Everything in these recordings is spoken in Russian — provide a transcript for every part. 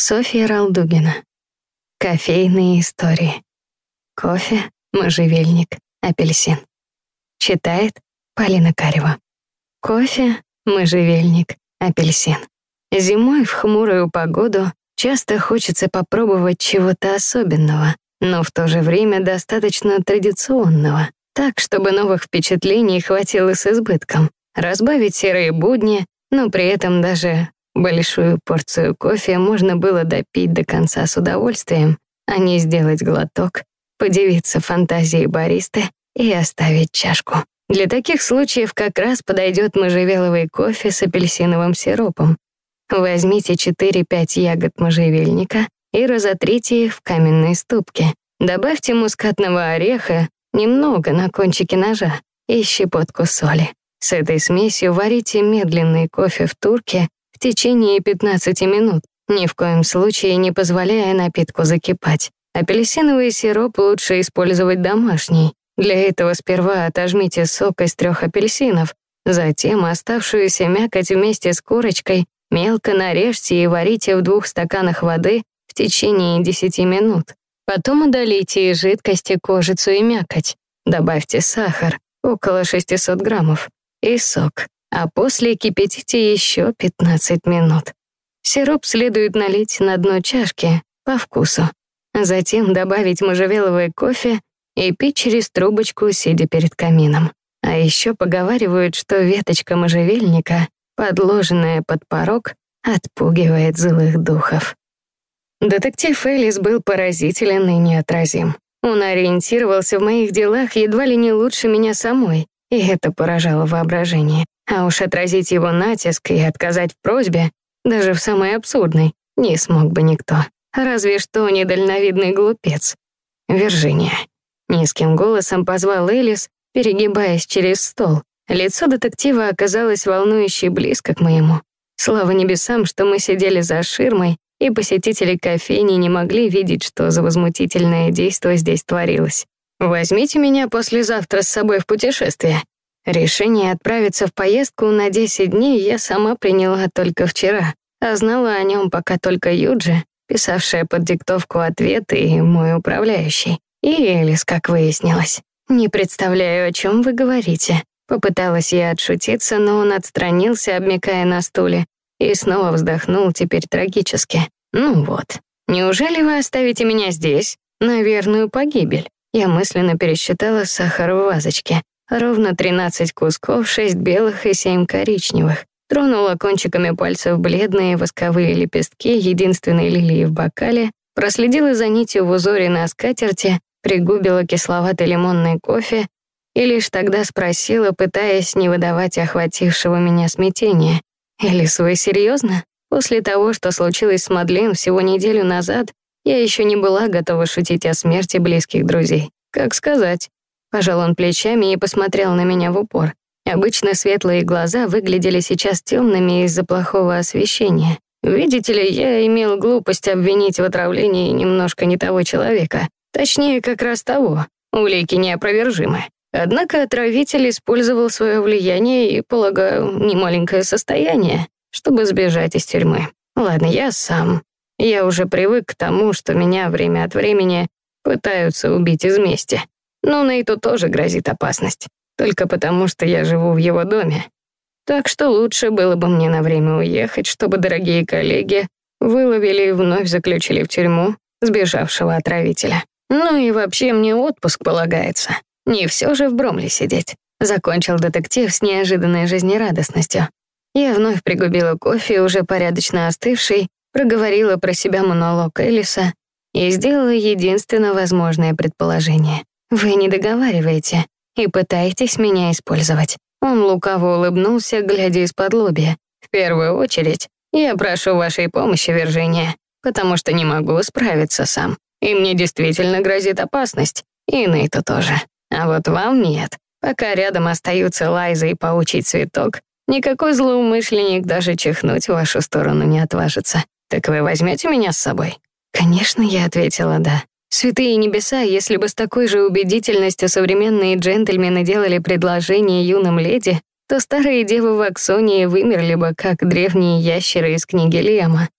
Софья Ралдугина. Кофейные истории. Кофе, можжевельник, апельсин. Читает Полина Карева. Кофе, можжевельник, апельсин. Зимой в хмурую погоду часто хочется попробовать чего-то особенного, но в то же время достаточно традиционного, так, чтобы новых впечатлений хватило с избытком, разбавить серые будни, но при этом даже Большую порцию кофе можно было допить до конца с удовольствием, а не сделать глоток, подивиться фантазией баристы и оставить чашку. Для таких случаев как раз подойдет можжевеловый кофе с апельсиновым сиропом. Возьмите 4-5 ягод можжевельника и разотрите их в каменной ступке. Добавьте мускатного ореха, немного на кончике ножа, и щепотку соли. С этой смесью варите медленный кофе в турке в течение 15 минут, ни в коем случае не позволяя напитку закипать. Апельсиновый сироп лучше использовать домашний. Для этого сперва отожмите сок из трех апельсинов, затем оставшуюся мякоть вместе с корочкой мелко нарежьте и варите в двух стаканах воды в течение 10 минут. Потом удалите из жидкости кожицу и мякоть. Добавьте сахар, около 600 граммов, и сок а после кипятите еще 15 минут. Сироп следует налить на дно чашки по вкусу. Затем добавить можжевеловый кофе и пить через трубочку, сидя перед камином. А еще поговаривают, что веточка можжевельника, подложенная под порог, отпугивает злых духов. Детектив Элис был поразителен и неотразим. Он ориентировался в моих делах едва ли не лучше меня самой, и это поражало воображение. А уж отразить его натиск и отказать в просьбе, даже в самой абсурдной, не смог бы никто. Разве что недальновидный глупец. Виржиния. Низким голосом позвал Элис, перегибаясь через стол. Лицо детектива оказалось волнующе близко к моему. Слава небесам, что мы сидели за ширмой, и посетители кофейни не могли видеть, что за возмутительное действие здесь творилось. «Возьмите меня послезавтра с собой в путешествие», Решение отправиться в поездку на 10 дней я сама приняла только вчера, а знала о нем пока только Юджи, писавшая под диктовку ответы и мой управляющий. И Элис, как выяснилось. «Не представляю, о чем вы говорите». Попыталась я отшутиться, но он отстранился, обмякая на стуле, и снова вздохнул теперь трагически. «Ну вот, неужели вы оставите меня здесь на верную погибель?» Я мысленно пересчитала сахар в вазочке. Ровно 13 кусков, 6 белых и 7 коричневых. Тронула кончиками пальцев бледные восковые лепестки единственной лилии в бокале, проследила за нитью в узоре на скатерти, пригубила кисловатый лимонный кофе и лишь тогда спросила, пытаясь не выдавать охватившего меня смятения. «Элис, вы серьезно? После того, что случилось с Мадлен всего неделю назад, я еще не была готова шутить о смерти близких друзей. Как сказать? Пожал он плечами и посмотрел на меня в упор. Обычно светлые глаза выглядели сейчас темными из-за плохого освещения. Видите ли, я имел глупость обвинить в отравлении немножко не того человека. Точнее, как раз того. Улики неопровержимы. Однако отравитель использовал свое влияние и, полагаю, немаленькое состояние, чтобы сбежать из тюрьмы. Ладно, я сам. Я уже привык к тому, что меня время от времени пытаются убить из мести. Но Нейту тоже грозит опасность. Только потому, что я живу в его доме. Так что лучше было бы мне на время уехать, чтобы дорогие коллеги выловили и вновь заключили в тюрьму сбежавшего отравителя. Ну и вообще мне отпуск полагается. Не все же в Бромле сидеть. Закончил детектив с неожиданной жизнерадостностью. Я вновь пригубила кофе, уже порядочно остывший, проговорила про себя монолог Элиса и сделала единственно возможное предположение. Вы не договариваете и пытаетесь меня использовать. Он лукаво улыбнулся, глядя из-под лобья. В первую очередь, я прошу вашей помощи, Виржиния, потому что не могу справиться сам. И мне действительно грозит опасность. И Нейту тоже. А вот вам нет. Пока рядом остаются Лайза и паучий цветок, никакой злоумышленник даже чихнуть в вашу сторону не отважится. Так вы возьмете меня с собой? Конечно, я ответила «да». Святые небеса, если бы с такой же убедительностью современные джентльмены делали предложение юным леди, то старые девы в Аксонии вымерли бы, как древние ящеры из книги Лема.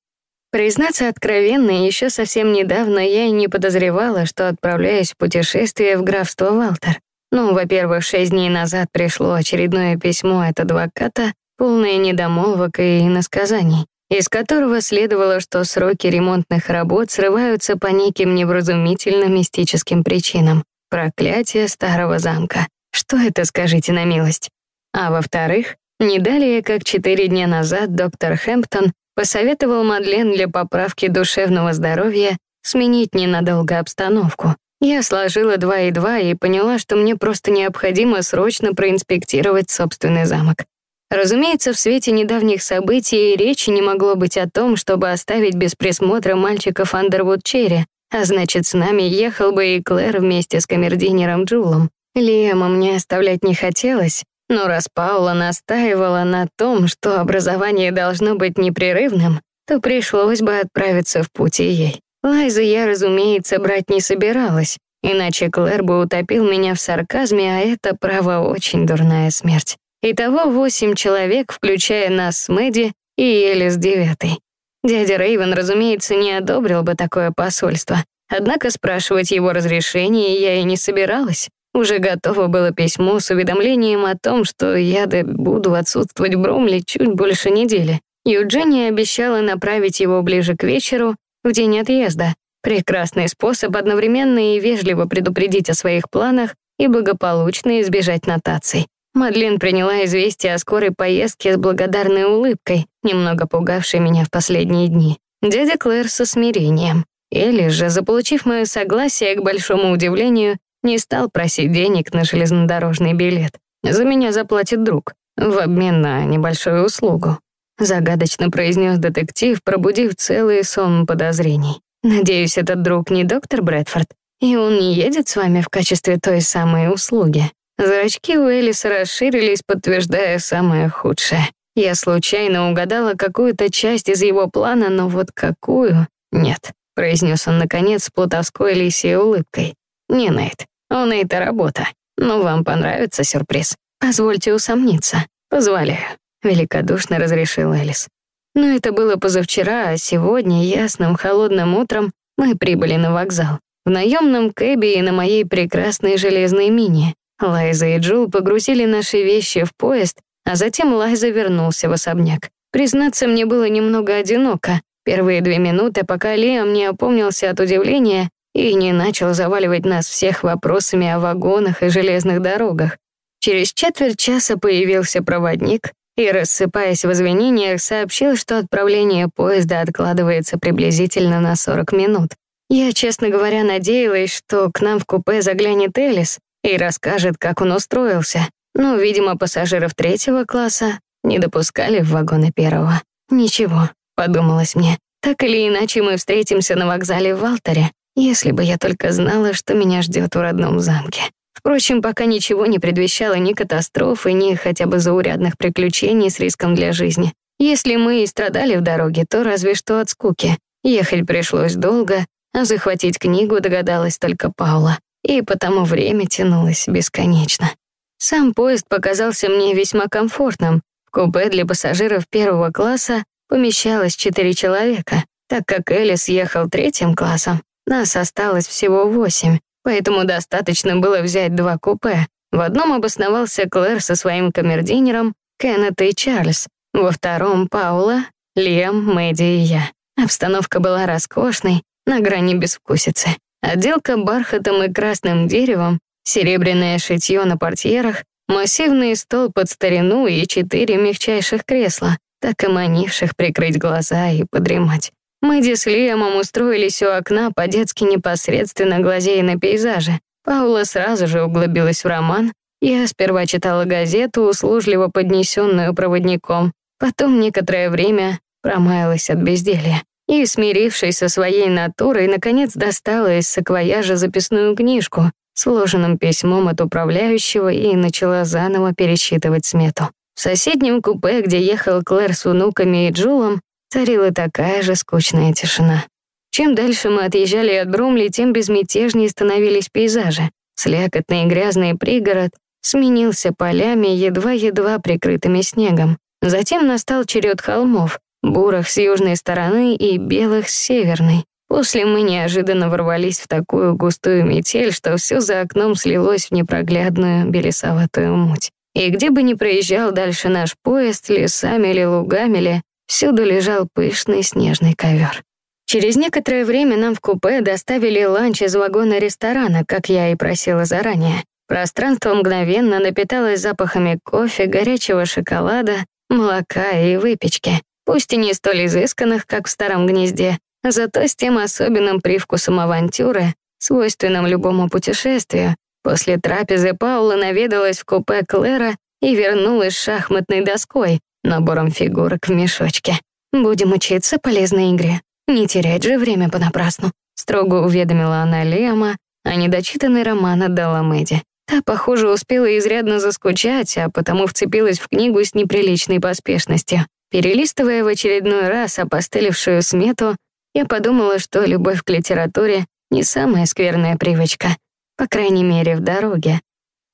Признаться откровенно, еще совсем недавно я и не подозревала, что отправляюсь в путешествие в графство Валтер. Ну, во-первых, шесть дней назад пришло очередное письмо от адвоката, полное недомолвок и иносказаний, из которого следовало, что сроки ремонтных работ срываются по неким невразумительно-мистическим причинам. Проклятие старого замка. Что это, скажите на милость? А во-вторых, не далее, как четыре дня назад доктор Хэмптон посоветовал Мадлен для поправки душевного здоровья сменить ненадолго обстановку. Я сложила два и два и поняла, что мне просто необходимо срочно проинспектировать собственный замок. Разумеется, в свете недавних событий речи не могло быть о том, чтобы оставить без присмотра мальчиков Андервуд Черри, а значит, с нами ехал бы и Клэр вместе с камердинером Джулом. Лиэма мне оставлять не хотелось, но раз Паула настаивала на том, что образование должно быть непрерывным, то пришлось бы отправиться в путь ей. Лайзу я, разумеется, брать не собиралась, иначе Клэр бы утопил меня в сарказме, а это, право, очень дурная смерть. Итого восемь человек, включая нас с Мэдди и Элис девятый. Дядя Рейвен, разумеется, не одобрил бы такое посольство, однако спрашивать его разрешения я и не собиралась. Уже готово было письмо с уведомлением о том, что я буду отсутствовать в Бромле чуть больше недели. Юджиния обещала направить его ближе к вечеру, в день отъезда. Прекрасный способ одновременно и вежливо предупредить о своих планах и благополучно избежать нотаций. Мадлен приняла известие о скорой поездке с благодарной улыбкой, немного пугавшей меня в последние дни. Дядя Клэр со смирением. Элли же, заполучив мое согласие, к большому удивлению, не стал просить денег на железнодорожный билет. За меня заплатит друг, в обмен на небольшую услугу. Загадочно произнес детектив, пробудив целый сон подозрений. Надеюсь, этот друг не доктор Брэдфорд, и он не едет с вами в качестве той самой услуги. Зрачки у Элиса расширились, подтверждая самое худшее. Я случайно угадала какую-то часть из его плана, но вот какую — нет, произнес он наконец с плутовской лисьей улыбкой. Не Нейт, у Нейта работа, но вам понравится сюрприз. Позвольте усомниться. Позволяю, великодушно разрешил Элис. Но это было позавчера, а сегодня, ясным холодным утром, мы прибыли на вокзал. В наемном кэбе и на моей прекрасной железной мини. Лайза и Джул погрузили наши вещи в поезд, а затем Лайза вернулся в особняк. Признаться, мне было немного одиноко. Первые две минуты, пока Лиам не опомнился от удивления и не начал заваливать нас всех вопросами о вагонах и железных дорогах. Через четверть часа появился проводник и, рассыпаясь в извинениях, сообщил, что отправление поезда откладывается приблизительно на 40 минут. Я, честно говоря, надеялась, что к нам в купе заглянет Элис, и расскажет, как он устроился. Но, видимо, пассажиров третьего класса не допускали в вагоны первого. «Ничего», — подумалось мне. «Так или иначе мы встретимся на вокзале в Валтере, если бы я только знала, что меня ждет в родном замке». Впрочем, пока ничего не предвещало ни катастрофы, ни хотя бы заурядных приключений с риском для жизни. Если мы и страдали в дороге, то разве что от скуки. Ехать пришлось долго, а захватить книгу догадалась только Паула и потому время тянулось бесконечно. Сам поезд показался мне весьма комфортным. В купе для пассажиров первого класса помещалось четыре человека. Так как Элис ехал третьим классом, нас осталось всего восемь, поэтому достаточно было взять два купе. В одном обосновался Клэр со своим камердинером, Кеннет и Чарльз, во втором — Паула, Лиам, Мэдди и я. Обстановка была роскошной, на грани безвкусицы. Отделка бархатом и красным деревом, серебряное шитье на портьерах, массивный стол под старину и четыре мягчайших кресла, так и манивших прикрыть глаза и подремать. Мэдди с Лиамом устроились у окна по-детски непосредственно глазея на пейзажи. Паула сразу же углубилась в роман. Я сперва читала газету, услужливо поднесенную проводником. Потом некоторое время промаялась от безделья и, смирившись со своей натурой, наконец достала из саквояжа записную книжку с вложенным письмом от управляющего и начала заново пересчитывать смету. В соседнем купе, где ехал Клэр с внуками и Джулом, царила такая же скучная тишина. Чем дальше мы отъезжали от Брумли, тем безмятежнее становились пейзажи. Слякотный и грязный пригород сменился полями, едва-едва прикрытыми снегом. Затем настал черед холмов, бурых с южной стороны и белых с северной. После мы неожиданно ворвались в такую густую метель, что все за окном слилось в непроглядную белесоватую муть. И где бы ни проезжал дальше наш поезд, лесами или лугами ли, всюду лежал пышный снежный ковер. Через некоторое время нам в купе доставили ланч из вагона ресторана, как я и просила заранее. Пространство мгновенно напиталось запахами кофе, горячего шоколада, молока и выпечки. Пусть и не столь изысканных, как в старом гнезде, зато с тем особенным привкусом авантюры, свойственным любому путешествию. После трапезы Паула наведалась в купе Клэра и вернулась шахматной доской, набором фигурок в мешочке. «Будем учиться полезной игре. Не терять же время понапрасну», строго уведомила она Лема, а недочитанный роман отдала Мэдди. Та, похоже, успела изрядно заскучать, а потому вцепилась в книгу с неприличной поспешностью. Перелистывая в очередной раз опостылевшую смету, я подумала, что любовь к литературе не самая скверная привычка, по крайней мере, в дороге.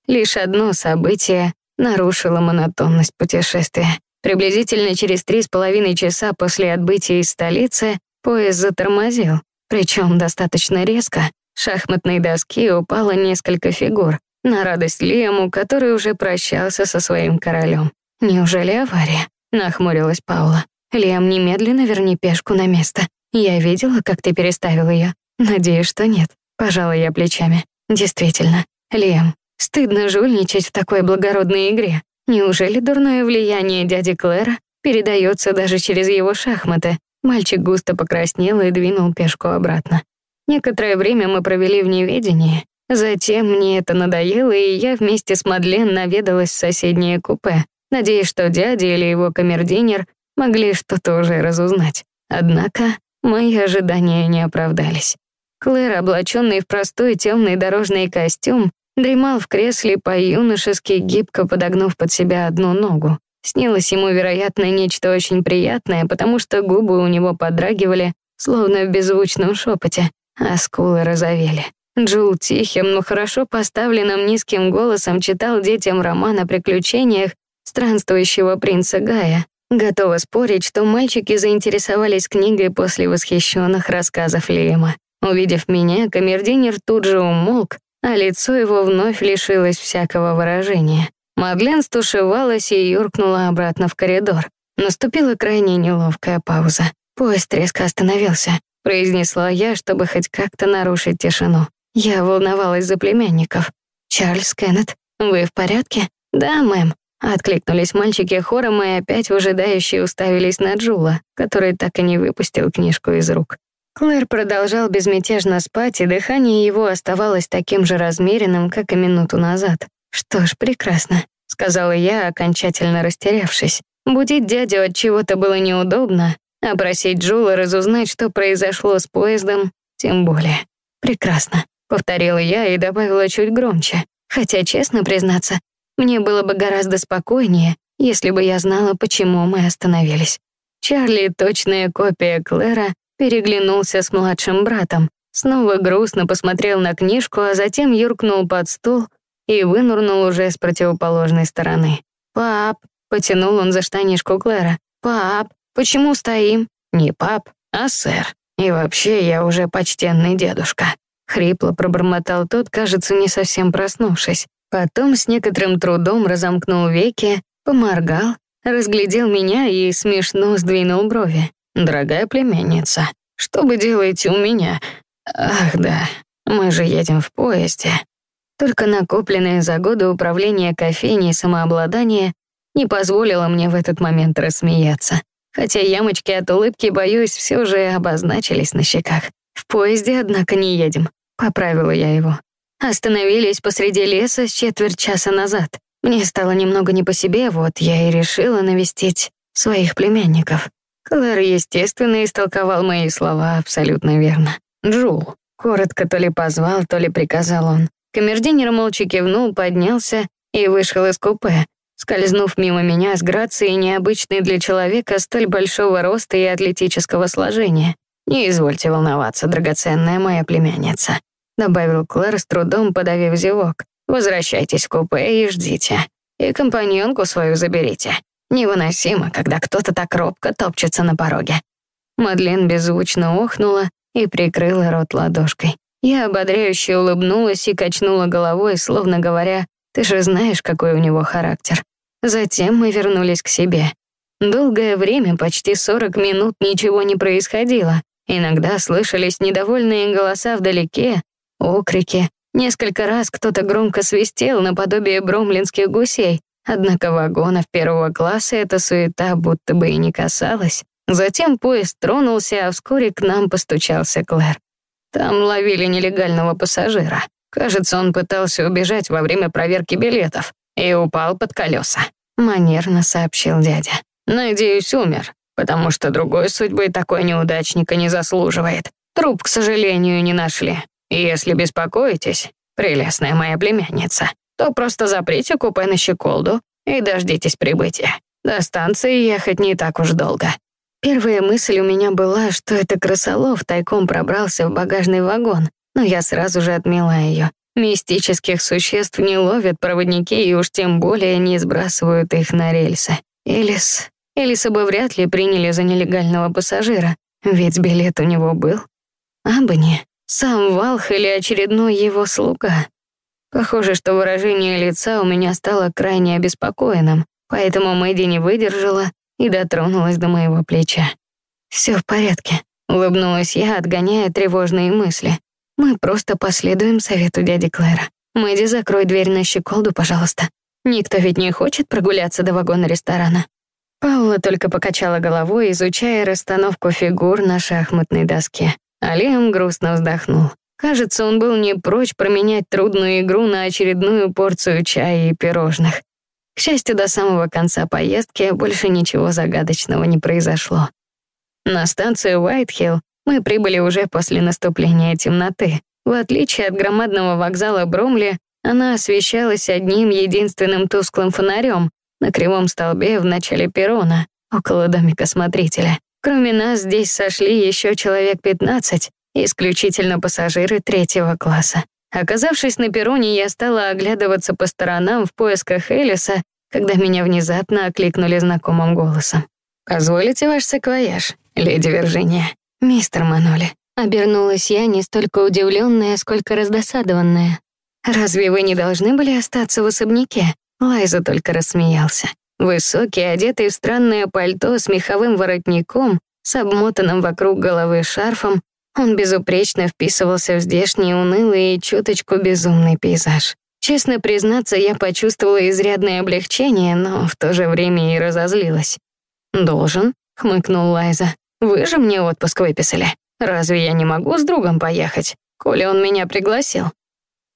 Лишь одно событие нарушило монотонность путешествия. Приблизительно через три с половиной часа после отбытия из столицы поезд затормозил, причем достаточно резко. Шахматной доски упало несколько фигур, на радость Лиаму, который уже прощался со своим королем. «Неужели авария?» — нахмурилась Паула. «Лиам, немедленно верни пешку на место. Я видела, как ты переставил ее. Надеюсь, что нет. Пожала я плечами. Действительно, Лиам, стыдно жульничать в такой благородной игре. Неужели дурное влияние дяди Клэра передается даже через его шахматы? Мальчик густо покраснел и двинул пешку обратно. Некоторое время мы провели в неведении. Затем мне это надоело, и я вместе с Мадлен наведалась в соседнее купе, надеясь, что дядя или его камердинер могли что-то уже разузнать. Однако Мои ожидания не оправдались. Клэр, облаченный в простой темный дорожный костюм, дремал в кресле по-юношески, гибко подогнув под себя одну ногу. Снилось ему, вероятно, нечто очень приятное, потому что губы у него подрагивали, словно в беззвучном шепоте, а скулы розовели. Джул тихим, но хорошо поставленным низким голосом читал детям роман о приключениях странствующего принца Гая. Готова спорить, что мальчики заинтересовались книгой после восхищенных рассказов Лиэма. Увидев меня, камердинер тут же умолк, а лицо его вновь лишилось всякого выражения. Мадлен стушевалась и юркнула обратно в коридор. Наступила крайне неловкая пауза. Поезд резко остановился, произнесла я, чтобы хоть как-то нарушить тишину. Я волновалась за племянников. «Чарльз Кеннет, вы в порядке?» «Да, мэм», Откликнулись мальчики хором и опять выжидающие уставились на Джула, который так и не выпустил книжку из рук. Клэр продолжал безмятежно спать, и дыхание его оставалось таким же размеренным, как и минуту назад. «Что ж, прекрасно», — сказала я, окончательно растерявшись. Будить дядю от чего-то было неудобно, а просить Джула разузнать, что произошло с поездом, тем более. «Прекрасно», — повторила я и добавила чуть громче. Хотя, честно признаться, мне было бы гораздо спокойнее, если бы я знала, почему мы остановились. Чарли, точная копия Клэра, переглянулся с младшим братом, снова грустно посмотрел на книжку, а затем юркнул под стул и вынурнул уже с противоположной стороны. «Пап», — потянул он за штанишку Клэра, «пап, почему стоим?» «Не пап, а сэр. И вообще я уже почтенный дедушка». Хрипло пробормотал тот, кажется, не совсем проснувшись. Потом с некоторым трудом разомкнул веки, поморгал, разглядел меня и смешно сдвинул брови. «Дорогая племянница, что вы делаете у меня? Ах да, мы же едем в поезде». Только накопленное за годы управления кофейней самообладание не позволило мне в этот момент рассмеяться. Хотя ямочки от улыбки, боюсь, все же обозначились на щеках. В поезде, однако, не едем. Поправила я его. Остановились посреди леса с четверть часа назад. Мне стало немного не по себе, вот я и решила навестить своих племянников. Клэр, естественно, истолковал мои слова абсолютно верно. «Джул», — коротко то ли позвал, то ли приказал он. Камердинер молча кивнул, поднялся и вышел из купе, скользнув мимо меня с грацией необычной для человека столь большого роста и атлетического сложения. «Не извольте волноваться, драгоценная моя племянница добавил Клэр с трудом, подавив зевок. «Возвращайтесь в купе и ждите. И компаньонку свою заберите. Невыносимо, когда кто-то так робко топчется на пороге. Мадлен беззвучно охнула и прикрыла рот ладошкой. Я ободряюще улыбнулась и качнула головой, словно говоря, «Ты же знаешь, какой у него характер». Затем мы вернулись к себе. Долгое время, почти 40 минут, ничего не происходило. Иногда слышались недовольные голоса вдалеке, окрики. Несколько раз кто-то громко свистел наподобие бромлинских гусей, однако вагонов первого класса эта суета будто бы и не касалась. Затем поезд тронулся, а вскоре к нам постучался Клэр. Там ловили нелегального пассажира. Кажется, он пытался убежать во время проверки билетов и упал под колеса. Манерно сообщил дядя. Надеюсь, умер, потому что другой судьбы такой неудачника не заслуживает. Труп, к сожалению, не нашли. Если беспокоитесь, прелестная моя племянница, то просто заприте купе на щеколду и дождитесь прибытия. До станции ехать не так уж долго. Первая мысль у меня была, что это крысолов тайком пробрался в багажный вагон, но я сразу же отмела ее. Мистических существ не ловят проводники и уж тем более не сбрасывают их на рельсы. Элис... Элиса бы вряд ли приняли за нелегального пассажира, ведь билет у него был. А бы не, сам Валх или очередной его слуга. Похоже, что выражение лица у меня стало крайне обеспокоенным, поэтому Мэдди не выдержала и дотронулась до моего плеча. «Все в порядке», — улыбнулась я, отгоняя тревожные мысли. «Мы просто последуем совету дяди Клэра. Мэдди, закрой дверь на щеколду, пожалуйста. Никто ведь не хочет прогуляться до вагона ресторана». Паула только покачала головой, изучая расстановку фигур на шахматной доске. А Лиам грустно вздохнул. Кажется, он был не прочь променять трудную игру на очередную порцию чая и пирожных. К счастью, до самого конца поездки больше ничего загадочного не произошло. На станцию Уайтхилл мы прибыли уже после наступления темноты. В отличие от громадного вокзала Бромли, она освещалась одним единственным тусклым фонарем на кривом столбе в начале перрона, около домика смотрителя. Кроме нас здесь сошли еще человек 15, исключительно пассажиры третьего класса. Оказавшись на перроне, я стала оглядываться по сторонам в поисках Элиса, когда меня внезапно окликнули знакомым голосом. «Позволите ваш саквояж, леди Виржиния?» «Мистер Маноли». Обернулась я не столько удивленная, сколько раздосадованная. «Разве вы не должны были остаться в особняке?» Лайза только рассмеялся. Высокий, одетый в странное пальто с меховым воротником, с обмотанным вокруг головы шарфом, он безупречно вписывался в здешний унылый и чуточку безумный пейзаж. Честно признаться, я почувствовала изрядное облегчение, но в то же время и разозлилась. «Должен», — хмыкнул Лайза. «Вы же мне отпуск выписали. Разве я не могу с другом поехать, коли он меня пригласил?»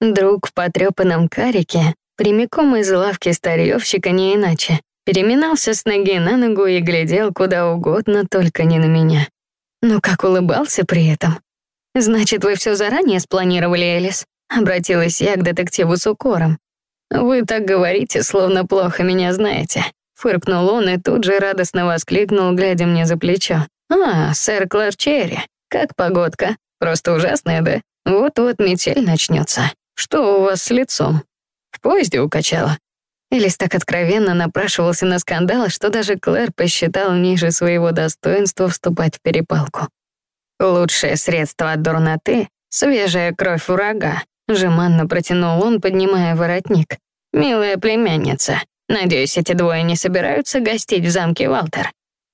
Друг в потрёпанном карике, прямиком из лавки старьёвщика не иначе, переминался с ноги на ногу и глядел куда угодно, только не на меня. Но как улыбался при этом. «Значит, вы все заранее спланировали, Элис?» Обратилась я к детективу с укором. «Вы так говорите, словно плохо меня знаете». Фыркнул он и тут же радостно воскликнул, глядя мне за плечо. «А, сэр Клэр как погодка? Просто ужасная, да? Вот-вот метель начнется. Что у вас с лицом? В поезде укачало?» Элис так откровенно напрашивался на скандал, что даже Клэр посчитал ниже своего достоинства вступать в перепалку. «Лучшее средство от дурноты — свежая кровь врага», — жеманно протянул он, поднимая воротник. «Милая племянница, надеюсь, эти двое не собираются гостить в замке Валтер?»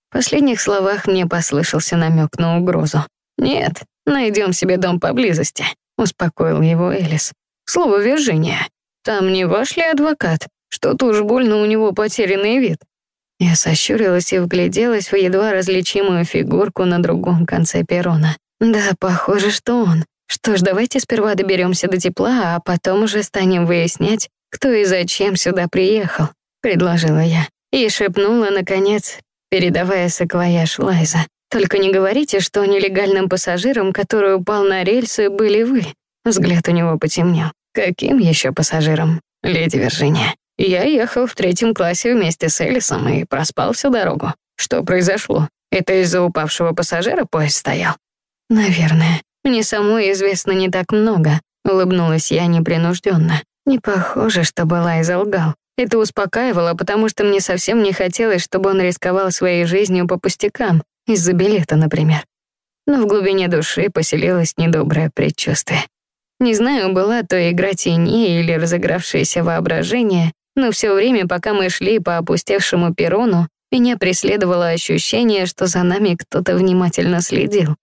В последних словах мне послышался намек на угрозу. «Нет, найдем себе дом поблизости», — успокоил его Элис. «Слово Виржиния. Там не ваш ли адвокат?» Что-то уж больно у него потерянный вид. Я сощурилась и вгляделась в едва различимую фигурку на другом конце перрона. Да, похоже, что он. Что ж, давайте сперва доберемся до тепла, а потом уже станем выяснять, кто и зачем сюда приехал, предложила я. И шепнула, наконец, передавая саквояж Лайза. Только не говорите, что нелегальным пассажиром, который упал на рельсы, были вы. Взгляд у него потемнел. Каким еще пассажиром, леди Виржиния? Я ехал в третьем классе вместе с Элисом и проспал всю дорогу. Что произошло? Это из-за упавшего пассажира поезд стоял? Наверное. Мне самой известно не так много. Улыбнулась я непринужденно. Не похоже, что была и залгал. Это успокаивало, потому что мне совсем не хотелось, чтобы он рисковал своей жизнью по пустякам, из-за билета, например. Но в глубине души поселилось недоброе предчувствие. Не знаю, была то игра теней или разыгравшееся воображение, но все время, пока мы шли по опустевшему перрону, меня преследовало ощущение, что за нами кто-то внимательно следил.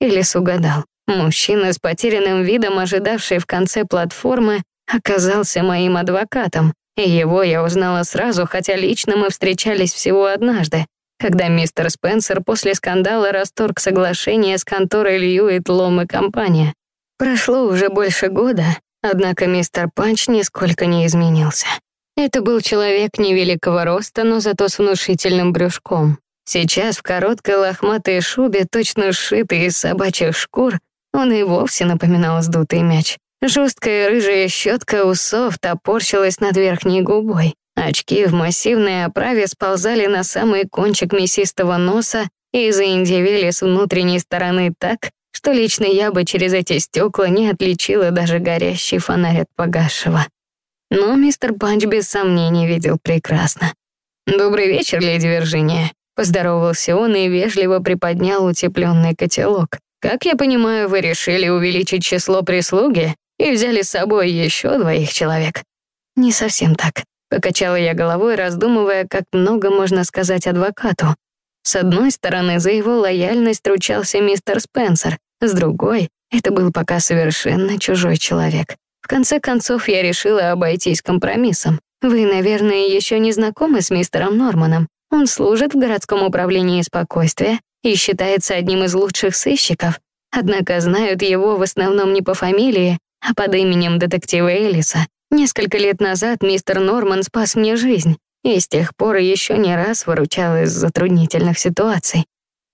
Элис угадал. Мужчина с потерянным видом, ожидавший в конце платформы, оказался моим адвокатом, и его я узнала сразу, хотя лично мы встречались всего однажды, когда мистер Спенсер после скандала расторг соглашение с конторой Льюит Лом и компания. Прошло уже больше года, однако мистер Панч нисколько не изменился. Это был человек невеликого роста, но зато с внушительным брюшком. Сейчас в короткой лохматой шубе, точно сшитой из собачьих шкур, он и вовсе напоминал сдутый мяч. Жесткая рыжая щетка усов топорщилась над верхней губой. Очки в массивной оправе сползали на самый кончик мясистого носа и заиндивели с внутренней стороны так, что лично я бы через эти стекла не отличила даже горящий фонарь от погасшего. Но мистер Панч без сомнений видел прекрасно. «Добрый вечер, леди Виржиния», — поздоровался он и вежливо приподнял утепленный котелок. «Как я понимаю, вы решили увеличить число прислуги и взяли с собой еще двоих человек?» «Не совсем так», — покачала я головой, раздумывая, как много можно сказать адвокату. С одной стороны, за его лояльность ручался мистер Спенсер, с другой, это был пока совершенно чужой человек. В конце концов, я решила обойтись компромиссом. Вы, наверное, еще не знакомы с мистером Норманом. Он служит в городском управлении спокойствия и считается одним из лучших сыщиков. Однако знают его в основном не по фамилии, а под именем детектива Элиса. Несколько лет назад мистер Норман спас мне жизнь, и с тех пор еще не раз выручал из затруднительных ситуаций.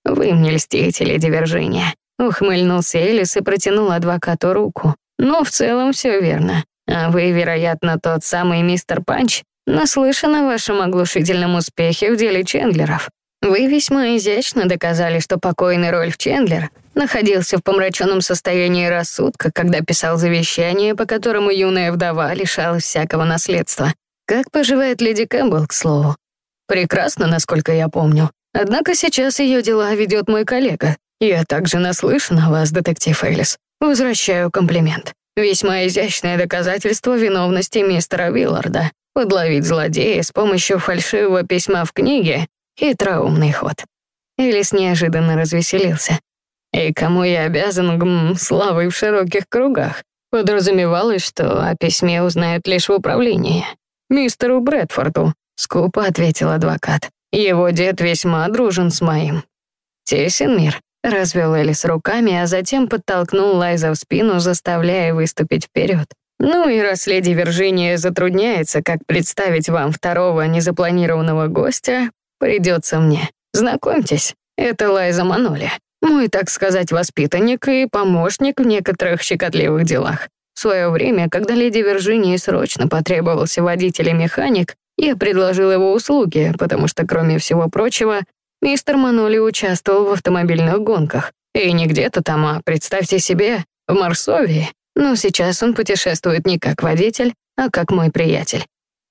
«Вы мне льстите, леди Виржиния», — ухмыльнулся Элис и протянул адвокату руку. Но в целом все верно. А вы, вероятно, тот самый мистер Панч, наслышан о вашем оглушительном успехе в деле Чендлеров. Вы весьма изящно доказали, что покойный Рольф Чендлер находился в помраченном состоянии рассудка, когда писал завещание, по которому юная вдова лишалась всякого наследства. Как поживает леди Кэмпбелл, к слову? Прекрасно, насколько я помню. Однако сейчас ее дела ведет мой коллега. Я также наслышан о вас, детектив Элис. Возвращаю комплимент. Весьма изящное доказательство виновности мистера Вилларда. Подловить злодея с помощью фальшивого письма в книге — хитроумный ход. Элис неожиданно развеселился. И кому я обязан гм, славой в широких кругах? Подразумевалось, что о письме узнают лишь в управлении. «Мистеру Брэдфорду», — скупо ответил адвокат. «Его дед весьма дружен с моим». «Тесен мир», Развел Элис руками, а затем подтолкнул Лайза в спину, заставляя выступить вперед. «Ну и раз леди Виржиния затрудняется, как представить вам второго незапланированного гостя, придется мне. Знакомьтесь, это Лайза Маноли, мой, так сказать, воспитанник и помощник в некоторых щекотливых делах. В свое время, когда леди Виржинии срочно потребовался водитель и механик, я предложил его услуги, потому что, кроме всего прочего, Мистер Маноли участвовал в автомобильных гонках. И не где-то там, а, представьте себе, в Марсовии. Но сейчас он путешествует не как водитель, а как мой приятель.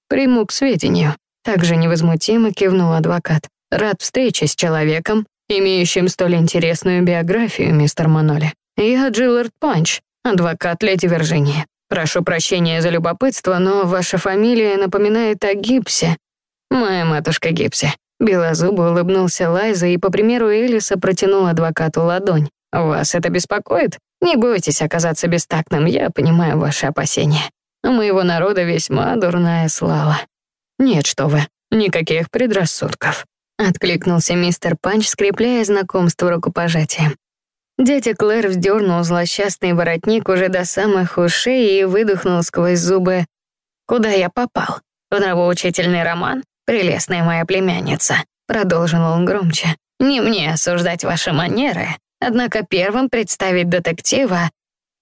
Приму к сведению. Также невозмутимо кивнул адвокат. Рад встрече с человеком, имеющим столь интересную биографию, мистер Маноли. Я Джиллард Панч, адвокат леди Виржинии. Прошу прощения за любопытство, но ваша фамилия напоминает о Гипсе. Моя матушка Гипсе. Белозубо улыбнулся Лайза и, по примеру Элиса, протянул адвокату ладонь. «Вас это беспокоит? Не бойтесь оказаться бестактным, я понимаю ваши опасения. У моего народа весьма дурная слава». «Нет, что вы, никаких предрассудков», — откликнулся мистер Панч, скрепляя знакомство рукопожатием. Дядя Клэр вздернул злосчастный воротник уже до самых ушей и выдохнул сквозь зубы. «Куда я попал? В нравоучительный роман? «Прелестная моя племянница», — продолжил он громче, «не мне осуждать ваши манеры, однако первым представить детектива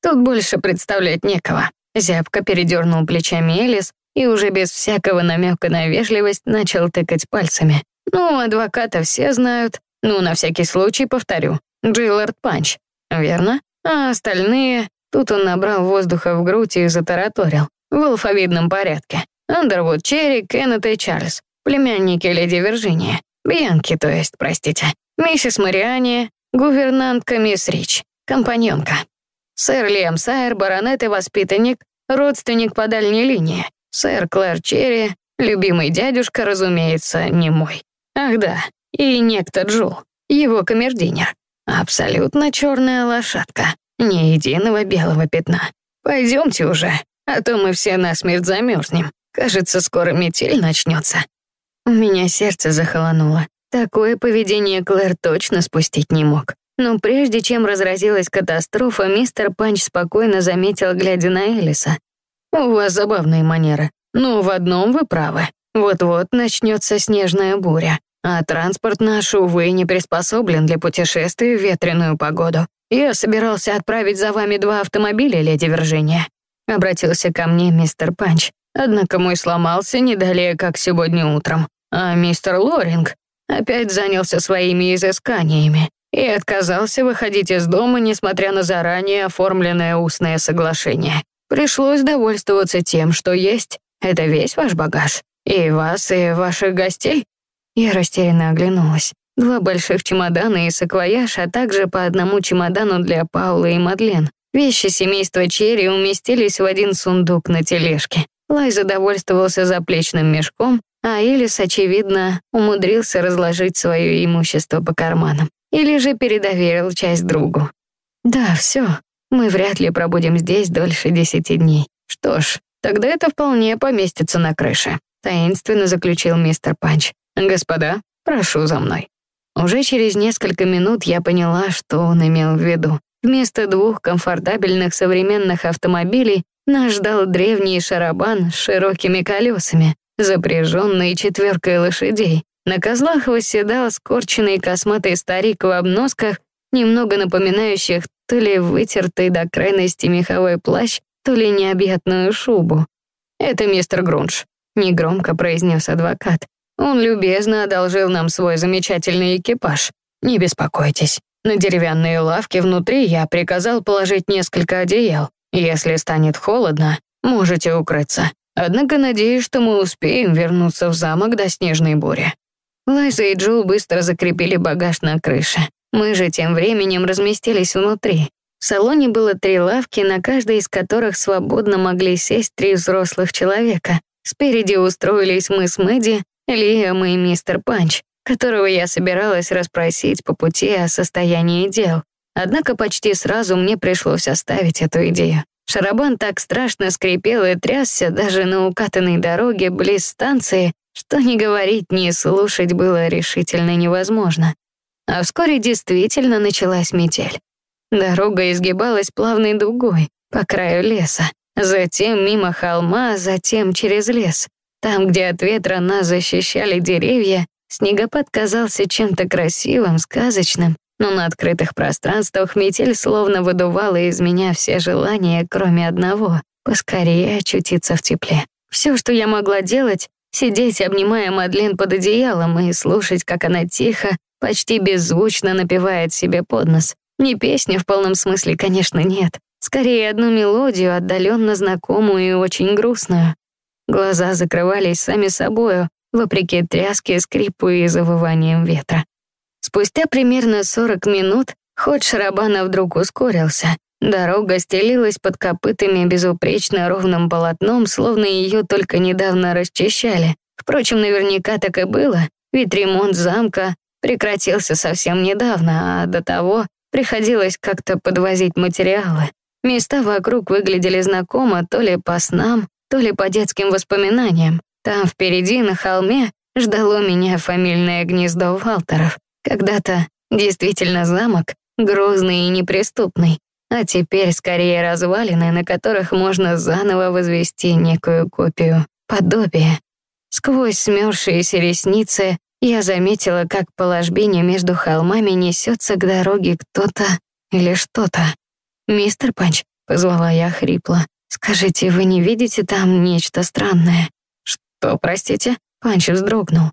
тут больше представлять некого». Зябко передернул плечами Элис и уже без всякого намека на вежливость начал тыкать пальцами. «Ну, адвоката все знают. Ну, на всякий случай повторю. Джиллард Панч. Верно? А остальные...» Тут он набрал воздуха в грудь и затараторил. В алфавитном порядке. Андервуд Черри, Кеннет и Чарльз. Племянники леди Виржиния. Бьянки, то есть, простите. Миссис Мариани, гувернантка мисс Рич. Компаньонка. Сэр Лиам Сайер, баронет и воспитанник, родственник по дальней линии. Сэр Клэр Черри, любимый дядюшка, разумеется, не мой. Ах да, и некто Джул, его камердинер. Абсолютно черная лошадка, ни единого белого пятна. Пойдемте уже, а то мы все насмерть замерзнем. Кажется, скоро метель начнется. У меня сердце захолонуло. Такое поведение Клэр точно спустить не мог. Но прежде чем разразилась катастрофа, мистер Панч спокойно заметил, глядя на Элиса. «У вас забавные манеры. Но в одном вы правы. Вот-вот начнется снежная буря. А транспорт наш, увы, не приспособлен для путешествий в ветреную погоду. Я собирался отправить за вами два автомобиля, леди Виржиния. Обратился ко мне мистер Панч. Однако мой сломался не далее, как сегодня утром. А мистер Лоринг опять занялся своими изысканиями и отказался выходить из дома, несмотря на заранее оформленное устное соглашение. Пришлось довольствоваться тем, что есть. Это весь ваш багаж? И вас, и ваших гостей? Я растерянно оглянулась. Два больших чемодана и саквояж, а также по одному чемодану для Паулы и Мадлен. Вещи семейства Черри уместились в один сундук на тележке. Лай задовольствовался заплечным мешком, а Элис, очевидно, умудрился разложить свое имущество по карманам. Или же передоверил часть другу. Да, все. Мы вряд ли пробудем здесь дольше десяти дней. Что ж, тогда это вполне поместится на крыше. Таинственно заключил мистер Панч. «Господа, прошу за мной». Уже через несколько минут я поняла, что он имел в виду. Вместо двух комфортабельных современных автомобилей нас ждал древний шарабан с широкими колесами, запряженный четверкой лошадей. На козлах восседал скорченный косматый старик в обносках, немного напоминающих то ли вытертый до крайности меховой плащ, то ли необъятную шубу. «Это мистер Грунш», — негромко произнес адвокат. Он любезно одолжил нам свой замечательный экипаж. Не беспокойтесь. На деревянные лавки внутри я приказал положить несколько одеял. Если станет холодно, можете укрыться. Однако надеюсь, что мы успеем вернуться в замок до снежной бури». Лайза и Джул быстро закрепили багаж на крыше. Мы же тем временем разместились внутри. В салоне было три лавки, на каждой из которых свободно могли сесть три взрослых человека. Спереди устроились мы с Мэдди, Лиам и мистер Панч, которого я собиралась расспросить по пути о состоянии дел. Однако почти сразу мне пришлось оставить эту идею. Шарабан так страшно скрипел и трясся даже на укатанной дороге близ станции, что ни говорить, ни слушать было решительно невозможно. А вскоре действительно началась метель. Дорога изгибалась плавной дугой по краю леса, затем мимо холма, затем через лес. Там, где от ветра нас защищали деревья, снегопад казался чем-то красивым, сказочным, но на открытых пространствах метель словно выдувала из меня все желания, кроме одного — поскорее очутиться в тепле. Все, что я могла делать — сидеть, обнимая Мадлен под одеялом и слушать, как она тихо, почти беззвучно напевает себе под нос. Не песню в полном смысле, конечно, нет. Скорее, одну мелодию, отдаленно знакомую и очень грустную. Глаза закрывались сами собою, вопреки тряске, скрипу и завываниям ветра. Спустя примерно 40 минут ход шарабана вдруг ускорился. Дорога стелилась под копытами безупречно ровным полотном, словно ее только недавно расчищали. Впрочем, наверняка так и было, ведь ремонт замка прекратился совсем недавно, а до того приходилось как-то подвозить материалы. Места вокруг выглядели знакомо то ли по снам, то ли по детским воспоминаниям. Там впереди, на холме, ждало меня фамильное гнездо Валтеров. Когда-то действительно замок, грозный и неприступный, а теперь скорее развалины, на которых можно заново возвести некую копию, подобие. Сквозь смёрзшиеся ресницы я заметила, как по ложбине между холмами несется к дороге кто-то или что-то. «Мистер Панч», — позвала я хрипло, «Скажите, вы не видите там нечто странное?» «Что, простите?» Панч вздрогнул.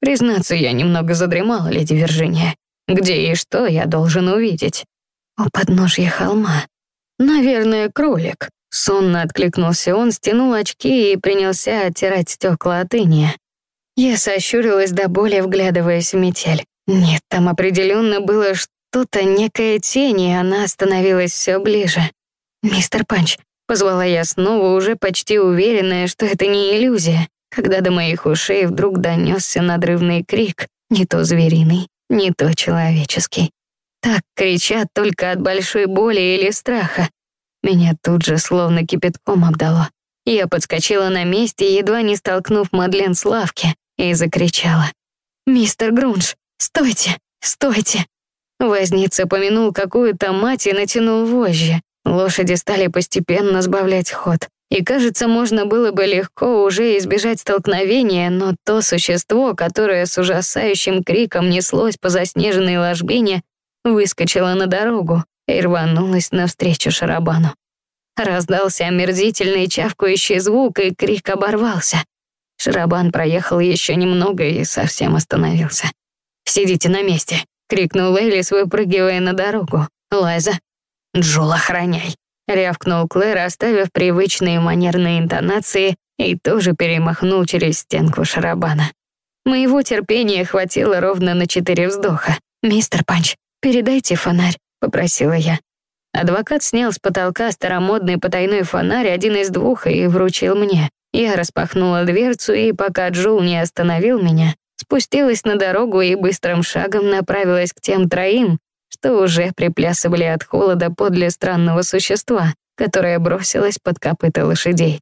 «Признаться, я немного задремала, леди Виржиния. Где и что я должен увидеть?» «У подножья холма. Наверное, кролик. Сонно откликнулся он, стянул очки и принялся оттирать стекла от иния. Я сощурилась до боли, вглядываясь в метель. Нет, там определенно было что-то, некая тень, и она становилась все ближе. «Мистер Панч», — позвала я снова, уже почти уверенная, что это не иллюзия, когда до моих ушей вдруг донесся надрывный крик, не то звериный, не то человеческий. Так кричат только от большой боли или страха. Меня тут же словно кипятком обдало. Я подскочила на месте, едва не столкнув Мадлен с лавки, и закричала. «Мистер Грунж, стойте, стойте!» Возница помянул какую-то мать и натянул вожжи. Лошади стали постепенно сбавлять ход. И кажется, можно было бы легко уже избежать столкновения, но то существо, которое с ужасающим криком неслось по заснеженной ложбине, выскочило на дорогу и рванулось навстречу Шарабану. Раздался омерзительный чавкающий звук, и крик оборвался. Шарабан проехал еще немного и совсем остановился. «Сидите на месте!» — крикнул Элис, выпрыгивая на дорогу. «Лайза, Джул, охраняй!» — рявкнул Клэр, оставив привычные манерные интонации и тоже перемахнул через стенку шарабана. Моего терпения хватило ровно на четыре вздоха. «Мистер Панч, передайте фонарь», — попросила я. Адвокат снял с потолка старомодный потайной фонарь, один из двух, и вручил мне. Я распахнула дверцу, и пока Джул не остановил меня, спустилась на дорогу и быстрым шагом направилась к тем троим, что уже приплясывали от холода подле странного существа, которое бросилось под копыта лошадей.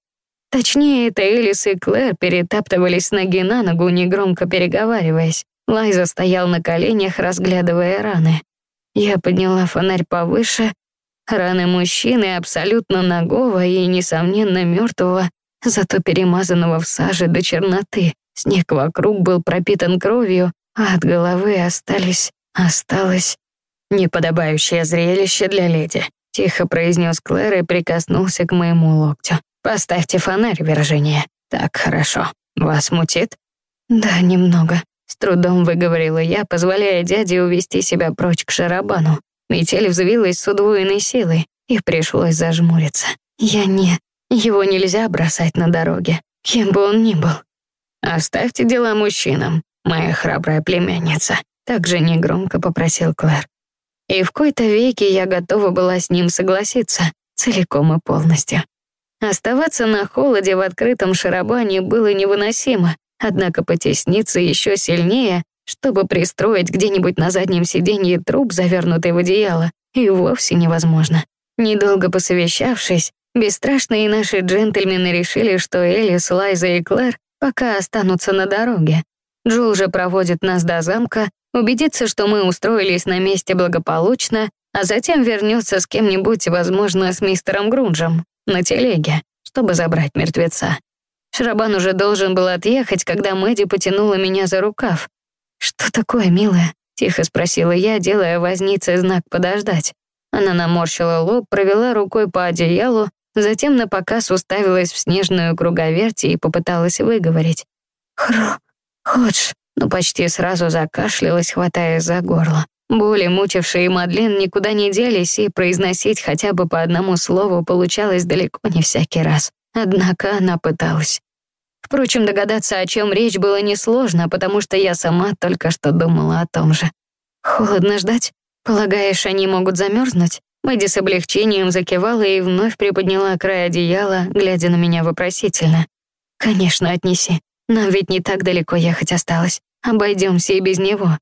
Точнее, это Элис и Клэр перетаптывались ноги на ногу, негромко переговариваясь. Лайза стоял на коленях, разглядывая раны. Я подняла фонарь повыше. Раны мужчины абсолютно нагого и, несомненно, мертвого, зато перемазанного в саже до черноты. Снег вокруг был пропитан кровью, а от головы остались, осталось неподобающее зрелище для леди», — тихо произнес Клэр и прикоснулся к моему локтю. «Поставьте фонарь, Виржиния. Так хорошо. Вас мутит?» «Да, немного», — с трудом выговорила я, позволяя дяде увести себя прочь к шарабану. Метель взвилась с удвоенной силой, и пришлось зажмуриться. «Я не... Его нельзя бросать на дороге, кем бы он ни был». «Оставьте дела мужчинам, моя храбрая племянница», — также негромко попросил Клэр. И в кои-то веке я готова была с ним согласиться, целиком и полностью. Оставаться на холоде в открытом шарабане было невыносимо, однако потесниться еще сильнее, чтобы пристроить где-нибудь на заднем сиденье труп, завернутый в одеяло, и вовсе невозможно. Недолго посовещавшись, бесстрашные наши джентльмены решили, что Элис, Лайза и Клэр пока останутся на дороге. Джул же проводит нас до замка, убедиться, что мы устроились на месте благополучно, а затем вернется с кем-нибудь, возможно, с мистером Грунджем, на телеге, чтобы забрать мертвеца. Шрабан уже должен был отъехать, когда Мэдди потянула меня за рукав. «Что такое, милая?» — тихо спросила я, делая вознице знак «подождать». Она наморщила лоб, провела рукой по одеялу, затем напоказ уставилась в снежную круговерть и попыталась выговорить. «Хро... Ходж...» но почти сразу закашлялась, хватая за горло. Боли, мучившие Мадлен, никуда не делись, и произносить хотя бы по одному слову получалось далеко не всякий раз. Однако она пыталась. Впрочем, догадаться, о чем речь, было несложно, потому что я сама только что думала о том же. «Холодно ждать? Полагаешь, они могут замерзнуть?» Мэдди с облегчением закивала и вновь приподняла край одеяла, глядя на меня вопросительно. «Конечно, отнеси. Нам ведь не так далеко ехать осталось. Обойдемся и без него».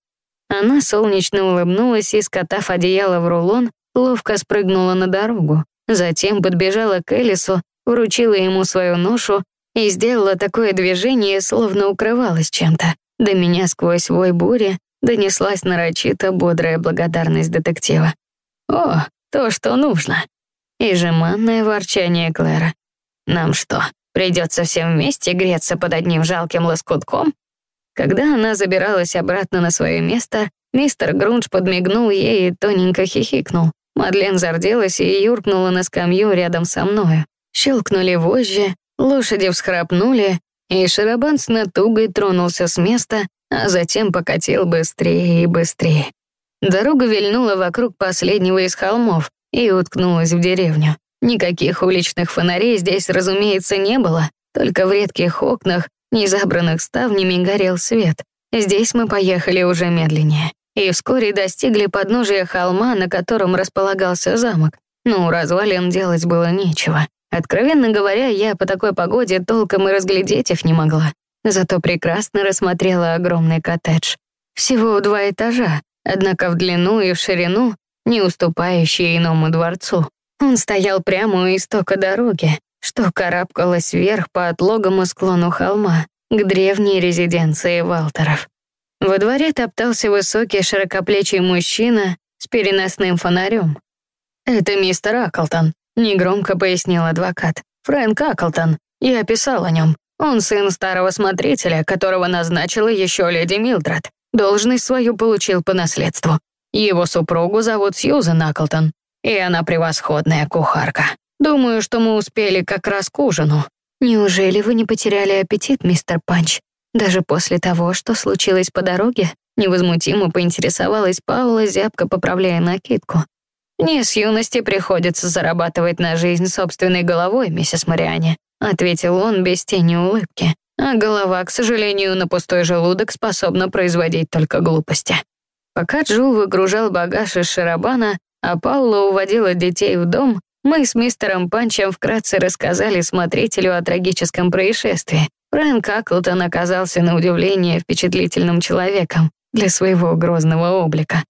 Она солнечно улыбнулась и, скотав одеяло в рулон, ловко спрыгнула на дорогу. Затем подбежала к Элису, вручила ему свою ношу и сделала такое движение, словно укрывалась чем-то. До меня сквозь вой бури донеслась нарочито бодрая благодарность детектива. «О, то, что нужно!» И жеманное ворчание Клэра. «Нам что, придется всем вместе греться под одним жалким лоскутком?» Когда она забиралась обратно на свое место, мистер Грундж подмигнул ей и тоненько хихикнул. Мадлен зарделась и юркнула на скамью рядом со мною. Щелкнули вожжи, лошади всхрапнули, и шарабан с натугой тронулся с места, а затем покатил быстрее и быстрее. Дорога вильнула вокруг последнего из холмов и уткнулась в деревню. Никаких уличных фонарей здесь, разумеется, не было, только в редких окнах, не забранных ставнями, горел свет. Здесь мы поехали уже медленнее и вскоре достигли подножия холма, на котором располагался замок. Но у развалин делать было нечего. Откровенно говоря, я по такой погоде толком и разглядеть их не могла. Зато прекрасно рассмотрела огромный коттедж. Всего два этажа, однако в длину и в ширину, не уступающий иному дворцу. Он стоял прямо у истока дороги, что карабкалась вверх по отлогому склону холма, к древней резиденции Валтеров. Во дворе топтался высокий широкоплечий мужчина с переносным фонарем. «Это мистер Аклтон», — негромко пояснил адвокат. «Фрэнк Аклтон. Я писал о нем. Он сын старого смотрителя, которого назначила еще леди Милдред. Должность свою получил по наследству. Его супругу зовут Сьюзен Аклтон, и она превосходная кухарка. Думаю, что мы успели как раз к ужину». «Неужели вы не потеряли аппетит, мистер Панч?» Даже после того, что случилось по дороге, невозмутимо поинтересовалась Паула, зябко поправляя накидку. «Мне с юности приходится зарабатывать на жизнь собственной головой, миссис Мариане», ответил он без тени улыбки. «А голова, к сожалению, на пустой желудок способна производить только глупости». Пока Джул выгружал багаж из шарабана, а Паула уводила детей в дом, мы с мистером Панчем вкратце рассказали смотрителю о трагическом происшествии, Фрэнк Аклтон оказался на удивление впечатлительным человеком для своего грозного облика.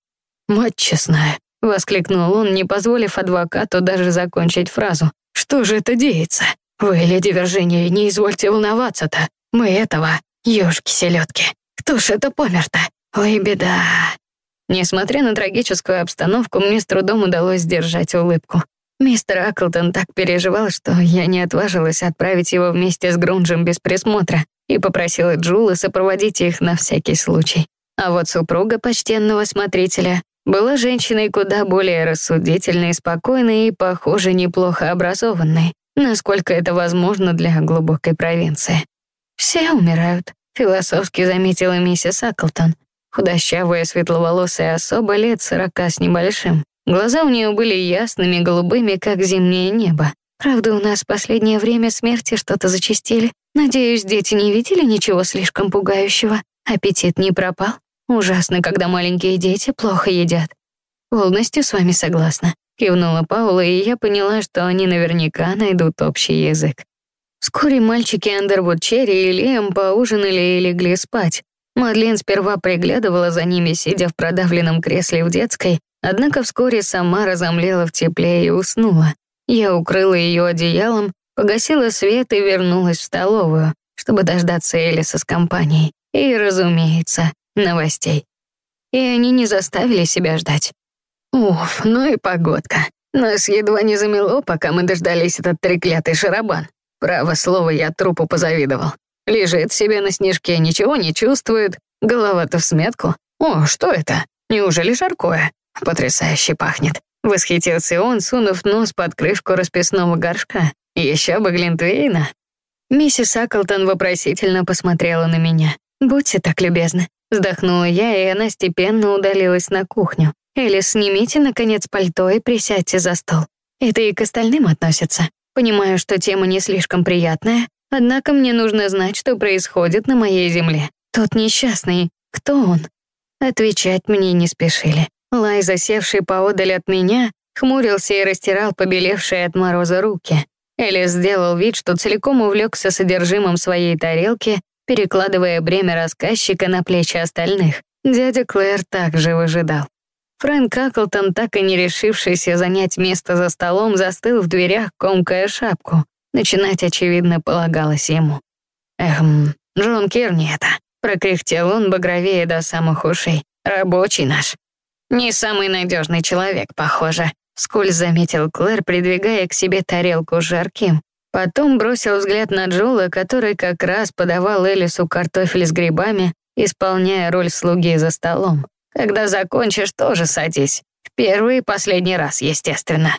«Мать честная!» — воскликнул он, не позволив адвокату даже закончить фразу. «Что же это деется? Вы, леди Виржиния, не извольте волноваться-то. Мы этого, ёшки-селёдки. Кто ж это помер-то? Ой, беда!» Несмотря на трагическую обстановку, мне с трудом удалось сдержать улыбку. Мистер Аклтон так переживал, что я не отважилась отправить его вместе с Грунджем без присмотра и попросила Джула сопроводить их на всякий случай. А вот супруга почтенного смотрителя была женщиной куда более рассудительной, спокойной и, похоже, неплохо образованной, насколько это возможно для глубокой провинции. «Все умирают», — философски заметила миссис Аклтон, худощавая светловолосая особа лет сорока с небольшим. Глаза у нее были ясными, голубыми, как зимнее небо. Правда, у нас в последнее время смерти что-то зачастили. Надеюсь, дети не видели ничего слишком пугающего. Аппетит не пропал. Ужасно, когда маленькие дети плохо едят. Полностью с вами согласна. Кивнула Паула, и я поняла, что они наверняка найдут общий язык. Вскоре мальчики Андервуд Черри и Лиам поужинали и легли спать. Мадлен сперва приглядывала за ними, сидя в продавленном кресле в детской, Однако вскоре сама разомлела в тепле и уснула. Я укрыла ее одеялом, погасила свет и вернулась в столовую, чтобы дождаться Элиса с компанией. И, разумеется, новостей. И они не заставили себя ждать. Уф, ну и погодка. Нас едва не замело, пока мы дождались этот треклятый шарабан. Право слово, я трупу позавидовал. Лежит себе на снежке, ничего не чувствует, голова-то в сметку. О, что это? Неужели жаркое? Потрясающе пахнет. Восхитился он, сунув нос под крышку расписного горшка. Еще бы Глинтвейна. Миссис Аклтон вопросительно посмотрела на меня. «Будьте так любезны». Вздохнула я, и она степенно удалилась на кухню. «Элис, снимите, наконец, пальто и присядьте за стол. Это и к остальным относится. Понимаю, что тема не слишком приятная, однако мне нужно знать, что происходит на моей земле. Тот несчастный, кто он?» Отвечать мне не спешили. Лай, засевший поодаль от меня, хмурился и растирал побелевшие от мороза руки. Элис сделал вид, что целиком увлекся содержимым своей тарелки, перекладывая бремя рассказчика на плечи остальных. Дядя Клэр также выжидал. Фрэнк Аклтон, так и не решившийся занять место за столом, застыл в дверях, комкая шапку. Начинать, очевидно, полагалось ему. «Эхм, Джон Кирни это», — прокряхтел он, багровее до самых ушей. «Рабочий наш. Не самый надежный человек, похоже. Скуль заметил Клэр, придвигая к себе тарелку с жарким. Потом бросил взгляд на Джола, который как раз подавал Элису картофель с грибами, исполняя роль слуги за столом. «Когда закончишь, тоже садись. В первый и последний раз, естественно».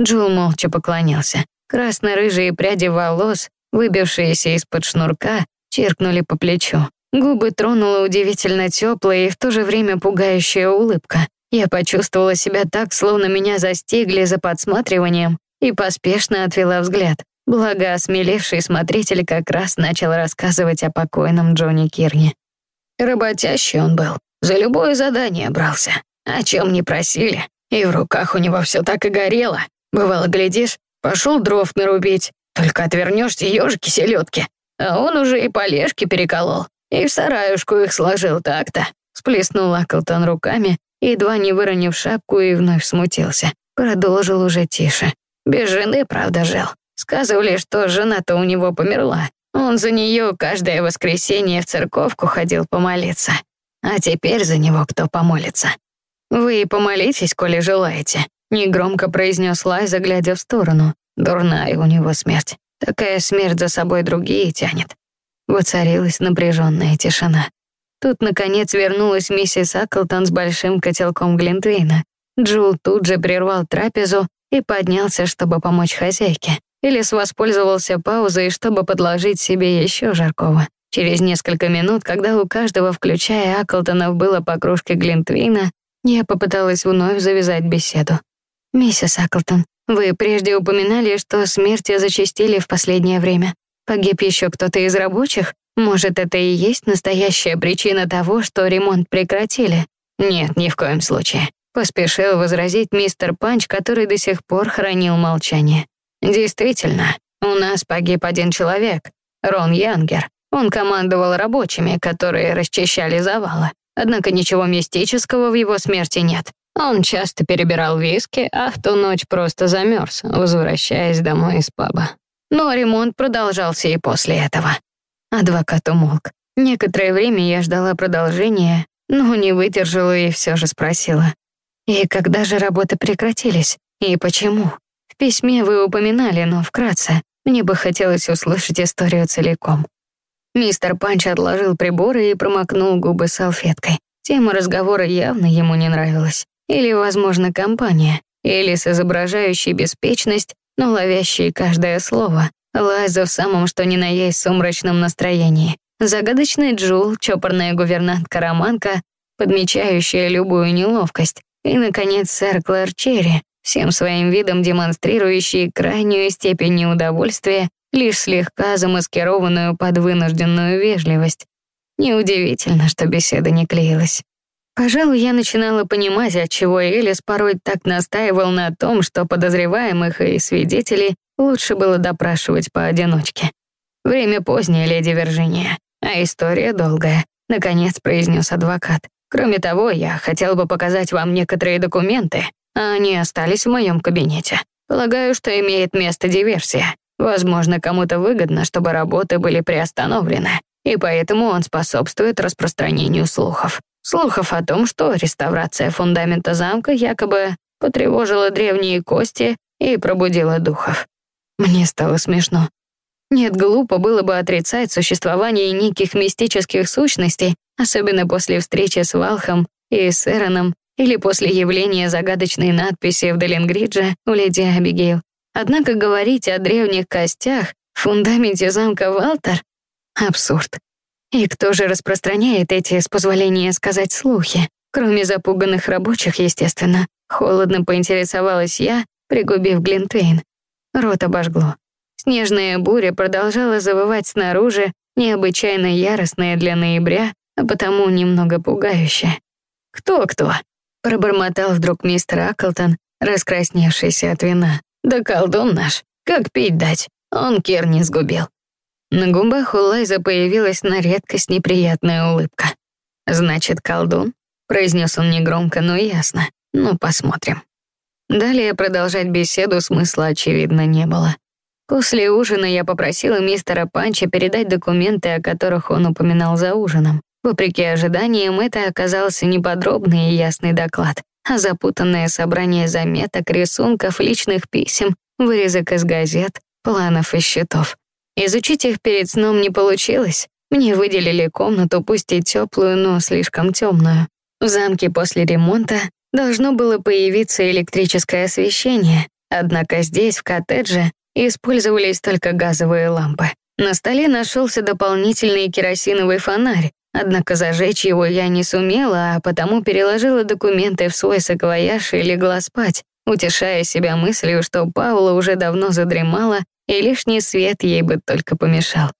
Джул молча поклонился. Красно-рыжие пряди волос, выбившиеся из-под шнурка, чиркнули по плечу. Губы тронула удивительно теплая и в то же время пугающая улыбка. Я почувствовала себя так, словно меня застигли за подсматриванием, и поспешно отвела взгляд. Благо, осмелевший смотритель как раз начал рассказывать о покойном Джонни Кирне. Работящий он был, за любое задание брался, о чем не просили, и в руках у него все так и горело. Бывало, глядишь, пошел дров нарубить, только отвернешься ежики селедки, а он уже и полежки переколол, и в сараюшку их сложил так-то. Сплеснул Аклтон руками, едва не выронив шапку и вновь смутился. Продолжил уже тише. Без жены, правда, жил. Сказывали, что жена-то у него померла. Он за нее каждое воскресенье в церковку ходил помолиться. А теперь за него кто помолится? Вы и помолитесь, коли желаете. Негромко произнес Лайза, глядя в сторону. Дурная у него смерть. Такая смерть за собой другие тянет. Воцарилась напряженная тишина. Тут, наконец, вернулась миссис Аклтон с большим котелком Глинтвейна. Джул тут же прервал трапезу и поднялся, чтобы помочь хозяйке. Элис воспользовался паузой, чтобы подложить себе еще жаркого. Через несколько минут, когда у каждого, включая Аклтонов, было по кружке Глинтвейна, я попыталась вновь завязать беседу. «Миссис Аклтон, вы прежде упоминали, что смерти зачастили в последнее время. Погиб еще кто-то из рабочих? Может, это и есть настоящая причина того, что ремонт прекратили?» «Нет, ни в коем случае», — поспешил возразить мистер Панч, который до сих пор хранил молчание. Действительно, у нас погиб один человек, Рон Янгер. Он командовал рабочими, которые расчищали завалы. Однако ничего мистического в его смерти нет. Он часто перебирал виски, а в ту ночь просто замерз, возвращаясь домой из паба. Но ремонт продолжался и после этого. Адвокат умолк. Некоторое время я ждала продолжения, но не выдержала и все же спросила. «И когда же работы прекратились? И почему?» письме вы упоминали, но вкратце. Мне бы хотелось услышать историю целиком. Мистер Панч отложил приборы и промокнул губы салфеткой. Тема разговора явно ему не нравилась. Или, возможно, компания. Или с изображающей беспечность, но ловящей каждое слово. Лайза в самом что ни на есть сумрачном настроении. Загадочный Джул, чопорная гувернантка-романка, подмечающая любую неловкость. И, наконец, сэр Клэр Черри, всем своим видом демонстрирующий крайнюю степень неудовольствия, лишь слегка замаскированную под вынужденную вежливость. Неудивительно, что беседа не клеилась. Пожалуй, я начинала понимать, отчего Элис порой так настаивал на том, что подозреваемых и свидетелей лучше было допрашивать поодиночке. Время позднее, леди Виржиния, а история долгая, наконец произнес адвокат. Кроме того, я хотел бы показать вам некоторые документы, а они остались в моем кабинете. Полагаю, что имеет место диверсия. Возможно, кому-то выгодно, чтобы работы были приостановлены, и поэтому он способствует распространению слухов. Слухов о том, что реставрация фундамента замка якобы потревожила древние кости и пробудила духов. Мне стало смешно. Нет, глупо было бы отрицать существование неких мистических сущностей, особенно после встречи с Валхом и с Эроном или после явления загадочной надписи в Деленгридже у леди Абигейл. Однако говорить о древних костях в фундаменте замка Валтер — абсурд. И кто же распространяет эти, с позволения сказать, слухи? Кроме запуганных рабочих, естественно. Холодно поинтересовалась я, пригубив Глинтвейн. Рот обожгло. Снежная буря продолжала завывать снаружи, необычайно яростная для ноября, а потому немного пугающая. Кто-кто? Пробормотал вдруг мистер Аклтон, раскрасневшийся от вина. «Да колдун наш, как пить дать? Он Кир не сгубил». На губах у Лайза появилась на редкость неприятная улыбка. «Значит, колдун?» — произнес он негромко, но ясно. «Ну, посмотрим». Далее продолжать беседу смысла, очевидно, не было. После ужина я попросила мистера Панча передать документы, о которых он упоминал за ужином. Вопреки ожиданиям, это оказался не подробный и ясный доклад, а запутанное собрание заметок, рисунков, личных писем, вырезок из газет, планов и счетов. Изучить их перед сном не получилось. Мне выделили комнату, пусть и теплую, но слишком темную. В замке после ремонта должно было появиться электрическое освещение, однако здесь, в коттедже, использовались только газовые лампы. На столе нашелся дополнительный керосиновый фонарь, Однако зажечь его я не сумела, а потому переложила документы в свой саквояж и легла спать, утешая себя мыслью, что Паула уже давно задремала, и лишний свет ей бы только помешал.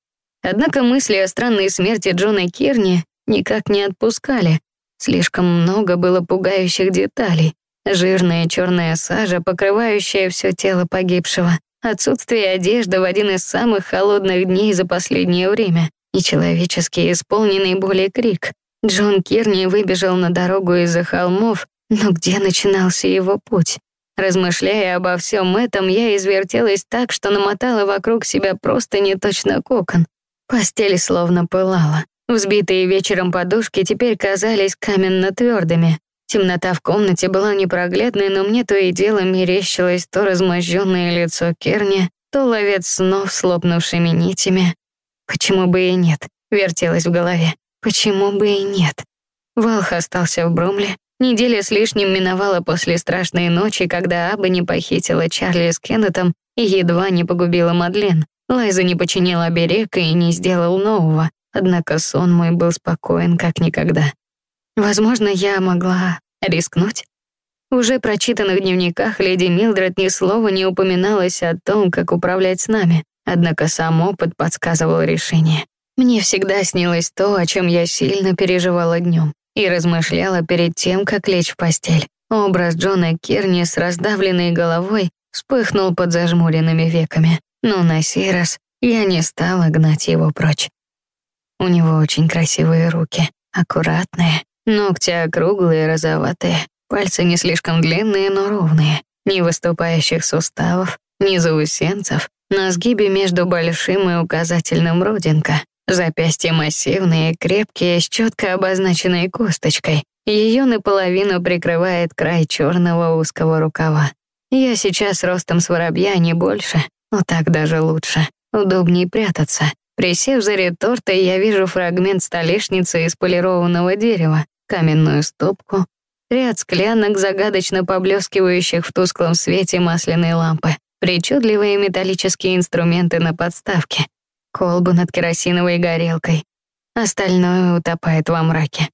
Однако мысли о странной смерти Джона Кирни никак не отпускали. Слишком много было пугающих деталей. Жирная черная сажа, покрывающая все тело погибшего. Отсутствие одежды в один из самых холодных дней за последнее время. Нечеловеческий исполненный боли крик. Джон Кирни выбежал на дорогу из-за холмов, но где начинался его путь? Размышляя обо всем этом, я извертелась так, что намотала вокруг себя просто не точно кокон. Постель словно пылала. Взбитые вечером подушки теперь казались каменно твердыми. Темнота в комнате была непроглядной, но мне то и дело мерещилось то размозженное лицо Керни, то ловец снов с лопнувшими нитями. Почему бы и нет, вертелось в голове. Почему бы и нет? Валх остался в Бромле. Неделя с лишним миновала после страшной ночи, когда Аба не похитила Чарли с Кеннетом и едва не погубила Мадлен. Лайза не починила берег и не сделал нового, однако сон мой был спокоен как никогда. Возможно, я могла рискнуть. Уже прочитанных дневниках леди Милдред ни слова не упоминалось о том, как управлять с нами, однако сам опыт подсказывал решение. Мне всегда снилось то, о чем я сильно переживала днем и размышляла перед тем, как лечь в постель. Образ Джона Кирни с раздавленной головой вспыхнул под зажмуренными веками, но на сей раз я не стала гнать его прочь. У него очень красивые руки, аккуратные, Ногти округлые, розоватые, пальцы не слишком длинные, но ровные, ни выступающих суставов, ни заусенцев, на сгибе между большим и указательным родинка, запястья массивные, крепкие, с четко обозначенной косточкой. Ее наполовину прикрывает край черного узкого рукава. Я сейчас ростом с воробья, не больше, но так даже лучше. Удобнее прятаться. Присев за ретортой, я вижу фрагмент столешницы из полированного дерева, каменную стопку, ряд склянок, загадочно поблескивающих в тусклом свете масляной лампы, причудливые металлические инструменты на подставке, колбу над керосиновой горелкой. Остальное утопает во мраке.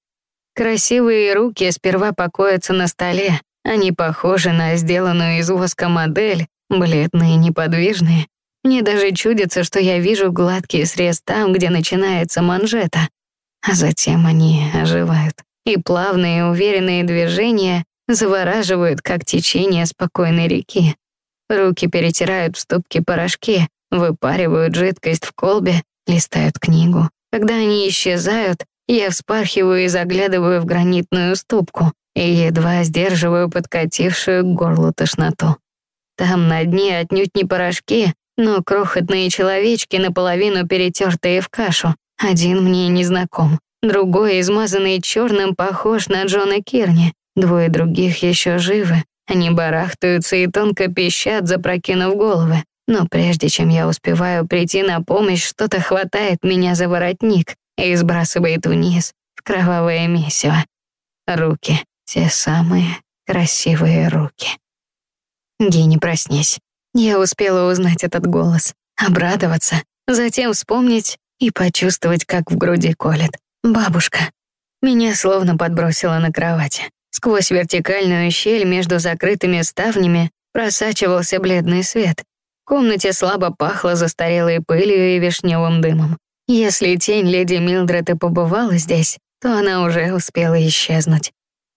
Красивые руки сперва покоятся на столе, они похожи на сделанную из воска модель, бледные, неподвижные. Мне даже чудится, что я вижу гладкий срез там, где начинается манжета, а затем они оживают и плавные уверенные движения завораживают, как течение спокойной реки. Руки перетирают в ступке порошки, выпаривают жидкость в колбе, листают книгу. Когда они исчезают, я вспархиваю и заглядываю в гранитную ступку и едва сдерживаю подкатившую к горлу тошноту. Там на дне отнюдь не порошки, но крохотные человечки, наполовину перетертые в кашу. Один мне не знаком. Другой, измазанный черным, похож на Джона Кирни. Двое других еще живы. Они барахтаются и тонко пищат, запрокинув головы. Но прежде чем я успеваю прийти на помощь, что-то хватает меня за воротник и сбрасывает вниз в кровавое месиво. Руки. Те самые красивые руки. Гене, проснись. Я успела узнать этот голос, обрадоваться, затем вспомнить и почувствовать, как в груди колет. Бабушка. Меня словно подбросило на кровати. Сквозь вертикальную щель между закрытыми ставнями просачивался бледный свет. В комнате слабо пахло застарелой пылью и вишневым дымом. Если тень леди Милдред и побывала здесь, то она уже успела исчезнуть.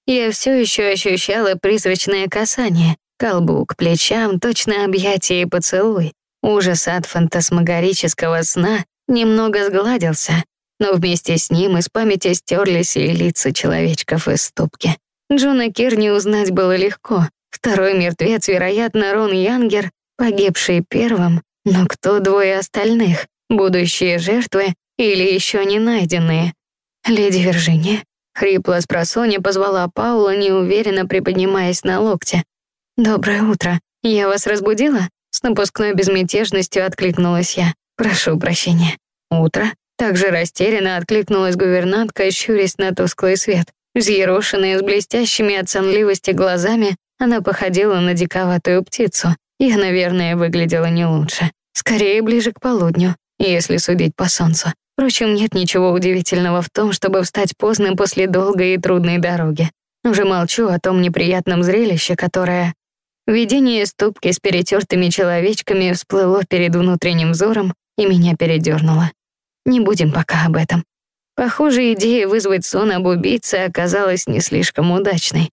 Я все еще ощущала призрачное касание, колбу к плечам, точно объятие и поцелуй. Ужас от фантасмагорического сна немного сгладился, но вместе с ним из памяти стерлись и лица человечков из ступки. Джона Кирни узнать было легко. Второй мертвец, вероятно, Рон Янгер, погибший первым, но кто двое остальных? Будущие жертвы или еще не найденные? Леди Виржиния, хрипло с просонья позвала Паула, неуверенно приподнимаясь на локте. «Доброе утро. Я вас разбудила?» С напускной безмятежностью откликнулась я. «Прошу прощения. Утро? Также растерянно откликнулась гувернантка, щурясь на тусклый свет. Взъерошенная с блестящими от сонливости глазами, она походила на диковатую птицу. Я, наверное, выглядела не лучше. Скорее, ближе к полудню, если судить по солнцу. Впрочем, нет ничего удивительного в том, чтобы встать поздно после долгой и трудной дороги. Уже молчу о том неприятном зрелище, которое... Видение ступки с перетертыми человечками всплыло перед внутренним взором и меня передернуло. Не будем пока об этом. Похоже, идея вызвать сон об убийце оказалась не слишком удачной.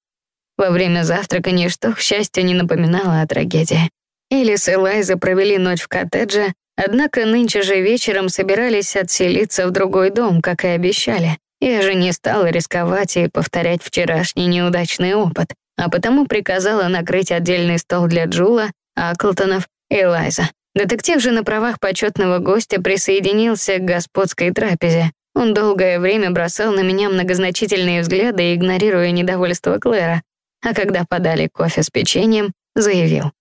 Во время завтрака ничто, к счастью, не напоминало о трагедии. Элис и Лайза провели ночь в коттедже, однако нынче же вечером собирались отселиться в другой дом, как и обещали. Я же не стала рисковать и повторять вчерашний неудачный опыт, а потому приказала накрыть отдельный стол для Джула, Аклтонов и Лайза. Детектив же на правах почетного гостя присоединился к господской трапезе. Он долгое время бросал на меня многозначительные взгляды, игнорируя недовольство Клэра, а когда подали кофе с печеньем, заявил.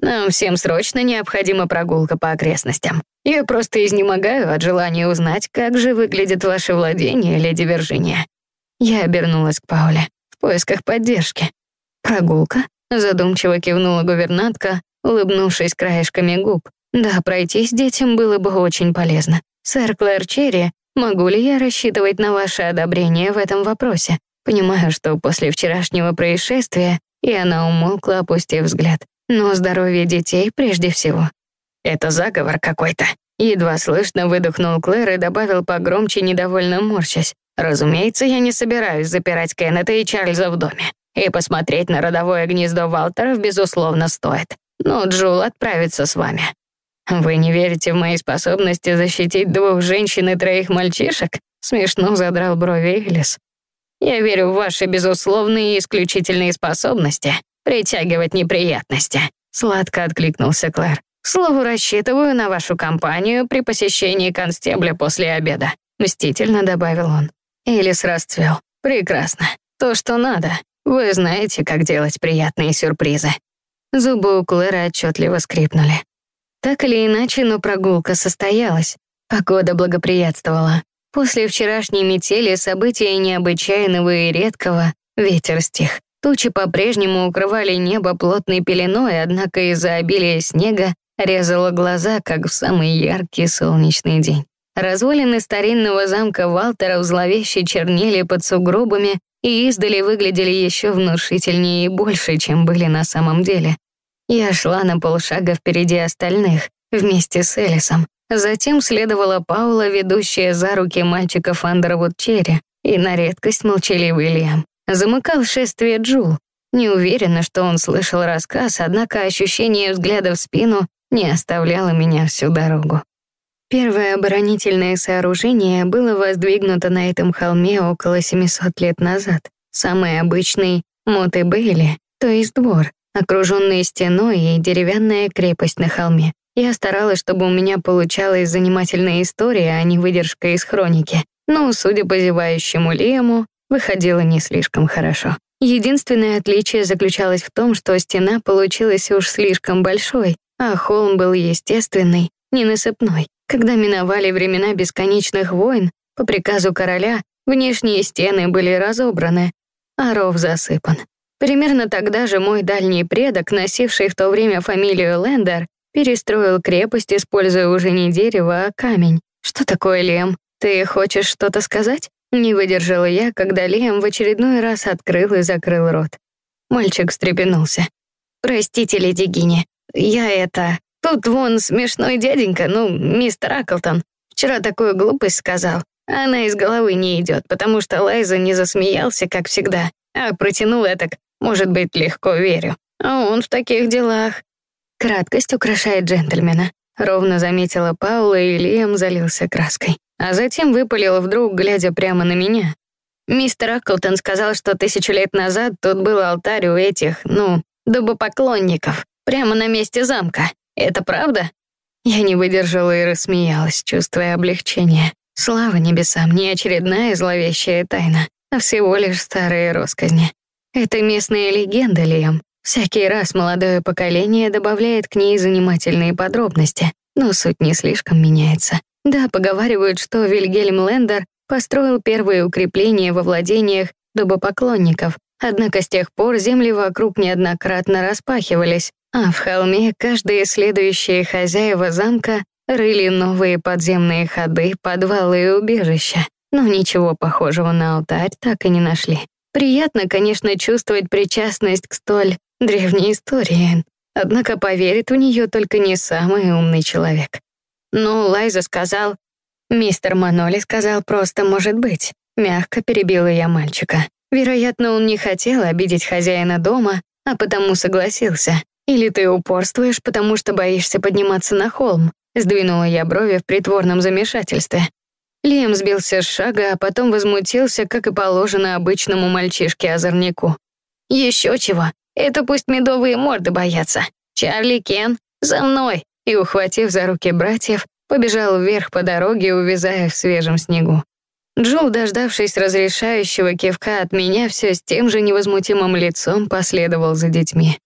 «Нам всем срочно необходима прогулка по окрестностям. Я просто изнемогаю от желания узнать, как же выглядит ваше владение, леди Виржиния». Я обернулась к Пауле в поисках поддержки. «Прогулка?» — задумчиво кивнула гувернантка, улыбнувшись краешками губ. «Да, пройтись детям было бы очень полезно. Сэр Клэр Черри, могу ли я рассчитывать на ваше одобрение в этом вопросе? Понимаю, что после вчерашнего происшествия и она умолкла, опустив взгляд. Но здоровье детей прежде всего. Это заговор какой-то. Едва слышно выдохнул Клэр и добавил погромче, недовольно морщась. Разумеется, я не собираюсь запирать Кеннета и Чарльза в доме. И посмотреть на родовое гнездо Валтеров, безусловно, стоит. Но Джул отправится с вами. Вы не верите в мои способности защитить двух женщин и троих мальчишек? Смешно задрал брови Элис. Я верю в ваши безусловные и исключительные способности притягивать неприятности», — сладко откликнулся Клэр. «Слову, рассчитываю на вашу компанию при посещении констебля после обеда», — мстительно добавил он. Элис расцвел. «Прекрасно. То, что надо. Вы знаете, как делать приятные сюрпризы». Зубы у Клэра отчетливо скрипнули. Так или иначе, но прогулка состоялась. Погода благоприятствовала. После вчерашней метели события необычайного и редкого ветер стих. Тучи по-прежнему укрывали небо плотной пеленой, однако из-за обилия снега резало глаза, как в самый яркий солнечный день. Развалины старинного замка Валтеров зловеще чернели под сугробами и издали выглядели еще внушительнее и больше, чем были на самом деле. Я шла на полшага впереди остальных, вместе с Элисом, Затем следовала Паула, ведущая за руки мальчиков Андервуд Черри, и на редкость молчаливый Лиам. Замыкал шествие Джул. Не уверена, что он слышал рассказ, однако ощущение взгляда в спину не оставляло меня всю дорогу. Первое оборонительное сооружение было воздвигнуто на этом холме около 700 лет назад. Самый обычный Моте-Бейли, то есть двор, окруженный стеной и деревянная крепость на холме. Я старалась, чтобы у меня получалась занимательная история, а не выдержка из хроники. Но, судя по зевающему Лиему, выходило не слишком хорошо. Единственное отличие заключалось в том, что стена получилась уж слишком большой, а холм был естественный, не насыпной. Когда миновали времена бесконечных войн, по приказу короля внешние стены были разобраны, а ров засыпан. Примерно тогда же мой дальний предок, носивший в то время фамилию Лендер, Перестроил крепость, используя уже не дерево, а камень. Что такое Лем? Ты хочешь что-то сказать? Не выдержала я, когда Лем в очередной раз открыл и закрыл рот. Мальчик встрепенулся. «Простите, леди Гинни, я это... Тут вон смешной дяденька, ну, мистер Аклтон. Вчера такую глупость сказал. Она из головы не идет, потому что Лайза не засмеялся, как всегда, а протянул это, может быть, легко верю. А он в таких делах. Краткость украшает джентльмена. Ровно заметила Паула, и Лиам залился краской. А затем выпалил вдруг, глядя прямо на меня. Мистер Аклтон сказал, что тысячу лет назад тут был алтарь у этих, ну, дубопоклонников, прямо на месте замка. Это правда? Я не выдержала и рассмеялась, чувствуя облегчение. Слава небесам, не очередная зловещая тайна, всего лишь старые росказни. Это местная легенда, Лиам. Всякий раз молодое поколение добавляет к ней занимательные подробности, но суть не слишком меняется. Да, поговаривают, что Вильгельм Лендер построил первые укрепления во владениях дубопоклонников, однако с тех пор земли вокруг неоднократно распахивались, а в холме каждые следующие хозяева замка рыли новые подземные ходы, подвалы и убежища, но ничего похожего на алтарь так и не нашли. Приятно, конечно, чувствовать причастность к столь древняя история. Однако поверит в нее только не самый умный человек. Ну, Лайза сказал... Мистер Маноли сказал просто «может быть». Мягко перебила я мальчика. Вероятно, он не хотел обидеть хозяина дома, а потому согласился. Или ты упорствуешь, потому что боишься подниматься на холм. Сдвинула я брови в притворном замешательстве. Лиам сбился с шага, а потом возмутился, как и положено обычному мальчишке-озорнику. Еще чего, это пусть медовые морды боятся. Чарли, Кен, за мной!» И, ухватив за руки братьев, побежал вверх по дороге, увязая в свежем снегу. Джул, дождавшись разрешающего кивка от меня, все с тем же невозмутимым лицом последовал за детьми.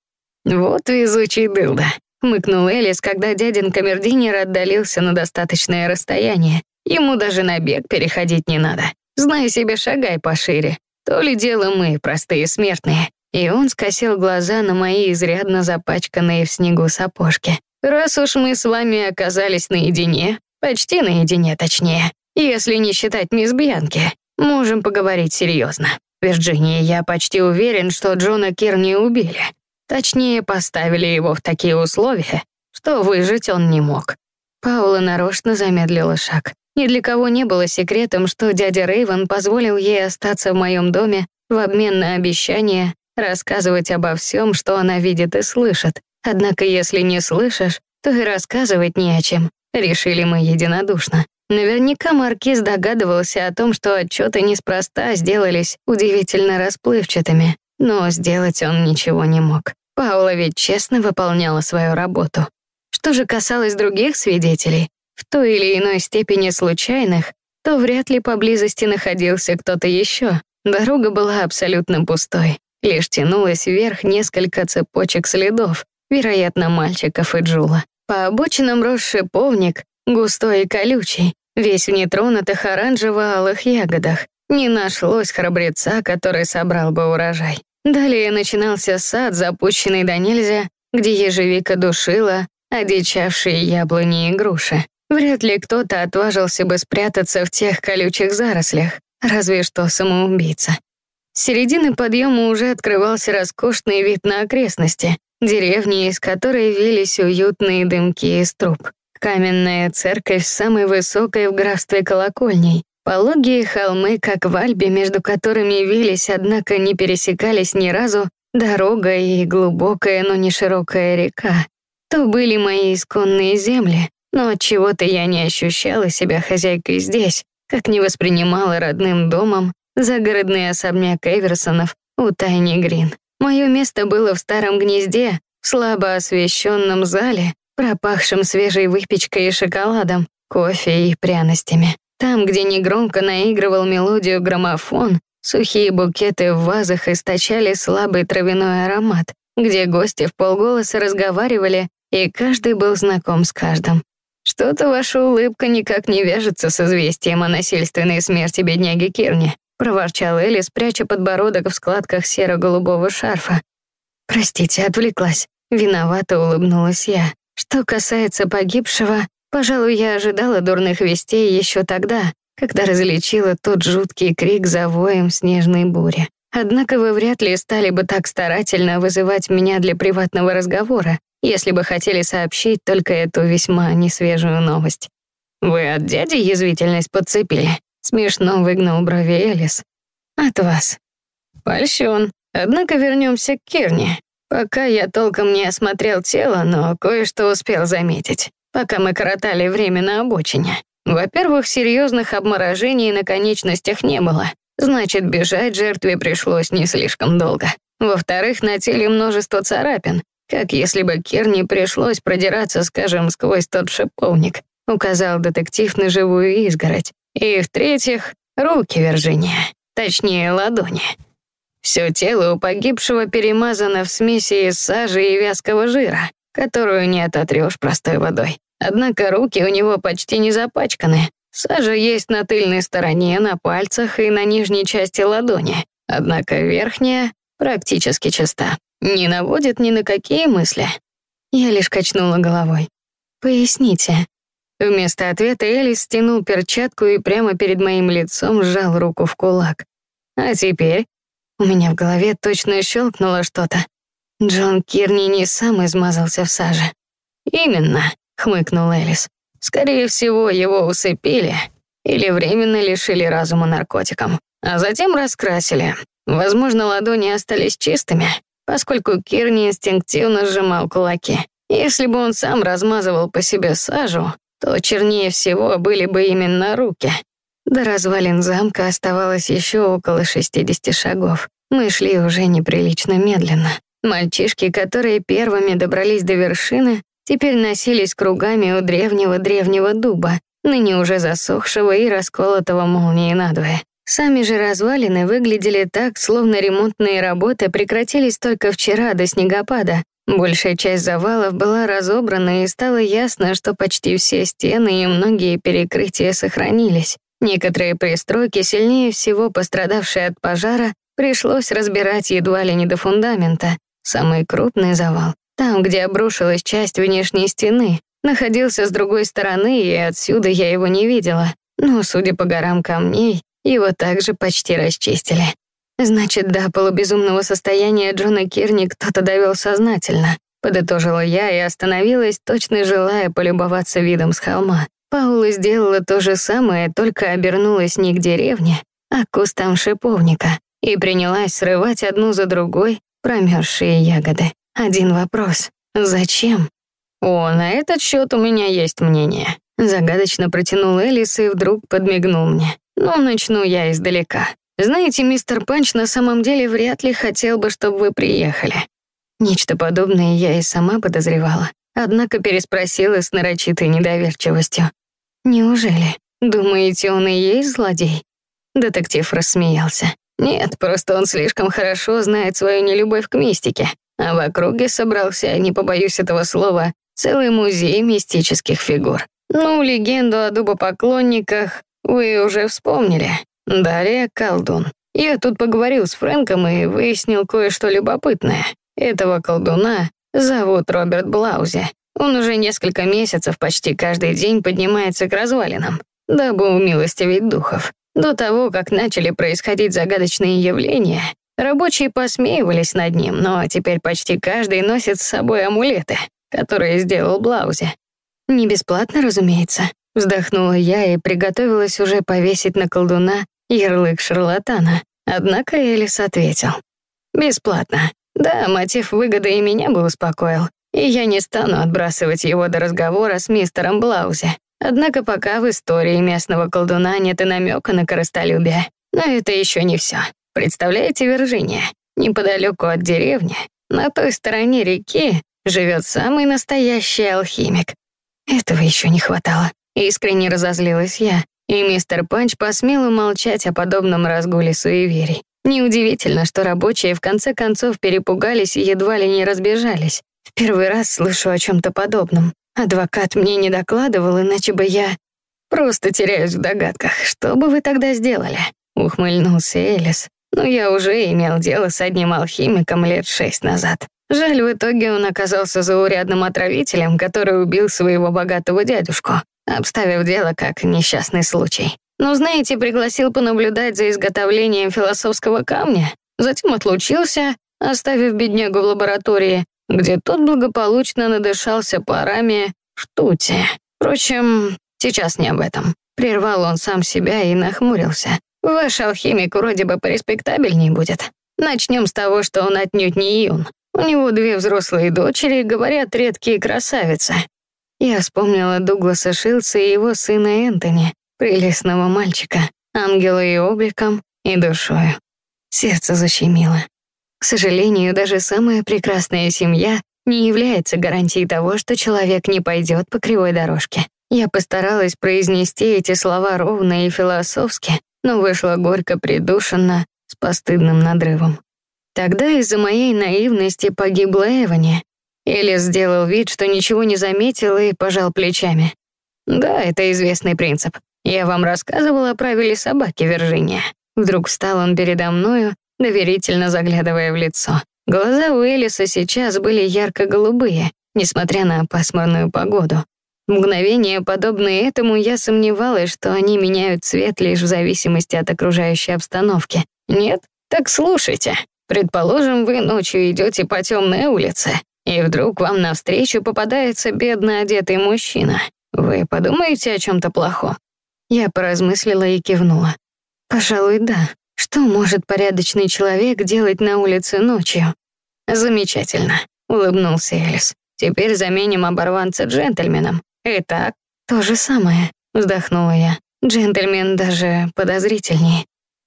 «Вот везучий дылда», — хмыкнул Элис, когда дядин камердинер отдалился на достаточное расстояние. Ему даже на бег переходить не надо. Знай себе, шагай пошире. То ли дело мы, простые смертные. И он скосил глаза на мои изрядно запачканные в снегу сапожки. «Раз уж мы с вами оказались наедине, почти наедине точнее, если не считать мисс Бьянки, можем поговорить серьезно. Вирджиния, я почти уверен, что Джона Кирни убили. Точнее, поставили его в такие условия, что выжить он не мог». Паула нарочно замедлила шаг. Ни для кого не было секретом, что дядя Рейвен позволил ей остаться в моем доме в обмен на обещание рассказывать обо всем, что она видит и слышит. Однако если не слышишь, то и рассказывать не о чем, решили мы единодушно. Наверняка Маркиз догадывался о том, что отчеты неспроста сделались удивительно расплывчатыми, но сделать он ничего не мог. Паула ведь честно выполняла свою работу. Что же касалось других свидетелей, в той или иной степени случайных, то вряд ли поблизости находился кто-то еще. Дорога была абсолютно пустой. Лишь тянулось вверх несколько цепочек следов, вероятно, мальчиков и Джула. По обочинам рос шиповник, густой и колючий, весь в нетронутых оранжево-алых ягодах. Не нашлось храбреца, который собрал бы урожай. Далее начинался сад, запущенный до нельзя, где ежевика душила, одичавшие яблони и груши. Вряд ли кто-то отважился бы спрятаться в тех колючих зарослях, разве что самоубийца. С середины подъема уже открывался роскошный вид на окрестности, деревни, из которой вились уютные дымки из труб. Каменная церковь самой высокой в графстве колокольней, пологие холмы, как в Альбе, между которыми вились, однако не пересекались ни разу, дорога и глубокая, но не широкая река. То были мои исконные земли, но от чего-то я не ощущала себя хозяйкой здесь, как не воспринимала родным домом Загородный особняк Эверсонов у Тайни Грин. Мое место было в старом гнезде, в слабо освещенном зале, пропахшем свежей выпечкой и шоколадом, кофе и пряностями. Там, где негромко наигрывал мелодию граммофон, сухие букеты в вазах источали слабый травяной аромат, где гости в полголоса разговаривали, и каждый был знаком с каждым. Что-то ваша улыбка никак не вяжется с известием о насильственной смерти бедняги Кирни проворчал Элис, пряча подбородок в складках серо-голубого шарфа. «Простите, отвлеклась». Виновато улыбнулась я. Что касается погибшего, пожалуй, я ожидала дурных вестей еще тогда, когда различила тот жуткий крик за воем снежной бури. Однако вы вряд ли стали бы так старательно вызывать меня для приватного разговора, если бы хотели сообщить только эту весьма несвежую новость. Вы от дяди язвительность подцепили? Смешно выгнал брови Элис. От вас. Польщен. Однако вернемся к Кирне. Пока я толком не осмотрел тело, но кое-что успел заметить, пока мы коротали время на обочине. Во-первых, серьезных обморожений на конечностях не было. Значит, бежать жертве пришлось не слишком долго. Во-вторых, на теле множество царапин, как если бы Кирне пришлось продираться, скажем, сквозь тот шиповник, указал детектив на живую изгородь. И в-третьих, руки Вирджиния, точнее ладони. Все тело у погибшего перемазано в смеси из сажи и вязкого жира, которую не ототрешь простой водой. Однако руки у него почти не запачканы. Сажа есть на тыльной стороне, на пальцах и на нижней части ладони. Однако верхняя практически чиста. Не наводит ни на какие мысли. Я лишь качнула головой. «Поясните», Вместо ответа Элис стянул перчатку и прямо перед моим лицом сжал руку в кулак. А теперь у меня в голове точно щелкнуло что-то. Джон Кирни не сам измазался в саже. «Именно», — хмыкнул Элис. «Скорее всего, его усыпили или временно лишили разума наркотиком, а затем раскрасили. Возможно, ладони остались чистыми, поскольку Кирни инстинктивно сжимал кулаки. Если бы он сам размазывал по себе сажу, то чернее всего были бы именно руки. До развалин замка оставалось еще около 60 шагов. Мы шли уже неприлично медленно. Мальчишки, которые первыми добрались до вершины, теперь носились кругами у древнего-древнего дуба, ныне уже засохшего и расколотого молнией надвое. Сами же развалины выглядели так, словно ремонтные работы прекратились только вчера до снегопада. Большая часть завалов была разобрана, и стало ясно, что почти все стены и многие перекрытия сохранились. Некоторые пристройки, сильнее всего пострадавшие от пожара, пришлось разбирать едва ли не до фундамента. Самый крупный завал, там, где обрушилась часть внешней стены, находился с другой стороны, и отсюда я его не видела. Но, судя по горам камней, его также почти расчистили. Значит, до полубезумного состояния Джона Кирни кто-то довел сознательно. Подытожила я и остановилась, точно желая полюбоваться видом с холма. Паула сделала то же самое, только обернулась не к деревне, а к кустам шиповника и принялась срывать одну за другой промерзшие ягоды. Один вопрос. Зачем? «О, на этот счет у меня есть мнение». Загадочно протянул Элис и вдруг подмигнул мне. «Ну, начну я издалека. Знаете, мистер Панч на самом деле вряд ли хотел бы, чтобы вы приехали». Нечто подобное я и сама подозревала, однако переспросила с нарочитой недоверчивостью. «Неужели? Думаете, он и есть злодей?» Детектив рассмеялся. Нет, просто он слишком хорошо знает свою нелюбовь к мистике, а в округе собрался, не побоюсь этого слова, целый музей мистических фигур. Ну, легенду о дубопоклонниках вы уже вспомнили. Далее колдун. Я тут поговорил с Фрэнком и выяснил кое-что любопытное. Этого колдуна зовут Роберт Блаузи. Он уже несколько месяцев почти каждый день поднимается к развалинам, дабы умилостивить духов. До того, как начали происходить загадочные явления, рабочие посмеивались над ним, но теперь почти каждый носит с собой амулеты, которые сделал Блаузи. Не бесплатно, разумеется. Вздохнула я и приготовилась уже повесить на колдуна ярлык шарлатана. Однако Элис ответил. «Бесплатно. Да, мотив выгоды и меня бы успокоил, и я не стану отбрасывать его до разговора с мистером Блаузи. Однако пока в истории местного колдуна нет и намека на коростолюбие. Но это еще не все. Представляете, Виржиния, неподалеку от деревни, на той стороне реки, живет самый настоящий алхимик. Этого еще не хватало. Искренне разозлилась я, и мистер Панч посмел умолчать о подобном разгуле суеверий. Неудивительно, что рабочие в конце концов перепугались и едва ли не разбежались. В первый раз слышу о чем-то подобном. Адвокат мне не докладывал, иначе бы я... Просто теряюсь в догадках. Что бы вы тогда сделали? Ухмыльнулся Элис. Но я уже имел дело с одним алхимиком лет шесть назад. Жаль, в итоге он оказался заурядным отравителем, который убил своего богатого дядюшку, обставив дело как несчастный случай. Но, знаете, пригласил понаблюдать за изготовлением философского камня, затем отлучился, оставив беднягу в лаборатории, где тот благополучно надышался парами в туте. Впрочем, сейчас не об этом. Прервал он сам себя и нахмурился. Ваш алхимик вроде бы пореспектабельней будет. Начнем с того, что он отнюдь не юн. У него две взрослые дочери, говорят, редкие красавицы. Я вспомнила Дугласа Шилса и его сына Энтони, прелестного мальчика, ангела и обликом, и душою. Сердце защемило. К сожалению, даже самая прекрасная семья не является гарантией того, что человек не пойдет по кривой дорожке. Я постаралась произнести эти слова ровно и философски, но вышла горько придушенно, с постыдным надрывом. Тогда из-за моей наивности погибла Эвани. Элис сделал вид, что ничего не заметил и пожал плечами. «Да, это известный принцип. Я вам рассказывала о правиле собаки, Виржиния». Вдруг встал он передо мною доверительно заглядывая в лицо. Глаза у Элиса сейчас были ярко-голубые, несмотря на пасмурную погоду. В мгновение, подобное этому, я сомневалась, что они меняют цвет лишь в зависимости от окружающей обстановки. Нет? Так слушайте. Предположим, вы ночью идете по темной улице, и вдруг вам навстречу попадается бедно одетый мужчина. Вы подумаете о чем-то плохом? Я поразмыслила и кивнула. Пожалуй, да. Что может порядочный человек делать на улице ночью? Замечательно, улыбнулся Элис. Теперь заменим оборванца джентльменом. Итак, то же самое, вздохнула я. Джентльмен даже подозрительнее.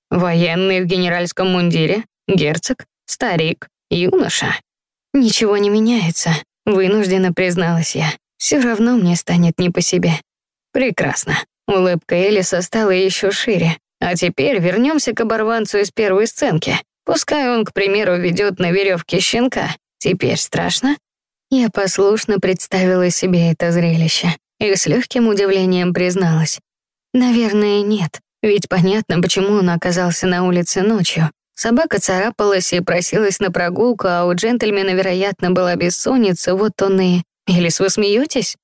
Военный в генеральском мундире, герцог, старик, юноша. Ничего не меняется, вынуждена призналась я. Все равно мне станет не по себе. Прекрасно. Улыбка Элиса стала еще шире. А теперь вернемся к оборванцу из первой сценки. Пускай он, к примеру, ведет на веревке щенка. Теперь страшно? Я послушно представила себе это зрелище и с легким удивлением призналась. Наверное, нет, ведь понятно, почему он оказался на улице ночью. Собака царапалась и просилась на прогулку, а у джентльмена, вероятно, была бессонница, вот он и... Элис, вы смеетесь?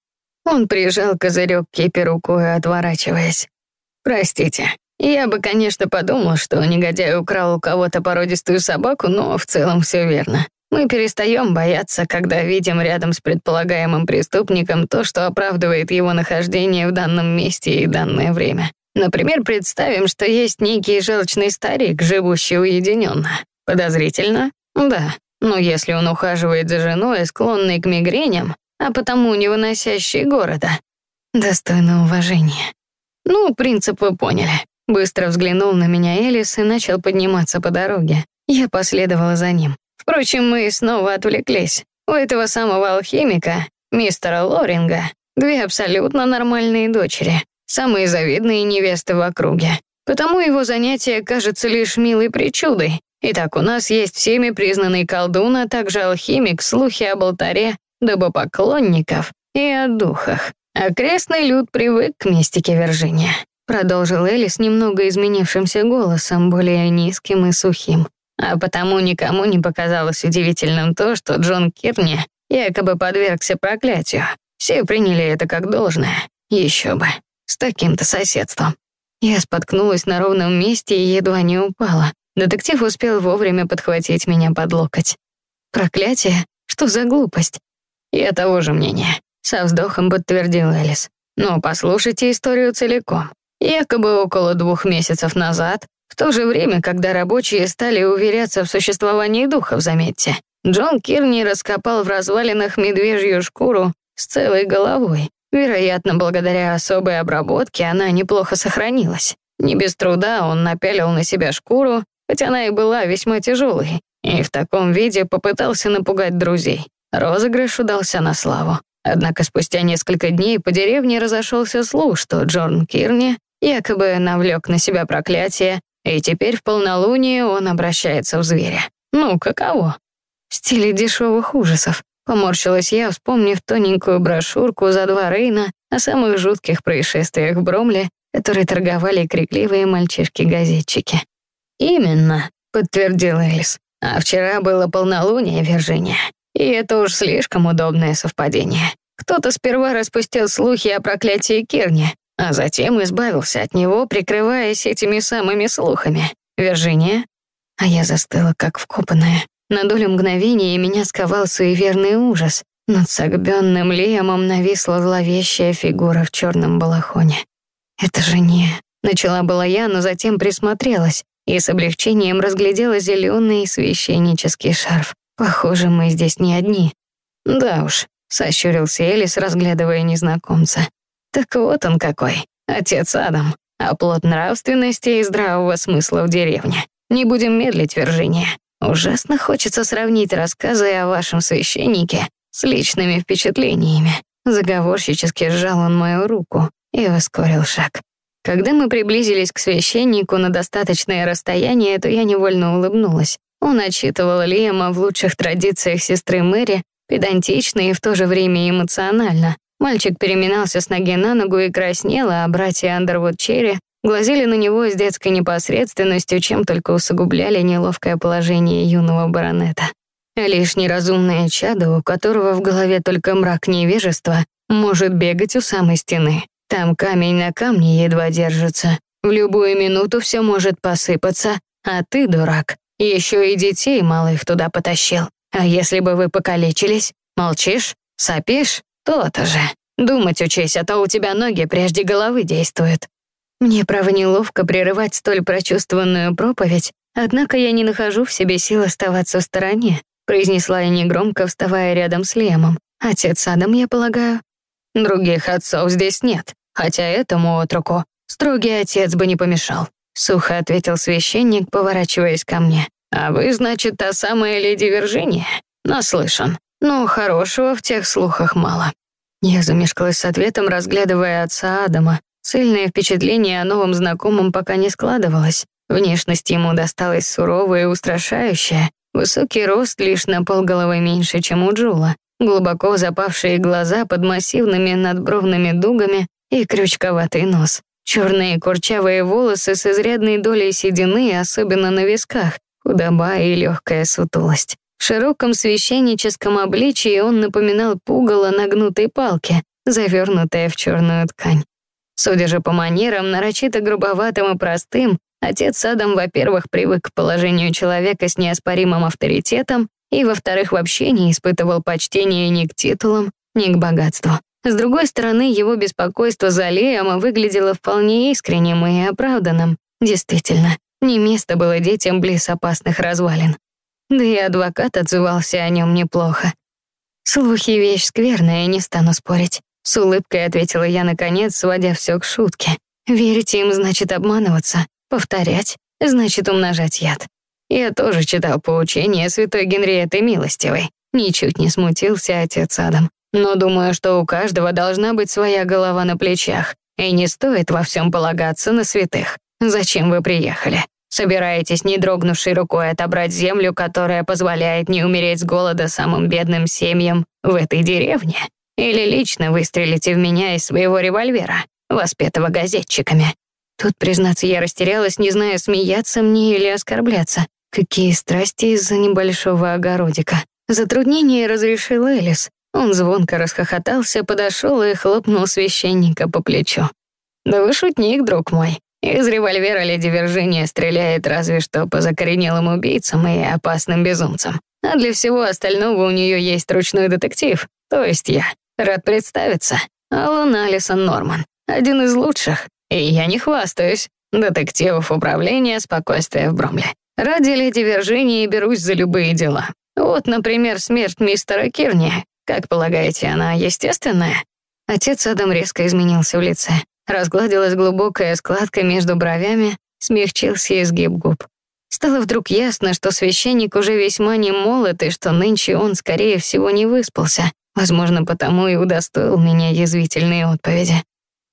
Он прижал козырек кипи рукой, отворачиваясь. «Простите, я бы, конечно, подумал, что негодяй украл у кого-то породистую собаку, но в целом все верно. Мы перестаем бояться, когда видим рядом с предполагаемым преступником то, что оправдывает его нахождение в данном месте и данное время. Например, представим, что есть некий желчный старик, живущий уединенно. Подозрительно? Да. Но если он ухаживает за женой, склонной к мигреням, а потому не выносящий города, достойно уважения. Ну, принцип вы поняли. Быстро взглянул на меня Элис и начал подниматься по дороге. Я последовала за ним. Впрочем, мы снова отвлеклись. У этого самого алхимика, мистера Лоринга, две абсолютно нормальные дочери, самые завидные невесты в округе. Потому его занятие кажется лишь милой причудой. Итак, у нас есть всеми признанный колдун, а также алхимик, слухи об алтаре, дабопоклонников и о духах. Окрестный люд привык к мистике Виржиния. Продолжил Элис немного изменившимся голосом, более низким и сухим. А потому никому не показалось удивительным то, что Джон Кирни якобы подвергся проклятию. Все приняли это как должное. Еще бы. С таким-то соседством. Я споткнулась на ровном месте и едва не упала. Детектив успел вовремя подхватить меня под локоть. Проклятие? Что за глупость? Я того же мнения. Со вздохом подтвердил Элис. Но послушайте историю целиком. Якобы около двух месяцев назад, в то же время, когда рабочие стали уверяться в существовании духов, заметьте, Джон Кирни раскопал в развалинах медвежью шкуру с целой головой. Вероятно, благодаря особой обработке она неплохо сохранилась. Не без труда он напялил на себя шкуру, хотя она и была весьма тяжелой, и в таком виде попытался напугать друзей. Розыгрыш удался на славу. Однако спустя несколько дней по деревне разошелся слух, что Джон Кирни якобы навлек на себя проклятие, и теперь в полнолуние он обращается в зверя. Ну, каково? В стиле дешевых ужасов. Поморщилась я, вспомнив тоненькую брошюрку за два Рейна о самых жутких происшествиях в Бромле, которые торговали крикливые мальчишки-газетчики. «Именно», — подтвердил Элис. «А вчера было полнолуние, Виржиния, и это уж слишком удобное совпадение. Кто-то сперва распустил слухи о проклятии Кирни, а затем избавился от него, прикрываясь этими самыми слухами. Виржиния? А я застыла, как вкопанная. На долю мгновения меня сковал суеверный ужас. Над согбенным Лиамом нависла зловещая фигура в черном балахоне. «Это же не...» Начала была я, но затем присмотрелась и с облегчением разглядела зеленый священнический шарф. Похоже, мы здесь не одни. Да уж, сощурился Элис, разглядывая незнакомца. Так вот он какой, отец Адам, оплот нравственности и здравого смысла в деревне. Не будем медлить, Виржиния. Ужасно хочется сравнить рассказы о вашем священнике с личными впечатлениями. Заговорщически сжал он мою руку и ускорил шаг. Когда мы приблизились к священнику на достаточное расстояние, то я невольно улыбнулась. Он отчитывал Лиама в лучших традициях сестры Мэри, педантично и в то же время эмоционально. Мальчик переминался с ноги на ногу и краснел, а братья Андервуд Черри глазели на него с детской непосредственностью, чем только усугубляли неловкое положение юного баронета. Лишь неразумное чадо, у которого в голове только мрак невежества, может бегать у самой стены. Там камень на камне едва держится. В любую минуту все может посыпаться, а ты, дурак, Еще и детей малых туда потащил. А если бы вы покалечились? Молчишь? Сопишь? То-то же. Думать учись, а то у тебя ноги прежде головы действуют. Мне, право, неловко прерывать столь прочувствованную проповедь, однако я не нахожу в себе сил оставаться в стороне, произнесла я негромко, вставая рядом с Лемом. Отец Адам, я полагаю. Других отцов здесь нет, хотя этому отруку строгий отец бы не помешал. Сухо ответил священник, поворачиваясь ко мне. А вы, значит, та самая леди Виржиния? Наслышан. Но хорошего в тех слухах мало. Я замешкалась с ответом, разглядывая отца Адама. Сильное впечатление о новом знакомом пока не складывалось. Внешность ему досталась суровая и устрашающая. Высокий рост лишь на полголовы меньше, чем у Джула. Глубоко запавшие глаза под массивными надбровными дугами и крючковатый нос. Черные курчавые волосы с изрядной долей седины, особенно на висках, худоба и легкая сутулость. Широком священническом обличии он напоминал пугало на гнутой палке, завернутое в черную ткань. Судя же по манерам, нарочито грубоватым и простым, отец Адам, во-первых, привык к положению человека с неоспоримым авторитетом, и, во-вторых, вообще не испытывал почтения ни к титулам, ни к богатству. С другой стороны, его беспокойство за Леома выглядело вполне искренним и оправданным. Действительно, не место было детям близ опасных развалин. Да и адвокат отзывался о нем неплохо. Слухи — вещь скверная, не стану спорить. С улыбкой ответила я, наконец, сводя все к шутке. Верить им значит обманываться, повторять значит умножать яд. Я тоже читал поучение святой Генриетты Милостивой. Ничуть не смутился отец Адам. Но думаю, что у каждого должна быть своя голова на плечах, и не стоит во всем полагаться на святых. Зачем вы приехали? Собираетесь не дрогнувшей рукой отобрать землю, которая позволяет не умереть с голода самым бедным семьям в этой деревне? Или лично выстрелите в меня из своего револьвера, воспетого газетчиками. Тут, признаться, я растерялась, не зная, смеяться мне или оскорбляться. Какие страсти из-за небольшого огородика. Затруднение разрешил Элис. Он звонко расхохотался, подошел и хлопнул священника по плечу. «Да вы шутник, друг мой. Из револьвера леди Виржиния стреляет разве что по закоренелым убийцам и опасным безумцам. А для всего остального у нее есть ручной детектив, то есть я. Рад представиться. Алан Алисон Норман. Один из лучших. И я не хвастаюсь. Детективов управления спокойствия в Бромле. Ради леди Виржинии берусь за любые дела. Вот, например, смерть мистера Кирни. Как полагаете, она естественная? Отец Адам резко изменился в лице. Разгладилась глубокая складка между бровями, смягчился изгиб губ. Стало вдруг ясно, что священник уже весьма не молод, и что нынче он, скорее всего, не выспался. Возможно, потому и удостоил меня язвительные отповеди.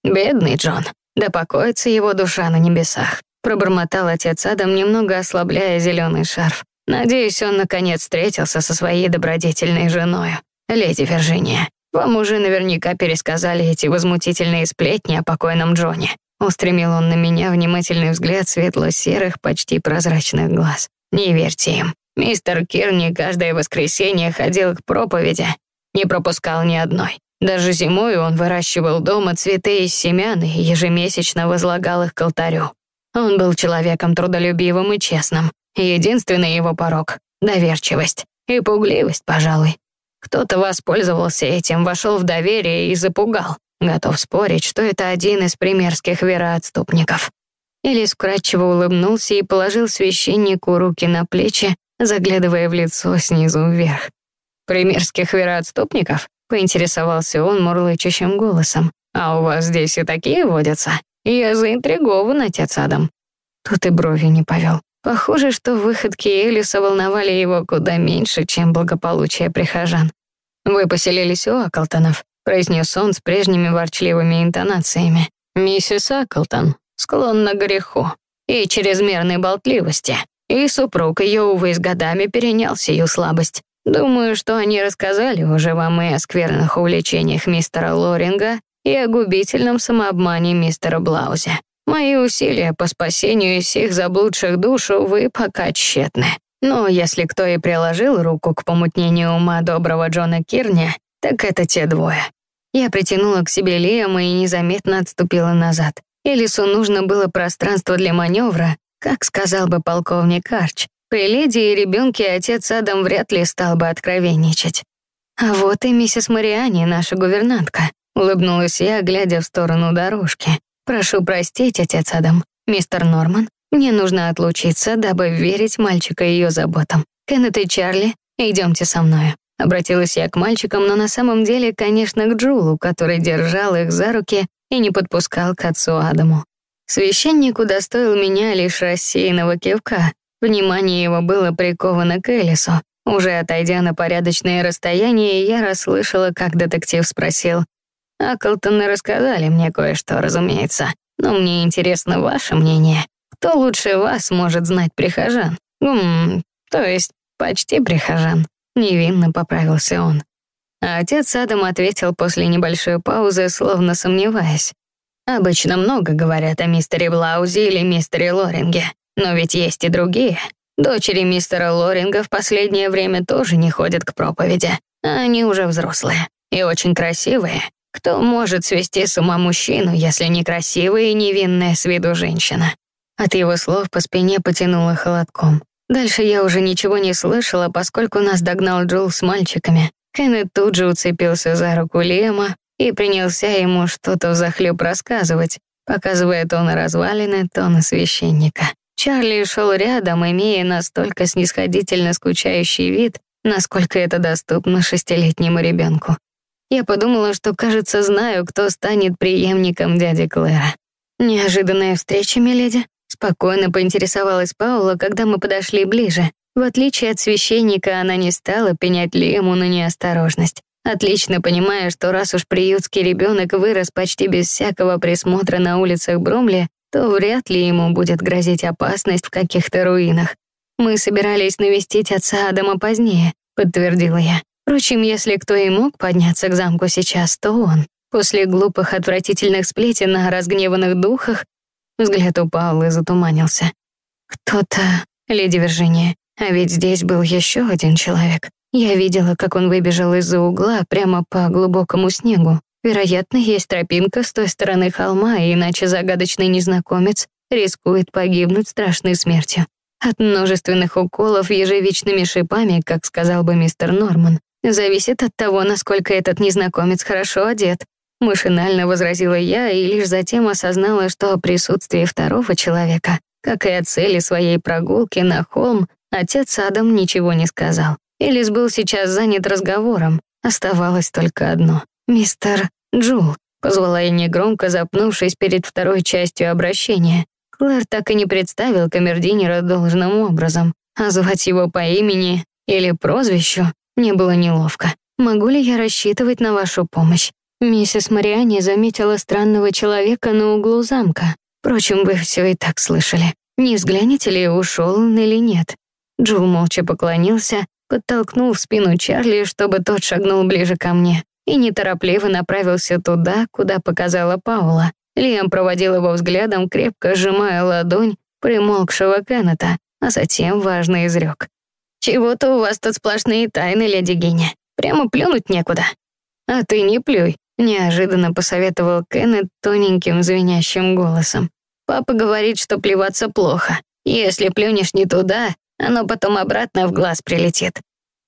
«Бедный Джон, да покоится его душа на небесах», пробормотал отец Адам, немного ослабляя зеленый шарф. «Надеюсь, он наконец встретился со своей добродетельной женой, леди Виржиния. Вам уже наверняка пересказали эти возмутительные сплетни о покойном Джоне». Устремил он на меня внимательный взгляд светло-серых, почти прозрачных глаз. «Не верьте им. Мистер Кирни каждое воскресенье ходил к проповеди не пропускал ни одной. Даже зимой он выращивал дома цветы из семян и ежемесячно возлагал их к алтарю. Он был человеком трудолюбивым и честным. Единственный его порог — доверчивость и пугливость, пожалуй. Кто-то воспользовался этим, вошел в доверие и запугал. Готов спорить, что это один из примерских вероотступников. Элис вкрадчиво улыбнулся и положил священнику руки на плечи, заглядывая в лицо снизу вверх. «Примерских вероотступников?» — поинтересовался он мурлычащим голосом. «А у вас здесь и такие водятся? Я заинтригован, отец Адам». Тут и брови не повел. Похоже, что выходки Элиса волновали его куда меньше, чем благополучие прихожан. «Вы поселились у Аклтонов», — произнес он с прежними ворчливыми интонациями. «Миссис Аклтон склонна к греху и чрезмерной болтливости, и супруг ее, увы, с годами перенял сию слабость. Думаю, что они рассказали уже вам и о скверных увлечениях мистера Лоринга и о губительном самообмане мистера Блаузе. Мои усилия по спасению всех заблудших душ, увы, пока тщетны. Но если кто и приложил руку к помутнению ума доброго Джона Кирни, так это те двое. Я притянула к себе Лиама и незаметно отступила назад. Элису нужно было пространство для маневра, как сказал бы полковник Арч, При леди и ребенке отец Адам вряд ли стал бы откровенничать. А вот и миссис Мариани, наша гувернантка. Улыбнулась я, глядя в сторону дорожки. «Прошу простить, отец Адам. Мистер Норман, мне нужно отлучиться, дабы верить мальчика ее заботам. Кеннет и Чарли, идемте со мной». Обратилась я к мальчикам, но на самом деле, конечно, к Джулу, который держал их за руки и не подпускал к отцу Адаму. Священник удостоил меня лишь рассеянного кивка. Внимание его было приковано к Элису. Уже отойдя на порядочное расстояние, я расслышала, как детектив спросил. «Аклтоны рассказали мне кое-что, разумеется, но мне интересно ваше мнение. Кто лучше вас может знать прихожан? Гм, то есть почти прихожан». Невинно поправился он. А отец Адам ответил после небольшой паузы, словно сомневаясь. «Обычно много говорят о мистере Блаузе или мистере Лоринге, но ведь есть и другие. Дочери мистера Лоринга в последнее время тоже не ходят к проповеди, а они уже взрослые и очень красивые. Кто может свести с ума мужчину, если не красивая и невинная с виду женщина?» От его слов по спине потянуло холодком. Дальше я уже ничего не слышала, поскольку нас догнал Джул с мальчиками. Кеннет тут же уцепился за руку Лема и принялся ему что-то взахлеб рассказывать, показывая то на развалины, то на священника. Чарли шел рядом, имея настолько снисходительно скучающий вид, насколько это доступно шестилетнему ребенку. Я подумала, что, кажется, знаю, кто станет преемником дяди Клэра. Неожиданная встреча, миледи. Спокойно поинтересовалась Паула, когда мы подошли ближе. В отличие от священника, она не стала пенять Лему на неосторожность. Отлично понимая, что раз уж приютский ребенок вырос почти без всякого присмотра на улицах Бромли, то вряд ли ему будет грозить опасность в каких-то руинах. Мы собирались навестить отца Адама позднее, подтвердила я. Впрочем, если кто и мог подняться к замку сейчас, то он. После глупых отвратительных сплетен о разгневанных духах Взгляд упал и затуманился. Кто-то... Леди Виржиния. А ведь здесь был еще один человек. Я видела, как он выбежал из-за угла прямо по глубокому снегу. Вероятно, есть тропинка с той стороны холма, иначе загадочный незнакомец рискует погибнуть страшной смертью. От множественных уколов ежевичными шипами, как сказал бы мистер Норман, зависит от того, насколько этот незнакомец хорошо одет. Машинально возразила я и лишь затем осознала, что о присутствии второго человека, как и о цели своей прогулки на холм, отец Адам ничего не сказал. Элис был сейчас занят разговором. Оставалось только одно. «Мистер Джул», — позвала я негромко, запнувшись перед второй частью обращения. Клэр так и не представил камердинера должным образом, а звать его по имени или прозвищу мне было неловко. «Могу ли я рассчитывать на вашу помощь?» Миссис Мариани заметила странного человека на углу замка. Впрочем, вы все и так слышали. Не взглянете ли, ушел он или нет. Джул молча поклонился, подтолкнул в спину Чарли, чтобы тот шагнул ближе ко мне, и неторопливо направился туда, куда показала Паула. Лиам проводил его взглядом, крепко сжимая ладонь примолкшего Кеннета, а затем важно изрек. «Чего-то у вас тут сплошные тайны, леди Геня. Прямо плюнуть некуда». «А ты не плюй», Неожиданно посоветовал Кеннет тоненьким звенящим голосом. «Папа говорит, что плеваться плохо. Если плюнешь не туда, оно потом обратно в глаз прилетит».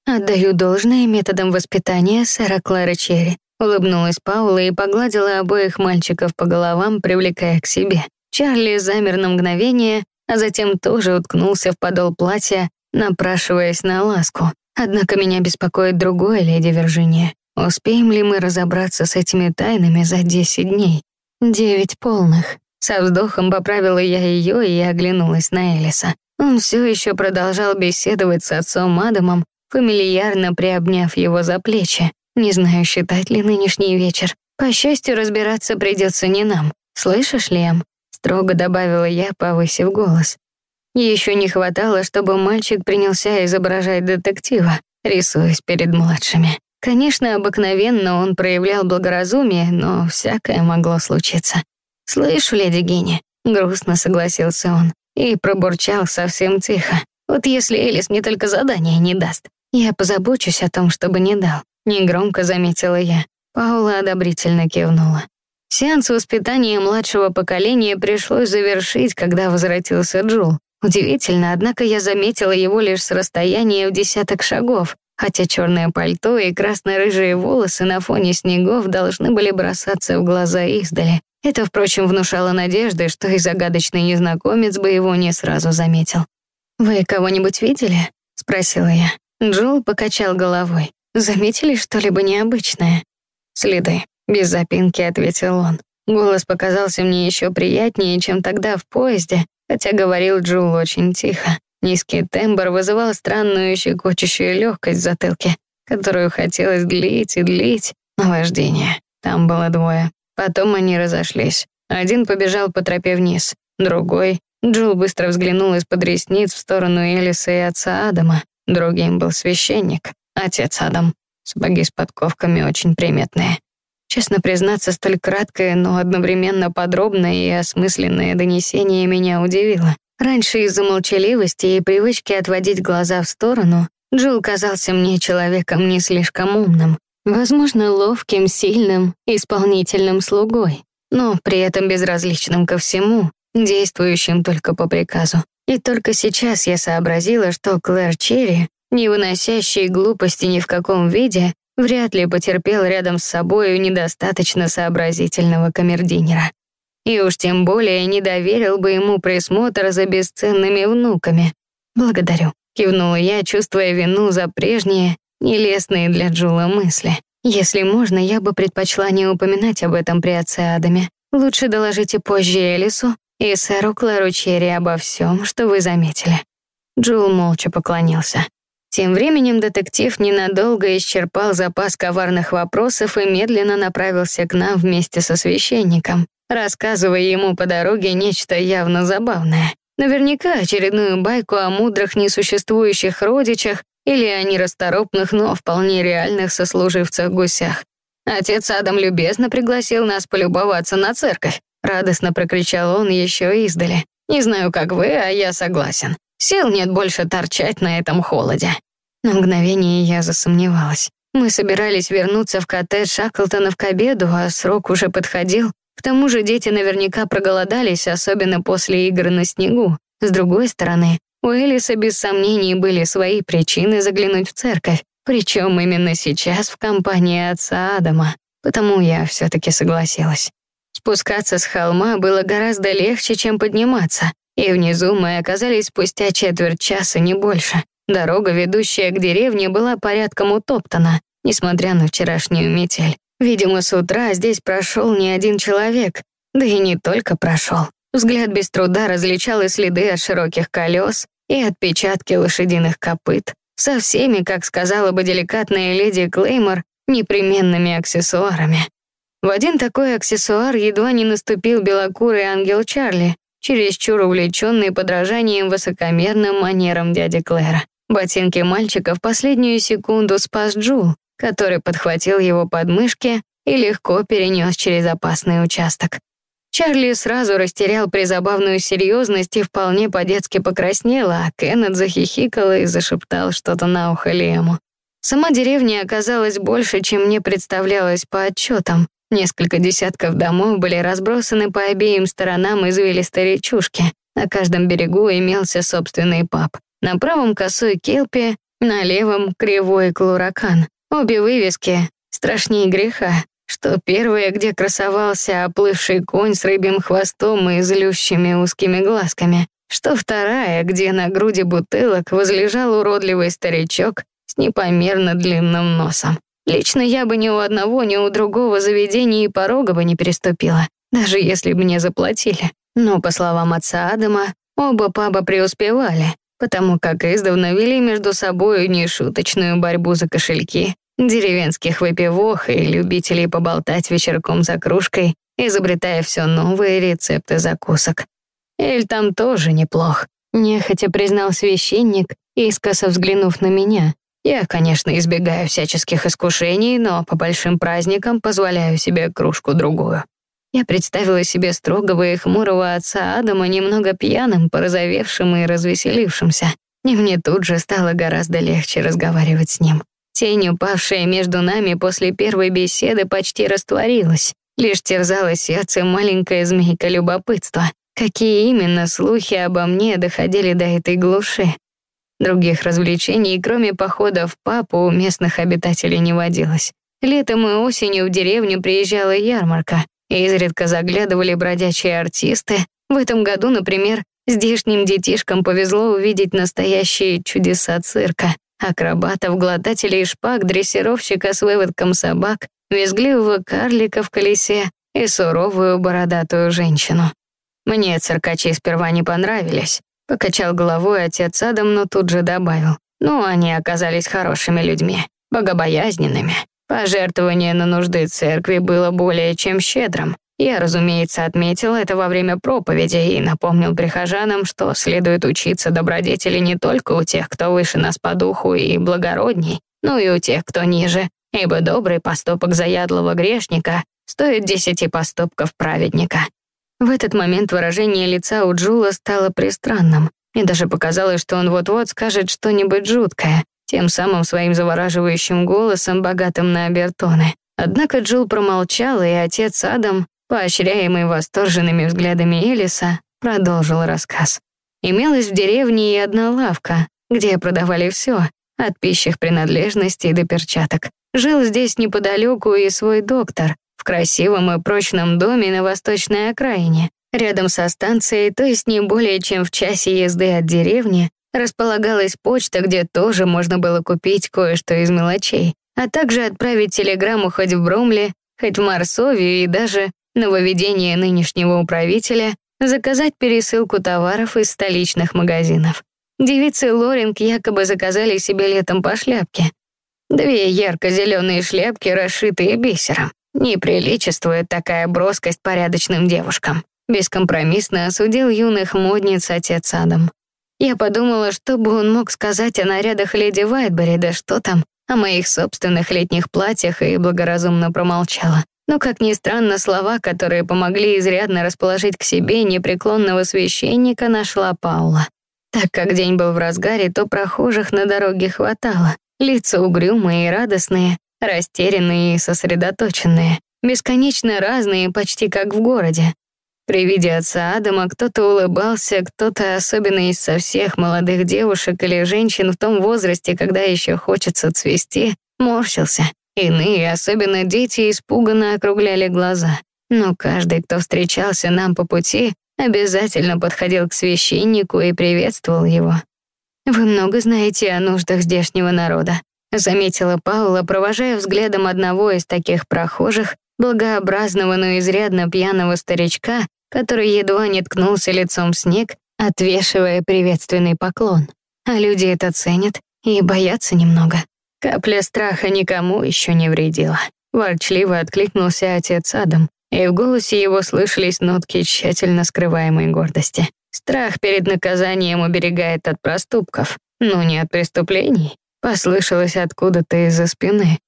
«Отдаю должное методам воспитания сэра Клара Черри», улыбнулась Паула и погладила обоих мальчиков по головам, привлекая к себе. Чарли замер на мгновение, а затем тоже уткнулся в подол платья, напрашиваясь на ласку. Однако меня беспокоит другое, леди Виржиния. Успеем ли мы разобраться с этими тайнами за десять дней? Девять полных. Со вздохом поправила я ее и оглянулась на Элиса. Он все еще продолжал беседовать с отцом Адамом, фамильярно приобняв его за плечи. Не знаю, считать ли нынешний вечер. По счастью, разбираться придется не нам. Слышишь, Лем? Строго добавила я, повысив голос. Еще не хватало, чтобы мальчик принялся изображать детектива, рисуясь перед младшими. Конечно, обыкновенно он проявлял благоразумие, но всякое могло случиться. «Слышу, леди Гинни», — грустно согласился он и пробурчал совсем тихо. «Вот если Элис мне только задание не даст, я позабочусь о том, чтобы не дал», — негромко заметила я. Паула одобрительно кивнула. Сеанс воспитания младшего поколения пришлось завершить, когда возвратился Джул. Удивительно, однако я заметила его лишь с расстояния в десяток шагов, хотя черное пальто и красно-рыжие волосы на фоне снегов должны были бросаться в глаза издали. Это, впрочем, внушало надежды, что и загадочный незнакомец бы его не сразу заметил. «Вы кого-нибудь видели?» — спросила я. Джул покачал головой. «Заметили что-либо необычное?» «Следы», — без запинки ответил он. Голос показался мне еще приятнее, чем тогда в поезде, хотя говорил Джул очень тихо. Низкий тембр вызывал странную щекочущую легкость в затылке, которую хотелось длить и длить. Наваждение. Там было двое. Потом они разошлись. Один побежал по тропе вниз, другой... Джул быстро взглянул из-под ресниц в сторону Элиса и отца Адама. Другим был священник, отец Адам. Сапоги с подковками очень приметные. Честно признаться, столь краткое, но одновременно подробное и осмысленное донесение меня удивило. Раньше из-за молчаливости и привычки отводить глаза в сторону Джул казался мне человеком не слишком умным, возможно, ловким, сильным, исполнительным слугой, но при этом безразличным ко всему, действующим только по приказу. И только сейчас я сообразила, что Клэр Черри, не выносящий глупости ни в каком виде, вряд ли потерпел рядом с собою недостаточно сообразительного камердинера. И уж тем более не доверил бы ему присмотр за бесценными внуками. «Благодарю», — кивнула я, чувствуя вину за прежние, нелестные для Джула мысли. «Если можно, я бы предпочла не упоминать об этом при отце Адаме. Лучше доложите позже Элису и сэру Клэру Черри обо всем, что вы заметили». Джул молча поклонился. Тем временем детектив ненадолго исчерпал запас коварных вопросов и медленно направился к нам вместе со священником, рассказывая ему по дороге нечто явно забавное. Наверняка очередную байку о мудрых несуществующих родичах или о нерасторопных, но вполне реальных сослуживцах-гусях. Отец Адам любезно пригласил нас полюбоваться на церковь. Радостно прокричал он еще издали. «Не знаю, как вы, а я согласен. Сил нет больше торчать на этом холоде». На мгновение я засомневалась. Мы собирались вернуться в коттедж Шаклтонов к обеду, а срок уже подходил. К тому же дети наверняка проголодались, особенно после игр на снегу. С другой стороны, у Элиса без сомнений были свои причины заглянуть в церковь, причем именно сейчас в компании отца Адама, потому я все-таки согласилась. Спускаться с холма было гораздо легче, чем подниматься, и внизу мы оказались спустя четверть часа, не больше. Дорога, ведущая к деревне, была порядком утоптана, несмотря на вчерашнюю метель. Видимо, с утра здесь прошел не один человек, да и не только прошел. Взгляд без труда различал и следы от широких колес, и отпечатки лошадиных копыт, со всеми, как сказала бы деликатная леди Клеймор, непременными аксессуарами. В один такой аксессуар едва не наступил белокурый ангел Чарли, чересчур увлеченный подражанием высокомерным манерам дяди Клэра. Ботинки мальчика в последнюю секунду спас Джул, который подхватил его подмышки и легко перенес через опасный участок. Чарли сразу растерял призабавную серьезность и вполне по-детски покраснел, а Кеннет захихикал и зашептал что-то на ухо Лему. Сама деревня оказалась больше, чем мне представлялось по отчетам. Несколько десятков домов были разбросаны по обеим сторонам извилистой речушки. На каждом берегу имелся собственный паб. На правом косой келпи, на левом кривой клуракан. Обе вывески страшнее греха, что первая, где красовался оплывший конь с рыбьим хвостом и злющими узкими глазками, что вторая, где на груди бутылок возлежал уродливый старичок с непомерно длинным носом. Лично я бы ни у одного, ни у другого заведения и порога бы не переступила, даже если бы мне заплатили. Но, по словам отца Адама, оба паба преуспевали, потому как издавна вели между собой нешуточную борьбу за кошельки деревенских выпивох и любителей поболтать вечерком за кружкой, изобретая все новые рецепты закусок. Эль там тоже неплох, нехотя признал священник, искоса взглянув на меня. Я, конечно, избегаю всяческих искушений, но по большим праздникам позволяю себе кружку-другую. Я представила себе строгого и хмурого отца Адама немного пьяным, порозовевшим и развеселившимся. И мне тут же стало гораздо легче разговаривать с ним. Тень, упавшая между нами после первой беседы, почти растворилась. Лишь терзала сердце маленькая змейка любопытства. какие именно слухи обо мне доходили до этой глуши. Других развлечений, кроме похода в папу, у местных обитателей не водилось. Летом и осенью в деревню приезжала ярмарка, изредка заглядывали бродячие артисты. В этом году, например, здешним детишкам повезло увидеть настоящие чудеса цирка. Акробатов, глотателей шпаг, дрессировщика с выводком собак, визгливого карлика в колесе и суровую бородатую женщину. Мне циркачи сперва не понравились. Покачал головой отец Адам, но тут же добавил. Ну, они оказались хорошими людьми, богобоязненными. Пожертвование на нужды церкви было более чем щедрым. Я, разумеется, отметил это во время проповеди и напомнил прихожанам, что следует учиться добродетели не только у тех, кто выше нас по духу и благородней, но и у тех, кто ниже, ибо добрый поступок заядлого грешника стоит десяти поступков праведника. В этот момент выражение лица у Джула стало пристранным. Мне даже показалось, что он вот-вот скажет что-нибудь жуткое, тем самым своим завораживающим голосом, богатым на обертоны. Однако Джул промолчал, и отец Адам поощряемый восторженными взглядами Элиса, продолжил рассказ. Имелась в деревне и одна лавка, где продавали все, от пищих принадлежностей до перчаток. Жил здесь неподалеку и свой доктор, в красивом и прочном доме на восточной окраине. Рядом со станцией, то есть не более чем в часе езды от деревни, располагалась почта, где тоже можно было купить кое-что из мелочей, а также отправить телеграмму хоть в Бромли, хоть в Марсовию и даже нововведение нынешнего управителя заказать пересылку товаров из столичных магазинов. Девицы Лоринг якобы заказали себе летом по шляпке. Две ярко-зеленые шляпки, расшитые бисером. Не приличествует такая броскость порядочным девушкам. Бескомпромиссно осудил юных модниц отец Адам. Я подумала, что бы он мог сказать о нарядах леди Вайтбери, да что там, о моих собственных летних платьях, и благоразумно промолчала. Но, как ни странно, слова, которые помогли изрядно расположить к себе непреклонного священника, нашла Паула. Так как день был в разгаре, то прохожих на дороге хватало. Лица угрюмые и радостные, растерянные и сосредоточенные, бесконечно разные, почти как в городе. При виде отца Адама кто-то улыбался, кто-то, особенно из со всех молодых девушек или женщин в том возрасте, когда еще хочется цвести, морщился. Иные, особенно дети, испуганно округляли глаза. Но каждый, кто встречался нам по пути, обязательно подходил к священнику и приветствовал его. «Вы много знаете о нуждах здешнего народа», заметила Паула, провожая взглядом одного из таких прохожих, благообразного, но изрядно пьяного старичка, который едва не ткнулся лицом в снег, отвешивая приветственный поклон. А люди это ценят и боятся немного. Капля страха никому еще не вредила. Ворчливо откликнулся отец Адам, и в голосе его слышались нотки тщательно скрываемой гордости. Страх перед наказанием уберегает от проступков, но не от преступлений. Послышалось откуда-то из-за спины.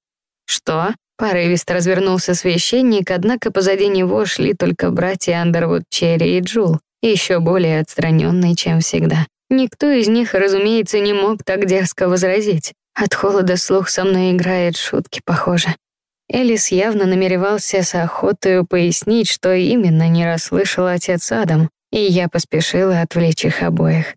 Что? Порывисто развернулся священник, однако позади него шли только братья Андервуд, Черри и Джул, еще более отстраненные, чем всегда. Никто из них, разумеется, не мог так дерзко возразить. От холода слух со мной играет, шутки похоже. Элис явно намеревался с охотой пояснить, что именно не расслышал отец Адам, и я поспешила отвлечь их обоих.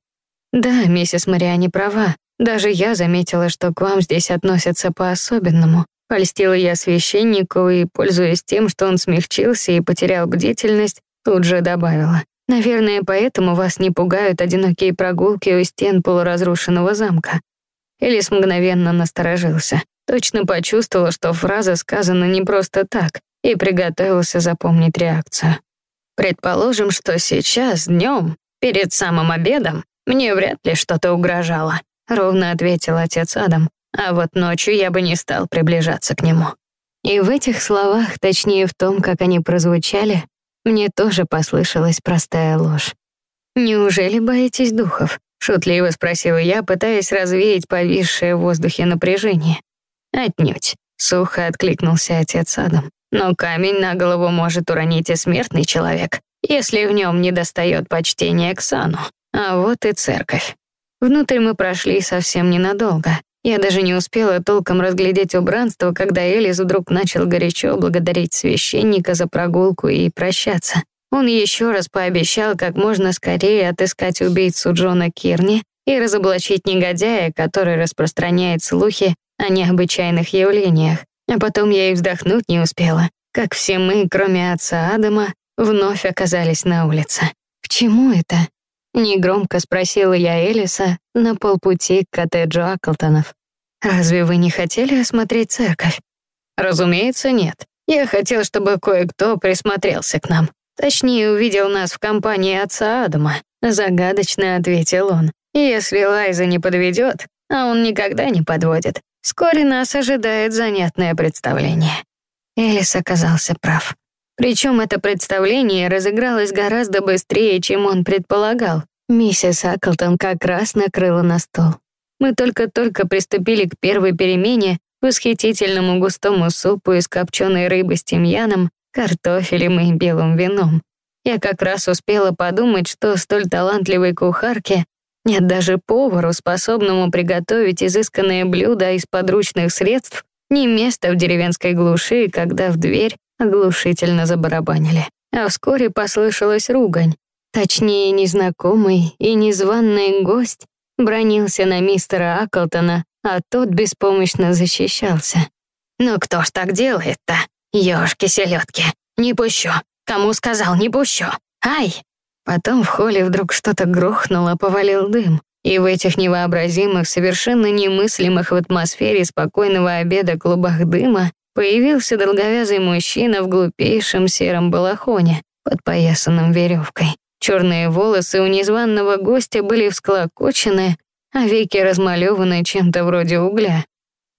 Да, миссис Мариани права. Даже я заметила, что к вам здесь относятся по-особенному. Польстила я священнику и, пользуясь тем, что он смягчился и потерял бдительность, тут же добавила. Наверное, поэтому вас не пугают одинокие прогулки у стен полуразрушенного замка. Элис мгновенно насторожился. Точно почувствовал, что фраза сказана не просто так, и приготовился запомнить реакцию. Предположим, что сейчас, днем, перед самым обедом, мне вряд ли что-то угрожало, ровно ответил отец Адам. А вот ночью я бы не стал приближаться к нему. И в этих словах, точнее в том, как они прозвучали, мне тоже послышалась простая ложь. Неужели боитесь духов? Шутливо спросила я, пытаясь развеять повисшее в воздухе напряжение. Отнюдь. Сухо откликнулся отец Адам. Но камень на голову может уронить и смертный человек, если в нем не достает почтения к сану. А вот и церковь. Внутрь мы прошли совсем ненадолго. Я даже не успела толком разглядеть убранство, когда Элис вдруг начал горячо благодарить священника за прогулку и прощаться. он еще раз пообещал как можно скорее отыскать убийцу Джона Кирни и разоблачить негодяя, который распространяет слухи о необычайных явлениях. А потом я и вздохнуть не успела, как все мы, кроме отца Адама, вновь оказались на улице. «К чему это?» Негромко спросила я Элиса на полпути к коттеджу Аклтонов. «Разве вы не хотели осмотреть церковь?» «Разумеется, нет. Я хотел, чтобы кое-кто присмотрелся к нам. Точнее, увидел нас в компании отца Адама», — загадочно ответил он. «Если Лайза не подведет, а он никогда не подводит, вскоре нас ожидает занятное представление». Элис оказался прав. Причем это представление разыгралось гораздо быстрее, чем он предполагал. Миссис Аклтон как раз накрыла на стол. Мы только-только приступили к первой перемене, восхитительному густому супу из копченой рыбы с тимьяном, картофелем и белым вином. Я как раз успела подумать, что столь талантливой кухарке нет даже повару, способному приготовить изысканное блюдо из подручных средств, не место в деревенской глуши, когда в дверь оглушительно забарабанили. А вскоре послышалась ругань. Точнее, незнакомый и незваный гость бронился на мистера Аклтона, а тот беспомощно защищался. «Ну кто ж так делает-то? Ёшки-селёдки, не пущу. Кому сказал, не пущу. Ай!» Потом в холле вдруг что-то грохнуло, повалил дым. И в этих невообразимых, совершенно немыслимых в атмосфере спокойного обеда клубах дыма появился долговязый мужчина в глупейшем сером балахоне, подпоясанном веревкой. Черные волосы у незваного гостя были всклокочены, а веки размалеваны чем-то вроде угля.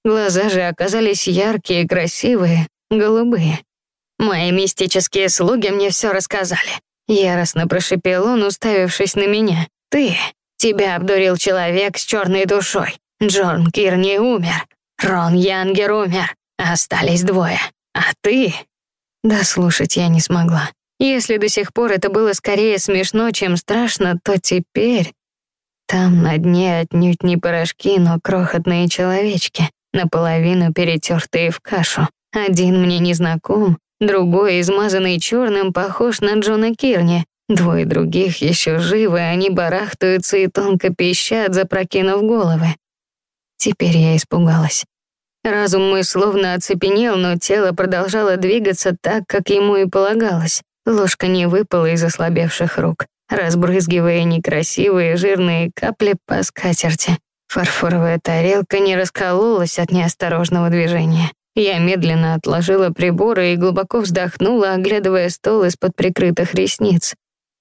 Глаза же оказались яркие, красивые, голубые. «Мои мистические слуги мне все рассказали», — яростно прошипел он, уставившись на меня. «Ты, тебя обдурил человек с черной душой. Джон Кирни умер, Рон Янгер умер, Остались двое. А ты...» Да слушать я не смогла. Если до сих пор это было скорее смешно, чем страшно, то теперь... Там на дне отнюдь не порошки, но крохотные человечки, наполовину перетертые в кашу. Один мне не знаком, другой, измазанный черным, похож на Джона Кирни. Двое других еще живы, они барахтаются и тонко пищат, запрокинув головы. Теперь я испугалась. Разум мой словно оцепенел, но тело продолжало двигаться так, как ему и полагалось. Ложка не выпала из ослабевших рук, разбрызгивая некрасивые жирные капли по скатерти. Фарфоровая тарелка не раскололась от неосторожного движения. Я медленно отложила приборы и глубоко вздохнула, оглядывая стол из-под прикрытых ресниц.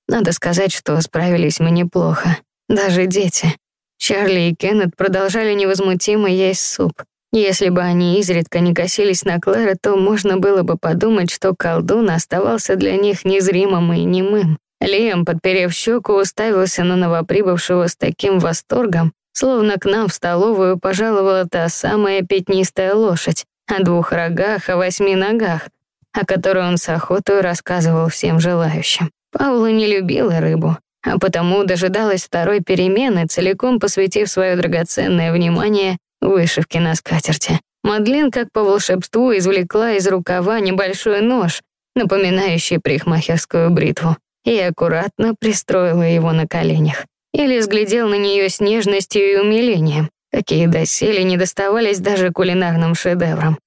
Надо сказать, что справились мы неплохо. Даже дети. Чарли и Кеннет продолжали невозмутимо есть суп. Если бы они изредка не косились на Клэра, то можно было бы подумать, что колдун оставался для них незримым и немым. Лиам, подперев щеку, уставился на новоприбывшего с таким восторгом, словно к нам в столовую пожаловала та самая пятнистая лошадь о двух рогах, о восьми ногах, о которой он с охотой рассказывал всем желающим. Паула не любила рыбу, а потому дожидалась второй перемены, целиком посвятив свое драгоценное внимание вышивки на скатерти. Мадлен, как по волшебству, извлекла из рукава небольшой нож, напоминающий прихмахерскую бритву, и аккуратно пристроила его на коленях. Или взглядел на нее с нежностью и умилением, какие доселе не доставались даже кулинарным шедеврам.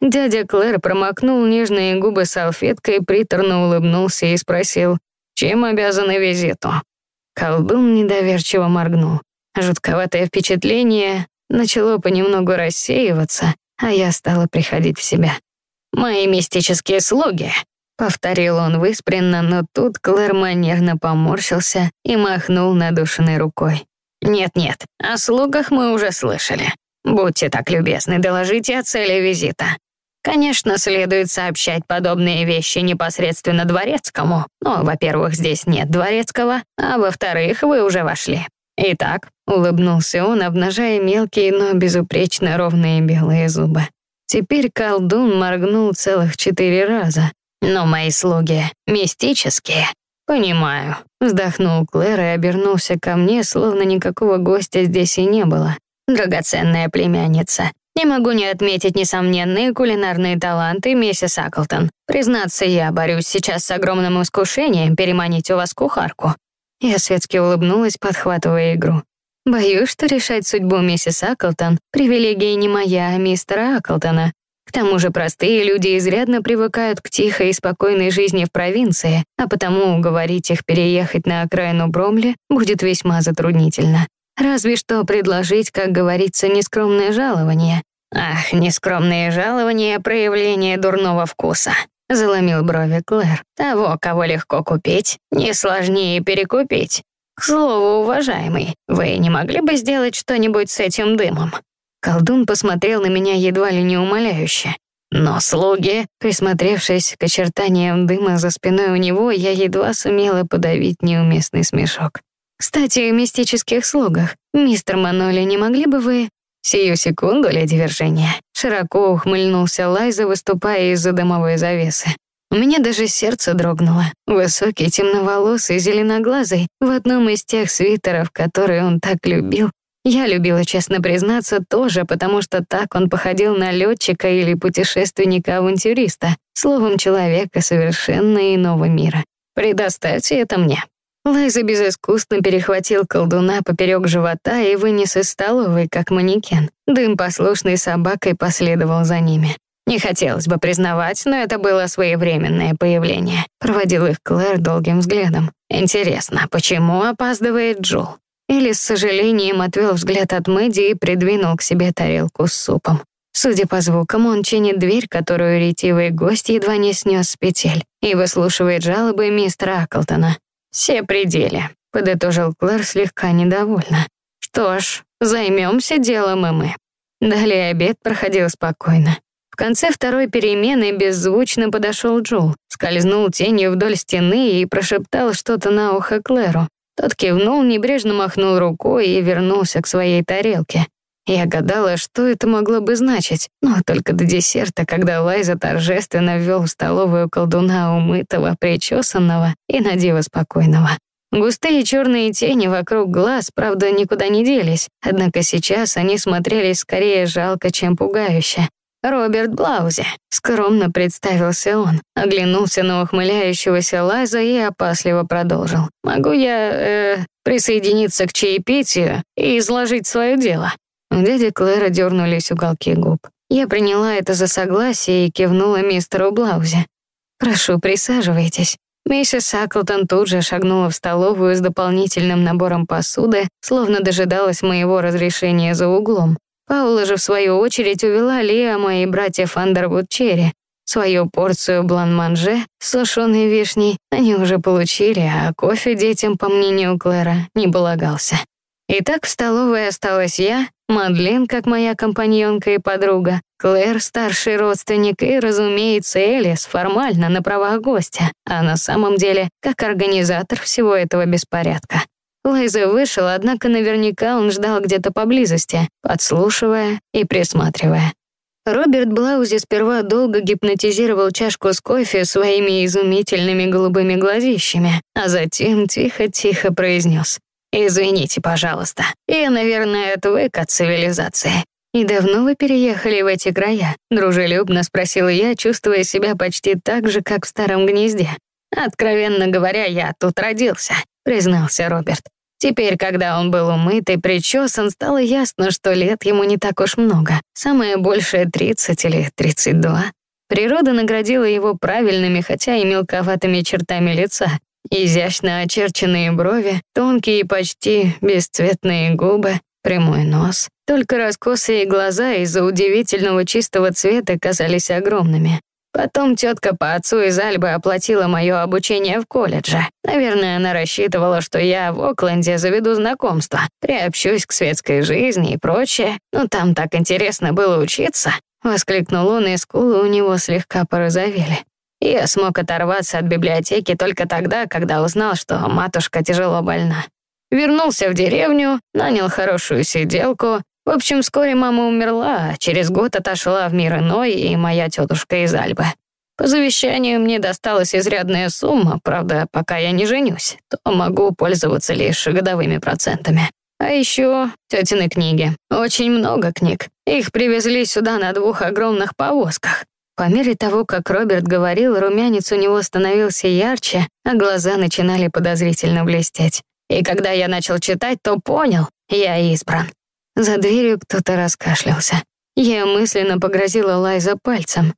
Дядя Клэр промокнул нежные губы салфеткой, приторно улыбнулся и спросил, чем обязаны визиту. Колдун недоверчиво моргнул. Жутковатое впечатление начало понемногу рассеиваться, а я стала приходить в себя. «Мои мистические слуги», — повторил он выспренно, но тут Клэр манерно поморщился и махнул надушенной рукой. «Нет-нет, о слугах мы уже слышали. Будьте так любезны, доложите о цели визита. Конечно, следует сообщать подобные вещи непосредственно дворецкому, но, во-первых, здесь нет дворецкого, а во-вторых, вы уже вошли. Итак, улыбнулся он, обнажая мелкие, но безупречно ровные белые зубы. Теперь колдун моргнул целых четыре раза. Но мои слуги мистические. Понимаю. Вздохнул Клэр и обернулся ко мне, словно никакого гостя здесь и не было. Драгоценная племянница, Не могу не отметить несомненные кулинарные таланты миссис Аклтон. Признаться, я борюсь сейчас с огромным искушением переманить у вас кухарку». Я светски улыбнулась, подхватывая игру. Боюсь, что решать судьбу миссис Аклтон — привилегия не моя, а мистера Аклтона. К тому же простые люди изрядно привыкают к тихой и спокойной жизни в провинции, а потому уговорить их переехать на окраину Бромли будет весьма затруднительно. Разве что предложить, как говорится, нескромное жалование. «Ах, нескромные жалования — проявление дурного вкуса», — заломил брови Клэр. «Того, кого легко купить, не сложнее перекупить. К слову, уважаемый, вы не могли бы сделать что-нибудь с этим дымом?» Колдун посмотрел на меня едва ли не умоляюще. Но слуги, присмотревшись к очертаниям дыма за спиной у него, я едва сумела подавить неуместный смешок. Кстати, о мистических слугах. Мистер Маноли, не могли бы вы... Сию секунду, леди Виржиния. Широко ухмыльнулся Лайза, выступая из-за дымовой завесы. У меня даже сердце дрогнуло. Высокий, темноволосый, зеленоглазый, в одном из тех свитеров, которые он так любил. Я любила, честно признаться, тоже, потому что так он походил на летчика или путешественника-авантюриста, словом, человека совершенно иного мира. «Предоставьте это мне», Лайза безыскусно перехватил колдуна поперек живота и вынес из столовой, как манекен. Дым послушной собакой последовал за ними. Не хотелось бы признавать, но это было своевременное появление. Проводил их Клэр долгим взглядом. Интересно, почему опаздывает Джул? Или с сожалением отвел взгляд от Мэдди и придвинул к себе тарелку с супом. Судя по звукам, он чинит дверь, которую ретивый гость едва не снес с петель, и выслушивает жалобы мистера Аклтона. «Все пределы», — подытожил Клэр слегка недовольно. «Что ж, займемся делом и мы». Далее обед проходил спокойно. В конце второй перемены беззвучно подошел Джул, скользнул тенью вдоль стены и прошептал что-то на ухо Клэру. Тот кивнул, небрежно махнул рукой и вернулся к своей тарелке. Я гадала, что это могло бы значить, но только до десерта, когда Лайза торжественно ввел в столовую колдуна умытого, причесанного и надиво спокойного. Густые черные тени вокруг глаз, правда, никуда не делись, однако сейчас они смотрелись скорее жалко, чем пугающе. «Роберт Блаузи», — скромно представился он, оглянулся на ухмыляющегося Лайза и опасливо продолжил. «Могу я, э, присоединиться к чаепитию и изложить свое дело?» У дяди Клэра дернулись уголки губ. Я приняла это за согласие и кивнула мистеру Блаузе. «Прошу, присаживайтесь». Миссис Аклтон тут же шагнула в столовую с дополнительным набором посуды, словно дожидалась моего разрешения за углом. Паула же, в свою очередь, увела Лиама и братьев Андервуд Черри. Свою порцию блан-манже с сушеной вишней они уже получили, а кофе детям, по мнению Клэра, не полагался. Итак, в столовой осталась я, Мадлен, как моя компаньонка и подруга, Клэр, старший родственник и, разумеется, Элис, формально на правах гостя, а на самом деле как организатор всего этого беспорядка. Лайза вышел, однако наверняка он ждал где-то поблизости, подслушивая и присматривая. Роберт Блаузи сперва долго гипнотизировал чашку с кофе своими изумительными голубыми глазищами, а затем тихо-тихо произнес «Извините, пожалуйста, я, наверное, отвык от цивилизации». «И давно вы переехали в эти края?» — дружелюбно спросила я, чувствуя себя почти так же, как в старом гнезде. «Откровенно говоря, я тут родился», — признался Роберт. Теперь, когда он был умыт и причесан, стало ясно, что лет ему не так уж много. Самое большее 30 или 32. Природа наградила его правильными, хотя и мелковатыми чертами лица, Изящно очерченные брови, тонкие почти бесцветные губы, прямой нос. Только раскосые глаза из-за удивительного чистого цвета казались огромными. Потом тетка по отцу из Альбы оплатила мое обучение в колледже. Наверное, она рассчитывала, что я в Окленде заведу знакомство, приобщусь к светской жизни и прочее. Но там так интересно было учиться. Воскликнул он, и скулы у него слегка порозовели. Я смог оторваться от библиотеки только тогда, когда узнал, что матушка тяжело больна. Вернулся в деревню, нанял хорошую сиделку. В общем, вскоре мама умерла, а через год отошла в мир иной и моя тетушка из Альбы. По завещанию мне досталась изрядная сумма, правда, пока я не женюсь, то могу пользоваться лишь годовыми процентами. А еще тетины книги. Очень много книг. Их привезли сюда на двух огромных повозках. По мере того, как Роберт говорил, румянец у него становился ярче, а глаза начинали подозрительно блестеть. И когда я начал читать, то понял, я избран. За дверью кто-то раскашлялся. Я мысленно погрозила Лайза пальцем.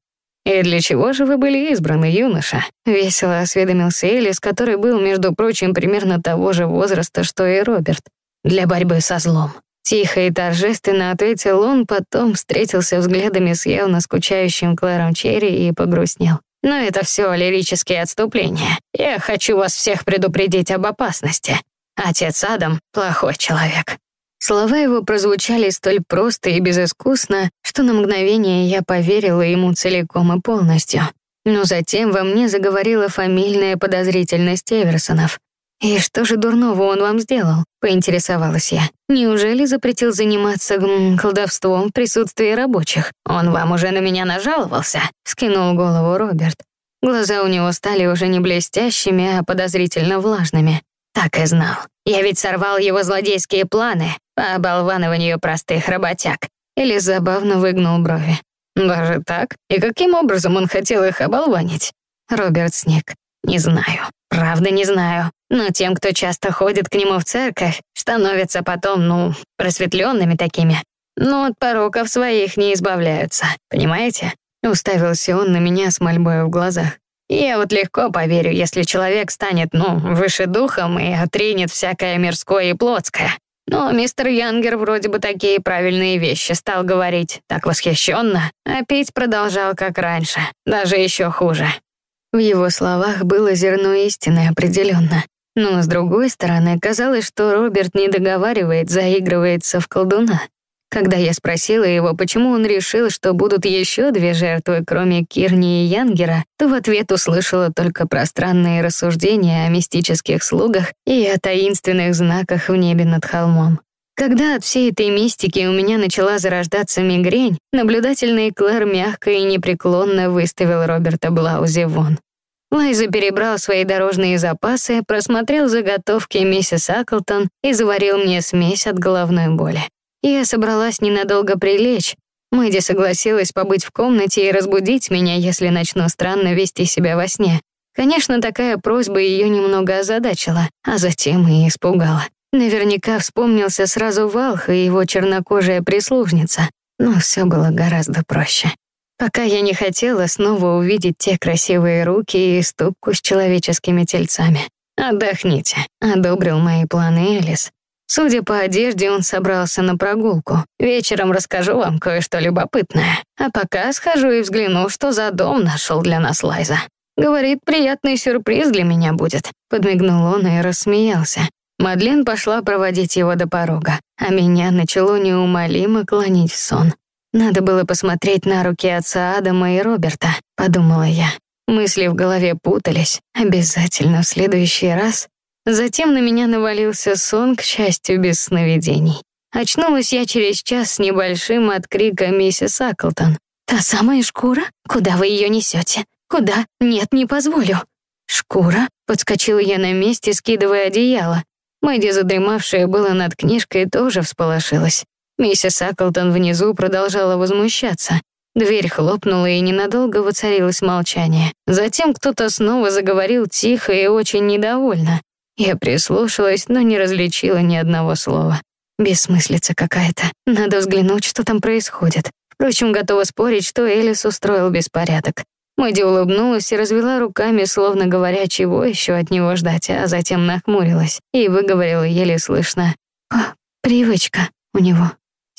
«И для чего же вы были избраны, юноша?» Весело осведомился Элис, который был, между прочим, примерно того же возраста, что и Роберт. «Для борьбы со злом». Тихо и торжественно ответил он, потом встретился взглядами с явно скучающим Клэром Черри и погрустнел. «Но это все лирические отступления. Я хочу вас всех предупредить об опасности. Отец Адам — плохой человек». Слова его прозвучали столь просто и безыскусно, что на мгновение я поверила ему целиком и полностью. Но затем во мне заговорила фамильная подозрительность Эверсонов. «И что же дурного он вам сделал?» — поинтересовалась я. «Неужели запретил заниматься м, колдовством в присутствии рабочих? Он вам уже на меня нажаловался?» — скинул голову Роберт. Глаза у него стали уже не блестящими, а подозрительно влажными. Так и знал. Я ведь сорвал его злодейские планы по оболваныванию простых работяг. Или забавно выгнул брови. Даже так? И каким образом он хотел их оболванить? Роберт Снег. Не знаю. Правда, не знаю. Но тем, кто часто ходит к нему в церковь, становятся потом, ну, просветленными такими. Но от пороков своих не избавляются. Понимаете? Уставился он на меня с мольбой в глазах. Я вот легко поверю, если человек станет, ну, выше духом и отринет всякое мирское и плотское. Но мистер Янгер вроде бы такие правильные вещи стал говорить, так восхищенно, а пить продолжал как раньше, даже еще хуже. В его словах было зерно истины определенно. Но, с другой стороны, казалось, что Роберт не договаривает, заигрывается в колдуна. Когда я спросила его, почему он решил, что будут еще две жертвы, кроме Кирни и Янгера, то в ответ услышала только пространные рассуждения о мистических слугах и о таинственных знаках в небе над холмом. Когда от всей этой мистики у меня начала зарождаться мигрень, наблюдательный Клэр мягко и непреклонно выставил Роберта Блаузи вон. Лайза перебрал свои дорожные запасы, просмотрел заготовки миссис Аклтон и заварил мне смесь от головной боли. Я собралась ненадолго прилечь. Мэдди согласилась побыть в комнате и разбудить меня, если начну странно вести себя во сне. Конечно, такая просьба ее немного озадачила, а затем и испугала. Наверняка вспомнился сразу Валх и его чернокожая прислужница, но все было гораздо проще. Пока я не хотела снова увидеть те красивые руки и ступку с человеческими тельцами. «Отдохните», — одобрил мои планы Элис. Судя по одежде, он собрался на прогулку. Вечером расскажу вам кое-что любопытное. А пока схожу и взгляну, что за дом нашел для нас Лайза. Говорит, приятный сюрприз для меня будет. Подмигнул он и рассмеялся. Мадлен пошла проводить его до порога, а меня начало неумолимо клонить в сон. Надо было посмотреть на руки отца Адама и Роберта, подумала я. Мысли в голове путались. Обязательно в следующий раз. Затем на меня навалился сон, к счастью, без сновидений. Очнулась я через час с небольшим от крика миссис Аклтон. «Та самая шкура? Куда вы ее несете? Куда? Нет, не позволю». «Шкура?» — подскочила я на месте, скидывая одеяло. Мэдди, задремавшая была над книжкой, тоже всполошилась. Миссис Аклтон внизу продолжала возмущаться. Дверь хлопнула, и ненадолго воцарилось молчание. Затем кто-то снова заговорил тихо и очень недовольно. Я прислушалась, но не различила ни одного слова. Бессмыслица какая-то. Надо взглянуть, что там происходит. Впрочем, готова спорить, что Элис устроил беспорядок. Мэдди улыбнулась и развела руками, словно говоря, чего еще от него ждать, а затем нахмурилась и выговорила еле слышно. «О, привычка у него».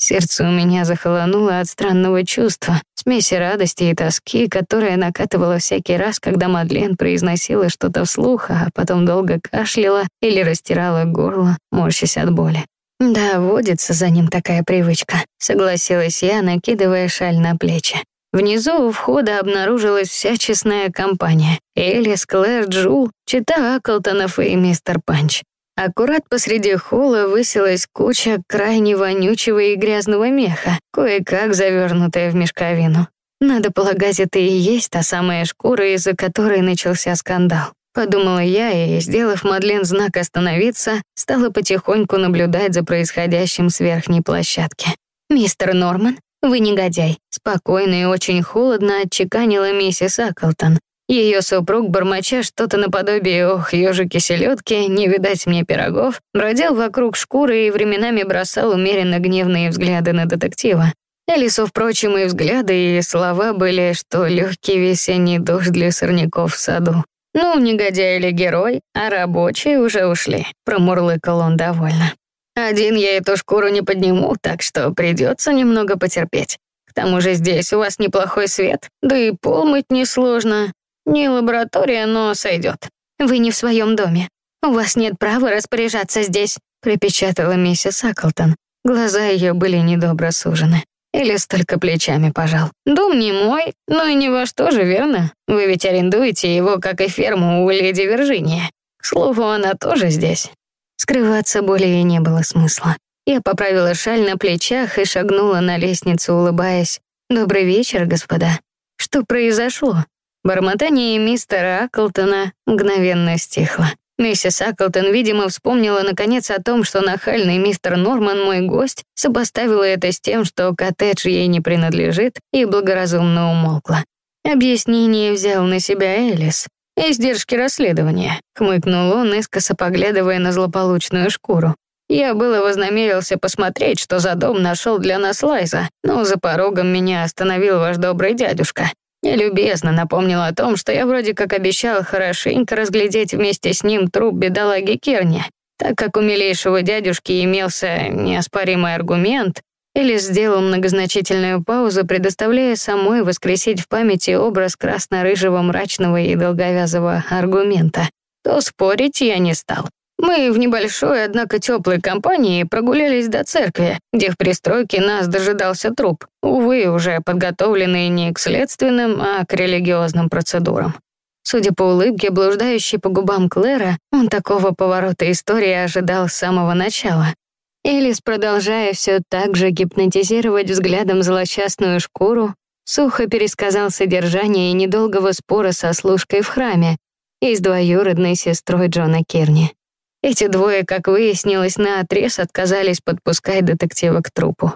Сердце у меня захолонуло от странного чувства, смеси радости и тоски, которая накатывала всякий раз, когда Мадлен произносила что-то вслух, а потом долго кашляла или растирала горло, морщась от боли. «Да, водится за ним такая привычка», — согласилась я, накидывая шаль на плечи. Внизу у входа обнаружилась вся честная компания. Элис, Клэр, Джул, чита Аклтонов и мистер Панч. Аккурат посреди холла высилась куча крайне вонючего и грязного меха, кое-как завернутая в мешковину. Надо полагать, это и есть та самая шкура, из-за которой начался скандал. Подумала я и, сделав Мадлен знак «Остановиться», стала потихоньку наблюдать за происходящим с верхней площадки. «Мистер Норман, вы негодяй», — спокойно и очень холодно отчеканила миссис Аклтон. Ее супруг, бормоча что-то наподобие «ох, ежики селедки, не видать мне пирогов», бродил вокруг шкуры и временами бросал умеренно гневные взгляды на детектива. Элису, впрочем, и взгляды, и слова были, что легкий весенний дождь для сорняков в саду. «Ну, негодяй или герой, а рабочие уже ушли», — промурлыкал он довольно. «Один я эту шкуру не подниму, так что придется немного потерпеть. К тому же здесь у вас неплохой свет, да и пол мыть несложно. Не лаборатория, но сойдет. Вы не в своем доме. У вас нет права распоряжаться здесь», — припечатала миссис Аклтон. Глаза ее были недобро сужены. Или столько плечами пожал. Дом не мой, но и не ваш тоже, верно? Вы ведь арендуете его, как и ферму у леди Виржиния. К слову, она тоже здесь. Скрываться более не было смысла. Я поправила шаль на плечах и шагнула на лестницу, улыбаясь. «Добрый вечер, господа. Что произошло?» Бормотание мистера Аклтона мгновенно стихло. Миссис Аклтон, видимо, вспомнила наконец о том, что нахальный мистер Норман, мой гость, сопоставила это с тем, что коттедж ей не принадлежит, и благоразумно умолкла. Объяснение взял на себя Элис. «Издержки расследования», — хмыкнул он, искоса поглядывая на злополучную шкуру. «Я было вознамерился посмотреть, что за дом нашел для нас Лайза, но за порогом меня остановил ваш добрый дядюшка. Я любезно напомнил о том, что я вроде как обещал хорошенько разглядеть вместе с ним труп бедолаги Керни, так как у милейшего дядюшки имелся неоспоримый аргумент, или сделал многозначительную паузу, предоставляя самой воскресить в памяти образ красно-рыжего мрачного и долговязого аргумента, то спорить я не стал. Мы в небольшой, однако теплой компании прогулялись до церкви, где в пристройке нас дожидался труп, увы, уже подготовленный не к следственным, а к религиозным процедурам. Судя по улыбке, блуждающей по губам Клэра, он такого поворота истории ожидал с самого начала. Элис, продолжая все так же гипнотизировать взглядом злосчастную шкуру, сухо пересказал содержание недолгого спора со служкой в храме и с двоюродной сестрой Джона Кирни. Эти двое, как выяснилось, наотрез отказались подпускать детектива к трупу.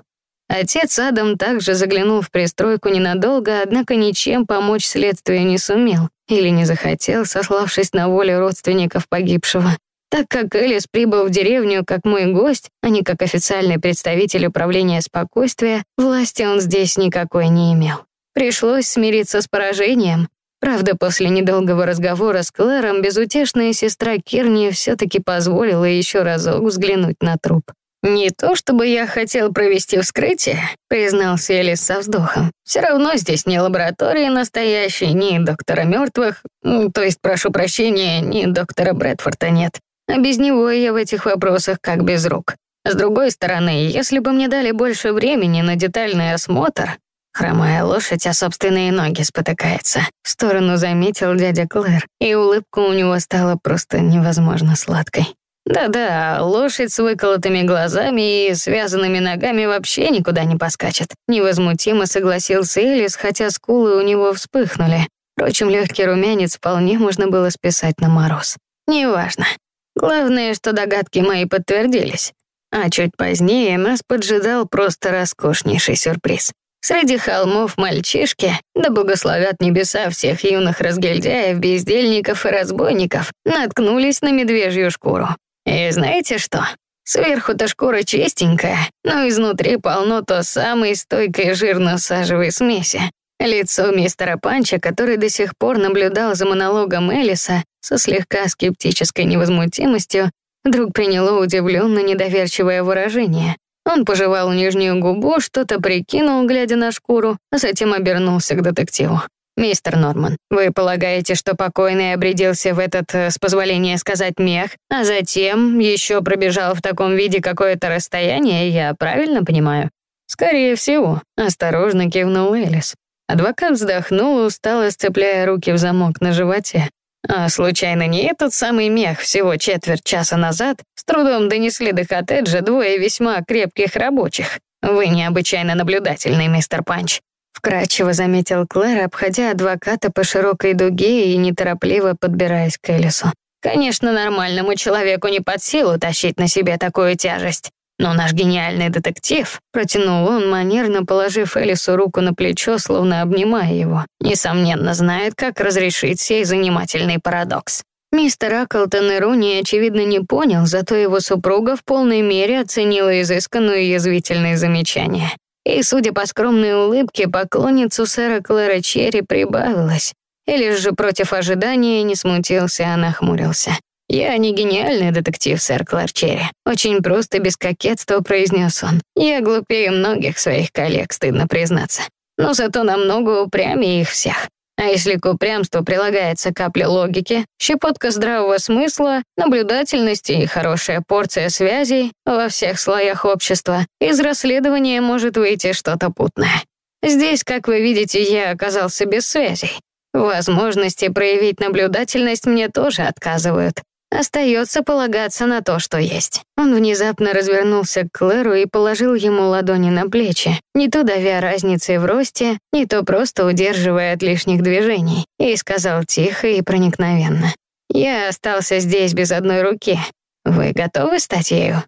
Отец Адам также заглянул в пристройку ненадолго, однако ничем помочь следствию не сумел или не захотел, сославшись на волю родственников погибшего. Так как Элис прибыл в деревню как мой гость, а не как официальный представитель управления спокойствия, власти он здесь никакой не имел. Пришлось смириться с поражением, Правда, после недолгого разговора с Клэром безутешная сестра Кирни все-таки позволила еще разок взглянуть на труп. «Не то чтобы я хотел провести вскрытие», — признался Элис со вздохом. «Все равно здесь ни лаборатории настоящей, ни доктора мертвых, то есть, прошу прощения, ни доктора Брэдфорда нет. А без него я в этих вопросах как без рук. С другой стороны, если бы мне дали больше времени на детальный осмотр, Хромая лошадь, а собственные ноги спотыкается. В сторону заметил дядя Клэр, и улыбка у него стала просто невозможно сладкой. Да-да, лошадь с выколотыми глазами и связанными ногами вообще никуда не поскачет. Невозмутимо согласился Элис, хотя скулы у него вспыхнули. Впрочем, легкий румянец вполне можно было списать на мороз. Неважно. Главное, что догадки мои подтвердились. А чуть позднее нас поджидал просто роскошнейший сюрприз. Среди холмов мальчишки, да благословят небеса всех юных разгильдяев, бездельников и разбойников, наткнулись на медвежью шкуру. И знаете что? Сверху-то шкура чистенькая, но изнутри полно то самой стойкой жирно-сажевой смеси. Лицо мистера Панча, который до сих пор наблюдал за монологом Элиса со слегка скептической невозмутимостью, вдруг приняло удивленно недоверчивое выражение. Он пожевал нижнюю губу, что-то прикинул, глядя на шкуру, а затем обернулся к детективу. «Мистер Норман, вы полагаете, что покойный обрядился в этот, э, с позволения сказать, мех, а затем еще пробежал в таком виде какое-то расстояние, я правильно понимаю?» «Скорее всего», — осторожно кивнул Элис. Адвокат вздохнул, устало сцепляя руки в замок на животе. А случайно не этот самый мех всего четверть часа назад с трудом донесли до коттеджа двое весьма крепких рабочих? Вы необычайно наблюдательный, мистер Панч. Вкратчиво заметил Клэр, обходя адвоката по широкой дуге и неторопливо подбираясь к Элису. Конечно, нормальному человеку не под силу тащить на себе такую тяжесть. Но наш гениальный детектив, протянул он, манерно положив Элису руку на плечо, словно обнимая его, несомненно знает, как разрешить сей занимательный парадокс. Мистер Аклтон иронии, очевидно, не понял, зато его супруга в полной мере оценила изысканную язвительные замечания. И, судя по скромной улыбке, поклонницу сэра Клэра Черри прибавилось. Или же против ожидания не смутился, а нахмурился. «Я не гениальный детектив, сэр Клэр Черри. Очень просто, без кокетства произнес он. Я глупее многих своих коллег, стыдно признаться. Но зато намного упрямее их всех. А если к упрямству прилагается капля логики, щепотка здравого смысла, наблюдательности и хорошая порция связей во всех слоях общества, из расследования может выйти что-то путное. Здесь, как вы видите, я оказался без связей. Возможности проявить наблюдательность мне тоже отказывают. Остается полагаться на то, что есть. Он внезапно развернулся к Клэру и положил ему ладони на плечи, не то давя разницей в росте, не то просто удерживая от лишних движений, и сказал тихо и проникновенно. «Я остался здесь без одной руки. Вы готовы стать ею?»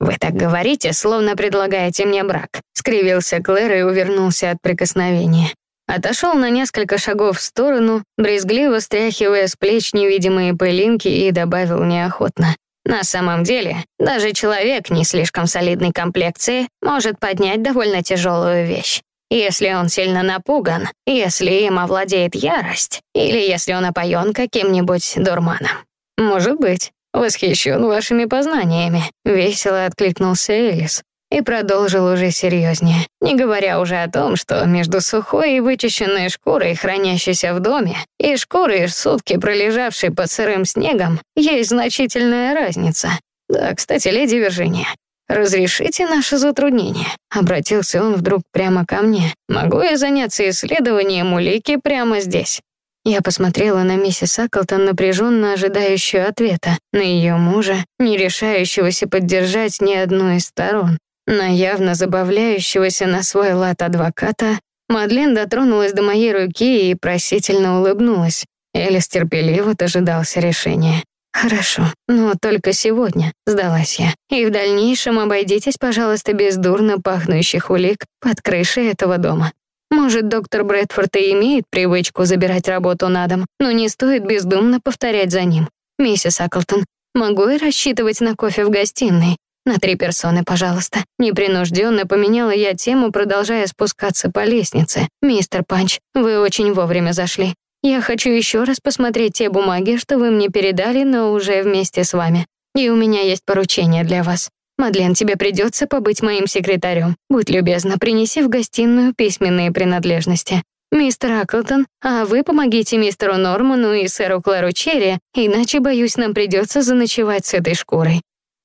«Вы так говорите, словно предлагаете мне брак», — скривился Клэр и увернулся от прикосновения. Отошел на несколько шагов в сторону, брезгливо стряхивая с плеч невидимые пылинки и добавил неохотно. На самом деле, даже человек не слишком солидной комплекции может поднять довольно тяжелую вещь. Если он сильно напуган, если им овладеет ярость, или если он опоен каким-нибудь дурманом. Может быть. Восхищен вашими познаниями, весело откликнулся Элис и продолжил уже серьезнее, не говоря уже о том, что между сухой и вычищенной шкурой, хранящейся в доме, и шкурой, сутки пролежавшей под сырым снегом, есть значительная разница. Да, кстати, леди Виржиния, «Разрешите наше затруднение?» Обратился он вдруг прямо ко мне. «Могу я заняться исследованием улики прямо здесь?» Я посмотрела на миссис Аклтон, напряженно ожидающую ответа, на ее мужа, не решающегося поддержать ни одну из сторон. На явно забавляющегося на свой лад адвоката Мадлен дотронулась до моей руки и просительно улыбнулась. Элис терпеливо дожидался решения. «Хорошо, но только сегодня», — сдалась я. «И в дальнейшем обойдитесь, пожалуйста, без дурно пахнущих улик под крышей этого дома. Может, доктор Брэдфорд и имеет привычку забирать работу на дом, но не стоит бездумно повторять за ним. Миссис Аклтон, могу я рассчитывать на кофе в гостиной? На три персоны, пожалуйста. Непринужденно поменяла я тему, продолжая спускаться по лестнице. Мистер Панч, вы очень вовремя зашли. Я хочу еще раз посмотреть те бумаги, что вы мне передали, но уже вместе с вами. И у меня есть поручение для вас. Мадлен, тебе придется побыть моим секретарем. Будь любезна, принеси в гостиную письменные принадлежности. Мистер Аклтон, а вы помогите мистеру Норману и сэру Клэру Черри, иначе, боюсь, нам придется заночевать с этой шкурой.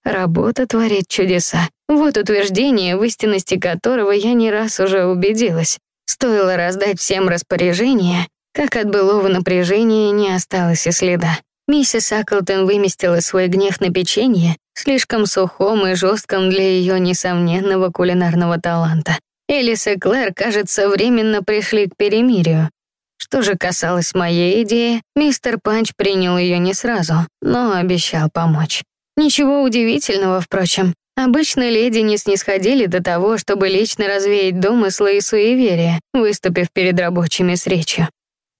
Работа творит чудеса. Вот утверждение, в истинности которого я не раз уже убедилась. Стоило раздать всем распоряжение, как от былого напряжения не осталось и следа. Миссис Аклтон выместила свой гнев на печенье, слишком сухом и жестком для ее несомненного кулинарного таланта. Элис и Клэр, кажется, временно пришли к перемирию. Что же касалось моей идеи, мистер Панч принял ее не сразу, но обещал помочь. Ничего удивительного, впрочем. Обычно леди не снисходили до того, чтобы лично развеять домыслы и суеверия, выступив перед рабочими с речью.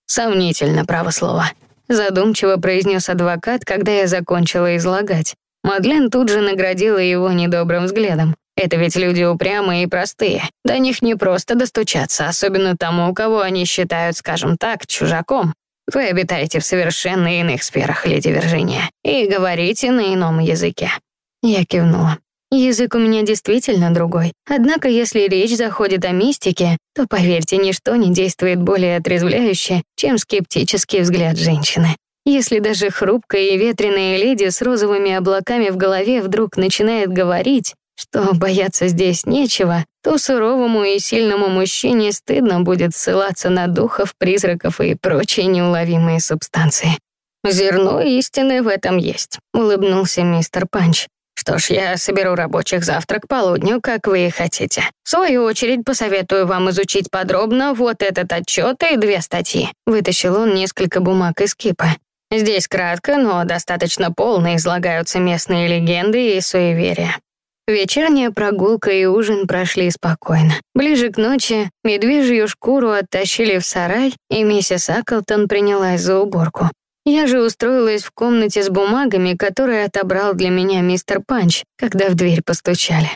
«Сомнительно, право слово», — задумчиво произнес адвокат, когда я закончила излагать. Мадлен тут же наградила его недобрым взглядом. Это ведь люди упрямые и простые. До них не просто достучаться, особенно тому, кого они считают, скажем так, чужаком. Вы обитаете в совершенно иных сферах, леди Виржиния, и говорите на ином языке». Я кивнула. Язык у меня действительно другой. Однако, если речь заходит о мистике, то, поверьте, ничто не действует более отрезвляюще, чем скептический взгляд женщины. Если даже хрупкая и ветреная леди с розовыми облаками в голове вдруг начинает говорить, что бояться здесь нечего, то суровому и сильному мужчине стыдно будет ссылаться на духов, призраков и прочие неуловимые субстанции. «Зерно истины в этом есть», — улыбнулся мистер Панч. Что ж, я соберу рабочих завтра к полудню, как вы и хотите. В свою очередь посоветую вам изучить подробно вот этот отчет и две статьи. Вытащил он несколько бумаг из кипа. Здесь кратко, но достаточно полно излагаются местные легенды и суеверия. Вечерняя прогулка и ужин прошли спокойно. Ближе к ночи медвежью шкуру оттащили в сарай, и миссис Аклтон принялась за уборку. Я же устроилась в комнате с бумагами, которые отобрал для меня мистер Панч, когда в дверь постучали.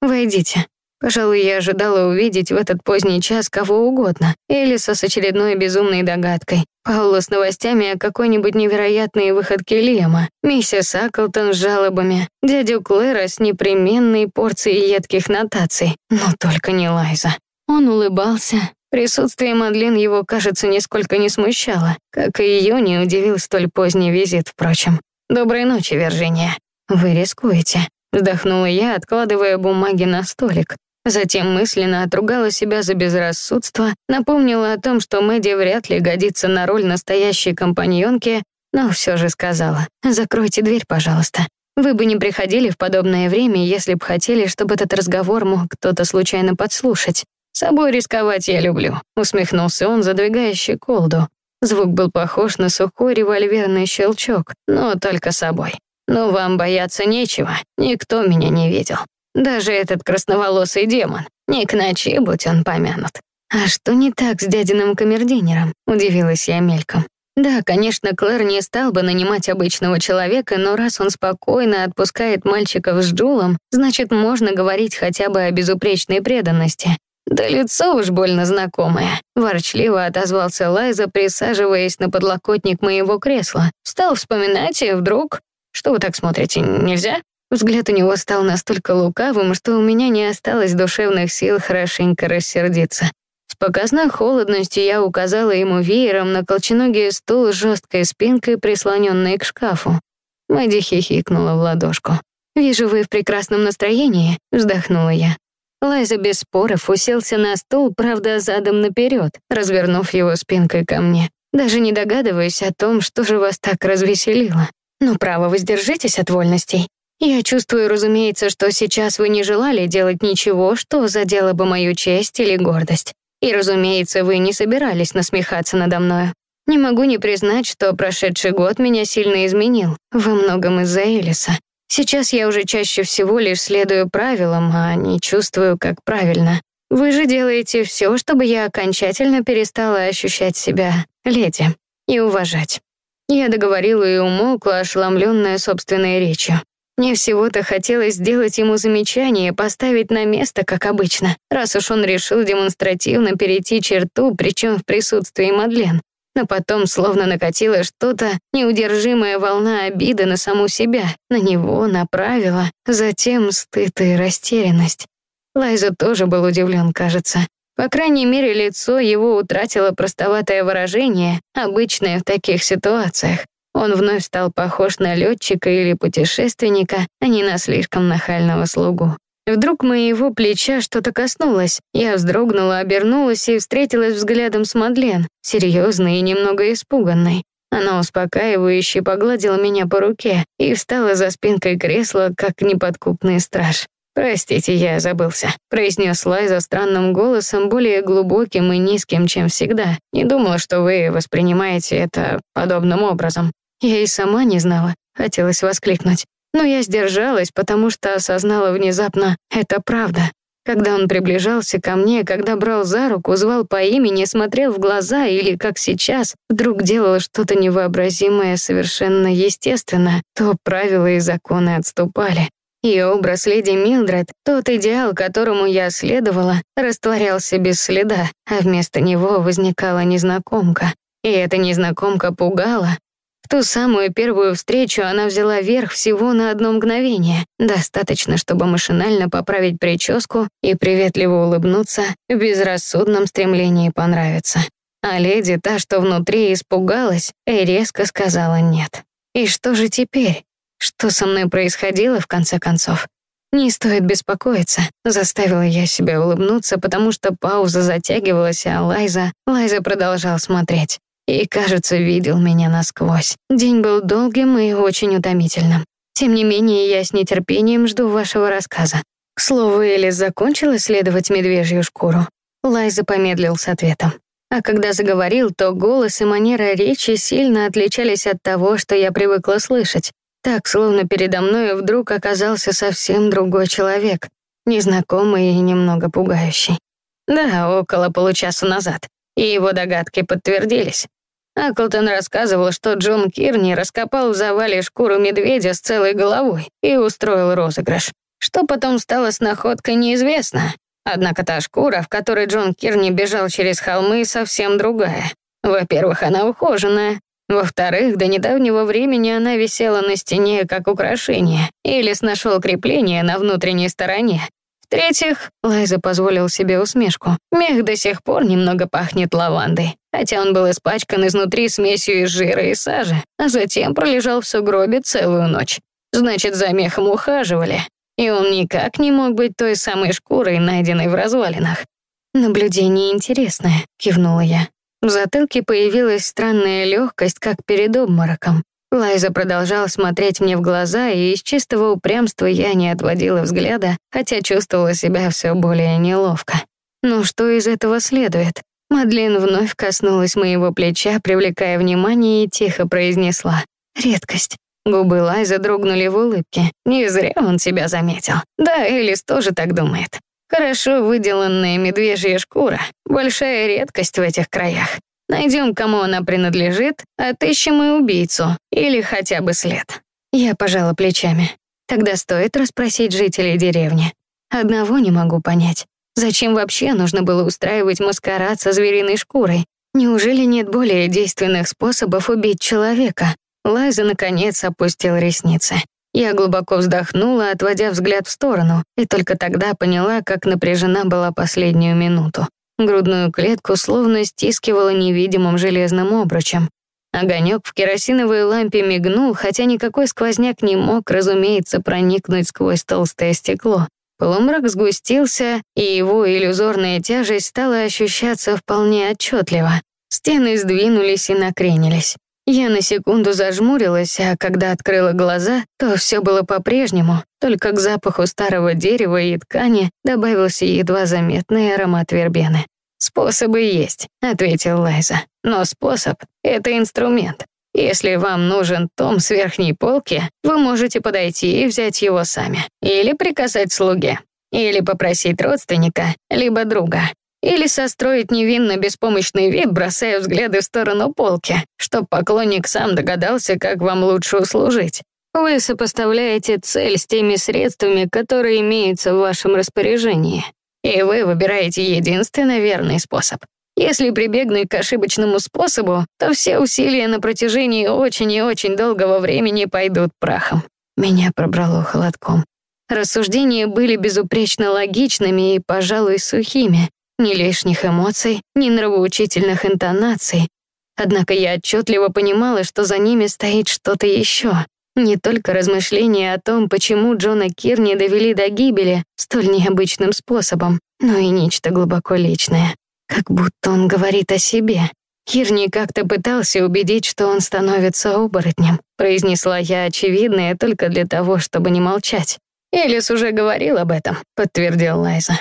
«Войдите». Пожалуй, я ожидала увидеть в этот поздний час кого угодно. Элиса с очередной безумной догадкой. Паула с новостями о какой-нибудь невероятной выходке Лема. Миссис Аклтон с жалобами. Дядю Клэра с непременной порцией едких нотаций. Но только не Лайза. Он улыбался, Присутствие Мадлен его, кажется, нисколько не смущало, как и ее не удивил столь поздний визит, впрочем. «Доброй ночи, Виржиния». «Вы рискуете», — вздохнула я, откладывая бумаги на столик. Затем мысленно отругала себя за безрассудство, напомнила о том, что Мэдди вряд ли годится на роль настоящей компаньонки, но все же сказала, «Закройте дверь, пожалуйста. Вы бы не приходили в подобное время, если бы хотели, чтобы этот разговор мог кто-то случайно подслушать. «Собой рисковать я люблю», — усмехнулся он, задвигая щеколду. Звук был похож на сухой револьверный щелчок, но только собой. Но вам бояться нечего, никто меня не видел. Даже этот красноволосый демон, не к ночи, будь он помянут. «А что не так с дядиным камердинером? удивилась я мельком. Да, конечно, Клэр не стал бы нанимать обычного человека, но раз он спокойно отпускает мальчиков с Джулом, значит, можно говорить хотя бы о безупречной преданности. «Да лицо уж больно знакомое», — ворчливо отозвался Лайза, присаживаясь на подлокотник моего кресла. Стал вспоминать, и вдруг... «Что вы так смотрите, нельзя?» Взгляд у него стал настолько лукавым, что у меня не осталось душевных сил хорошенько рассердиться. С показной холодностью я указала ему веером на колченогий стул с жесткой спинкой, прислоненной к шкафу. Мэдди хихикнула в ладошку. «Вижу, вы в прекрасном настроении», — вздохнула я. Лайза без споров уселся на стул, правда, задом наперед, развернув его спинкой ко мне, даже не догадываясь о том, что же вас так развеселило. Но право, воздержитесь от вольностей. Я чувствую, разумеется, что сейчас вы не желали делать ничего, что задело бы мою честь или гордость. И, разумеется, вы не собирались насмехаться надо мною. Не могу не признать, что прошедший год меня сильно изменил, во многом из-за Элиса. Сейчас я уже чаще всего лишь следую правилам, а не чувствую, как правильно. Вы же делаете все, чтобы я окончательно перестала ощущать себя леди и уважать. Я договорила и умолкла, ошеломленная собственной речью. Мне всего-то хотелось сделать ему замечание, поставить на место, как обычно, раз уж он решил демонстративно перейти черту, причем в присутствии Мадлен но потом словно накатила что-то, неудержимая волна обиды на саму себя, на него, на правила, затем стыд и растерянность. Лайза тоже был удивлен, кажется. По крайней мере, лицо его утратило простоватое выражение, обычное в таких ситуациях. Он вновь стал похож на летчика или путешественника, а не на слишком нахального слугу. Вдруг моего плеча что-то коснулось. Я вздрогнула, обернулась и встретилась взглядом с Мадлен, серьезной и немного испуганной. Она успокаивающе погладила меня по руке и встала за спинкой кресла, как неподкупный страж. «Простите, я забылся», — произнес Лайза странным голосом, более глубоким и низким, чем всегда. «Не думала, что вы воспринимаете это подобным образом». Я и сама не знала, хотелось воскликнуть. Но я сдержалась, потому что осознала внезапно, это правда. Когда он приближался ко мне, когда брал за руку, звал по имени, смотрел в глаза или, как сейчас, вдруг делал что-то невообразимое совершенно естественно, то правила и законы отступали. И образ леди Милдред, тот идеал, которому я следовала, растворялся без следа, а вместо него возникала незнакомка. И эта незнакомка пугала, в ту самую первую встречу она взяла верх всего на одно мгновение. Достаточно, чтобы машинально поправить прическу и приветливо улыбнуться в безрассудном стремлении понравиться. А леди, та, что внутри испугалась, и резко сказала «нет». И что же теперь? Что со мной происходило, в конце концов? Не стоит беспокоиться, заставила я себя улыбнуться, потому что пауза затягивалась, а Лайза... Лайза продолжал смотреть и, кажется, видел меня насквозь. День был долгим и очень утомительным. Тем не менее, я с нетерпением жду вашего рассказа. К слову, Элис закончила исследовать медвежью шкуру. Лайза помедлил с ответом. А когда заговорил, то голос и манера речи сильно отличались от того, что я привыкла слышать. Так, словно передо мной вдруг оказался совсем другой человек, незнакомый и немного пугающий. Да, около получаса назад. И его догадки подтвердились. Аклтон рассказывал, что Джон Кирни раскопал в завале шкуру медведя с целой головой и устроил розыгрыш. Что потом стало с находкой, неизвестно. Однако та шкура, в которой Джон Кирни бежал через холмы, совсем другая. Во-первых, она ухоженная. Во-вторых, до недавнего времени она висела на стене как украшение. Элис нашел крепление на внутренней стороне. В-третьих, Лайза позволил себе усмешку. Мех до сих пор немного пахнет лавандой, хотя он был испачкан изнутри смесью из жира и сажи, а затем пролежал в сугробе целую ночь. Значит, за мехом ухаживали, и он никак не мог быть той самой шкурой, найденной в развалинах. «Наблюдение интересное», — кивнула я. В затылке появилась странная легкость, как перед обмороком. Лайза продолжала смотреть мне в глаза, и из чистого упрямства я не отводила взгляда, хотя чувствовала себя все более неловко. Ну что из этого следует? Мадлен вновь коснулась моего плеча, привлекая внимание, и тихо произнесла «Редкость». Губы Лайза дрогнули в улыбке. Не зря он себя заметил. Да, Элис тоже так думает. Хорошо выделанная медвежья шкура — большая редкость в этих краях. Найдем, кому она принадлежит, отыщем и убийцу, или хотя бы след. Я пожала плечами. Тогда стоит расспросить жителей деревни. Одного не могу понять. Зачем вообще нужно было устраивать маскарад со звериной шкурой? Неужели нет более действенных способов убить человека? Лайза, наконец, опустил ресницы. Я глубоко вздохнула, отводя взгляд в сторону, и только тогда поняла, как напряжена была последнюю минуту. Грудную клетку словно стискивала невидимым железным обручем. Огонек в керосиновой лампе мигнул, хотя никакой сквозняк не мог, разумеется, проникнуть сквозь толстое стекло. Полумрак сгустился, и его иллюзорная тяжесть стала ощущаться вполне отчетливо. Стены сдвинулись и накренились. Я на секунду зажмурилась, а когда открыла глаза, то все было по-прежнему, только к запаху старого дерева и ткани добавился едва заметный аромат вербены. «Способы есть», — ответил Лайза. «Но способ — это инструмент. Если вам нужен том с верхней полки, вы можете подойти и взять его сами. Или приказать слуге. Или попросить родственника, либо друга. Или состроить невинно беспомощный вид, бросая взгляды в сторону полки, чтоб поклонник сам догадался, как вам лучше услужить. Вы сопоставляете цель с теми средствами, которые имеются в вашем распоряжении. И вы выбираете единственно верный способ. Если прибегнуть к ошибочному способу, то все усилия на протяжении очень и очень долгого времени пойдут прахом. Меня пробрало холодком. Рассуждения были безупречно логичными и, пожалуй, сухими, ни лишних эмоций, ни нравоучительных интонаций. Однако я отчетливо понимала, что за ними стоит что-то еще. Не только размышления о том, почему Джона Кирни довели до гибели столь необычным способом, но и нечто глубоко личное. Как будто он говорит о себе. Кирни как-то пытался убедить, что он становится оборотнем. Произнесла я очевидное только для того, чтобы не молчать. «Элис уже говорил об этом», — подтвердил Лайза.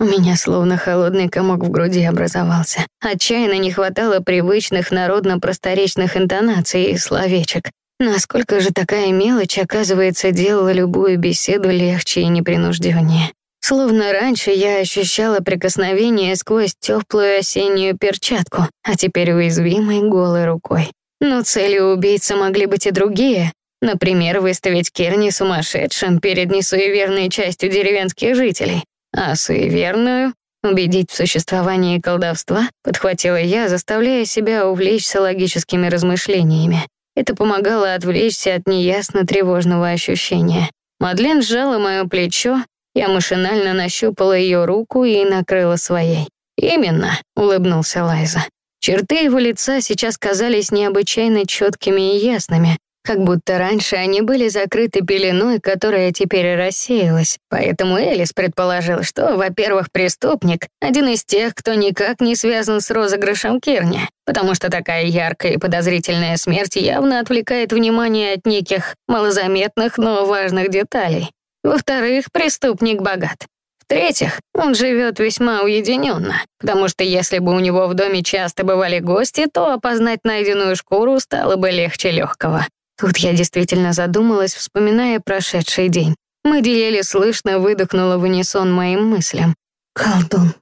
У меня словно холодный комок в груди образовался. Отчаянно не хватало привычных народно-просторечных интонаций и словечек. Насколько же такая мелочь, оказывается, делала любую беседу легче и непринужденнее. Словно раньше я ощущала прикосновение сквозь теплую осеннюю перчатку, а теперь уязвимой голой рукой. Но целью убийцы могли быть и другие. Например, выставить Керни сумасшедшим перед несуеверной частью деревенских жителей, а суеверную убедить в существовании колдовства, подхватила я, заставляя себя увлечься логическими размышлениями. Это помогало отвлечься от неясно тревожного ощущения. Мадлен сжала мое плечо, я машинально нащупала ее руку и накрыла своей. «Именно», — улыбнулся Лайза. Черты его лица сейчас казались необычайно четкими и ясными, как будто раньше они были закрыты пеленой, которая теперь рассеялась. Поэтому Элис предположил, что, во-первых, преступник — один из тех, кто никак не связан с розыгрышем Кирни, потому что такая яркая и подозрительная смерть явно отвлекает внимание от неких малозаметных, но важных деталей. Во-вторых, преступник богат. В-третьих, он живет весьма уединенно, потому что если бы у него в доме часто бывали гости, то опознать найденную шкуру стало бы легче легкого. Тут я действительно задумалась, вспоминая прошедший день. Мы еле слышно выдохнула в унисон моим мыслям. «Колдун.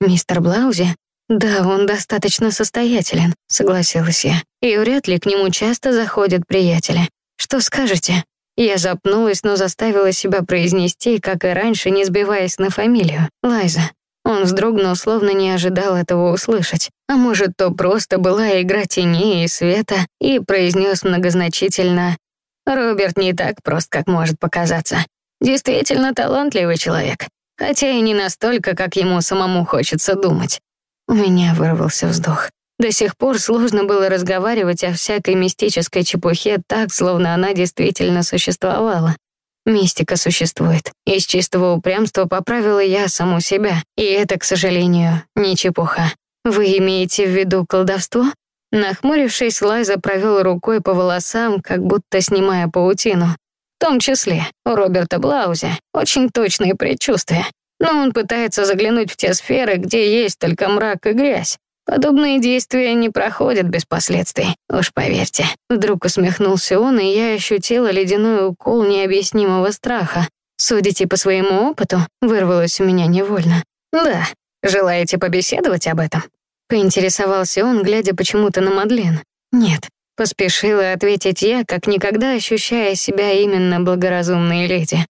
Мистер Блаузи? Да, он достаточно состоятелен», — согласилась я. «И вряд ли к нему часто заходят приятели. Что скажете?» Я запнулась, но заставила себя произнести, как и раньше, не сбиваясь на фамилию. «Лайза». Он вздрогнул, словно не ожидал этого услышать. А может, то просто была игра теней и света, и произнес многозначительно «Роберт не так прост, как может показаться. Действительно талантливый человек, хотя и не настолько, как ему самому хочется думать». У меня вырвался вздох. До сих пор сложно было разговаривать о всякой мистической чепухе так, словно она действительно существовала. Мистика существует. Из чистого упрямства поправила я саму себя. И это, к сожалению, не чепуха. Вы имеете в виду колдовство? Нахмурившись, Лайза провел рукой по волосам, как будто снимая паутину. В том числе у Роберта Блаузе очень точные предчувствия. Но он пытается заглянуть в те сферы, где есть только мрак и грязь. Подобные действия не проходят без последствий, уж поверьте. Вдруг усмехнулся он, и я ощутила ледяной укол необъяснимого страха. Судите по своему опыту, вырвалось у меня невольно. Да, желаете побеседовать об этом? Поинтересовался он, глядя почему-то на Мадлен. Нет, поспешила ответить я, как никогда ощущая себя именно благоразумной леди.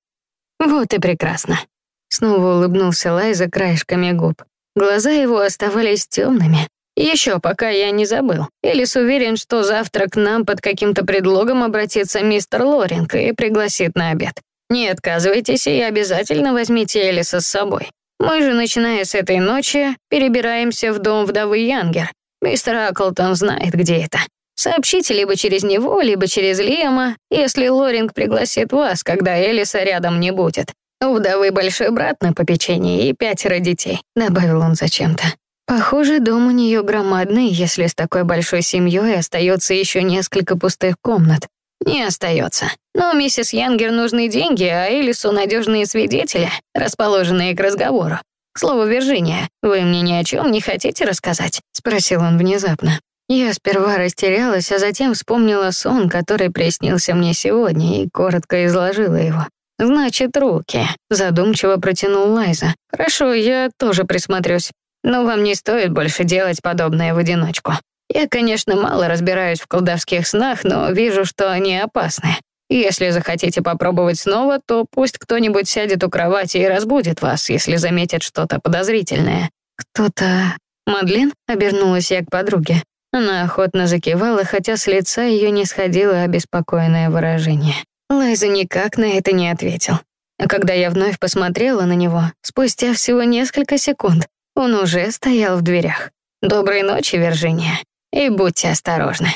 Вот и прекрасно. Снова улыбнулся Лайза краешками губ. Глаза его оставались темными. Еще пока я не забыл. Элис уверен, что завтра к нам под каким-то предлогом обратится мистер Лоринг и пригласит на обед. Не отказывайтесь и обязательно возьмите Элиса с собой. Мы же, начиная с этой ночи, перебираемся в дом вдовы Янгер. Мистер Аклтон знает, где это. Сообщите либо через него, либо через Лиама, если Лоринг пригласит вас, когда Элиса рядом не будет. У вдовы большой брат на попечении и пятеро детей», — добавил он зачем-то. Похоже, дом у нее громадный, если с такой большой семьей остается еще несколько пустых комнат. Не остается. Но миссис Янгер нужны деньги, а Элису надежные свидетели, расположенные к разговору. К слову, Виржиния, вы мне ни о чем не хотите рассказать? спросил он внезапно. Я сперва растерялась, а затем вспомнила сон, который приснился мне сегодня, и коротко изложила его. «Значит, руки», — задумчиво протянул Лайза. «Хорошо, я тоже присмотрюсь. Но вам не стоит больше делать подобное в одиночку. Я, конечно, мало разбираюсь в колдовских снах, но вижу, что они опасны. Если захотите попробовать снова, то пусть кто-нибудь сядет у кровати и разбудит вас, если заметит что-то подозрительное». «Кто-то...» Мадлен обернулась я к подруге. Она охотно закивала, хотя с лица ее не сходило обеспокоенное выражение. Лайза никак на это не ответил. А когда я вновь посмотрела на него, спустя всего несколько секунд, он уже стоял в дверях. «Доброй ночи, Виржиния, и будьте осторожны».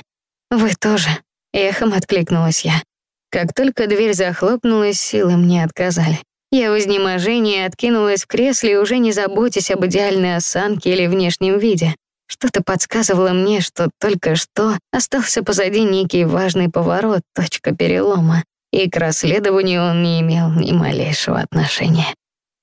«Вы тоже», — эхом откликнулась я. Как только дверь захлопнулась, силы мне отказали. Я в изнеможении откинулась в кресле, уже не заботясь об идеальной осанке или внешнем виде. Что-то подсказывало мне, что только что остался позади некий важный поворот, точка перелома и к расследованию он не имел ни малейшего отношения.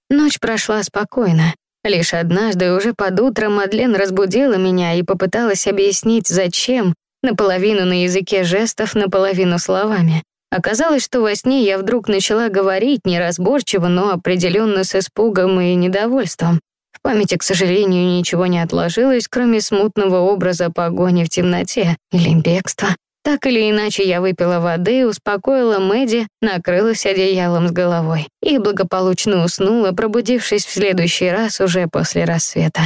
Ночь прошла спокойно. Лишь однажды, уже под утро, Мадлен разбудила меня и попыталась объяснить, зачем, наполовину на языке жестов, наполовину словами. Оказалось, что во сне я вдруг начала говорить неразборчиво, но определенно с испугом и недовольством. В памяти, к сожалению, ничего не отложилось, кроме смутного образа погони в темноте или бегства. Так или иначе, я выпила воды, успокоила Мэдди, накрылась одеялом с головой и благополучно уснула, пробудившись в следующий раз уже после рассвета.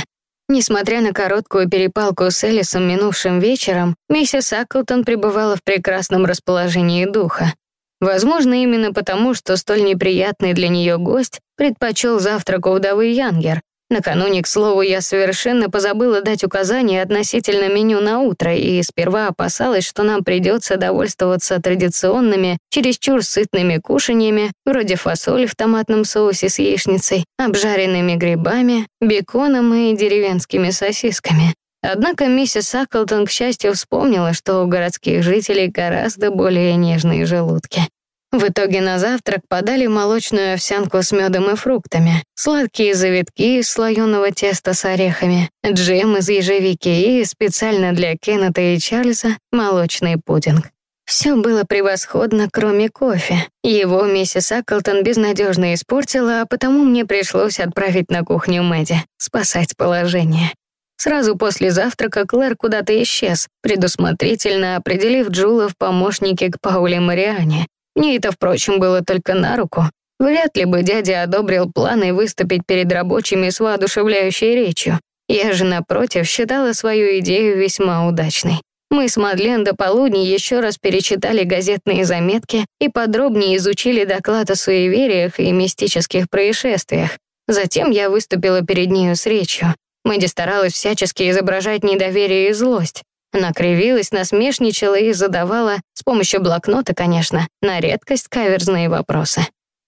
Несмотря на короткую перепалку с Элисом минувшим вечером, миссис Аклтон пребывала в прекрасном расположении духа. Возможно, именно потому, что столь неприятный для нее гость предпочел завтрак у вдовы Янгер, Накануне, к слову, я совершенно позабыла дать указания относительно меню на утро и сперва опасалась, что нам придется довольствоваться традиционными, чересчур сытными кушаньями, вроде фасоли в томатном соусе с яичницей, обжаренными грибами, беконом и деревенскими сосисками. Однако миссис Аклтон, к счастью, вспомнила, что у городских жителей гораздо более нежные желудки. В итоге на завтрак подали молочную овсянку с медом и фруктами, сладкие завитки из слоеного теста с орехами, джем из ежевики и специально для Кеннета и Чарльза молочный пудинг. Все было превосходно, кроме кофе. Его миссис Аклтон безнадежно испортила, а потому мне пришлось отправить на кухню Мэдди, спасать положение. Сразу после завтрака Клэр куда-то исчез, предусмотрительно определив Джула в помощнике к Пауле Мариане, мне это, впрочем, было только на руку. Вряд ли бы дядя одобрил планы выступить перед рабочими с воодушевляющей речью. Я же, напротив, считала свою идею весьма удачной. Мы с Мадлен до полудня еще раз перечитали газетные заметки и подробнее изучили доклад о суевериях и мистических происшествиях. Затем я выступила перед нею с речью. Мэдди старалась всячески изображать недоверие и злость. Она кривилась, насмешничала и задавала, с помощью блокнота, конечно, на редкость каверзные вопросы.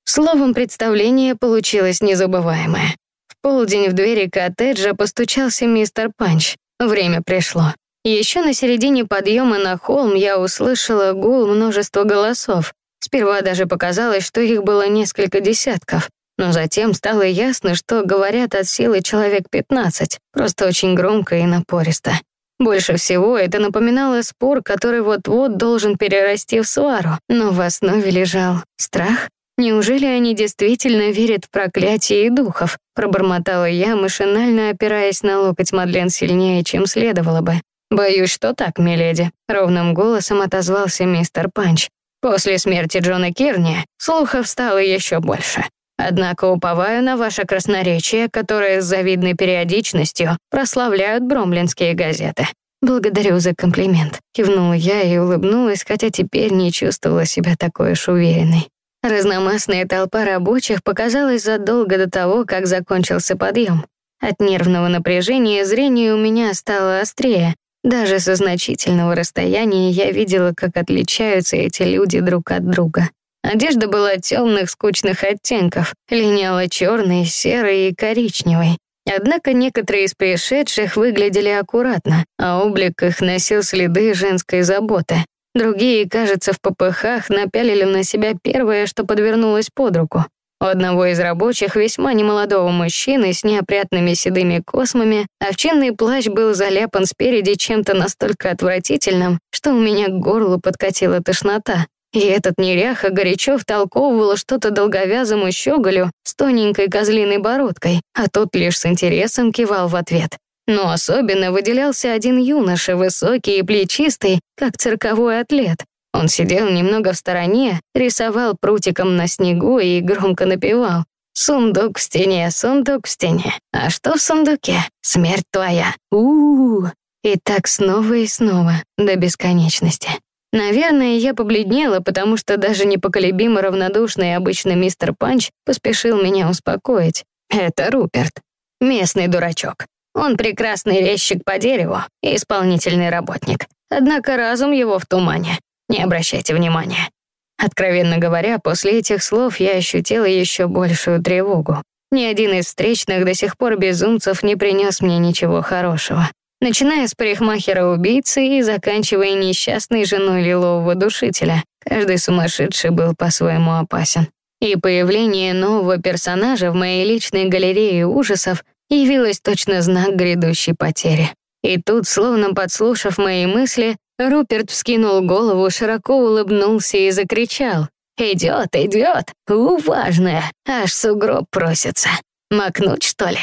Словом, представление получилось незабываемое. В полдень в двери коттеджа постучался мистер Панч. Время пришло. Еще на середине подъема на холм я услышала гул множества голосов. Сперва даже показалось, что их было несколько десятков. Но затем стало ясно, что говорят от силы человек 15, просто очень громко и напористо. Больше всего это напоминало спор, который вот-вот должен перерасти в свару, но в основе лежал страх. Неужели они действительно верят в проклятие и духов? Пробормотала я, машинально опираясь на локоть Мадлен сильнее, чем следовало бы. «Боюсь, что так, миледи», — ровным голосом отозвался мистер Панч. «После смерти Джона Кирни слухов стало еще больше. Однако уповаю на ваше красноречие, которое с завидной периодичностью прославляют бромлинские газеты. «Благодарю за комплимент», — кивнула я и улыбнулась, хотя теперь не чувствовала себя такой уж уверенной. Разномастная толпа рабочих показалась задолго до того, как закончился подъем. От нервного напряжения зрение у меня стало острее. Даже со значительного расстояния я видела, как отличаются эти люди друг от друга. Одежда была темных, скучных оттенков, линяла черной, серой и коричневой. Однако некоторые из пришедших выглядели аккуратно, а облик их носил следы женской заботы. Другие, кажется, в попыхах напялили на себя первое, что подвернулось под руку. У одного из рабочих, весьма немолодого мужчины с неопрятными седыми космами, овчинный плащ был заляпан спереди чем-то настолько отвратительным, что у меня к горлу подкатила тошнота. И этот неряха горячо втолковывал что-то долговязому щеголю с тоненькой козлиной бородкой, а тот лишь с интересом кивал в ответ. Но особенно выделялся один юноша, высокий и плечистый, как цирковой атлет. Он сидел немного в стороне, рисовал прутиком на снегу и громко напевал. «Сундук в стене, сундук в стене. А что в сундуке? Смерть твоя. у у, -у. И так снова и снова, до бесконечности. Наверное, я побледнела, потому что даже непоколебимо равнодушный обычно мистер Панч поспешил меня успокоить. Это Руперт, местный дурачок. Он прекрасный резчик по дереву и исполнительный работник. Однако разум его в тумане. Не обращайте внимания. Откровенно говоря, после этих слов я ощутила еще большую тревогу. Ни один из встречных до сих пор безумцев не принес мне ничего хорошего начиная с парикмахера-убийцы и заканчивая несчастной женой лилового душителя. Каждый сумасшедший был по-своему опасен. И появление нового персонажа в моей личной галерее ужасов явилось точно знак грядущей потери. И тут, словно подслушав мои мысли, Руперт вскинул голову, широко улыбнулся и закричал. «Идет, идет! У, важная! Аж сугроб просится! Макнуть, что ли?»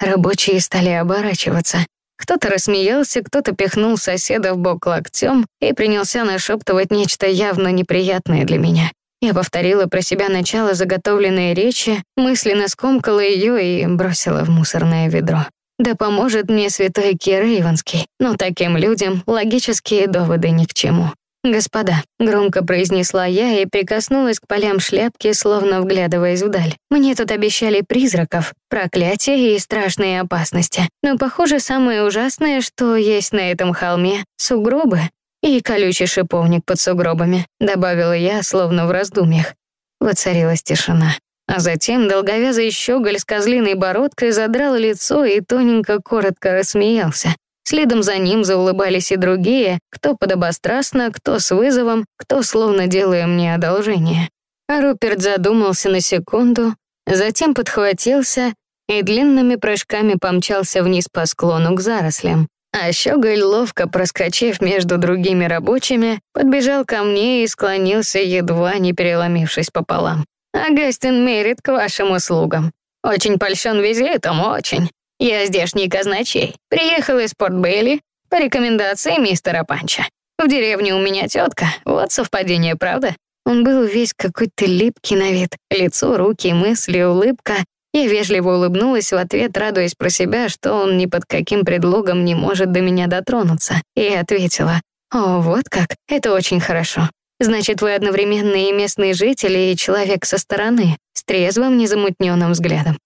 Рабочие стали оборачиваться. Кто-то рассмеялся, кто-то пихнул соседа в бок локтем и принялся нашептывать нечто явно неприятное для меня. Я повторила про себя начало заготовленной речи, мысленно скомкала ее и бросила в мусорное ведро. Да поможет мне святой Кир Иванский, но таким людям логические доводы ни к чему. «Господа», — громко произнесла я и прикоснулась к полям шляпки, словно вглядываясь вдаль. «Мне тут обещали призраков, проклятия и страшные опасности. Но, похоже, самое ужасное, что есть на этом холме — сугробы и колючий шиповник под сугробами», — добавила я, словно в раздумьях. Воцарилась тишина. А затем долговязый щеголь с козлиной бородкой задрал лицо и тоненько коротко рассмеялся. Следом за ним заулыбались и другие, кто подобострастно, кто с вызовом, кто словно делая мне одолжение. А Руперт задумался на секунду, затем подхватился и длинными прыжками помчался вниз по склону к зарослям. А Щеголь, ловко проскочив между другими рабочими, подбежал ко мне и склонился, едва не переломившись пополам. «Агастин мерит к вашим услугам. Очень польщен визитом, очень. Я здешний казначей. Приехал из Порт-Бейли по рекомендации мистера Панча. В деревне у меня тетка. Вот совпадение, правда? Он был весь какой-то липкий на вид. Лицо, руки, мысли, улыбка. Я вежливо улыбнулась в ответ, радуясь про себя, что он ни под каким предлогом не может до меня дотронуться. И ответила, «О, вот как, это очень хорошо. Значит, вы одновременно и местный житель, и человек со стороны, с трезвым, незамутненным взглядом.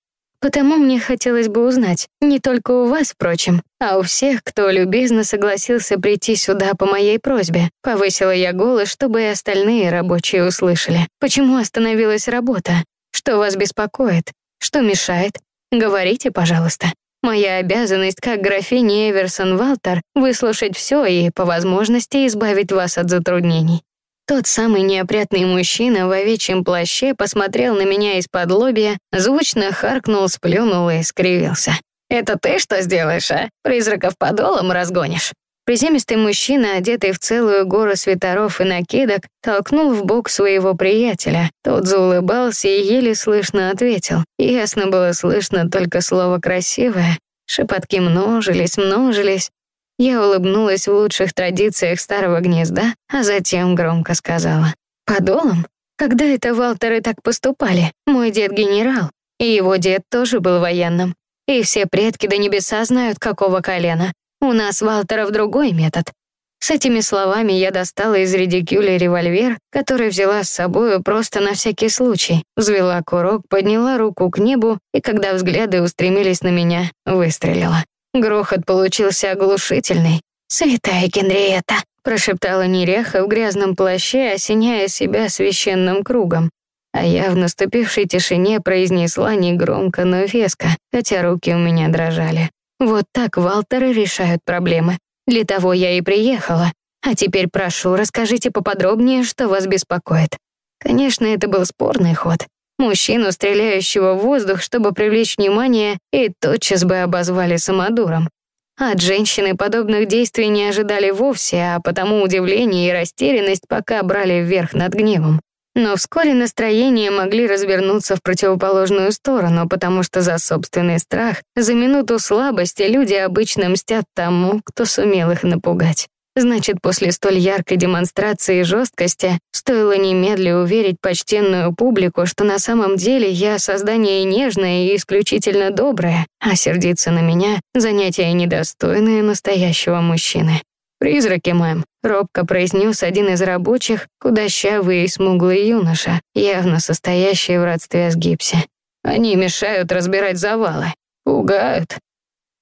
Потому мне хотелось бы узнать, не только у вас, впрочем, а у всех, кто любезно согласился прийти сюда по моей просьбе. Повысила я голос, чтобы и остальные рабочие услышали. Почему остановилась работа? Что вас беспокоит? Что мешает? Говорите, пожалуйста. Моя обязанность как графини Эверсон Валтер выслушать все и, по возможности, избавить вас от затруднений. Тот самый неопрятный мужчина в овечьем плаще посмотрел на меня из-под лобья, звучно харкнул, сплюнул и скривился. «Это ты что сделаешь, а? Призраков подолом разгонишь?» Приземистый мужчина, одетый в целую гору свитеров и накидок, толкнул в бок своего приятеля. Тот заулыбался и еле слышно ответил. Ясно было слышно только слово «красивое». Шепотки множились, множились, я улыбнулась в лучших традициях старого гнезда, а затем громко сказала. «Подолом? Когда это Валтеры так поступали? Мой дед генерал, и его дед тоже был военным. И все предки до небеса знают, какого колена. У нас, Валтеров, другой метод. С этими словами я достала из редикюля револьвер, который взяла с собою просто на всякий случай, взвела курок, подняла руку к небу и, когда взгляды устремились на меня, выстрелила. Грохот получился оглушительный. «Святая Генриетта!» — прошептала неряха в грязном плаще, осеняя себя священным кругом. А я в наступившей тишине произнесла негромко, но веско, хотя руки у меня дрожали. Вот так Валтеры решают проблемы. Для того я и приехала. А теперь прошу, расскажите поподробнее, что вас беспокоит. Конечно, это был спорный ход. Мужчину, стреляющего в воздух, чтобы привлечь внимание, и тотчас бы обозвали самодуром. От женщины подобных действий не ожидали вовсе, а потому удивление и растерянность пока брали вверх над гневом. Но вскоре настроения могли развернуться в противоположную сторону, потому что за собственный страх, за минуту слабости люди обычно мстят тому, кто сумел их напугать. Значит, после столь яркой демонстрации жесткости стоило немедля уверить почтенную публику, что на самом деле я создание нежное и исключительно доброе, а сердиться на меня — занятие недостойное настоящего мужчины. «Призраки, мэм», — робко произнес один из рабочих, худощавый и смуглый юноша, явно состоящий в родстве с Гипси. «Они мешают разбирать завалы, пугают».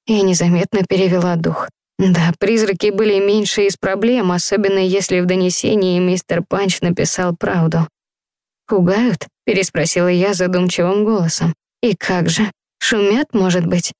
Я незаметно перевела дух. Да, призраки были меньше из проблем, особенно если в донесении мистер Панч написал правду. «Пугают?» — переспросила я задумчивым голосом. «И как же? Шумят, может быть?»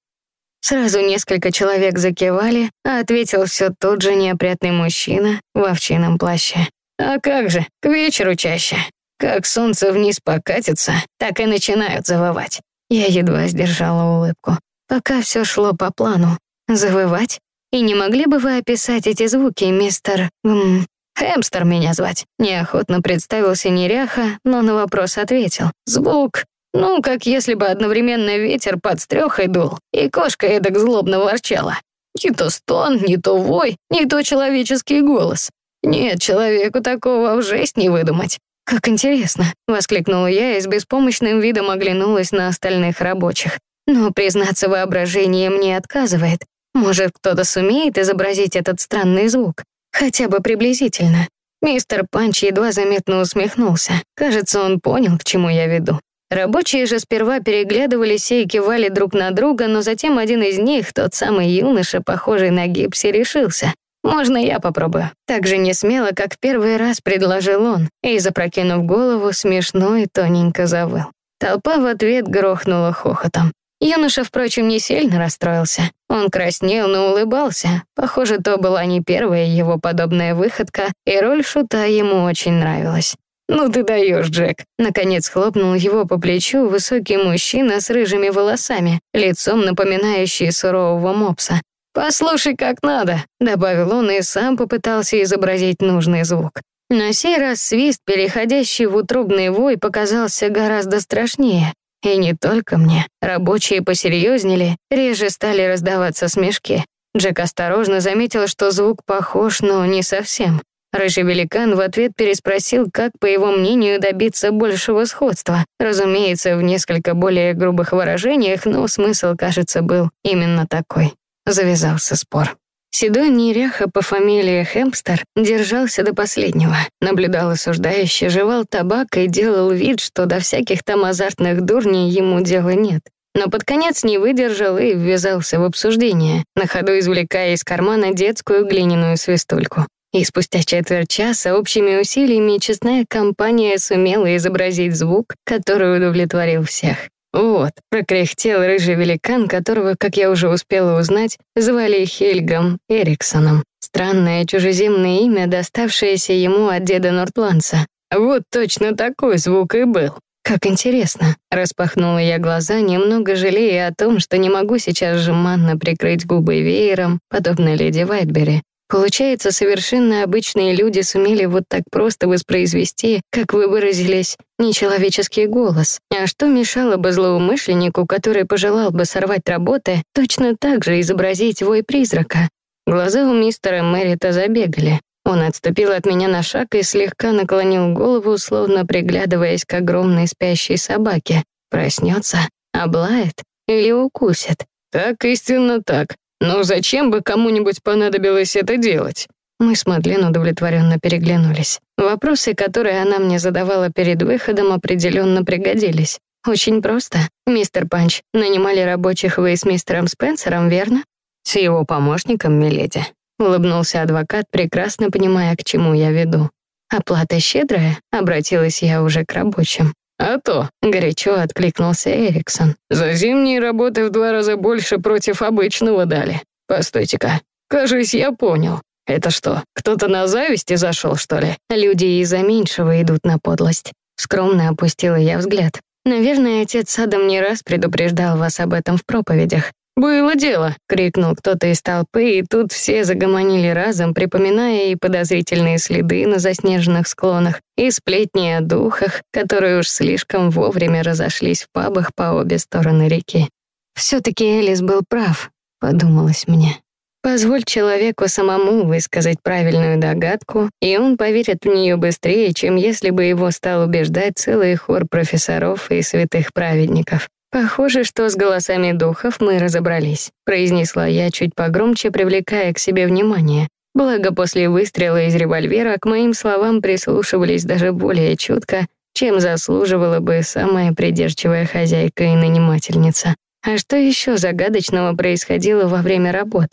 Сразу несколько человек закивали, а ответил все тот же неопрятный мужчина в овчином плаще. «А как же, к вечеру чаще. Как солнце вниз покатится, так и начинают завывать». Я едва сдержала улыбку. Пока все шло по плану. Завывать? И не могли бы вы описать эти звуки, мистер... М, Хэмстер меня звать. Неохотно представился неряха, но на вопрос ответил. Звук. Ну, как если бы одновременно ветер под стрёхой дул, и кошка эдак злобно ворчала. Не то стон, не то вой, не то человеческий голос. Нет, человеку такого в жесть не выдумать. «Как интересно!» — воскликнула я и с беспомощным видом оглянулась на остальных рабочих. Но, признаться, воображение мне отказывает. Может, кто-то сумеет изобразить этот странный звук? Хотя бы приблизительно. Мистер Панч едва заметно усмехнулся. Кажется, он понял, к чему я веду. Рабочие же сперва переглядывались и кивали друг на друга, но затем один из них, тот самый юноша, похожий на гипси, решился. «Можно я попробую?» Так же не смело, как первый раз предложил он, и, запрокинув голову, смешно и тоненько завыл. Толпа в ответ грохнула хохотом. Юноша, впрочем, не сильно расстроился. Он краснел, но улыбался. Похоже, то была не первая его подобная выходка, и роль шута ему очень нравилась. «Ну ты даешь, Джек!» Наконец хлопнул его по плечу высокий мужчина с рыжими волосами, лицом напоминающий сурового мопса. «Послушай, как надо», — добавил он и сам попытался изобразить нужный звук. На сей раз свист, переходящий в утробный вой, показался гораздо страшнее. И не только мне. Рабочие посерьезнели, реже стали раздаваться смешки. Джек осторожно заметил, что звук похож, но не совсем. Рыжий великан в ответ переспросил, как, по его мнению, добиться большего сходства. Разумеется, в несколько более грубых выражениях, но смысл, кажется, был именно такой. Завязался спор. Седой неряха по фамилии Хэмпстер держался до последнего, наблюдал осуждающе, жевал табак и делал вид, что до всяких там азартных дурней ему дела нет. Но под конец не выдержал и ввязался в обсуждение, на ходу извлекая из кармана детскую глиняную свистульку. И спустя четверть часа общими усилиями честная компания сумела изобразить звук, который удовлетворил всех. «Вот», — прокряхтел рыжий великан, которого, как я уже успела узнать, звали Хельгом Эриксоном. Странное чужеземное имя, доставшееся ему от деда Нортландса. Вот точно такой звук и был. Как интересно. Распахнула я глаза, немного жалея о том, что не могу сейчас жеманно прикрыть губы веером, подобно леди Вайтбери. Получается, совершенно обычные люди сумели вот так просто воспроизвести, как вы выразились, нечеловеческий голос. А что мешало бы злоумышленнику, который пожелал бы сорвать работы, точно так же изобразить вой призрака? Глаза у мистера Мэрита забегали. Он отступил от меня на шаг и слегка наклонил голову, словно приглядываясь к огромной спящей собаке. Проснется, облает или укусит. «Так, истинно так. Но зачем бы кому-нибудь понадобилось это делать? Мы с Мадлен удовлетворенно переглянулись. Вопросы, которые она мне задавала перед выходом, определенно пригодились. Очень просто. Мистер Панч, нанимали рабочих вы с мистером Спенсером, верно? С его помощником, миледи. Улыбнулся адвокат, прекрасно понимая, к чему я веду. «Оплата щедрая?» — обратилась я уже к рабочим. «А то», — горячо откликнулся Эриксон. «За зимние работы в два раза больше против обычного дали. Постойте-ка, кажись, я понял. Это что, кто-то на зависти зашел, что ли?» Люди из-за меньшего идут на подлость. Скромно опустила я взгляд. Наверное, отец Садом не раз предупреждал вас об этом в проповедях. «Было дело!» — крикнул кто-то из толпы, и тут все загомонили разом, припоминая и подозрительные следы на заснеженных склонах, и сплетни о духах, которые уж слишком вовремя разошлись в пабах по обе стороны реки. «Все-таки Элис был прав», — подумалось мне. Позволь человеку самому высказать правильную догадку, и он поверит в нее быстрее, чем если бы его стал убеждать целый хор профессоров и святых праведников. «Похоже, что с голосами духов мы разобрались», — произнесла я чуть погромче, привлекая к себе внимание. Благо, после выстрела из револьвера к моим словам прислушивались даже более чутко, чем заслуживала бы самая придирчивая хозяйка и нанимательница. А что еще загадочного происходило во время работ?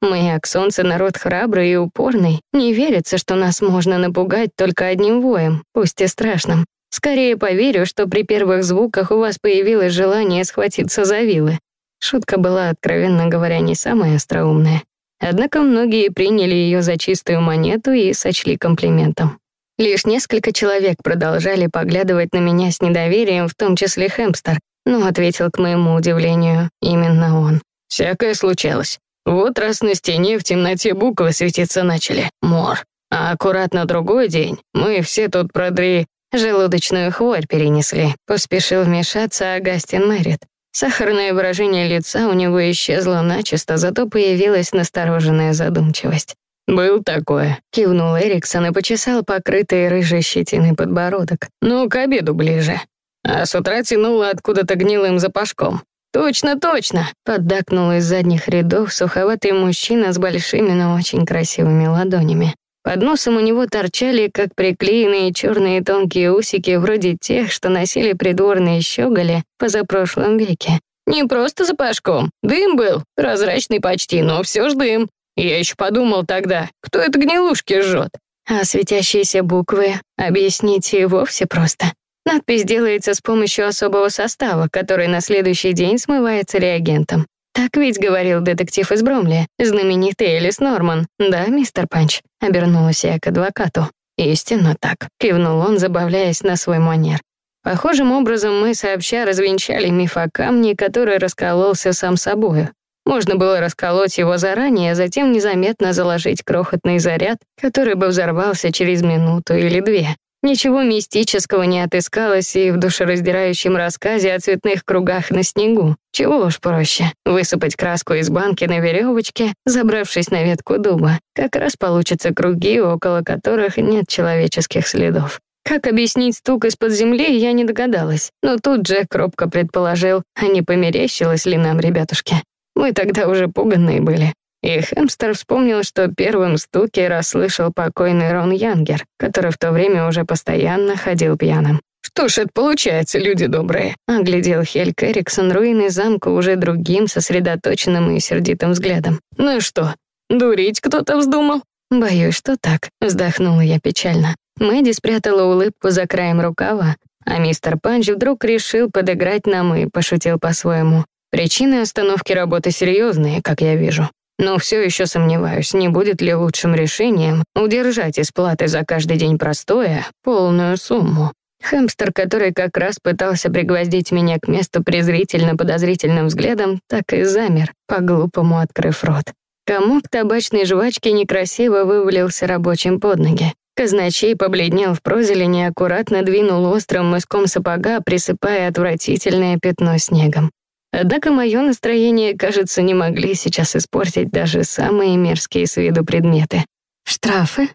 Мы, аксонцы, народ храбрый и упорный. Не верится, что нас можно напугать только одним воем, пусть и страшным. Скорее поверю, что при первых звуках у вас появилось желание схватиться за вилы. Шутка была, откровенно говоря, не самая остроумная. Однако многие приняли ее за чистую монету и сочли комплиментом. Лишь несколько человек продолжали поглядывать на меня с недоверием, в том числе Хэмстер, но ответил к моему удивлению именно он. «Всякое случалось. Вот раз на стене в темноте буквы светиться начали. Мор. А аккуратно другой день мы все тут продри Желудочную хворь перенесли. Поспешил вмешаться Агастин Мэрит. Сахарное выражение лица у него исчезло начисто, зато появилась настороженная задумчивость. «Был такое», — кивнул Эриксон и почесал покрытый рыжей щетиной подбородок. «Ну, к обеду ближе. А с утра тянуло откуда-то гнилым запашком. «Точно, точно!» — поддакнул из задних рядов суховатый мужчина с большими, но очень красивыми ладонями. Под носом у него торчали, как приклеенные черные тонкие усики, вроде тех, что носили придворные щеголи позапрошлом веке. Не просто запашком. Дым был, прозрачный почти, но все ж дым. Я еще подумал тогда, кто это гнилушки жжет. А светящиеся буквы объясните и вовсе просто. Надпись делается с помощью особого состава, который на следующий день смывается реагентом. Так ведь говорил детектив из Бромли, знаменитый Элис Норман. Да, мистер Панч? Обернулась я к адвокату. Истинно так, кивнул он, забавляясь на свой манер. Похожим образом мы сообща развенчали миф о камне, который раскололся сам собою. Можно было расколоть его заранее, а затем незаметно заложить крохотный заряд, который бы взорвался через минуту или две. Ничего мистического не отыскалось и в душераздирающем рассказе о цветных кругах на снегу. Чего уж проще. Высыпать краску из банки на веревочке, забравшись на ветку дуба. Как раз получатся круги, около которых нет человеческих следов. Как объяснить стук из-под земли, я не догадалась. Но тут Джек робко предположил, а не померещилось ли нам, ребятушки. Мы тогда уже пуганные были. И Хэмстер вспомнил, что первым стуки расслышал покойный Рон Янгер, который в то время уже постоянно ходил пьяным. «Что ж это получается, люди добрые?» — оглядел Хельк Эриксон руины замка уже другим, сосредоточенным и сердитым взглядом. «Ну что, дурить кто-то вздумал?» «Боюсь, что так», — вздохнула я печально. Мэдди спрятала улыбку за краем рукава, а мистер Панч вдруг решил подыграть нам и пошутил по-своему. Причины остановки работы серьезные, как я вижу. Но все еще сомневаюсь, не будет ли лучшим решением удержать из платы за каждый день простоя полную сумму. Хэмстер, который как раз пытался пригвоздить меня к месту презрительно-подозрительным взглядом, так и замер, по-глупому открыв рот. Комок табачной жвачки некрасиво вывалился рабочим под ноги. Казначей побледнел в прозелени, аккуратно двинул острым мыском сапога, присыпая отвратительное пятно снегом. Однако мое настроение, кажется, не могли сейчас испортить даже самые мерзкие с виду предметы. «Штрафы?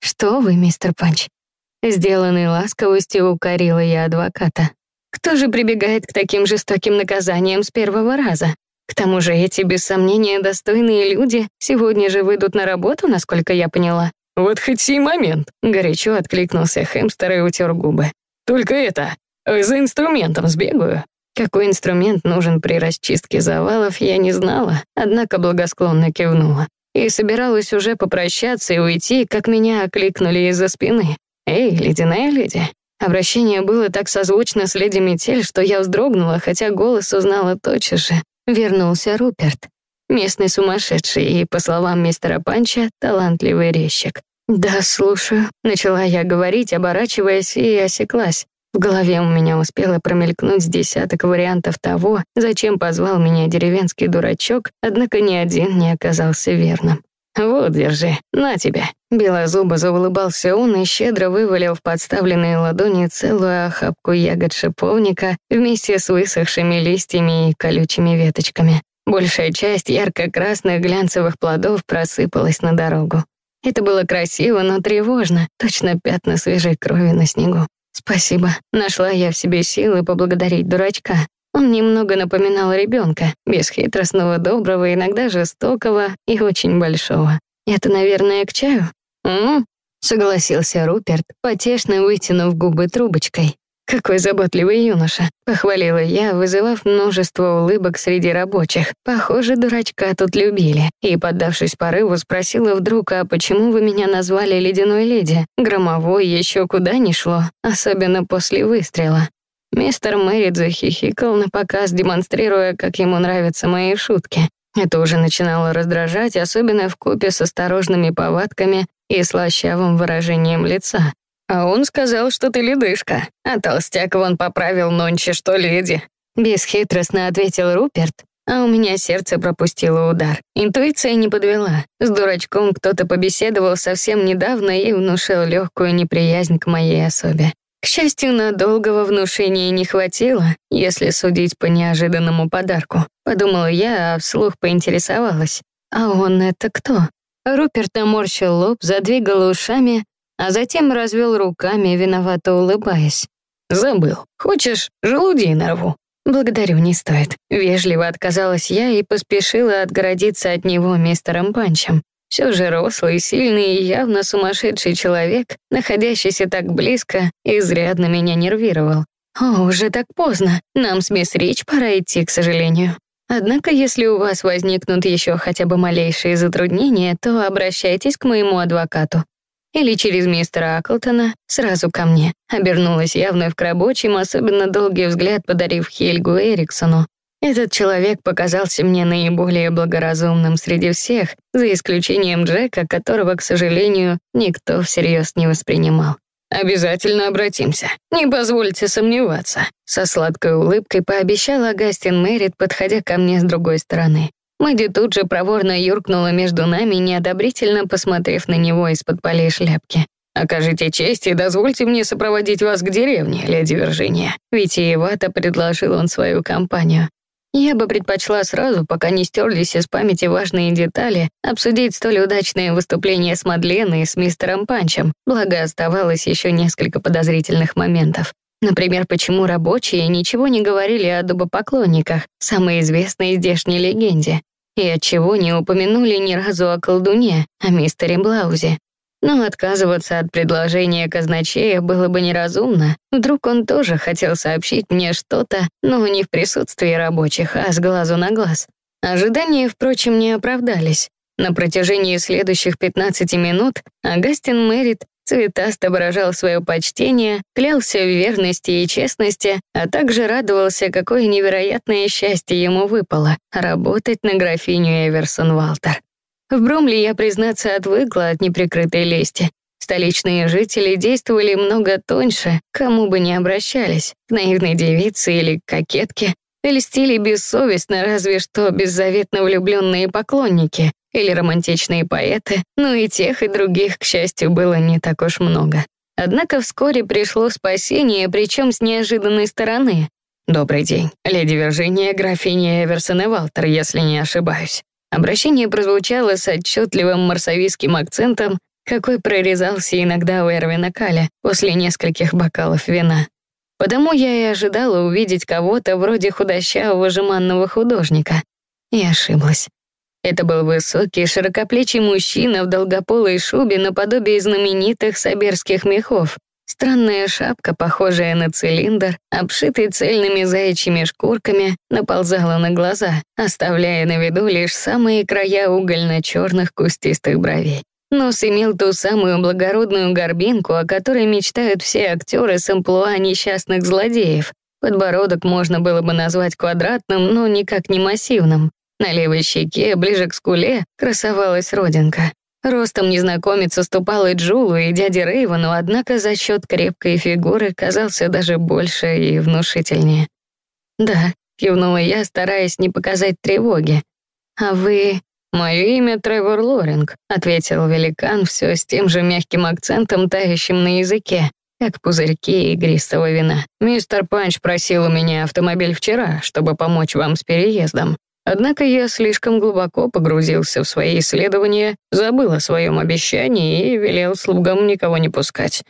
Что вы, мистер Панч?» Сделанной ласковостью укорила я адвоката. «Кто же прибегает к таким жестоким наказаниям с первого раза? К тому же эти, без сомнения, достойные люди сегодня же выйдут на работу, насколько я поняла». «Вот хоть сей момент», — горячо откликнулся Хэмстер и утер губы. «Только это, за инструментом сбегаю. Какой инструмент нужен при расчистке завалов, я не знала, однако благосклонно кивнула. И собиралась уже попрощаться и уйти, как меня окликнули из-за спины. «Эй, ледяная леди!» Обращение было так созвучно с леди Метель, что я вздрогнула, хотя голос узнала тотчас же. Вернулся Руперт. Местный сумасшедший и, по словам мистера Панча, талантливый резчик. «Да, слушаю», — начала я говорить, оборачиваясь, и осеклась. В голове у меня успело промелькнуть десяток вариантов того, зачем позвал меня деревенский дурачок, однако ни один не оказался верным. «Вот, держи, на тебя». Белозубо заулыбался он и щедро вывалил в подставленные ладони целую охапку ягод шиповника вместе с высохшими листьями и колючими веточками. Большая часть ярко-красных глянцевых плодов просыпалась на дорогу. Это было красиво, но тревожно, точно пятна свежей крови на снегу. Спасибо. Нашла я в себе силы поблагодарить дурачка. Он немного напоминал ребенка, бесхитростного, доброго, иногда жестокого и очень большого. Это, наверное, к чаю? «М-м», согласился Руперт, потешно вытянув губы трубочкой. «Какой заботливый юноша», — похвалила я, вызывав множество улыбок среди рабочих. Похоже, дурачка тут любили. И, поддавшись порыву, спросила вдруг, а почему вы меня назвали ледяной леди? Громовой еще куда ни шло, особенно после выстрела. Мистер Мэрит захихикал на показ, демонстрируя, как ему нравятся мои шутки. Это уже начинало раздражать, особенно в купе с осторожными повадками и слащавым выражением лица. А он сказал, что ты ледышка, а толстяк вон поправил нонче, что леди. Бесхитростно ответил Руперт, а у меня сердце пропустило удар. Интуиция не подвела. С дурачком кто-то побеседовал совсем недавно и внушил легкую неприязнь к моей особе. К счастью, надолгого внушения не хватило, если судить по неожиданному подарку. Подумала я, а вслух поинтересовалась. А он это кто? Руперт наморщил лоб, задвигал ушами, а затем развел руками, виновато улыбаясь. «Забыл. Хочешь, желудей нарву?» «Благодарю, не стоит». Вежливо отказалась я и поспешила отгородиться от него мистером Панчем. Все же рослый, сильный и явно сумасшедший человек, находящийся так близко, изрядно меня нервировал. «О, уже так поздно. Нам с мисс Рич пора идти, к сожалению. Однако, если у вас возникнут еще хотя бы малейшие затруднения, то обращайтесь к моему адвокату. Или через мистера Аклтона сразу ко мне. Обернулась явно в рабочим, особенно долгий взгляд подарив Хельгу Эриксону. Этот человек показался мне наиболее благоразумным среди всех, за исключением Джека, которого, к сожалению, никто всерьез не воспринимал. «Обязательно обратимся. Не позвольте сомневаться», — со сладкой улыбкой пообещала Агастин Мэрит, подходя ко мне с другой стороны. Мэдди тут же проворно юркнула между нами, неодобрительно посмотрев на него из-под полей шляпки. «Окажите честь и дозвольте мне сопроводить вас к деревне, леди Виржиния». Витиевато предложил он свою компанию. Я бы предпочла сразу, пока не стерлись из памяти важные детали, обсудить столь удачное выступление с Мадленой и с мистером Панчем, благо оставалось еще несколько подозрительных моментов. Например, почему рабочие ничего не говорили о дубопоклонниках, самой известной здешней легенде, и отчего не упомянули ни разу о колдуне, о мистере Блаузе. Но отказываться от предложения казначея было бы неразумно. Вдруг он тоже хотел сообщить мне что-то, но не в присутствии рабочих, а с глазу на глаз. Ожидания, впрочем, не оправдались. На протяжении следующих 15 минут Агастин Мэрит цветасто выражал свое почтение, клялся в верности и честности, а также радовался, какое невероятное счастье ему выпало — работать на графиню Эверсон Валтер. В Бромли я, признаться, отвыкла от неприкрытой лести. Столичные жители действовали много тоньше, кому бы ни обращались, к наивной девице или кокетке, льстили бессовестно, разве что беззаветно влюбленные поклонники или романтичные поэты, но и тех, и других, к счастью, было не так уж много. Однако вскоре пришло спасение, причем с неожиданной стороны. «Добрый день, леди Виржиния, графиня Эверсон и Валтер, если не ошибаюсь». Обращение прозвучало с отчетливым марсавийским акцентом, какой прорезался иногда у Эрвина Каля после нескольких бокалов вина. Потому я и ожидала увидеть кого-то вроде худощавого жеманного художника. И ошиблась. Это был высокий, широкоплечий мужчина в долгополой шубе наподобие знаменитых саберских мехов, Странная шапка, похожая на цилиндр, обшитый цельными заячьими шкурками, наползала на глаза, оставляя на виду лишь самые края угольно-черных кустистых бровей. Нос имел ту самую благородную горбинку, о которой мечтают все актеры с амплуа несчастных злодеев. Подбородок можно было бы назвать квадратным, но никак не массивным. На левой щеке, ближе к скуле, красовалась родинка. Ростом незнакомец уступал и Джулу, и дяде Рейвану, однако за счет крепкой фигуры казался даже больше и внушительнее. «Да», — кивнула я, стараясь не показать тревоги. «А вы...» «Мое имя Тревор Лоринг», — ответил великан все с тем же мягким акцентом, тающим на языке, как пузырьки игристого вина. «Мистер Панч просил у меня автомобиль вчера, чтобы помочь вам с переездом. Однако я слишком глубоко погрузился в свои исследования, забыл о своем обещании и велел слугам никого не пускать.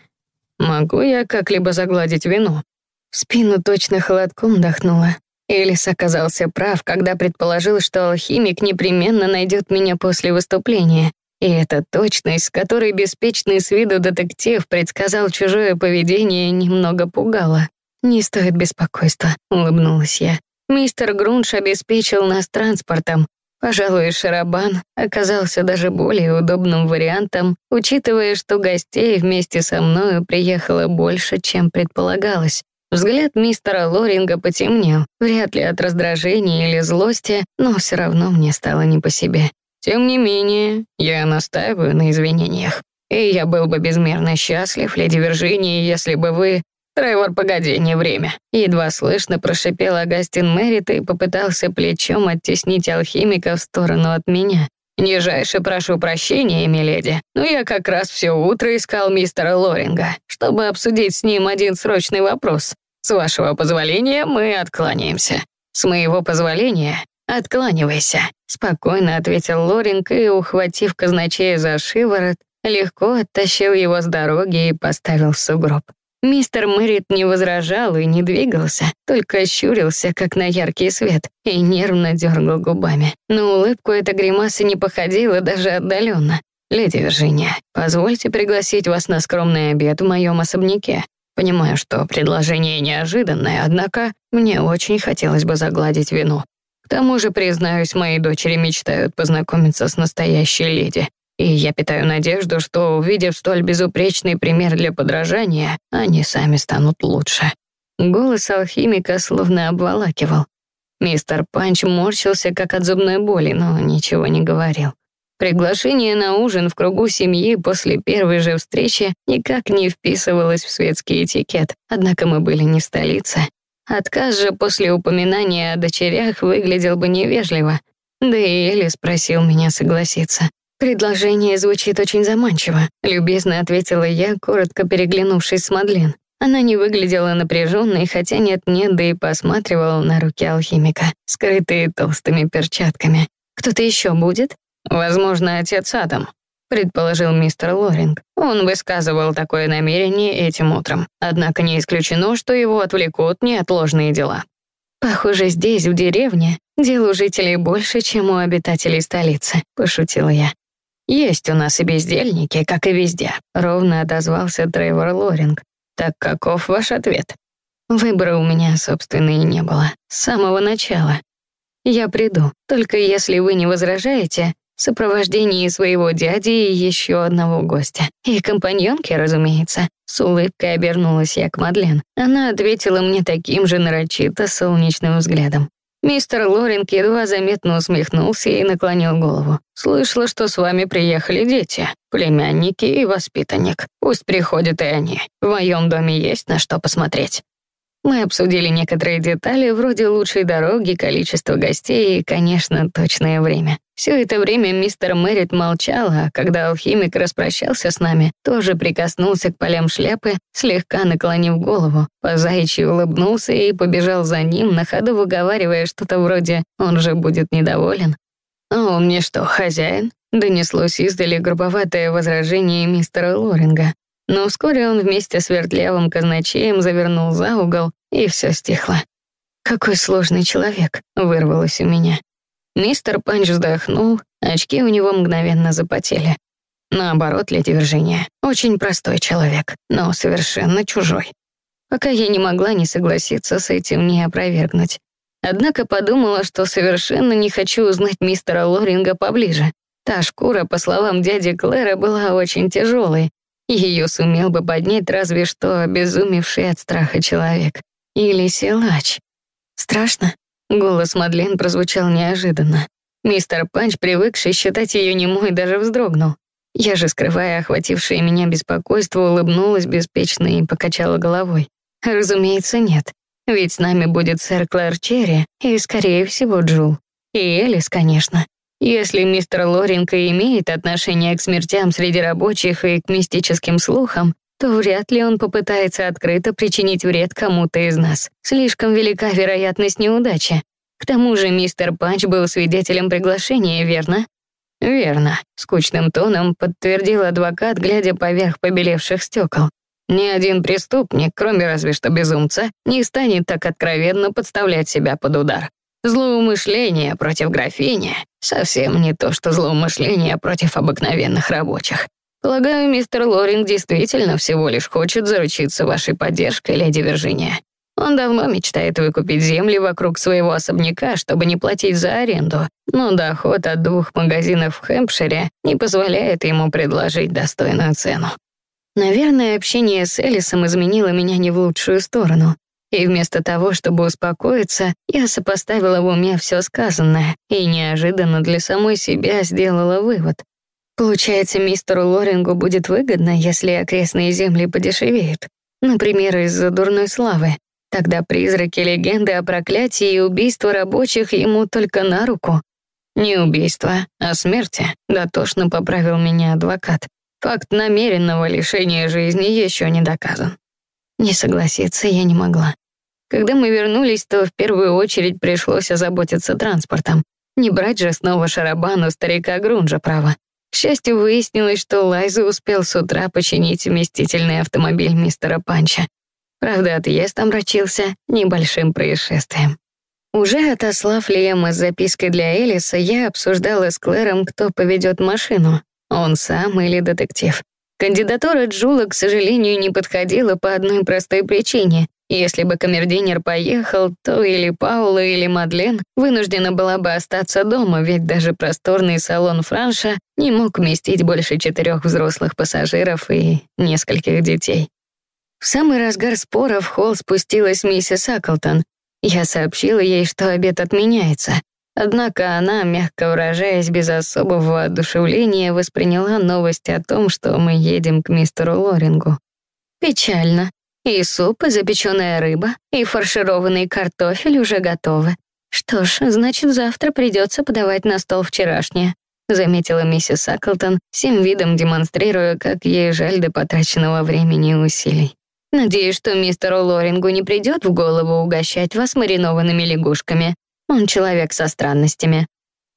Могу я как-либо загладить вину? В спину точно холодком дохнуло. Элис оказался прав, когда предположил, что алхимик непременно найдет меня после выступления. И эта точность, с которой беспечный с виду детектив предсказал чужое поведение, немного пугала. «Не стоит беспокойства», — улыбнулась я. Мистер Грунш обеспечил нас транспортом. Пожалуй, шарабан оказался даже более удобным вариантом, учитывая, что гостей вместе со мною приехало больше, чем предполагалось. Взгляд мистера Лоринга потемнел, вряд ли от раздражения или злости, но все равно мне стало не по себе. Тем не менее, я настаиваю на извинениях. И я был бы безмерно счастлив, леди Виржиния, если бы вы «Тревор, погоди, не время». Едва слышно прошипел Агастин Мэрит и попытался плечом оттеснить алхимика в сторону от меня. «Нижайше прошу прощения, миледи, но я как раз все утро искал мистера Лоринга, чтобы обсудить с ним один срочный вопрос. С вашего позволения мы откланяемся. С моего позволения откланивайся», — спокойно ответил Лоринг и, ухватив казначея за шиворот, легко оттащил его с дороги и поставил в сугроб. Мистер Мэрит не возражал и не двигался, только щурился, как на яркий свет, и нервно дергал губами. На улыбку эта гримаса не походила даже отдаленно. «Леди Виржиния, позвольте пригласить вас на скромный обед в моем особняке. Понимаю, что предложение неожиданное, однако мне очень хотелось бы загладить вину. К тому же, признаюсь, мои дочери мечтают познакомиться с настоящей леди. И я питаю надежду, что, увидев столь безупречный пример для подражания, они сами станут лучше. Голос алхимика словно обволакивал. Мистер Панч морщился, как от зубной боли, но ничего не говорил. Приглашение на ужин в кругу семьи после первой же встречи никак не вписывалось в светский этикет, однако мы были не в столице. Отказ же после упоминания о дочерях выглядел бы невежливо, да и Элли спросил меня согласиться. «Предложение звучит очень заманчиво», — любезно ответила я, коротко переглянувшись с Мадлен. Она не выглядела напряженной, хотя нет-нет, да и посматривала на руки алхимика, скрытые толстыми перчатками. «Кто-то еще будет?» «Возможно, отец Адам», — предположил мистер Лоринг. Он высказывал такое намерение этим утром, однако не исключено, что его отвлекут неотложные дела. «Похоже, здесь, в деревне, дел у жителей больше, чем у обитателей столицы», — пошутила я. «Есть у нас и бездельники, как и везде», — ровно отозвался Тревор Лоринг. «Так каков ваш ответ?» Выбора у меня, собственно, и не было. С самого начала. Я приду, только если вы не возражаете, в сопровождении своего дяди и еще одного гостя. И компаньонки, разумеется. С улыбкой обернулась я к Мадлен. Она ответила мне таким же нарочито солнечным взглядом. Мистер Лоринг едва заметно усмехнулся и наклонил голову. «Слышала, что с вами приехали дети, племянники и воспитанник. Пусть приходят и они. В моем доме есть на что посмотреть». Мы обсудили некоторые детали, вроде лучшей дороги, количество гостей и, конечно, точное время. Все это время мистер Мэрит молчал, а когда алхимик распрощался с нами, тоже прикоснулся к полям шляпы, слегка наклонив голову, позаичий улыбнулся и побежал за ним, на ходу выговаривая что-то вроде «он же будет недоволен». «А он мне что, хозяин?» Донеслось издали грубоватое возражение мистера Лоринга. Но вскоре он вместе с вертлявым казначеем завернул за угол, и все стихло. «Какой сложный человек», — вырвалось у меня. Мистер Панч вздохнул, очки у него мгновенно запотели. Наоборот, леди Виржиния, очень простой человек, но совершенно чужой. Пока я не могла не согласиться с этим, не опровергнуть. Однако подумала, что совершенно не хочу узнать мистера Лоринга поближе. Та шкура, по словам дяди Клэра, была очень тяжелой, ее сумел бы поднять разве что обезумевший от страха человек. Или силач. Страшно? Голос Мадлен прозвучал неожиданно. Мистер Панч, привыкший считать ее немой, даже вздрогнул. Я же, скрывая охватившее меня беспокойство, улыбнулась беспечно и покачала головой. Разумеется, нет. Ведь с нами будет сэр Клэр Черри и, скорее всего, Джул. И Элис, конечно. Если мистер Лоринг и имеет отношение к смертям среди рабочих и к мистическим слухам, то вряд ли он попытается открыто причинить вред кому-то из нас. Слишком велика вероятность неудачи. К тому же мистер Панч был свидетелем приглашения, верно? Верно, скучным тоном подтвердил адвокат, глядя поверх побелевших стекол. Ни один преступник, кроме разве что безумца, не станет так откровенно подставлять себя под удар. Злоумышление против графини — совсем не то, что злоумышление против обыкновенных рабочих. Полагаю, мистер Лоринг действительно всего лишь хочет заручиться вашей поддержкой, леди Виржиния. Он давно мечтает выкупить земли вокруг своего особняка, чтобы не платить за аренду, но доход от двух магазинов в Хэмпшире не позволяет ему предложить достойную цену. Наверное, общение с Элисом изменило меня не в лучшую сторону. И вместо того, чтобы успокоиться, я сопоставила в уме все сказанное и неожиданно для самой себя сделала вывод. Получается, мистеру Лорингу будет выгодно, если окрестные земли подешевеют. Например, из-за дурной славы. Тогда призраки легенды о проклятии и убийстве рабочих ему только на руку. Не убийство, а смерти, дотошно поправил меня адвокат. Факт намеренного лишения жизни еще не доказан. Не согласиться я не могла. Когда мы вернулись, то в первую очередь пришлось озаботиться транспортом. Не брать же снова шарабану старика Грунжа, право. К счастью, выяснилось, что Лайза успел с утра починить вместительный автомобиль мистера Панча. Правда, отъезд омрачился небольшим происшествием. Уже отослав Лиэма с запиской для Элиса, я обсуждала с Клэром, кто поведет машину, он сам или детектив. Кандидатура Джула, к сожалению, не подходила по одной простой причине. Если бы камердинер поехал, то или Паула, или Мадлен вынуждена была бы остаться дома, ведь даже просторный салон Франша не мог вместить больше четырех взрослых пассажиров и нескольких детей. В самый разгар спора в холл спустилась миссис Аклтон, я сообщила ей, что обед отменяется. Однако она, мягко выражаясь, без особого воодушевления, восприняла новость о том, что мы едем к мистеру Лорингу. Печально. И суп, и запеченная рыба, и фаршированный картофель уже готовы. Что ж, значит, завтра придется подавать на стол вчерашнее, заметила миссис Аклтон, всем видом демонстрируя, как ей жаль до потраченного времени и усилий. Надеюсь, что мистеру Лорингу не придет в голову угощать вас маринованными лягушками. Он человек со странностями.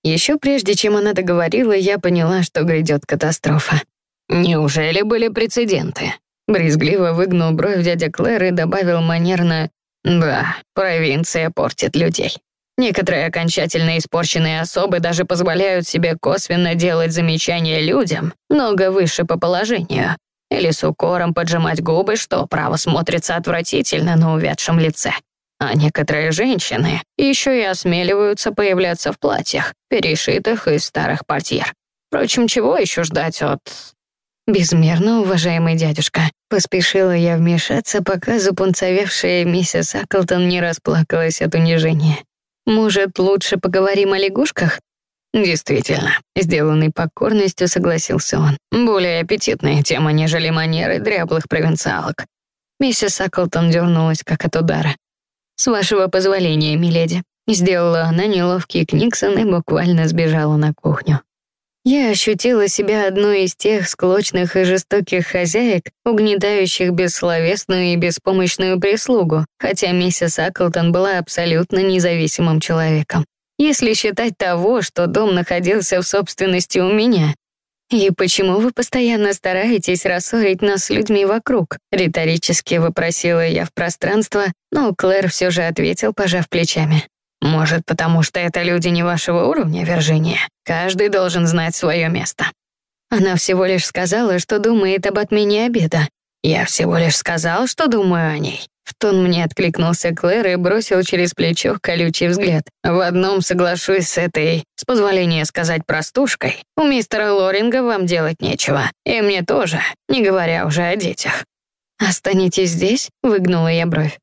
Еще прежде, чем она договорила, я поняла, что грядет катастрофа. Неужели были прецеденты? Брезгливо выгнул бровь дядя Клэр и добавил манерно «Да, провинция портит людей». Некоторые окончательно испорченные особы даже позволяют себе косвенно делать замечания людям, много выше по положению, или с укором поджимать губы, что право смотрится отвратительно на увядшем лице. А некоторые женщины еще и осмеливаются появляться в платьях, перешитых из старых портьер. Впрочем, чего еще ждать от... Безмерно, уважаемый дядюшка, поспешила я вмешаться, пока запунцовевшая миссис Аклтон не расплакалась от унижения. Может, лучше поговорим о лягушках? Действительно, сделанный покорностью согласился он. Более аппетитная тема, нежели манеры дряблых провинциалок. Миссис Аклтон дернулась, как от удара. «С вашего позволения, миледи». Сделала она неловкий книксон и буквально сбежала на кухню. Я ощутила себя одной из тех склочных и жестоких хозяек, угнетающих бессловесную и беспомощную прислугу, хотя миссис Аклтон была абсолютно независимым человеком если считать того, что дом находился в собственности у меня. И почему вы постоянно стараетесь рассорить нас с людьми вокруг? Риторически вопросила я в пространство, но Клэр все же ответил, пожав плечами. Может, потому что это люди не вашего уровня, Виржиния? Каждый должен знать свое место. Она всего лишь сказала, что думает об отмене обеда. Я всего лишь сказал, что думаю о ней. В тон мне откликнулся Клэр и бросил через плечо колючий взгляд. В одном соглашусь с этой, с позволения сказать простушкой, у мистера Лоринга вам делать нечего. И мне тоже, не говоря уже о детях. «Останетесь здесь?» — выгнула я бровь.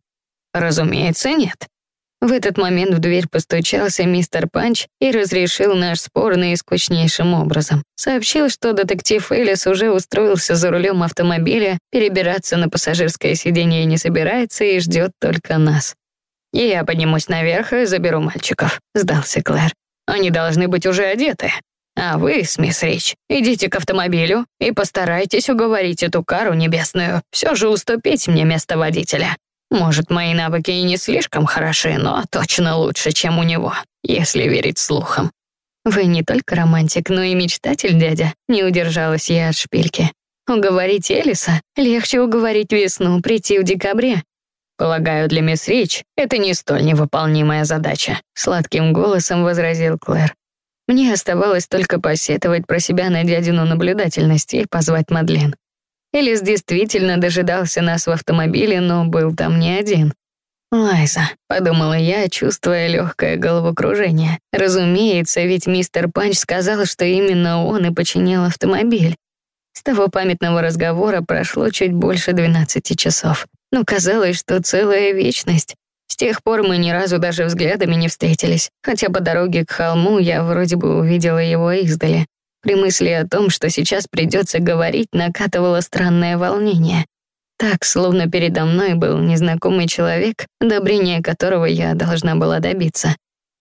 «Разумеется, нет. В этот момент в дверь постучался мистер Панч и разрешил наш спор наискучнейшим образом. Сообщил, что детектив Элис уже устроился за рулем автомобиля, перебираться на пассажирское сиденье не собирается и ждет только нас. «Я поднимусь наверх и заберу мальчиков», — сдался Клэр. «Они должны быть уже одеты. А вы, мисс Рич, идите к автомобилю и постарайтесь уговорить эту кару небесную все же уступить мне место водителя. Может, мои навыки и не слишком хороши, но точно лучше, чем у него, если верить слухам. Вы не только романтик, но и мечтатель, дядя. Не удержалась я от шпильки. Уговорить Элиса легче уговорить весну прийти в декабре. Полагаю, для мисс Рич это не столь невыполнимая задача, сладким голосом возразил Клэр. Мне оставалось только посетовать про себя на дядину наблюдательность и позвать Мадлен. Элис действительно дожидался нас в автомобиле, но был там не один. «Лайза», — подумала я, чувствуя легкое головокружение. Разумеется, ведь мистер Панч сказал, что именно он и починил автомобиль. С того памятного разговора прошло чуть больше 12 часов. Но казалось, что целая вечность. С тех пор мы ни разу даже взглядами не встретились, хотя по дороге к холму я вроде бы увидела его издали. При мысли о том, что сейчас придется говорить, накатывало странное волнение. Так, словно передо мной был незнакомый человек, одобрение которого я должна была добиться.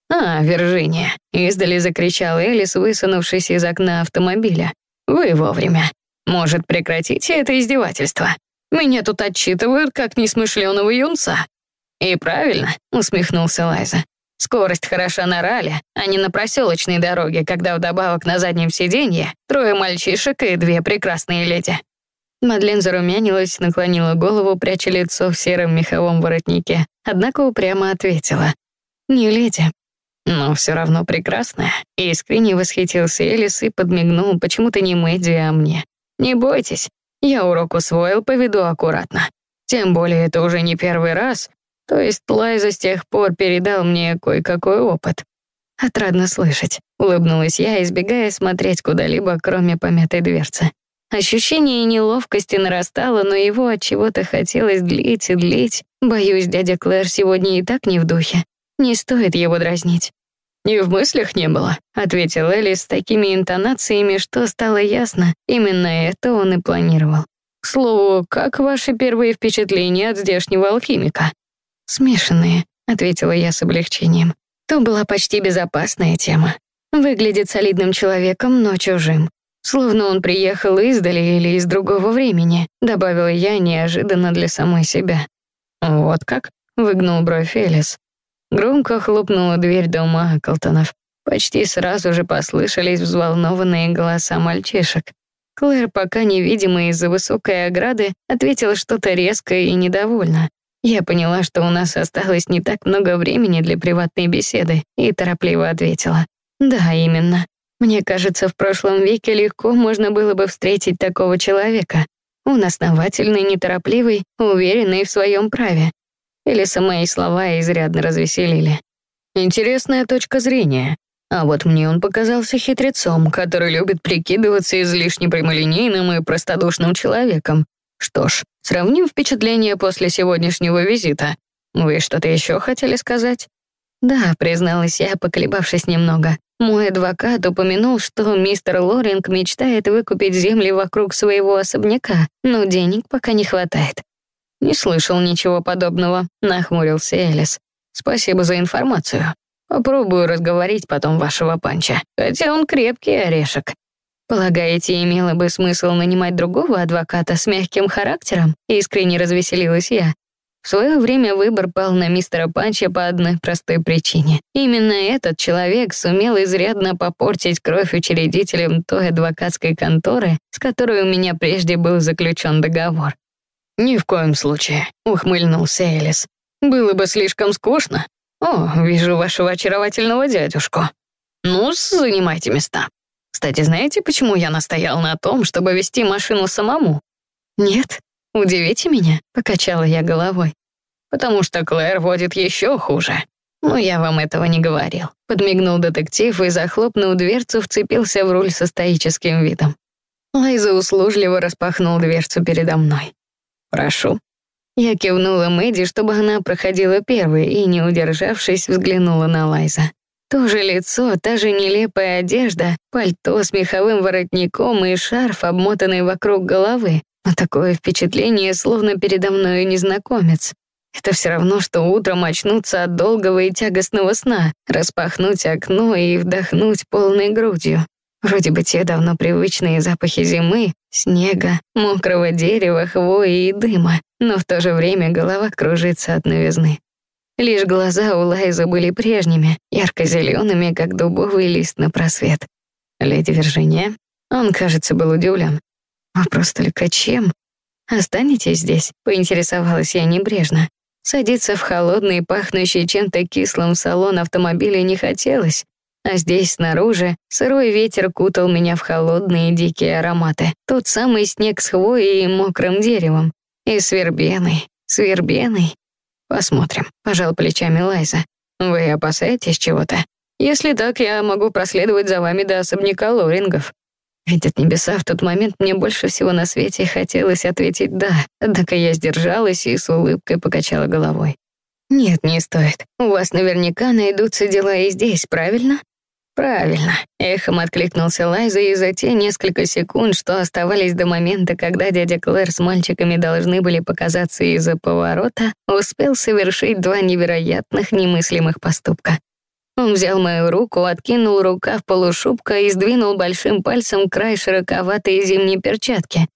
«А, Виржиния!» — издали закричал Элис, высунувшись из окна автомобиля. «Вы вовремя. Может, прекратите это издевательство? Меня тут отчитывают, как несмышленого юнца». «И правильно», — усмехнулся Лайза. Скорость хороша на ралли, а не на проселочной дороге, когда вдобавок на заднем сиденье трое мальчишек и две прекрасные леди. Мадлен зарумянилась, наклонила голову, пряча лицо в сером меховом воротнике, однако упрямо ответила. «Не леди». «Но все равно прекрасная». Искренне восхитился Элис и подмигнул почему-то не Мэдди, а мне. «Не бойтесь, я урок усвоил, поведу аккуратно. Тем более это уже не первый раз, то есть Лайза с тех пор передал мне кое-какой опыт. Отрадно слышать, улыбнулась я, избегая смотреть куда-либо, кроме помятой дверцы. Ощущение неловкости нарастало, но его от чего-то хотелось длить и длить. Боюсь, дядя Клэр сегодня и так не в духе. Не стоит его дразнить. «И в мыслях не было», — ответил Элис с такими интонациями, что стало ясно, именно это он и планировал. «К слову, как ваши первые впечатления от здешнего алхимика?» «Смешанные», — ответила я с облегчением. То была почти безопасная тема. Выглядит солидным человеком, но чужим. Словно он приехал издали или из другого времени, добавила я неожиданно для самой себя. «Вот как?» — выгнул бровь Элис. Громко хлопнула дверь дома Аклтонов. Почти сразу же послышались взволнованные голоса мальчишек. Клэр, пока невидимая из-за высокой ограды, ответила что-то резкое и недовольно. Я поняла, что у нас осталось не так много времени для приватной беседы, и торопливо ответила. «Да, именно. Мне кажется, в прошлом веке легко можно было бы встретить такого человека. Он основательный, неторопливый, уверенный в своем праве. Или мои слова изрядно развеселили. Интересная точка зрения. А вот мне он показался хитрецом, который любит прикидываться излишне прямолинейным и простодушным человеком. Что ж, сравним впечатление после сегодняшнего визита. Вы что-то еще хотели сказать? Да, призналась я, поколебавшись немного. Мой адвокат упомянул, что мистер Лоринг мечтает выкупить земли вокруг своего особняка, но денег пока не хватает. «Не слышал ничего подобного», — нахмурился Элис. «Спасибо за информацию. Попробую разговорить потом вашего панча, хотя он крепкий орешек». «Полагаете, имело бы смысл нанимать другого адвоката с мягким характером?» Искренне развеселилась я. В свое время выбор пал на мистера Панча по одной простой причине. Именно этот человек сумел изрядно попортить кровь учредителям той адвокатской конторы, с которой у меня прежде был заключен договор. «Ни в коем случае», — ухмыльнулся Элис. «Было бы слишком скучно. О, вижу вашего очаровательного дядюшку. ну занимайте места. Кстати, знаете, почему я настоял на том, чтобы вести машину самому?» «Нет, удивите меня», — покачала я головой. «Потому что Клэр водит еще хуже. Но я вам этого не говорил». Подмигнул детектив и, захлопнув дверцу, вцепился в руль со стоическим видом. Лайза услужливо распахнул дверцу передо мной. «Прошу». Я кивнула Мэдди, чтобы она проходила первой, и, не удержавшись, взглянула на Лайза. То же лицо, та же нелепая одежда, пальто с меховым воротником и шарф, обмотанный вокруг головы. Но такое впечатление, словно передо мной незнакомец. Это все равно, что утром очнуться от долгого и тягостного сна, распахнуть окно и вдохнуть полной грудью. Вроде бы те давно привычные запахи зимы, снега, мокрого дерева, хвои и дыма, но в то же время голова кружится от новизны. Лишь глаза у Лайзы были прежними, ярко-зелеными, как дубовый лист на просвет. Леди Виржиния, он, кажется, был удивлен. Вопрос только чем? «Останетесь здесь?» — поинтересовалась я небрежно. Садиться в холодный, пахнущий чем-то кислым салон автомобиля не хотелось, а здесь, снаружи, сырой ветер кутал меня в холодные дикие ароматы. Тот самый снег с хвоей и мокрым деревом. И свербеной, свербеной. Посмотрим, пожал плечами Лайза. Вы опасаетесь чего-то? Если так, я могу проследовать за вами до особняка Лорингов. Ведь от небеса в тот момент мне больше всего на свете хотелось ответить «да», однако я сдержалась и с улыбкой покачала головой. «Нет, не стоит. У вас наверняка найдутся дела и здесь, правильно?» «Правильно», — эхом откликнулся Лайза, и за те несколько секунд, что оставались до момента, когда дядя Клэр с мальчиками должны были показаться из-за поворота, успел совершить два невероятных, немыслимых поступка. Он взял мою руку, откинул рукав полушубка и сдвинул большим пальцем край широковатой зимней перчатки,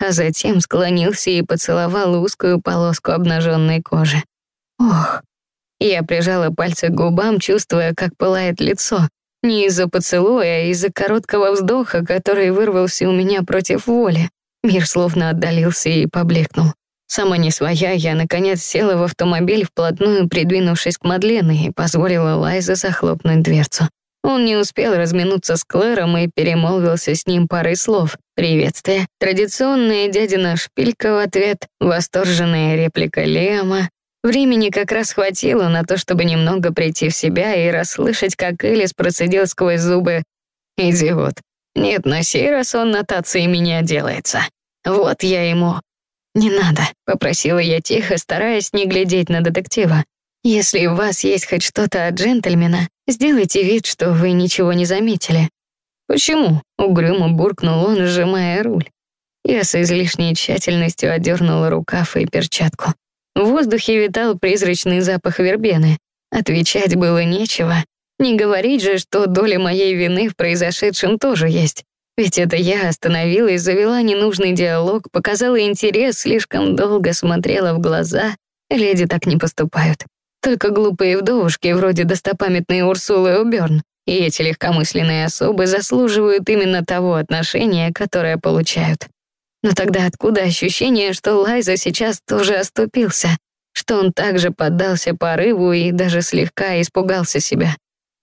а затем склонился и поцеловал узкую полоску обнаженной кожи. Ох, Я прижала пальцы к губам, чувствуя, как пылает лицо. Не из-за поцелуя, а из-за короткого вздоха, который вырвался у меня против воли. Мир словно отдалился и поблекнул. Сама не своя, я, наконец, села в автомобиль, вплотную придвинувшись к Мадлене и позволила Лайзе захлопнуть дверцу. Он не успел разминуться с Клэром и перемолвился с ним парой слов. Приветствие, традиционная дядина шпилька в ответ, восторженная реплика Лема. Времени как раз хватило на то, чтобы немного прийти в себя и расслышать, как Элис процедил сквозь зубы «Идиот, нет, на сей раз он нотацией меня делается. Вот я ему «Не надо», — попросила я тихо, стараясь не глядеть на детектива. «Если у вас есть хоть что-то от джентльмена, сделайте вид, что вы ничего не заметили». «Почему?» — угрюмо буркнул он, сжимая руль. Я с излишней тщательностью отдернула рукав и перчатку. В воздухе витал призрачный запах вербены. Отвечать было нечего. Не говорить же, что доля моей вины в произошедшем тоже есть. Ведь это я остановилась, завела ненужный диалог, показала интерес, слишком долго смотрела в глаза. Леди так не поступают. Только глупые вдовушки, вроде достопамятной Урсулы Уберн, и эти легкомысленные особы заслуживают именно того отношения, которое получают. Но тогда откуда ощущение, что Лайза сейчас тоже оступился, что он также поддался порыву и даже слегка испугался себя?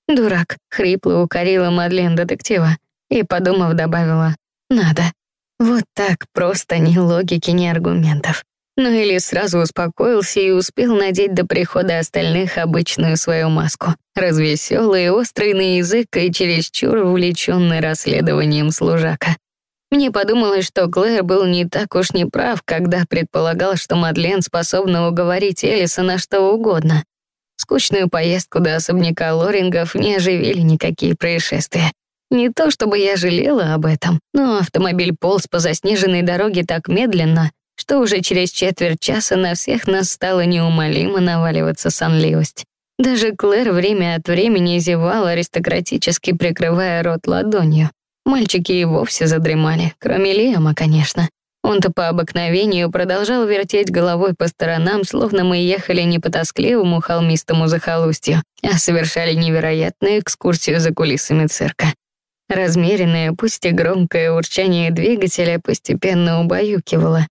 «Дурак», — хрипло укорила Мадлен детектива и, подумав, добавила «надо». Вот так просто, ни логики, ни аргументов. Но Или сразу успокоился и успел надеть до прихода остальных обычную свою маску. Развеселый, острый на язык и чересчур увлеченный расследованием служака. Мне подумалось, что Клэр был не так уж не прав, когда предполагал, что Мадлен способна уговорить Элиса на что угодно. Скучную поездку до особняка Лорингов не оживили никакие происшествия. Не то чтобы я жалела об этом, но автомобиль полз по заснеженной дороге так медленно, что уже через четверть часа на всех нас стало неумолимо наваливаться сонливость. Даже Клэр время от времени зевал, аристократически прикрывая рот ладонью. Мальчики и вовсе задремали, кроме Лиама, конечно. Он-то по обыкновению продолжал вертеть головой по сторонам, словно мы ехали не по тоскливому холмистому захолустью, а совершали невероятную экскурсию за кулисами цирка. Размеренное, пусть и громкое урчание двигателя постепенно убаюкивало.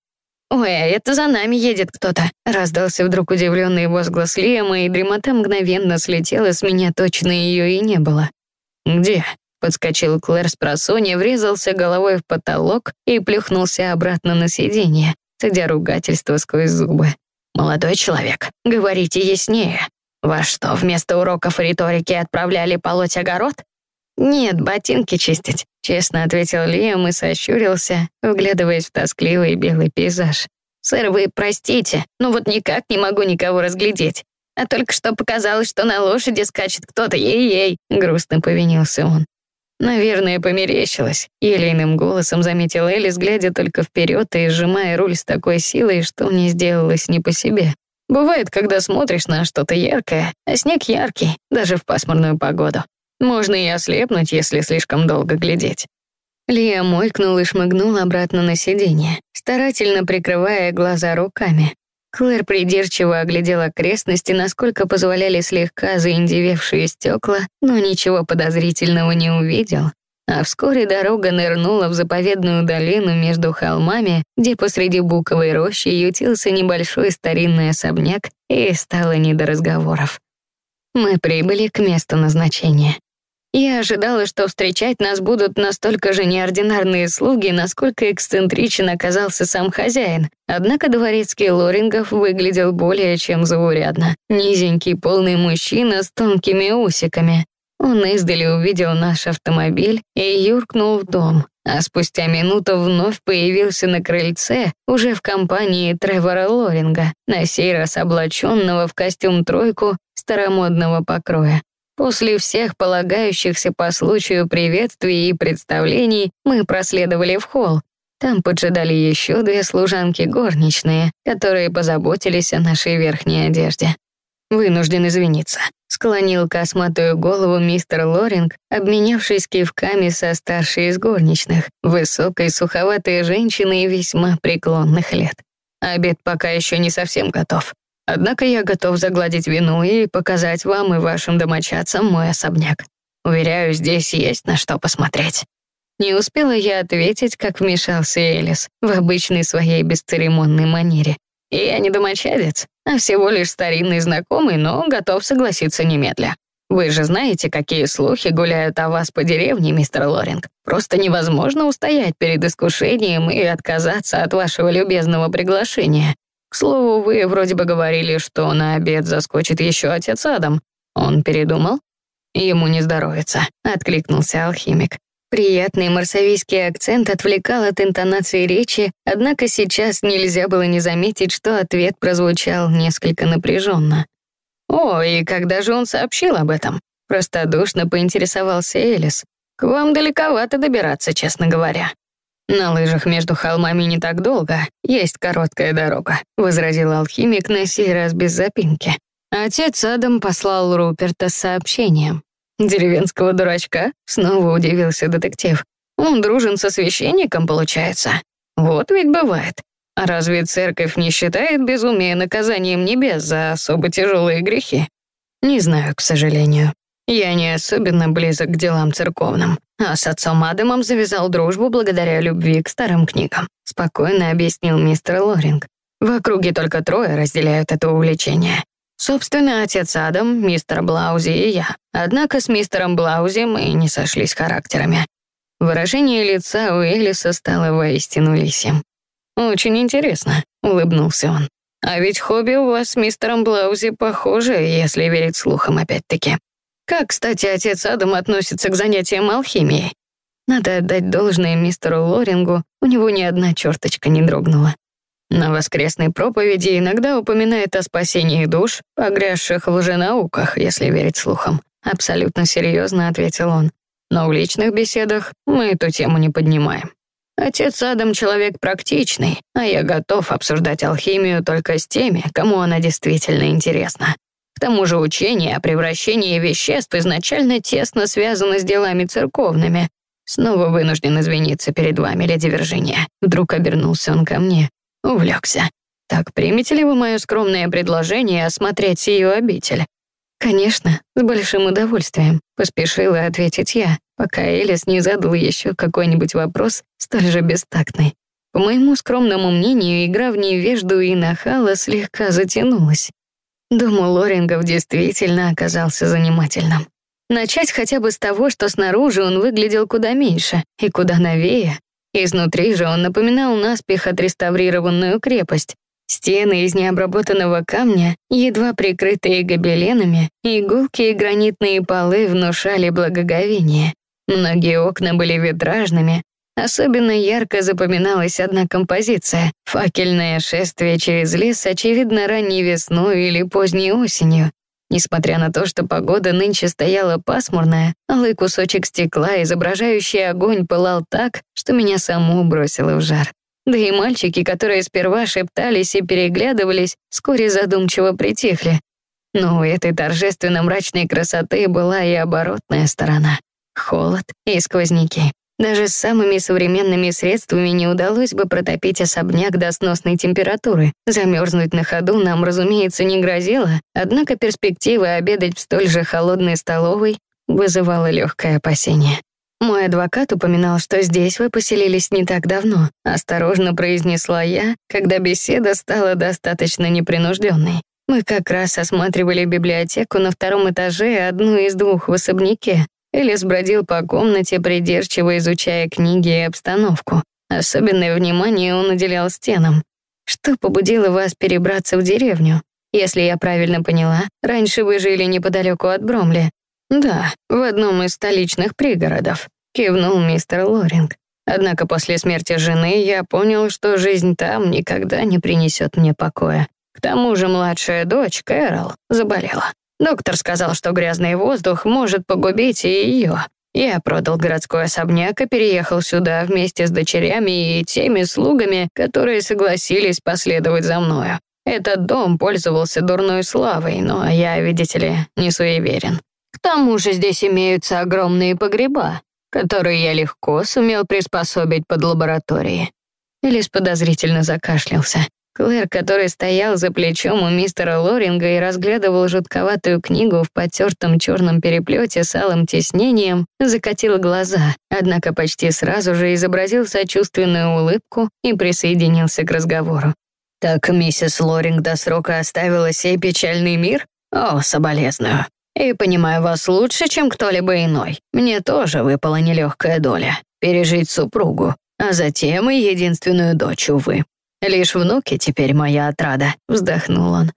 «Ой, а это за нами едет кто-то!» Раздался вдруг удивленный возглас Лиама, и дремота мгновенно слетела с меня, точно ее и не было. «Где?» Подскочил Клэр с просонья, врезался головой в потолок и плюхнулся обратно на сиденье, цедя ругательство сквозь зубы. «Молодой человек, говорите яснее. Вас что, вместо уроков риторики отправляли полоть огород?» «Нет, ботинки чистить», — честно ответил Лиам и сощурился, вглядываясь в тоскливый белый пейзаж. «Сэр, вы простите, но вот никак не могу никого разглядеть. А только что показалось, что на лошади скачет кто-то, ей-ей», — грустно повинился он. «Наверное, померещилось», — елейным голосом заметил Элис, глядя только вперед и сжимая руль с такой силой, что мне сделалось не по себе. Бывает, когда смотришь на что-то яркое, а снег яркий, даже в пасмурную погоду. Можно и ослепнуть, если слишком долго глядеть. Лия мойкнул и шмыгнул обратно на сиденье, старательно прикрывая глаза руками. Клэр придирчиво оглядел окрестности, насколько позволяли слегка заиндевевшие стекла, но ничего подозрительного не увидел. А вскоре дорога нырнула в заповедную долину между холмами, где посреди буковой рощи ютился небольшой старинный особняк, и стало не до разговоров. Мы прибыли к месту назначения. Я ожидала, что встречать нас будут настолько же неординарные слуги, насколько эксцентричен оказался сам хозяин. Однако дворецкий Лорингов выглядел более чем заурядно. Низенький полный мужчина с тонкими усиками. Он издали увидел наш автомобиль и юркнул в дом, а спустя минуту вновь появился на крыльце, уже в компании Тревора Лоринга, на сей раз облаченного в костюм-тройку старомодного покроя. После всех полагающихся по случаю приветствий и представлений мы проследовали в холл. Там поджидали еще две служанки горничные, которые позаботились о нашей верхней одежде. Вынужден извиниться. Склонил косматую голову мистер Лоринг, обменявшись кивками со старшей из горничных, высокой суховатой женщиной весьма преклонных лет. Обед пока еще не совсем готов. Однако я готов загладить вину и показать вам и вашим домочадцам мой особняк. Уверяю, здесь есть на что посмотреть». Не успела я ответить, как вмешался Элис в обычной своей бесцеремонной манере. «Я не домочадец, а всего лишь старинный знакомый, но готов согласиться немедля. Вы же знаете, какие слухи гуляют о вас по деревне, мистер Лоринг. Просто невозможно устоять перед искушением и отказаться от вашего любезного приглашения. К слову, вы вроде бы говорили, что на обед заскочит еще отец Адам. Он передумал? Ему не здоровится, откликнулся алхимик. Приятный марсавийский акцент отвлекал от интонации речи, однако сейчас нельзя было не заметить, что ответ прозвучал несколько напряженно. «О, и когда же он сообщил об этом?» Простодушно поинтересовался Элис. «К вам далековато добираться, честно говоря». «На лыжах между холмами не так долго, есть короткая дорога», возразил алхимик на сей раз без запинки. Отец Адам послал Руперта с сообщением. «Деревенского дурачка?» — снова удивился детектив. «Он дружен со священником, получается? Вот ведь бывает. А разве церковь не считает безумие наказанием небес за особо тяжелые грехи? Не знаю, к сожалению. Я не особенно близок к делам церковным, а с отцом Адамом завязал дружбу благодаря любви к старым книгам, спокойно объяснил мистер Лоринг. В округе только трое разделяют это увлечение. Собственно, отец Адам, мистер Блаузи и я. Однако с мистером Блаузи мы не сошлись характерами. Выражение лица у Элиса стало воистину лисим. «Очень интересно», — улыбнулся он. «А ведь хобби у вас с мистером Блаузи похоже, если верить слухам опять-таки. Как, кстати, отец Адам относится к занятиям алхимией? Надо отдать должное мистеру Лорингу, у него ни одна черточка не дрогнула. На воскресной проповеди иногда упоминает о спасении душ, погрязших в лженауках, если верить слухам. Абсолютно серьезно ответил он. Но в личных беседах мы эту тему не поднимаем. Отец Адам человек практичный, а я готов обсуждать алхимию только с теми, кому она действительно интересна. К тому же учение о превращении веществ изначально тесно связано с делами церковными. Снова вынужден извиниться перед вами, леди Виржиния. Вдруг обернулся он ко мне. Увлекся. Так примете ли вы мое скромное предложение осмотреть сию обитель? «Конечно, с большим удовольствием», — поспешила ответить я, пока Элис не задал еще какой-нибудь вопрос, столь же бестактный. По моему скромному мнению, игра в невежду и нахала слегка затянулась. У Лорингов действительно оказался занимательным. Начать хотя бы с того, что снаружи он выглядел куда меньше и куда новее. Изнутри же он напоминал наспех отреставрированную крепость, Стены из необработанного камня, едва прикрытые гобеленами, и гранитные полы внушали благоговение. Многие окна были витражными. Особенно ярко запоминалась одна композиция — факельное шествие через лес, очевидно, ранней весной или поздней осенью. Несмотря на то, что погода нынче стояла пасмурная, алый кусочек стекла, изображающий огонь, пылал так, что меня саму бросило в жар. Да и мальчики, которые сперва шептались и переглядывались, вскоре задумчиво притихли. Но у этой торжественно-мрачной красоты была и оборотная сторона — холод и сквозняки. Даже с самыми современными средствами не удалось бы протопить особняк до сносной температуры. Замерзнуть на ходу нам, разумеется, не грозило, однако перспектива обедать в столь же холодной столовой вызывала легкое опасение. Мой адвокат упоминал, что здесь вы поселились не так давно, осторожно произнесла я, когда беседа стала достаточно непринужденной. Мы как раз осматривали библиотеку на втором этаже, одну из двух в особняке. Элис бродил по комнате, придирчиво изучая книги и обстановку. Особенное внимание он уделял стенам. Что побудило вас перебраться в деревню? Если я правильно поняла, раньше вы жили неподалеку от Бромли. «Да, в одном из столичных пригородов», — кивнул мистер Лоринг. «Однако после смерти жены я понял, что жизнь там никогда не принесет мне покоя. К тому же младшая дочь, Кэрол, заболела. Доктор сказал, что грязный воздух может погубить и ее. Я продал городской особняк и переехал сюда вместе с дочерями и теми слугами, которые согласились последовать за мною. Этот дом пользовался дурной славой, но я, видите ли, не суеверен. К тому же здесь имеются огромные погреба, которые я легко сумел приспособить под лаборатории. Элис подозрительно закашлялся. Клэр, который стоял за плечом у мистера Лоринга и разглядывал жутковатую книгу в потертом черном переплете с алым тиснением, закатил глаза, однако почти сразу же изобразил сочувственную улыбку и присоединился к разговору. «Так миссис Лоринг до срока оставила сей печальный мир? О, соболезную. И понимаю вас лучше, чем кто-либо иной. Мне тоже выпала нелегкая доля — пережить супругу, а затем и единственную дочь, увы. Лишь внуки теперь моя отрада», — вздохнул он.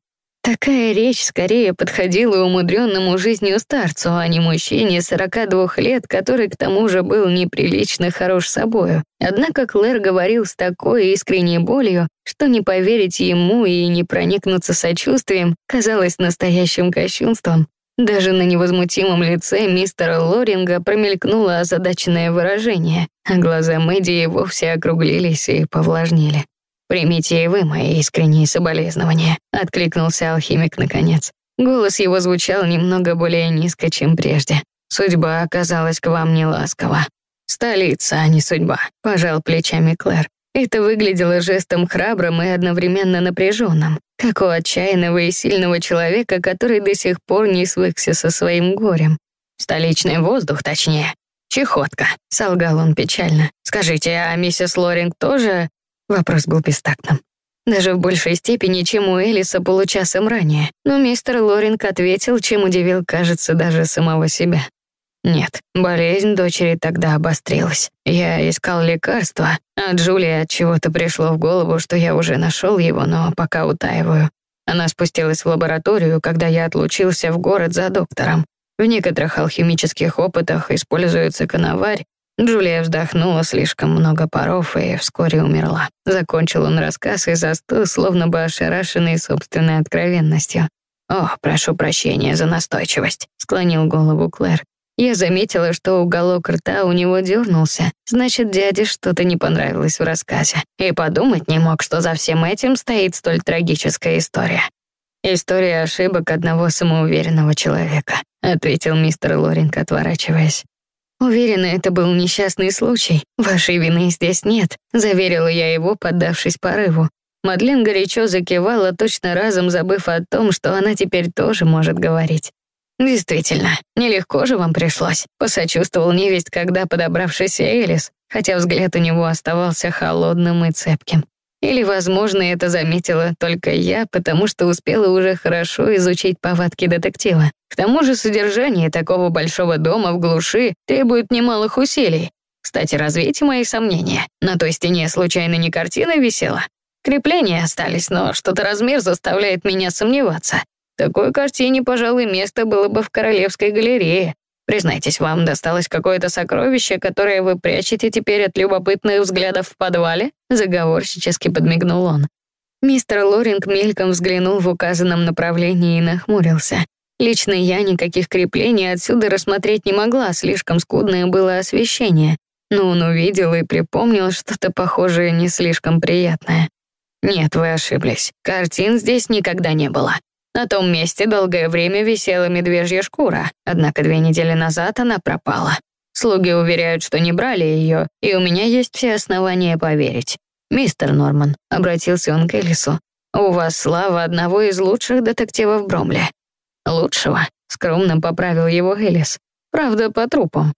Такая речь скорее подходила умудренному жизнью старцу, а не мужчине 42 лет, который к тому же был неприлично хорош собою. Однако Клэр говорил с такой искренней болью, что не поверить ему и не проникнуться сочувствием казалось настоящим кощунством. Даже на невозмутимом лице мистера Лоринга промелькнуло озадаченное выражение, а глаза Мэдди вовсе округлились и повлажнели. «Примите и вы мои искренние соболезнования», — откликнулся алхимик наконец. Голос его звучал немного более низко, чем прежде. «Судьба оказалась к вам не ласкова». «Столица, а не судьба», — пожал плечами Клэр. Это выглядело жестом храбрым и одновременно напряженным, как у отчаянного и сильного человека, который до сих пор не свыкся со своим горем. «Столичный воздух, точнее. Чехотка», — солгал он печально. «Скажите, а миссис Лоринг тоже Вопрос был бестактным. Даже в большей степени, чем у Элиса получасом ранее. Но мистер Лоринг ответил, чем удивил, кажется, даже самого себя. Нет, болезнь дочери тогда обострилась. Я искал лекарства, а Джулия от чего-то пришло в голову, что я уже нашел его, но пока утаиваю. Она спустилась в лабораторию, когда я отлучился в город за доктором. В некоторых алхимических опытах используется коноварь, Джулия вздохнула слишком много паров и вскоре умерла. Закончил он рассказ и застыл, словно бы ошарашенный собственной откровенностью. «О, прошу прощения за настойчивость», — склонил голову Клэр. Я заметила, что уголок рта у него дернулся, значит, дяде что-то не понравилось в рассказе. И подумать не мог, что за всем этим стоит столь трагическая история. «История ошибок одного самоуверенного человека», — ответил мистер Лоринг, отворачиваясь. «Уверена, это был несчастный случай. Вашей вины здесь нет», — заверила я его, поддавшись порыву. Мадлен горячо закивала, точно разом забыв о том, что она теперь тоже может говорить. «Действительно, нелегко же вам пришлось», — посочувствовал невесть, когда подобравшийся Элис, хотя взгляд у него оставался холодным и цепким. Или, возможно, это заметила только я, потому что успела уже хорошо изучить повадки детектива. К тому же содержание такого большого дома в глуши требует немалых усилий. Кстати, развейте мои сомнения. На той стене случайно не картина висела? Крепления остались, но что-то размер заставляет меня сомневаться. Такой картине, пожалуй, место было бы в Королевской галерее. Признайтесь, вам досталось какое-то сокровище, которое вы прячете теперь от любопытных взглядов в подвале?» Заговорщически подмигнул он. Мистер Лоринг мельком взглянул в указанном направлении и нахмурился. Лично я никаких креплений отсюда рассмотреть не могла, слишком скудное было освещение. Но он увидел и припомнил что-то похожее не слишком приятное. «Нет, вы ошиблись. Картин здесь никогда не было. На том месте долгое время висела медвежья шкура, однако две недели назад она пропала. Слуги уверяют, что не брали ее, и у меня есть все основания поверить. «Мистер Норман», — обратился он к Элису, «у вас слава одного из лучших детективов Бромли». «Лучшего», — скромно поправил его Элис. «Правда, по трупам».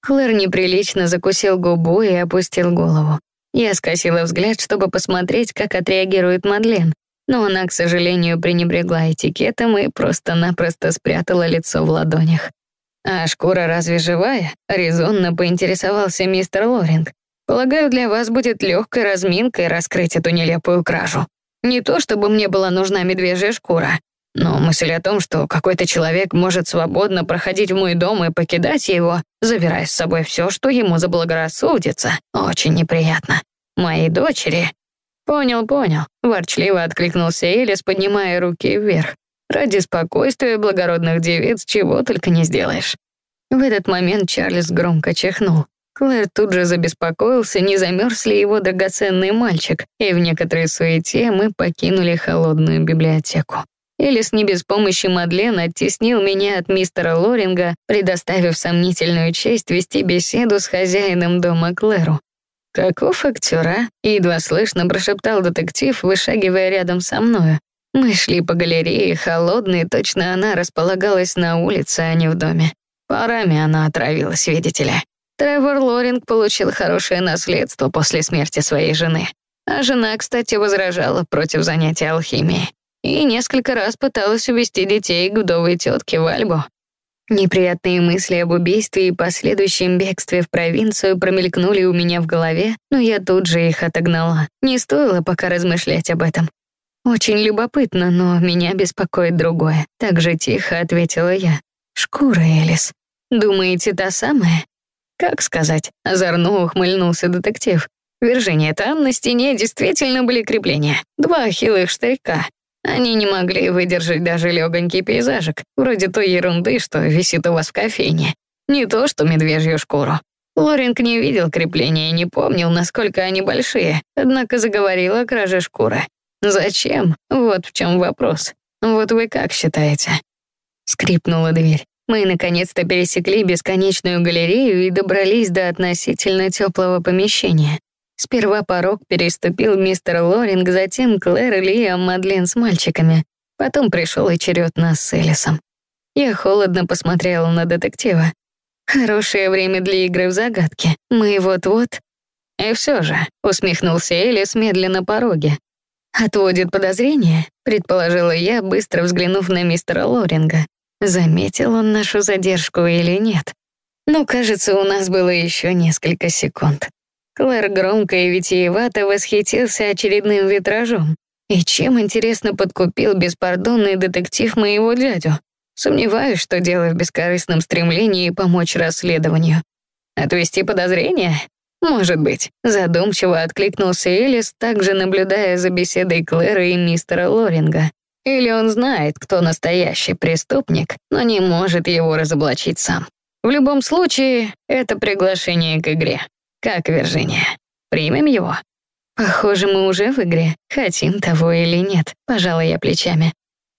Клэр неприлично закусил губу и опустил голову. Я скосила взгляд, чтобы посмотреть, как отреагирует Мадлен, но она, к сожалению, пренебрегла этикетом и просто-напросто спрятала лицо в ладонях. «А шкура разве живая?» — резонно поинтересовался мистер Лоринг. «Полагаю, для вас будет легкой разминкой раскрыть эту нелепую кражу. Не то чтобы мне была нужна медвежья шкура, но мысль о том, что какой-то человек может свободно проходить в мой дом и покидать его, забирая с собой все, что ему заблагорассудится, очень неприятно. Моей дочери «Понял, понял», — ворчливо откликнулся Элис, поднимая руки вверх. «Ради спокойствия благородных девиц чего только не сделаешь». В этот момент Чарльз громко чихнул. Клэр тут же забеспокоился, не замерз ли его драгоценный мальчик, и в некоторой суете мы покинули холодную библиотеку. Элис не без помощи Мадлен оттеснил меня от мистера Лоринга, предоставив сомнительную честь вести беседу с хозяином дома Клэру. «Каков актера?» — едва слышно прошептал детектив, вышагивая рядом со мною. Мы шли по галерее, холодной, точно она располагалась на улице, а не в доме. Парами она отравилась, видите ли. Тревор Лоринг получил хорошее наследство после смерти своей жены. А жена, кстати, возражала против занятия алхимией. И несколько раз пыталась увести детей к вдовой тетке в Альбу. Неприятные мысли об убийстве и последующем бегстве в провинцию промелькнули у меня в голове, но я тут же их отогнала. Не стоило пока размышлять об этом. Очень любопытно, но меня беспокоит другое. Так же тихо ответила я. Шкура, Элис. Думаете, та самая? Как сказать? Озорно ухмыльнулся детектив. Виржиния, там на стене действительно были крепления. Два хилых штырька. Они не могли выдержать даже легонький пейзажик, вроде той ерунды, что висит у вас в кофейне. Не то, что медвежью шкуру. Лоринг не видел крепления и не помнил, насколько они большие, однако заговорил о краже шкуры. Зачем? Вот в чем вопрос. Вот вы как считаете? Скрипнула дверь. Мы наконец-то пересекли бесконечную галерею и добрались до относительно теплого помещения. Сперва порог переступил мистер Лоринг, затем Клэр, Лиам, Мадлен с мальчиками. Потом пришел и нас с Элисом. Я холодно посмотрела на детектива. Хорошее время для игры в загадки. Мы вот-вот... И все же, усмехнулся Элис медленно пороге. Отводит подозрение, предположила я, быстро взглянув на мистера Лоринга. Заметил он нашу задержку или нет? Но, кажется, у нас было еще несколько секунд. Клэр громко и витиевато восхитился очередным витражом. И чем, интересно, подкупил беспардонный детектив моего дядю? Сомневаюсь, что дело в бескорыстном стремлении помочь расследованию. Отвести подозрения? Может быть. Задумчиво откликнулся Элис, также наблюдая за беседой Клэра и мистера Лоринга. Или он знает, кто настоящий преступник, но не может его разоблачить сам. В любом случае, это приглашение к игре. Как Виржиния? Примем его? Похоже, мы уже в игре, хотим того или нет, пожала я плечами.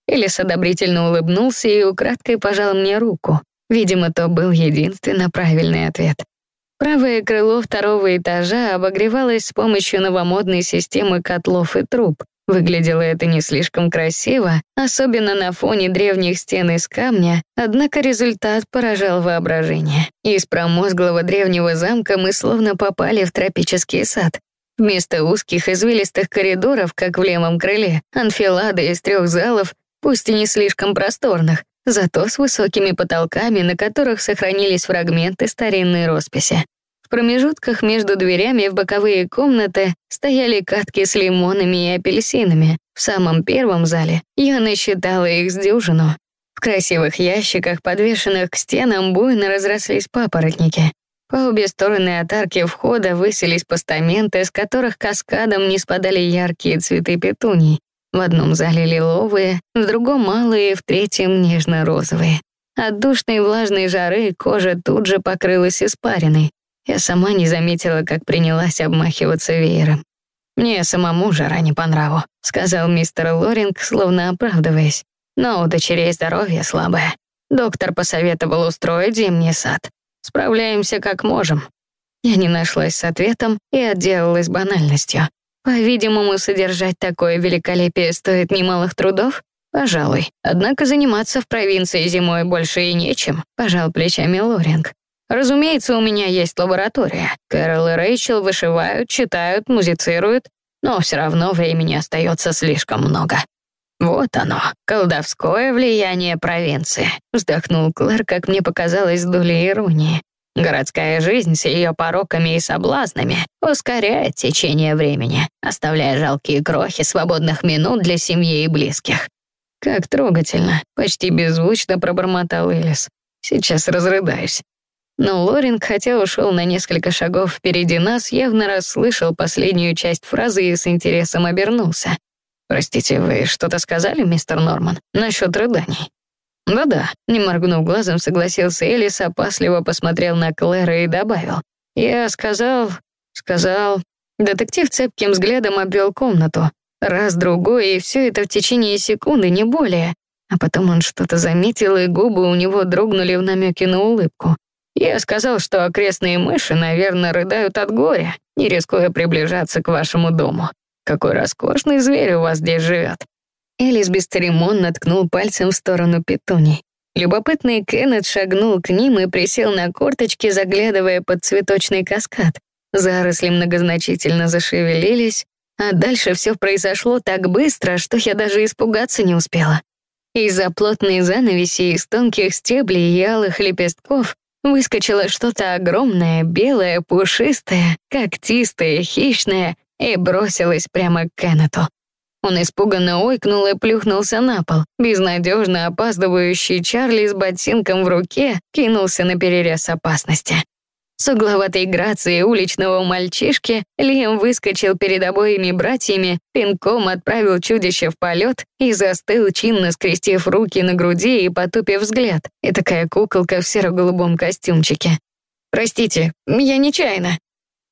Элис одобрительно улыбнулся и украдкой пожал мне руку. Видимо, то был единственно правильный ответ. Правое крыло второго этажа обогревалось с помощью новомодной системы котлов и труб. Выглядело это не слишком красиво, особенно на фоне древних стен из камня, однако результат поражал воображение. Из промозглого древнего замка мы словно попали в тропический сад. Вместо узких извилистых коридоров, как в левом крыле, анфилады из трех залов, пусть и не слишком просторных, зато с высокими потолками, на которых сохранились фрагменты старинной росписи. В промежутках между дверями в боковые комнаты стояли катки с лимонами и апельсинами. В самом первом зале я насчитала их с дюжину. В красивых ящиках, подвешенных к стенам, буйно разрослись папоротники. По обе стороны от арки входа высились постаменты, с которых каскадом не спадали яркие цветы петуний. В одном зале лиловые, в другом малые, в третьем нежно-розовые. От душной влажной жары кожа тут же покрылась испариной. Я сама не заметила, как принялась обмахиваться веером. «Мне самому жара не по нраву», — сказал мистер Лоринг, словно оправдываясь. «Но у дочерей здоровье слабое. Доктор посоветовал устроить зимний сад. Справляемся как можем». Я не нашлась с ответом и отделалась банальностью. По-видимому, содержать такое великолепие стоит немалых трудов? Пожалуй. Однако заниматься в провинции зимой больше и нечем, пожал плечами Лоринг. Разумеется, у меня есть лаборатория. Кэрол и Рэйчел вышивают, читают, музицируют, но все равно времени остается слишком много. Вот оно, колдовское влияние провинции, вздохнул Клэр, как мне показалось, с долей иронии. Городская жизнь с ее пороками и соблазнами ускоряет течение времени, оставляя жалкие крохи свободных минут для семьи и близких. Как трогательно, почти беззвучно пробормотал Элис. Сейчас разрыдаюсь. Но Лоринг, хотя ушел на несколько шагов впереди нас, явно расслышал последнюю часть фразы и с интересом обернулся. «Простите, вы что-то сказали, мистер Норман, насчет рыданий?» «Да-да», — не моргнув глазом, согласился Элис, опасливо посмотрел на Клэра и добавил. «Я сказал... сказал...» Детектив цепким взглядом обвел комнату. Раз, другой, и все это в течение секунды, не более. А потом он что-то заметил, и губы у него дрогнули в намеке на улыбку. Я сказал, что окрестные мыши, наверное, рыдают от горя, не рискуя приближаться к вашему дому. Какой роскошный зверь у вас здесь живет. Элис бесцеремонно ткнул пальцем в сторону петуний. Любопытный Кеннет шагнул к ним и присел на корточки, заглядывая под цветочный каскад. Заросли многозначительно зашевелились, а дальше все произошло так быстро, что я даже испугаться не успела. Из-за плотной занавеси из тонких стеблей и алых лепестков выскочило что-то огромное, белое, пушистое, когтистое, хищное и бросилось прямо к Кеннету. Он испуганно ойкнул и плюхнулся на пол. Безнадежно опаздывающий Чарли с ботинком в руке кинулся на перерез опасности. С угловатой грацией уличного мальчишки Лиам выскочил перед обоими братьями, пинком отправил чудище в полет и застыл, чинно скрестив руки на груди и потупив взгляд. И такая куколка в серо-голубом костюмчике. «Простите, я нечаянно»,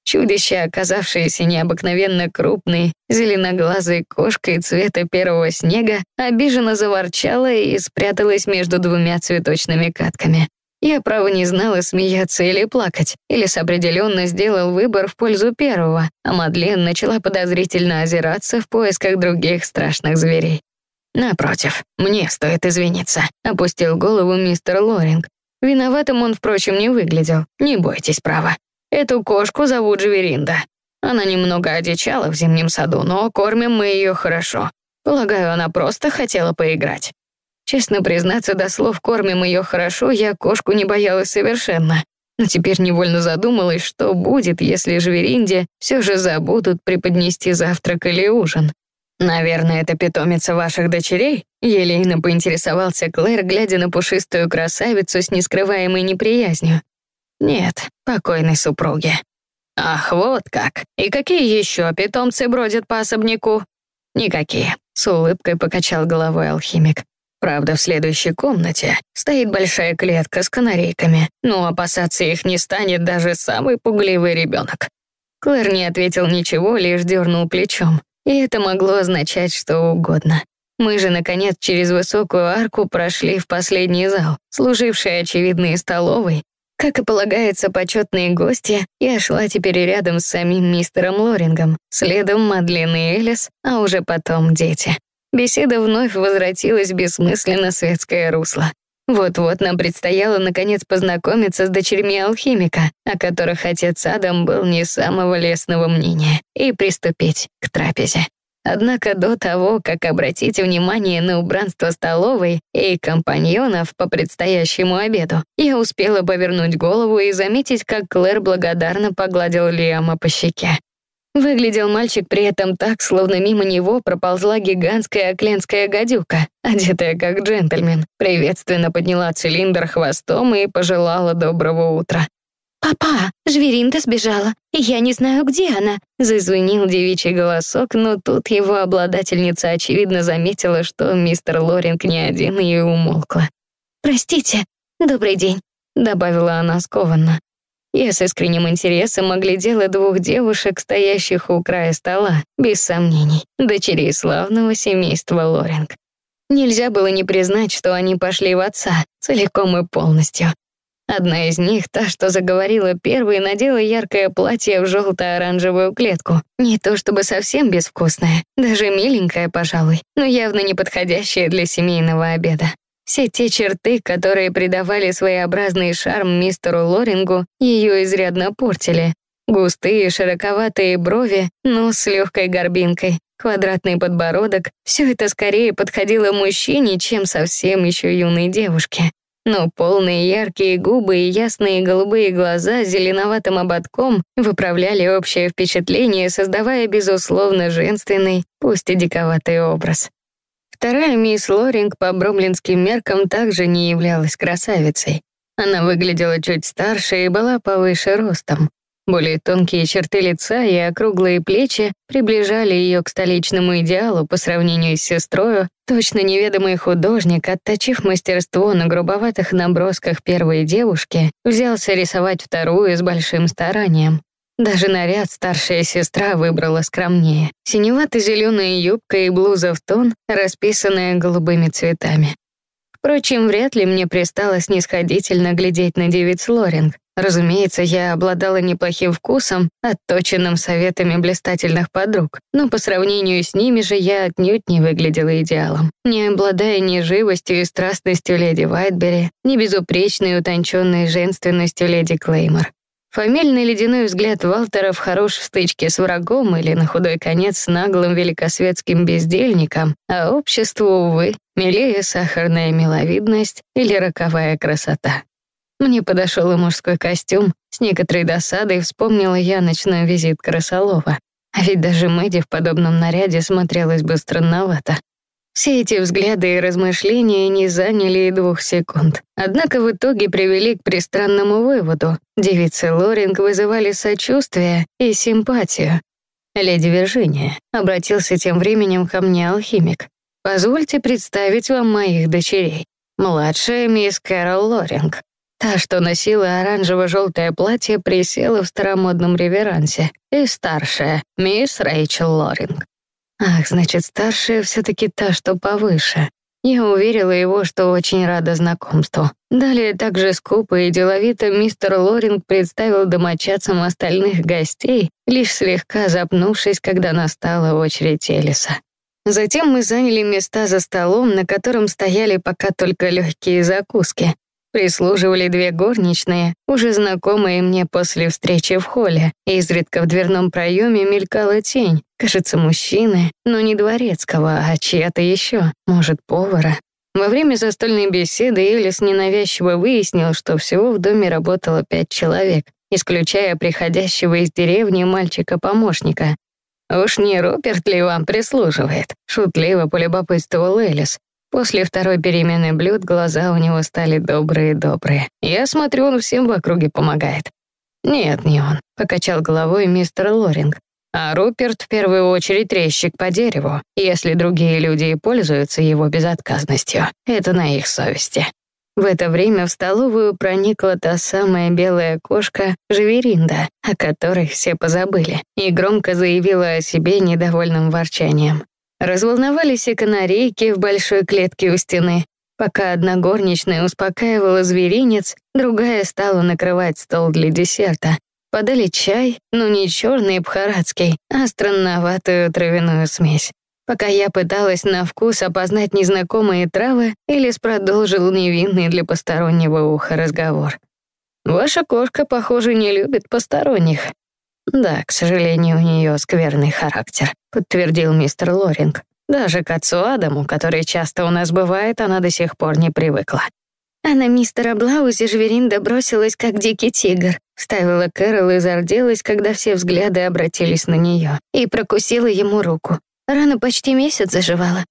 Чудище, оказавшееся необыкновенно крупной, зеленоглазой кошкой цвета первого снега, обиженно заворчало и спряталось между двумя цветочными катками. Я, право, не знала, смеяться или плакать, или с определенно сделал выбор в пользу первого, а Мадлен начала подозрительно озираться в поисках других страшных зверей. «Напротив, мне стоит извиниться», — опустил голову мистер Лоринг. Виноватым он, впрочем, не выглядел. Не бойтесь, право. Эту кошку зовут Джаверинда. Она немного одичала в зимнем саду, но кормим мы ее хорошо. Полагаю, она просто хотела поиграть. Честно признаться, до слов «кормим ее хорошо» я кошку не боялась совершенно. Но теперь невольно задумалась, что будет, если Жверинде все же забудут преподнести завтрак или ужин. «Наверное, это питомица ваших дочерей?» Елейно поинтересовался Клэр, глядя на пушистую красавицу с нескрываемой неприязнью. Нет, покойной супруги. Ах, вот как. И какие еще питомцы бродят по особняку? Никакие. С улыбкой покачал головой алхимик. Правда, в следующей комнате стоит большая клетка с канарейками, но опасаться их не станет даже самый пугливый ребенок. Клэр не ответил ничего, лишь дернул плечом. И это могло означать что угодно. Мы же, наконец, через высокую арку прошли в последний зал, служивший очевидной столовой, как и полагается почетные гости, я шла теперь рядом с самим мистером Лорингом, следом Мадлен и Элис, а уже потом дети. Беседа вновь возвратилась в бессмысленно светское русло. Вот-вот нам предстояло наконец познакомиться с дочерьми алхимика, о которых отец Адам был не самого лестного мнения, и приступить к трапезе. Однако до того, как обратить внимание на убранство столовой и компаньонов по предстоящему обеду, я успела повернуть голову и заметить, как Клэр благодарно погладил Лиама по щеке. Выглядел мальчик при этом так, словно мимо него проползла гигантская окленская гадюка, одетая как джентльмен, приветственно подняла цилиндр хвостом и пожелала доброго утра. «Папа, Жверинда сбежала, и я не знаю, где она», зазвенел девичий голосок, но тут его обладательница очевидно заметила, что мистер Лоринг не один, и умолкла. «Простите, добрый день», добавила она скованно. Я с искренним интересом оглядела двух девушек, стоящих у края стола, без сомнений, дочерей славного семейства Лоринг. Нельзя было не признать, что они пошли в отца, целиком и полностью. Одна из них, та, что заговорила первой, надела яркое платье в желто-оранжевую клетку. Не то чтобы совсем безвкусное, даже миленькое, пожалуй, но явно не подходящее для семейного обеда. Все те черты, которые придавали своеобразный шарм мистеру Лорингу, ее изрядно портили. Густые, широковатые брови, нос с легкой горбинкой, квадратный подбородок — все это скорее подходило мужчине, чем совсем еще юной девушке но полные яркие губы и ясные голубые глаза с зеленоватым ободком выправляли общее впечатление, создавая, безусловно, женственный, пусть и диковатый образ. Вторая мисс Лоринг по бромлинским меркам также не являлась красавицей. Она выглядела чуть старше и была повыше ростом. Более тонкие черты лица и округлые плечи приближали ее к столичному идеалу по сравнению с сестрою. Точно неведомый художник, отточив мастерство на грубоватых набросках первой девушки, взялся рисовать вторую с большим старанием. Даже наряд старшая сестра выбрала скромнее. Синевато-зеленая юбка и блуза в тон, расписанная голубыми цветами. Впрочем, вряд ли мне пристало снисходительно глядеть на девиц Лоринг. Разумеется, я обладала неплохим вкусом, отточенным советами блистательных подруг, но по сравнению с ними же я отнюдь не выглядела идеалом. Не обладая ни живостью и страстностью леди Вайтбери, ни безупречной утонченной женственностью леди Клеймор. Фамильный ледяной взгляд Валтеров хорош в стычке с врагом или, на худой конец, наглым великосветским бездельником, а обществу, увы, милее сахарная миловидность или роковая красота. Мне подошел и мужской костюм. С некоторой досадой вспомнила я ночной визит Красолова. А ведь даже Мэдди в подобном наряде смотрелась бы странновато. Все эти взгляды и размышления не заняли и двух секунд. Однако в итоге привели к пристранному выводу. Девицы Лоринг вызывали сочувствие и симпатию. «Леди Виржиния», — обратился тем временем ко мне алхимик. «Позвольте представить вам моих дочерей. Младшая мисс Кэрол Лоринг, Та, что носила оранжево-желтое платье, присела в старомодном реверансе. И старшая, мисс Рэйчел Лоринг. Ах, значит, старшая все-таки та, что повыше. Я уверила его, что очень рада знакомству. Далее также скупо и деловито мистер Лоринг представил домочадцам остальных гостей, лишь слегка запнувшись, когда настала очередь Элиса. Затем мы заняли места за столом, на котором стояли пока только легкие закуски. Прислуживали две горничные, уже знакомые мне после встречи в холле. Изредка в дверном проеме мелькала тень. Кажется, мужчины, но не дворецкого, а чья-то еще, может, повара. Во время застольной беседы Элис ненавязчиво выяснил, что всего в доме работало пять человек, исключая приходящего из деревни мальчика-помощника. «Уж не Руперт ли вам прислуживает?» — шутливо полюбопытствовал Элис. После второй перемены блюд глаза у него стали добрые-добрые. Я смотрю, он всем в округе помогает. «Нет, не он», — покачал головой мистер Лоринг. А Руперт в первую очередь трещик по дереву. Если другие люди пользуются его безотказностью, это на их совести. В это время в столовую проникла та самая белая кошка Живеринда, о которой все позабыли, и громко заявила о себе недовольным ворчанием. Разволновались и канарейки в большой клетке у стены. Пока одна горничная успокаивала зверинец, другая стала накрывать стол для десерта. Подали чай, но не черный бхаратский, а странноватую травяную смесь. Пока я пыталась на вкус опознать незнакомые травы, Элис продолжил невинный для постороннего уха разговор. «Ваша кошка, похоже, не любит посторонних. «Да, к сожалению, у нее скверный характер», — подтвердил мистер Лоринг. «Даже к отцу Адаму, который часто у нас бывает, она до сих пор не привыкла». А на мистера Блаузе Жверинда бросилась, как дикий тигр. Вставила Кэрол и зарделась, когда все взгляды обратились на нее. И прокусила ему руку. Рана почти месяц заживала.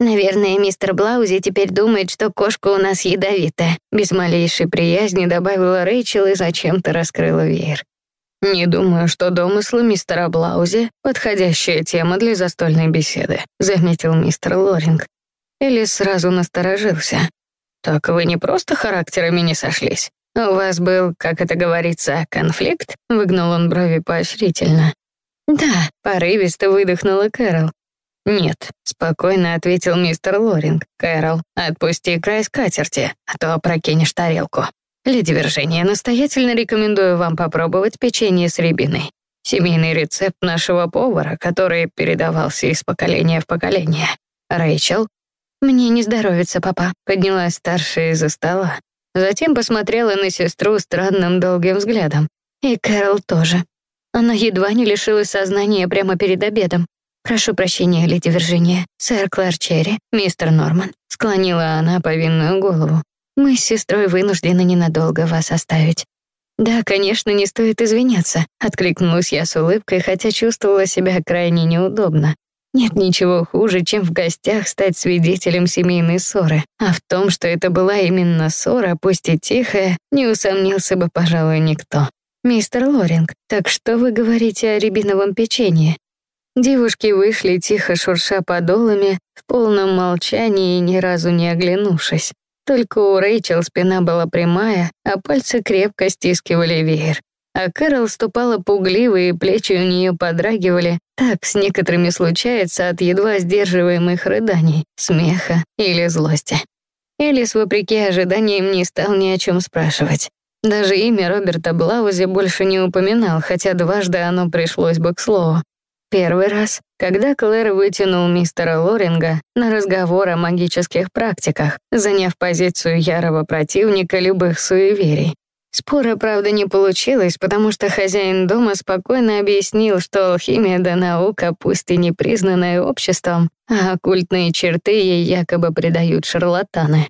Наверное, мистер Блаузи теперь думает, что кошка у нас ядовитая. Без малейшей приязни добавила Рэйчел и зачем-то раскрыла веер. «Не думаю, что домыслы мистера Блаузи — подходящая тема для застольной беседы», — заметил мистер Лоринг. Элис сразу насторожился. «Так вы не просто характерами не сошлись? У вас был, как это говорится, конфликт?» — выгнул он брови поощрительно. «Да», — порывисто выдохнула Кэрол. «Нет», — спокойно ответил мистер Лоринг. «Кэрол, отпусти край скатерти, а то опрокинешь тарелку». Леди Виржиния, настоятельно рекомендую вам попробовать печенье с рябиной. Семейный рецепт нашего повара, который передавался из поколения в поколение. Рэйчел? Мне не здоровится, папа. Поднялась старшая из-за стола. Затем посмотрела на сестру странным долгим взглядом. И Кэрол тоже. Она едва не лишилась сознания прямо перед обедом. «Прошу прощения, леди Виржиния. Сэр Клэр Черри, мистер Норман», — склонила она повинную голову. Мы с сестрой вынуждены ненадолго вас оставить». «Да, конечно, не стоит извиняться», — откликнулась я с улыбкой, хотя чувствовала себя крайне неудобно. Нет ничего хуже, чем в гостях стать свидетелем семейной ссоры. А в том, что это была именно ссора, пусть и тихая, не усомнился бы, пожалуй, никто. «Мистер Лоринг, так что вы говорите о рябиновом печенье?» Девушки вышли, тихо шурша подолами, в полном молчании, ни разу не оглянувшись. Только у Рэйчел спина была прямая, а пальцы крепко стискивали веер. А Кэрол ступала пугливо, и плечи у нее подрагивали. Так с некоторыми случается от едва сдерживаемых рыданий, смеха или злости. Элис, вопреки ожиданиям, не стал ни о чем спрашивать. Даже имя Роберта Блаузи больше не упоминал, хотя дважды оно пришлось бы к слову. Первый раз, когда Клэр вытянул мистера Лоринга на разговор о магических практиках, заняв позицию ярого противника любых суеверий. Спора, правда, не получилось, потому что хозяин дома спокойно объяснил, что алхимия да наука, пусть и не признанная обществом, а оккультные черты ей якобы придают шарлатаны.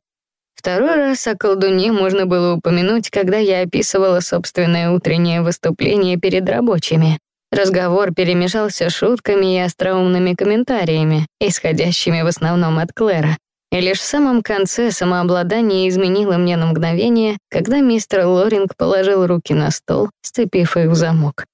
Второй раз о колдуне можно было упомянуть, когда я описывала собственное утреннее выступление перед рабочими. Разговор перемешался шутками и остроумными комментариями, исходящими в основном от Клэра. И лишь в самом конце самообладание изменило мне на мгновение, когда мистер Лоринг положил руки на стол, сцепив их в замок.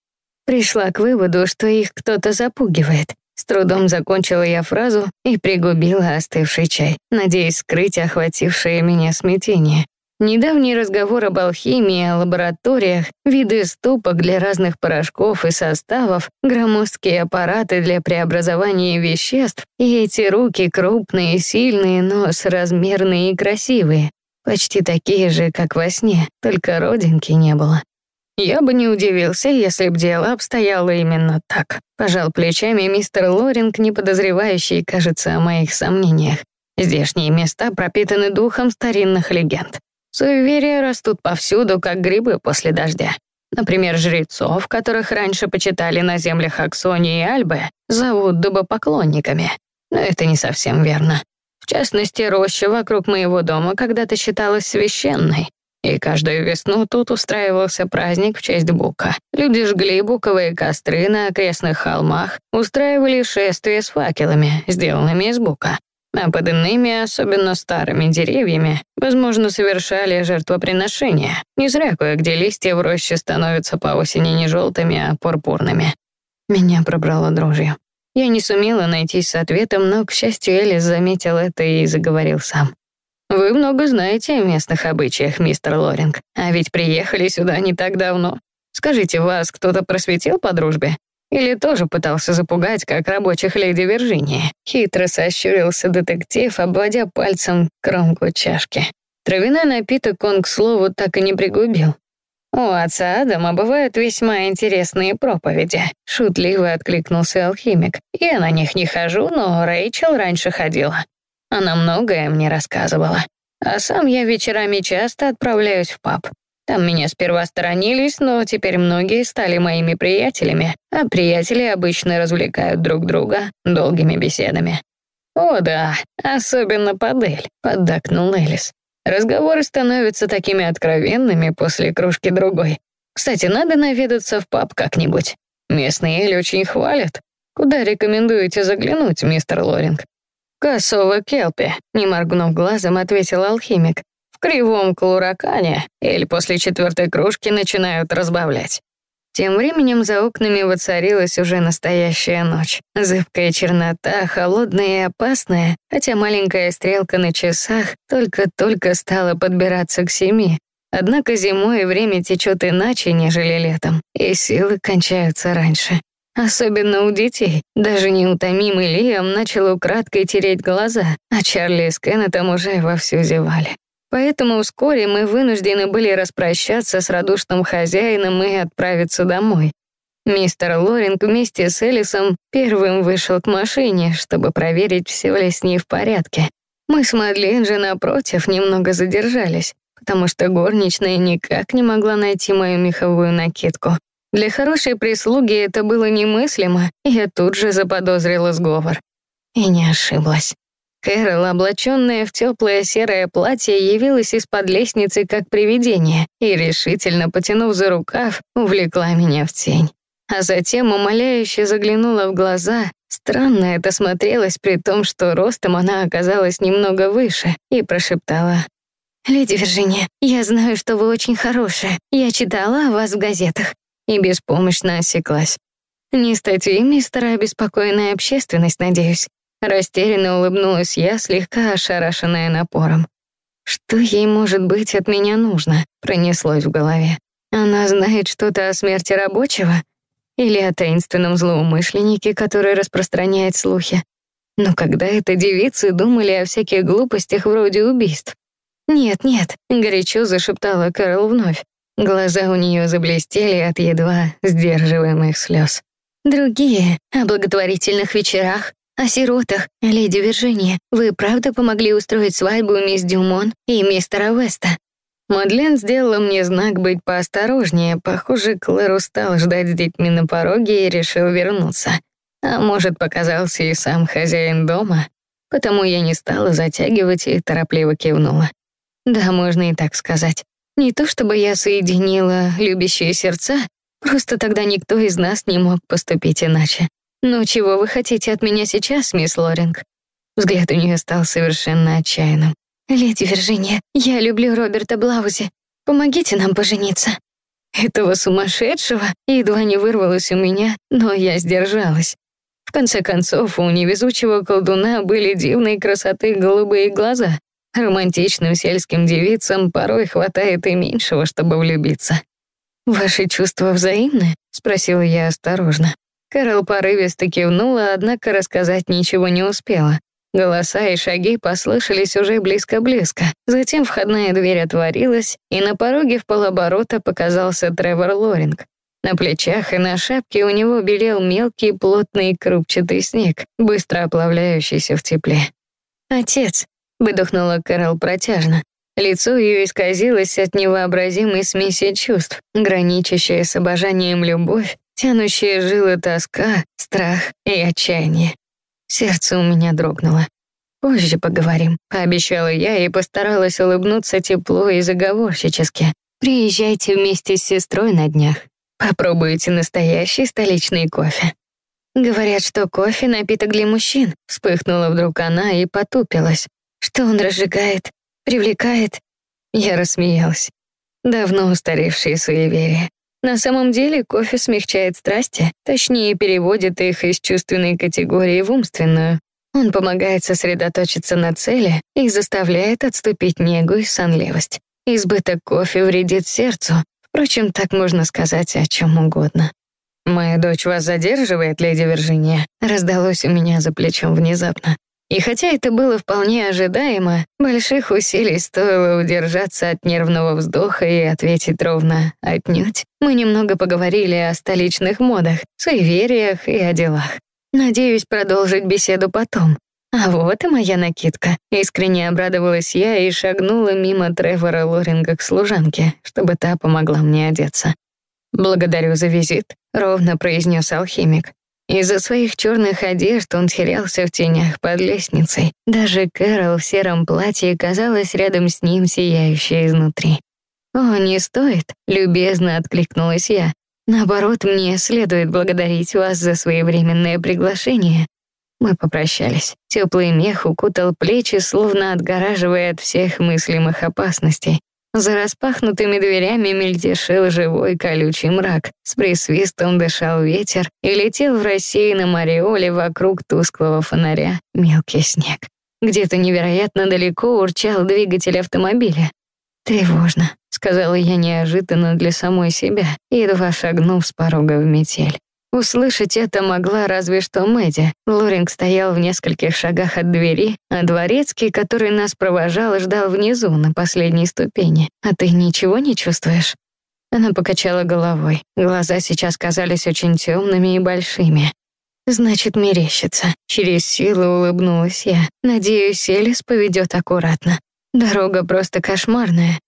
Пришла к выводу, что их кто-то запугивает. С трудом закончила я фразу и пригубила остывший чай, надеясь скрыть охватившее меня смятение. Недавний разговор об алхимии, о лабораториях, виды ступок для разных порошков и составов, громоздкие аппараты для преобразования веществ и эти руки крупные, сильные, но соразмерные и красивые. Почти такие же, как во сне, только родинки не было. Я бы не удивился, если б дело обстояло именно так. Пожал плечами мистер Лоринг, не подозревающий, кажется, о моих сомнениях. Здешние места пропитаны духом старинных легенд. Суеверия растут повсюду, как грибы после дождя. Например, жрецов, которых раньше почитали на землях Аксонии и Альбы, зовут дубопоклонниками. Но это не совсем верно. В частности, роща вокруг моего дома когда-то считалась священной, и каждую весну тут устраивался праздник в честь Бука. Люди жгли буковые костры на окрестных холмах, устраивали шествия с факелами, сделанными из бука а под иными, особенно старыми деревьями, возможно, совершали жертвоприношения. Не зря кое-где листья в роще становятся по осени не желтыми, а пурпурными. Меня пробрало дрожью. Я не сумела найтись с ответом, но, к счастью, Элис заметил это и заговорил сам. «Вы много знаете о местных обычаях, мистер Лоринг, а ведь приехали сюда не так давно. Скажите, вас кто-то просветил по дружбе? Или тоже пытался запугать, как рабочих леди Виржинии. Хитро сощурился детектив, обводя пальцем кромку чашки. Травяной напиток он, к слову, так и не пригубил. «У отца Адама бывают весьма интересные проповеди», — шутливо откликнулся алхимик. «Я на них не хожу, но Рэйчел раньше ходила. Она многое мне рассказывала. А сам я вечерами часто отправляюсь в паб. Там меня сперва сторонились, но теперь многие стали моими приятелями, а приятели обычно развлекают друг друга долгими беседами. «О да, особенно Падель», — поддакнул Элис. «Разговоры становятся такими откровенными после кружки другой. Кстати, надо наведаться в паб как-нибудь. Местные Эль очень хвалят. Куда рекомендуете заглянуть, мистер Лоринг?» «Косово Келпи», — не моргнув глазом, ответил алхимик кривом клуракане или после четвертой кружки начинают разбавлять. Тем временем за окнами воцарилась уже настоящая ночь. Зыбкая чернота, холодная и опасная, хотя маленькая стрелка на часах только-только стала подбираться к семи. Однако зимой время течет иначе, нежели летом, и силы кончаются раньше. Особенно у детей. Даже неутомимый Лиам начал украдкой тереть глаза, а Чарли с Кеннетом уже вовсю зевали. Поэтому вскоре мы вынуждены были распрощаться с радушным хозяином и отправиться домой. Мистер Лоринг вместе с Элисом первым вышел к машине, чтобы проверить, все ли с ней в порядке. Мы с Мадлен же, напротив, немного задержались, потому что горничная никак не могла найти мою меховую накидку. Для хорошей прислуги это было немыслимо, и я тут же заподозрила сговор. И не ошиблась. Кэрол, облаченная в теплое серое платье, явилась из-под лестницы как привидение и, решительно потянув за рукав, увлекла меня в тень. А затем умоляюще заглянула в глаза. Странно это смотрелось при том, что ростом она оказалась немного выше, и прошептала. «Леди Виржиния, я знаю, что вы очень хорошая. Я читала о вас в газетах». И беспомощно осеклась. Не статьи мистера обеспокоенная общественность, надеюсь. Растерянно улыбнулась я, слегка ошарашенная напором. «Что ей, может быть, от меня нужно?» пронеслось в голове. «Она знает что-то о смерти рабочего? Или о таинственном злоумышленнике, который распространяет слухи? Но когда это девицы думали о всяких глупостях вроде убийств? «Нет, нет», — горячо зашептала Кэрол вновь. Глаза у нее заблестели от едва сдерживаемых слез. «Другие, о благотворительных вечерах, о сиротах, леди Виржиния, вы правда помогли устроить свадьбу мисс Дюмон и мистера Веста?» Мадлен сделала мне знак быть поосторожнее. Похоже, Клэр устал ждать с детьми на пороге и решил вернуться. А может, показался и сам хозяин дома. Потому я не стала затягивать и торопливо кивнула. Да, можно и так сказать. Не то чтобы я соединила любящие сердца, просто тогда никто из нас не мог поступить иначе. «Ну чего вы хотите от меня сейчас, мисс Лоринг?» Взгляд у нее стал совершенно отчаянным. «Леди Виржиния, я люблю Роберта Блаузи. Помогите нам пожениться». Этого сумасшедшего едва не вырвалось у меня, но я сдержалась. В конце концов, у невезучего колдуна были дивной красоты голубые глаза. Романтичным сельским девицам порой хватает и меньшего, чтобы влюбиться. «Ваши чувства взаимны?» — спросила я осторожно. Кэрол порывисто кивнула, однако рассказать ничего не успела. Голоса и шаги послышались уже близко-близко. Затем входная дверь отворилась, и на пороге в полоборота показался Тревор Лоринг. На плечах и на шапке у него белел мелкий, плотный, крупчатый снег, быстро оплавляющийся в тепле. «Отец», — выдохнула Кэрол протяжно. Лицо ее исказилось от невообразимой смеси чувств, граничащая с обожанием любовь, тянущая жилы тоска, страх и отчаяние. Сердце у меня дрогнуло. «Позже поговорим», — пообещала я и постаралась улыбнуться тепло и заговорщически. «Приезжайте вместе с сестрой на днях. Попробуйте настоящий столичный кофе». «Говорят, что кофе — напиток для мужчин», — вспыхнула вдруг она и потупилась. «Что он разжигает? Привлекает?» Я рассмеялась. Давно устаревшие суеверия. На самом деле кофе смягчает страсти, точнее переводит их из чувственной категории в умственную. Он помогает сосредоточиться на цели и заставляет отступить негу и сонливость. Избыток кофе вредит сердцу, впрочем, так можно сказать о чем угодно. «Моя дочь вас задерживает, леди Виржиния?» раздалось у меня за плечом внезапно. И хотя это было вполне ожидаемо, больших усилий стоило удержаться от нервного вздоха и ответить ровно «отнюдь». Мы немного поговорили о столичных модах, суевериях и о делах. Надеюсь продолжить беседу потом. А вот и моя накидка. Искренне обрадовалась я и шагнула мимо Тревора Лоринга к служанке, чтобы та помогла мне одеться. «Благодарю за визит», — ровно произнес алхимик. Из-за своих черных одежд он терялся в тенях под лестницей. Даже Кэрол в сером платье казалась рядом с ним сияющей изнутри. «О, не стоит», — любезно откликнулась я. «Наоборот, мне следует благодарить вас за своевременное приглашение». Мы попрощались. Теплый мех укутал плечи, словно отгораживая от всех мыслимых опасностей. За распахнутыми дверями мельтешил живой колючий мрак, с присвистом дышал ветер и летел в рассеянном ореоле вокруг тусклого фонаря мелкий снег. Где-то невероятно далеко урчал двигатель автомобиля. «Тревожно», — сказала я неожиданно для самой себя, едва шагнув с порога в метель. Услышать это могла разве что Мэдди. Лоринг стоял в нескольких шагах от двери, а дворецкий, который нас провожал, ждал внизу, на последней ступени. «А ты ничего не чувствуешь?» Она покачала головой. Глаза сейчас казались очень темными и большими. «Значит, мерещится». Через силу улыбнулась я. «Надеюсь, Элис поведет аккуратно. Дорога просто кошмарная.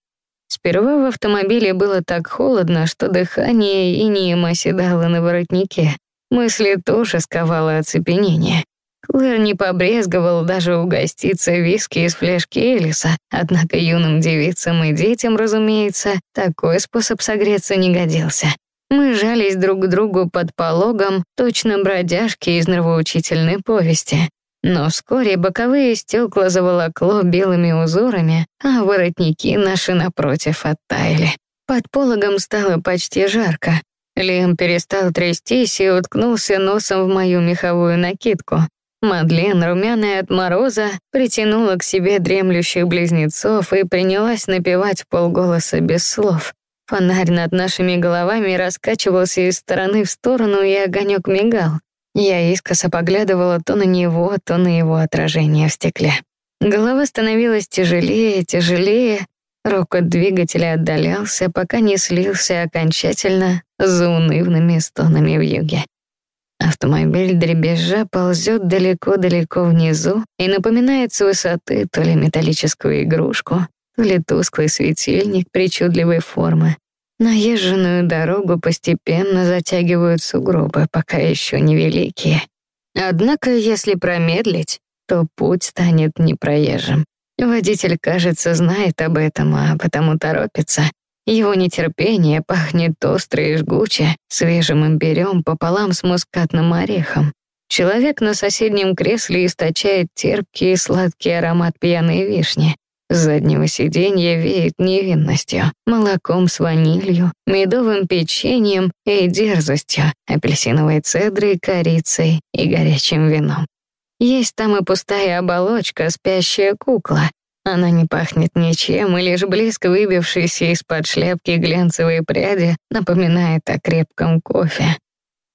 Сперва в автомобиле было так холодно, что дыхание и инеем оседало на воротнике. Мысли тоже сковало оцепенение. Клэр не побрезговал даже угоститься виски из фляжки Элиса, однако юным девицам и детям, разумеется, такой способ согреться не годился. Мы жались друг к другу под пологом, точно бродяжки из нравоучительной повести. Но вскоре боковые стекла заволокло белыми узорами, а воротники наши напротив оттаяли. Под пологом стало почти жарко. Лем перестал трястись и уткнулся носом в мою меховую накидку. Мадлен, румяная от мороза, притянула к себе дремлющих близнецов и принялась напевать полголоса без слов. Фонарь над нашими головами раскачивался из стороны в сторону, и огонек мигал. Я искоса поглядывала то на него, то на его отражение в стекле. Голова становилась тяжелее, тяжелее, рокот двигателя отдалялся, пока не слился окончательно с заунывными стонами в юге. Автомобиль дребезжа ползет далеко-далеко внизу и напоминает с высоты то ли металлическую игрушку, то ли тусклый светильник причудливой формы. Наезженную дорогу постепенно затягивают сугробы, пока еще невеликие. Однако, если промедлить, то путь станет непроезжим. Водитель, кажется, знает об этом, а потому торопится. Его нетерпение пахнет остро и жгуче, свежим имбирем пополам с мускатным орехом. Человек на соседнем кресле источает терпкий и сладкий аромат пьяной вишни. Заднего сиденья веет невинностью, молоком с ванилью, медовым печеньем и дерзостью, апельсиновой цедрой, корицей и горячим вином. Есть там и пустая оболочка, спящая кукла. Она не пахнет ничем, и лишь близко выбившиеся из-под шляпки глянцевые пряди напоминает о крепком кофе.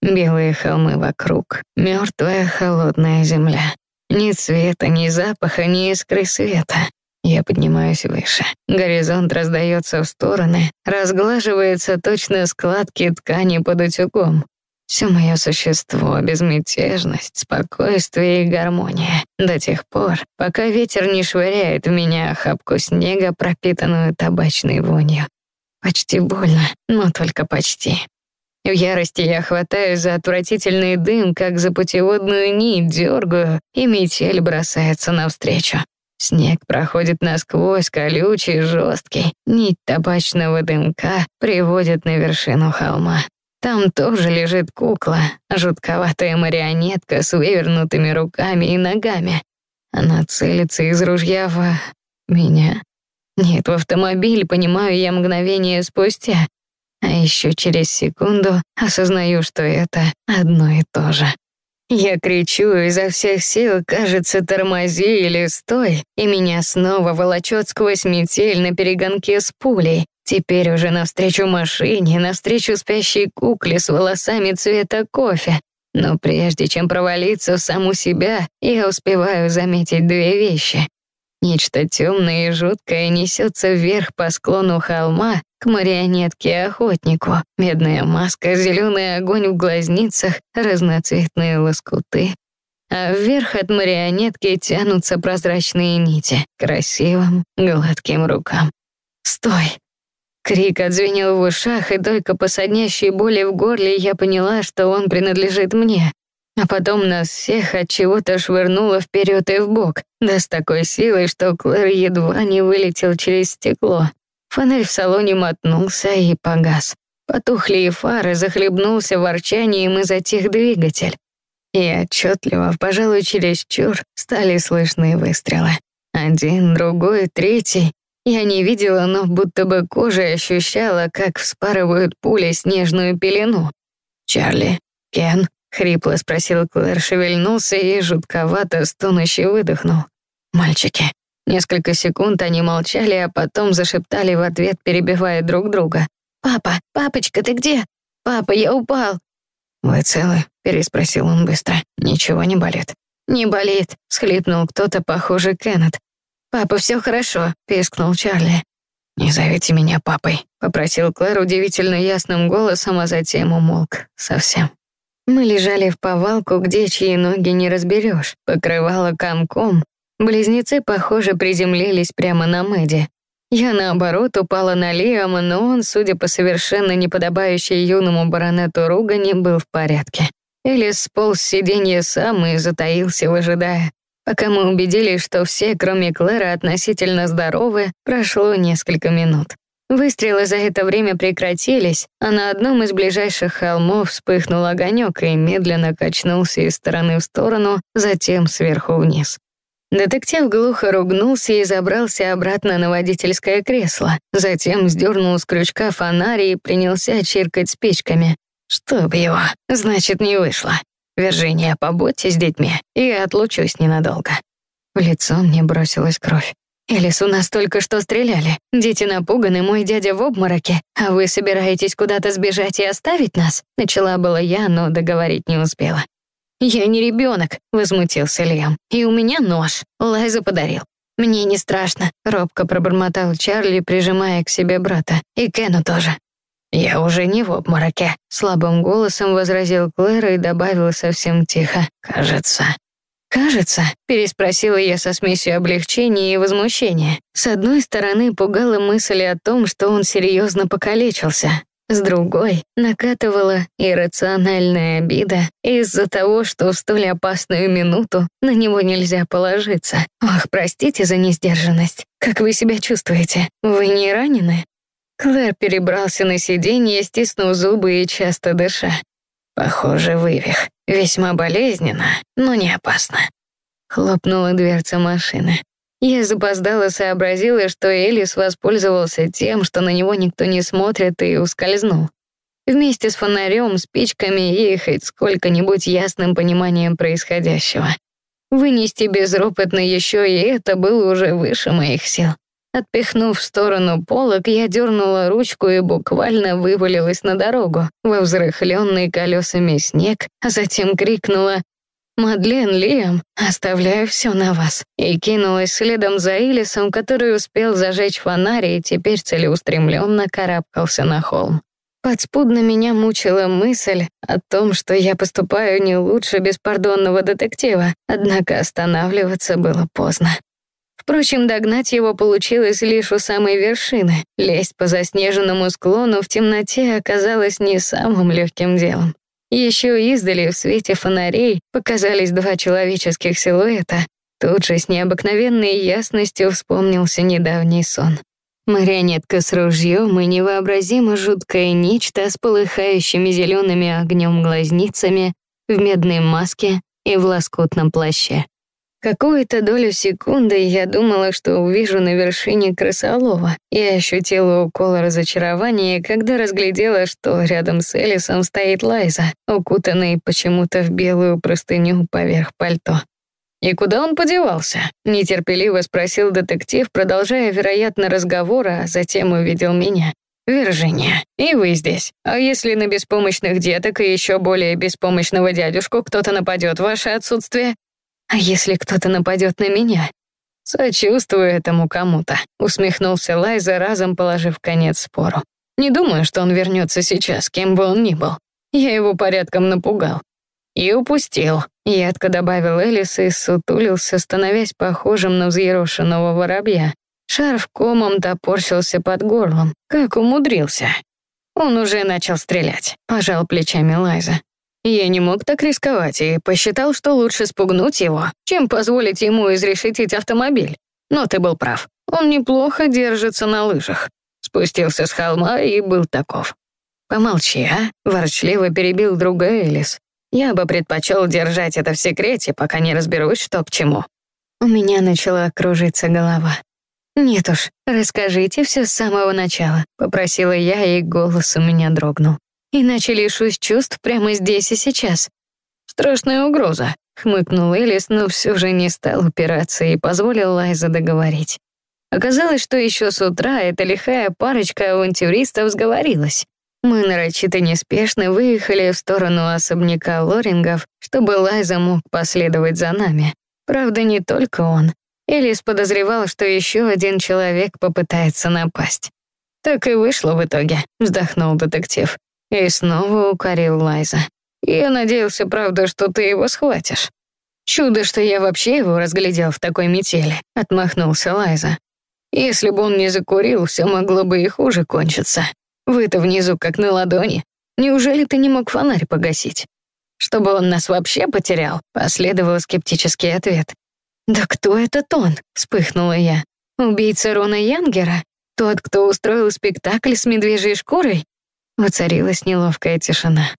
Белые холмы вокруг, мертвая холодная земля. Ни цвета, ни запаха, ни искры света. Я поднимаюсь выше. Горизонт раздается в стороны, разглаживается точно складки ткани под утюгом. Все мое существо, безмятежность, спокойствие и гармония. До тех пор, пока ветер не швыряет в меня охапку снега, пропитанную табачной вонью. Почти больно, но только почти. В ярости я хватаюсь за отвратительный дым, как за путеводную нить дергаю, и метель бросается навстречу. Снег проходит насквозь, колючий, жесткий. Нить табачного дымка приводит на вершину холма. Там тоже лежит кукла, жутковатая марионетка с вывернутыми руками и ногами. Она целится из ружья в... меня. Нет, в автомобиль, понимаю я мгновение спустя. А еще через секунду осознаю, что это одно и то же. Я кричу изо всех сил, кажется, тормози или стой, и меня снова волочет сквозь метель на перегонке с пулей. Теперь уже навстречу машине, навстречу спящей кукле с волосами цвета кофе. Но прежде чем провалиться в саму себя, я успеваю заметить две вещи. Нечто темное и жуткое несется вверх по склону холма к марионетке-охотнику. Медная маска, зеленый огонь в глазницах, разноцветные лоскуты. А вверх от марионетки тянутся прозрачные нити, красивым, гладким рукам. «Стой!» Крик отзвенел в ушах, и только по соднящей боли в горле я поняла, что он принадлежит мне. А потом нас всех от чего-то швырнуло вперед и вбок, да с такой силой, что Клэр едва не вылетел через стекло. Фонарь в салоне мотнулся и погас. Потухли и фары, захлебнулся ворчанием и затих двигатель. И отчетливо, пожалуй, чересчур, стали слышны выстрелы. Один, другой, третий. Я не видела, но будто бы кожей ощущала, как вспарывают пули снежную пелену. «Чарли? Кен?» — хрипло спросил Клэр, шевельнулся и жутковато стонуще выдохнул. «Мальчики». Несколько секунд они молчали, а потом зашептали в ответ, перебивая друг друга. «Папа, папочка, ты где? Папа, я упал!» «Вы целы?» — переспросил он быстро. «Ничего не болит?» «Не болит», — схлипнул кто-то, похожий Кеннет. «Папа, все хорошо», — пискнул Чарли. «Не зовите меня папой», — попросил Клэр удивительно ясным голосом, а затем умолк. Совсем. Мы лежали в повалку, где чьи ноги не разберешь, покрывало комком. Близнецы, похоже, приземлились прямо на Мэдди. Я, наоборот, упала на Лиама, но он, судя по совершенно неподобающей юному баронету ругани, был в порядке. Элис сполз с сиденья сам и затаился, выжидая. Пока мы убедились, что все, кроме Клэра, относительно здоровы, прошло несколько минут. Выстрелы за это время прекратились, а на одном из ближайших холмов вспыхнул огонек и медленно качнулся из стороны в сторону, затем сверху вниз. Детектив глухо ругнулся и забрался обратно на водительское кресло, затем сдернул с крючка фонарь и принялся чиркать спичками. Чтоб его, значит, не вышло. «Виржиния, побудьте с детьми, и отлучусь ненадолго». В лицо мне бросилась кровь. «Элис, у нас только что стреляли. Дети напуганы, мой дядя в обмороке. А вы собираетесь куда-то сбежать и оставить нас?» Начала была я, но договорить не успела. «Я не ребенок», — возмутился Лиам. «И у меня нож. Лайза подарил. «Мне не страшно», — робко пробормотал Чарли, прижимая к себе брата. «И Кену тоже». «Я уже не в обмороке», — слабым голосом возразил Клэр и добавил совсем тихо. «Кажется». «Кажется?» — переспросила я со смесью облегчения и возмущения. С одной стороны, пугала мысль о том, что он серьезно покалечился. С другой накатывала иррациональная обида из-за того, что в столь опасную минуту на него нельзя положиться. Ох, простите за несдержанность. Как вы себя чувствуете? Вы не ранены? Клэр перебрался на сиденье, стиснув зубы и часто дыша. Похоже, вывих. Весьма болезненно, но не опасно. Хлопнула дверца машины. Я запоздала сообразила, что Элис воспользовался тем, что на него никто не смотрит, и ускользнул. Вместе с фонарем, спичками и хоть сколько-нибудь ясным пониманием происходящего. Вынести безропотно еще и это было уже выше моих сил. Отпихнув в сторону полок, я дернула ручку и буквально вывалилась на дорогу, во взрыхленный колесами снег, а затем крикнула «Мадлен, Лиам, оставляю все на вас», и кинулась следом за Илисом, который успел зажечь фонарь и теперь целеустремленно карабкался на холм. Подспудно меня мучила мысль о том, что я поступаю не лучше беспардонного детектива, однако останавливаться было поздно. Впрочем, догнать его получилось лишь у самой вершины. Лезть по заснеженному склону в темноте оказалось не самым легким делом. Еще издали в свете фонарей показались два человеческих силуэта. Тут же с необыкновенной ясностью вспомнился недавний сон. Марионетка с ружьем и невообразимо жуткое нечто с полыхающими зелеными огнем глазницами в медной маске и в лоскутном плаще. Какую-то долю секунды я думала, что увижу на вершине крысолова, и ощутила укол разочарования, когда разглядела, что рядом с Элисом стоит Лайза, укутанный почему-то в белую простыню поверх пальто. «И куда он подевался?» — нетерпеливо спросил детектив, продолжая, вероятно, разговор, а затем увидел меня. «Виржиния, и вы здесь. А если на беспомощных деток и еще более беспомощного дядюшку кто-то нападет в ваше отсутствие, а если кто-то нападет на меня? Сочувствую этому кому-то, усмехнулся Лайза, разом положив конец спору. Не думаю, что он вернется сейчас, кем бы он ни был. Я его порядком напугал. И упустил. Едко добавил Элис и сутулился, становясь похожим на взъерошенного воробья. Шарф комом топорщился под горлом. Как умудрился. Он уже начал стрелять, пожал плечами Лайза. Я не мог так рисковать и посчитал, что лучше спугнуть его, чем позволить ему изрешетить автомобиль. Но ты был прав. Он неплохо держится на лыжах. Спустился с холма и был таков. «Помолчи, а?» — ворчливо перебил друга Элис. «Я бы предпочел держать это в секрете, пока не разберусь, что к чему». У меня начала кружиться голова. «Нет уж, расскажите все с самого начала», — попросила я, и голос у меня дрогнул иначе лишусь чувств прямо здесь и сейчас. Страшная угроза, хмыкнул Элис, но все же не стал упираться и позволил Лайза договорить. Оказалось, что еще с утра эта лихая парочка авантюристов сговорилась. Мы нарочито неспешно выехали в сторону особняка Лорингов, чтобы Лайза мог последовать за нами. Правда, не только он. Элис подозревал, что еще один человек попытается напасть. Так и вышло в итоге, вздохнул детектив. И снова укорил Лайза. Я надеялся, правда, что ты его схватишь. Чудо, что я вообще его разглядел в такой метели, отмахнулся Лайза. Если бы он не закурил, все могло бы и хуже кончиться. Вы-то внизу как на ладони. Неужели ты не мог фонарь погасить? Чтобы он нас вообще потерял, последовал скептический ответ. «Да кто этот он?» — вспыхнула я. «Убийца Рона Янгера? Тот, кто устроил спектакль с медвежьей шкурой? Воцарилась неловкая тишина.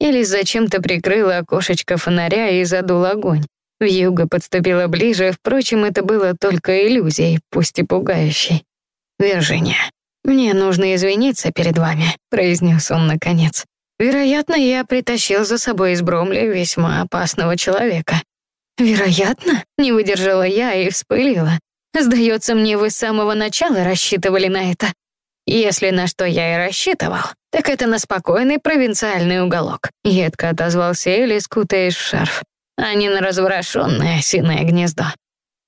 Элис зачем-то прикрыла окошечко фонаря и задул огонь. Вьюга подступила ближе, впрочем, это было только иллюзией, пусть и пугающей. «Виржиния, мне нужно извиниться перед вами», — произнес он наконец. «Вероятно, я притащил за собой из Бромли весьма опасного человека». «Вероятно?» — не выдержала я и вспылила. «Сдается мне, вы с самого начала рассчитывали на это». «Если на что я и рассчитывал, так это на спокойный провинциальный уголок», — едко отозвался Элли, скутаясь в шарф, а не на разворошенное осиное гнездо.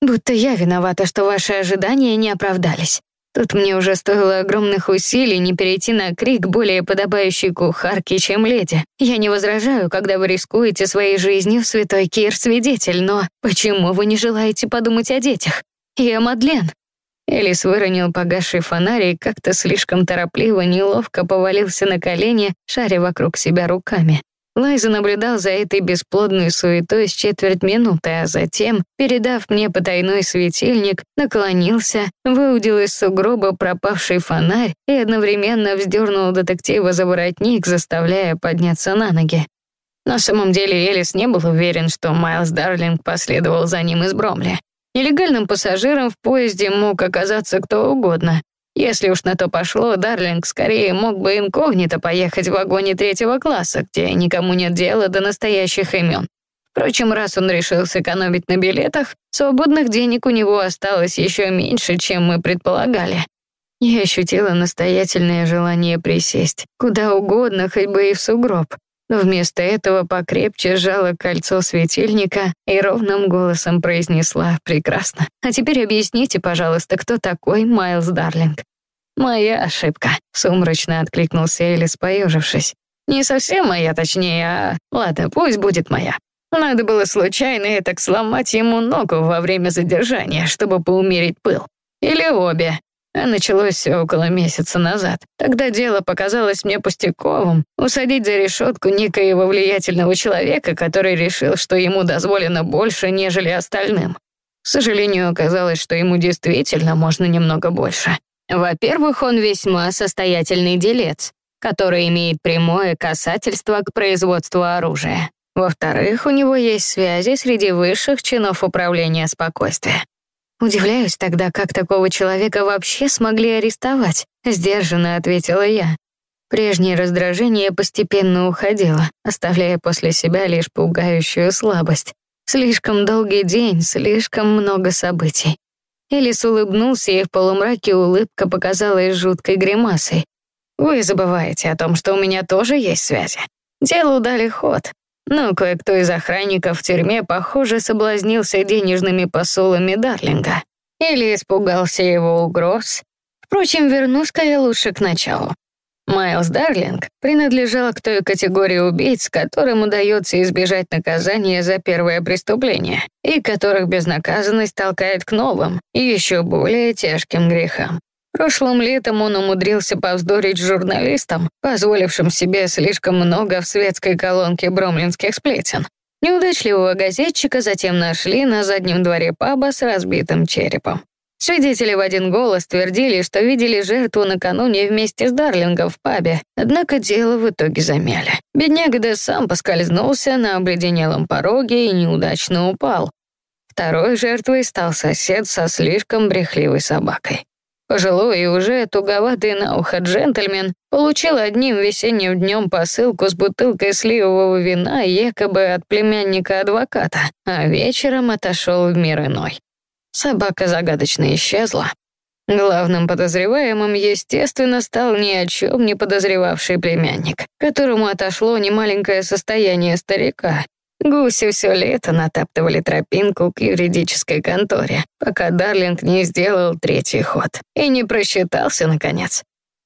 Будто я виновата, что ваши ожидания не оправдались. Тут мне уже стоило огромных усилий не перейти на крик более подобающей кухарки, чем леди. Я не возражаю, когда вы рискуете своей жизнью, святой Кир свидетель, но почему вы не желаете подумать о детях? О Мадлен? Элис выронил погасший фонарь и как-то слишком торопливо, неловко повалился на колени, шаря вокруг себя руками. Лайза наблюдал за этой бесплодной суетой с четверть минуты, а затем, передав мне потайной светильник, наклонился, выудил из сугроба пропавший фонарь и одновременно вздернул детектива за воротник, заставляя подняться на ноги. На самом деле Элис не был уверен, что Майлз Дарлинг последовал за ним из Бромли. Нелегальным пассажиром в поезде мог оказаться кто угодно. Если уж на то пошло, Дарлинг скорее мог бы инкогнито поехать в вагоне третьего класса, где никому нет дела до настоящих имен. Впрочем, раз он решил сэкономить на билетах, свободных денег у него осталось еще меньше, чем мы предполагали. Я ощутила настоятельное желание присесть, куда угодно, хоть бы и в сугроб вместо этого покрепче сжала кольцо светильника и ровным голосом произнесла «Прекрасно. А теперь объясните, пожалуйста, кто такой Майлз Дарлинг?» «Моя ошибка», — сумрачно откликнулся Элис, поежившись. «Не совсем моя, точнее, а... Ладно, пусть будет моя. Надо было случайно так сломать ему ногу во время задержания, чтобы поумерить пыл. Или обе. А началось все около месяца назад. Тогда дело показалось мне пустяковым. Усадить за решетку некоего влиятельного человека, который решил, что ему дозволено больше, нежели остальным. К сожалению, оказалось, что ему действительно можно немного больше. Во-первых, он весьма состоятельный делец, который имеет прямое касательство к производству оружия. Во-вторых, у него есть связи среди высших чинов управления спокойствия. Удивляюсь тогда, как такого человека вообще смогли арестовать, сдержанно ответила я. Прежнее раздражение постепенно уходило, оставляя после себя лишь пугающую слабость. Слишком долгий день, слишком много событий. Элис улыбнулся, и в полумраке улыбка показалась жуткой гримасой. «Вы забываете о том, что у меня тоже есть связи. Делу дали ход. Но кое-кто из охранников в тюрьме, похоже, соблазнился денежными посулами Дарлинга. Или испугался его угроз. Впрочем, вернусь-ка я лучше к началу. Майлз Дарлинг принадлежал к той категории убийц, которым удается избежать наказания за первое преступление, и которых безнаказанность толкает к новым, еще более тяжким грехам. Прошлым летом он умудрился повздорить с журналистом, позволившим себе слишком много в светской колонке бромлинских сплетен. Неудачливого газетчика затем нашли на заднем дворе паба с разбитым черепом. Свидетели в один голос твердили, что видели жертву накануне вместе с Дарлингом в пабе, однако дело в итоге замяли. Бедняга Де сам поскользнулся на обледенелом пороге и неудачно упал. Второй жертвой стал сосед со слишком брехливой собакой. Пожилой и уже туговатый на ухо джентльмен получил одним весенним днем посылку с бутылкой сливового вина якобы от племянника адвоката, а вечером отошел в мир иной. Собака загадочно исчезла. Главным подозреваемым, естественно, стал ни о чем не подозревавший племянник, которому отошло немаленькое состояние старика, Гуси все лето натаптывали тропинку к юридической конторе, пока Дарлинг не сделал третий ход и не просчитался, наконец.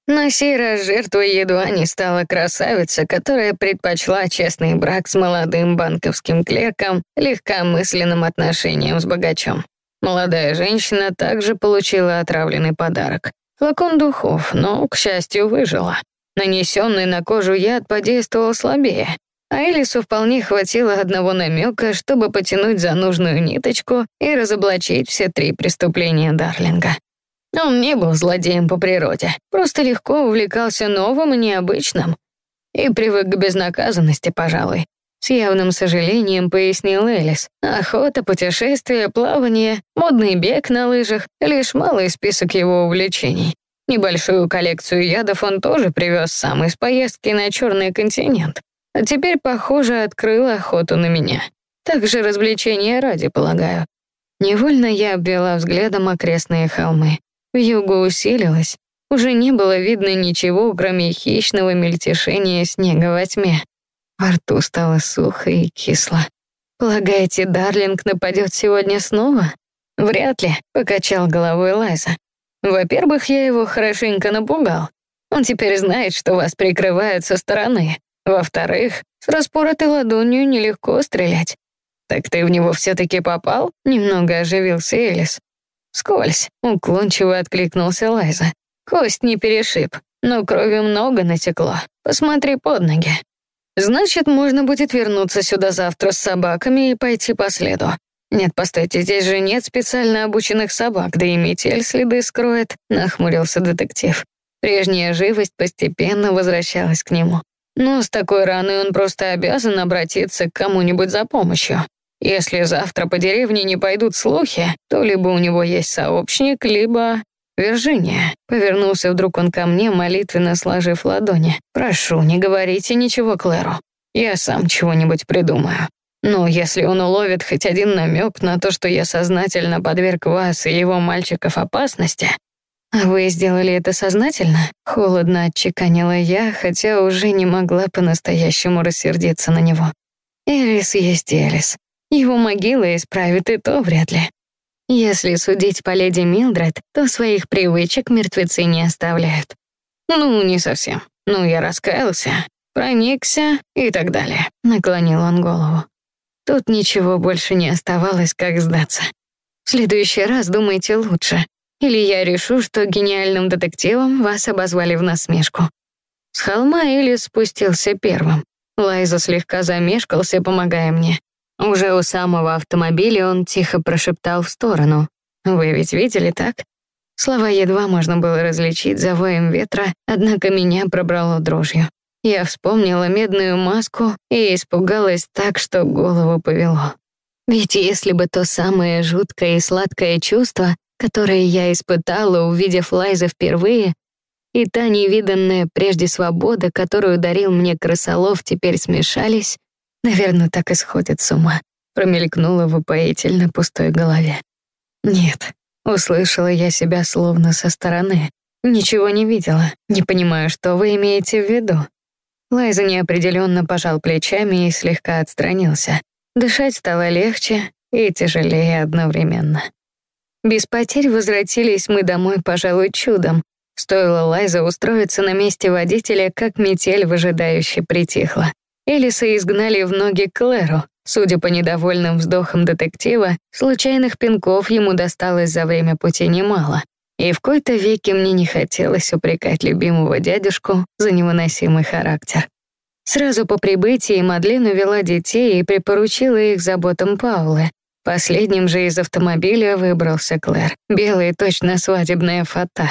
На сей раз жертвой едва не стала красавица, которая предпочла честный брак с молодым банковским клерком легкомысленным отношением с богачом. Молодая женщина также получила отравленный подарок. Флакон духов, но, к счастью, выжила. Нанесенный на кожу яд подействовал слабее, а Элису вполне хватило одного намека, чтобы потянуть за нужную ниточку и разоблачить все три преступления Дарлинга. Он не был злодеем по природе, просто легко увлекался новым и необычным. И привык к безнаказанности, пожалуй. С явным сожалением пояснил Элис. Охота, путешествия, плавание, модный бег на лыжах — лишь малый список его увлечений. Небольшую коллекцию ядов он тоже привез сам из поездки на Черный континент. А теперь, похоже, открыла охоту на меня. Так же развлечения ради, полагаю. Невольно я обвела взглядом окрестные холмы. Вьюга усилилась. Уже не было видно ничего, кроме хищного мельтешения снега во тьме. Во рту стало сухо и кисло. Полагаете, Дарлинг нападет сегодня снова? Вряд ли, покачал головой Лайза. Во-первых, я его хорошенько напугал. Он теперь знает, что вас прикрывают со стороны. Во-вторых, с распоротой ладонью нелегко стрелять. Так ты в него все-таки попал? Немного оживился Элис. Скользь, уклончиво откликнулся Лайза. Кость не перешиб, но крови много натекло. Посмотри под ноги. Значит, можно будет вернуться сюда завтра с собаками и пойти по следу. Нет, постойте, здесь же нет специально обученных собак, да и метель следы скроет, нахмурился детектив. Прежняя живость постепенно возвращалась к нему. Но с такой раной он просто обязан обратиться к кому-нибудь за помощью. Если завтра по деревне не пойдут слухи, то либо у него есть сообщник, либо... «Виржиния», — повернулся вдруг он ко мне, молитвенно сложив ладони. «Прошу, не говорите ничего Клэру. Я сам чего-нибудь придумаю. Но если он уловит хоть один намек на то, что я сознательно подверг вас и его мальчиков опасности...» «А вы сделали это сознательно?» — холодно отчеканила я, хотя уже не могла по-настоящему рассердиться на него. «Элис есть Элис. Его могила исправит и то вряд ли. Если судить по леди Милдред, то своих привычек мертвецы не оставляют. Ну, не совсем. Ну, я раскаялся, проникся и так далее. Наклонил он голову. Тут ничего больше не оставалось, как сдаться. В следующий раз думайте лучше. Или я решу, что гениальным детективом вас обозвали в насмешку. С холма Элли спустился первым. Лайза слегка замешкался, помогая мне. Уже у самого автомобиля он тихо прошептал в сторону. «Вы ведь видели, так?» Слова едва можно было различить за воем ветра, однако меня пробрало дрожью. Я вспомнила медную маску и испугалась так, что голову повело. Ведь если бы то самое жуткое и сладкое чувство, которое я испытала, увидев Лайза впервые, и та невиданная прежде свобода, которую дарил мне крысолов, теперь смешались, Наверное, так и сходит с ума. Промелькнула в упоительно пустой голове. Нет, услышала я себя словно со стороны. Ничего не видела, не понимаю, что вы имеете в виду. Лайза неопределенно пожал плечами и слегка отстранился. Дышать стало легче и тяжелее одновременно. Без потерь возвратились мы домой, пожалуй, чудом. Стоило Лайза устроиться на месте водителя, как метель выжидающе притихла. Элиса изгнали в ноги Клэру. Судя по недовольным вздохам детектива, случайных пинков ему досталось за время пути немало. И в кои-то веке мне не хотелось упрекать любимого дядюшку за невыносимый характер. Сразу по прибытии Мадлен увела детей и припоручила их заботам Паулы. Последним же из автомобиля выбрался Клэр, белый точно свадебная фата.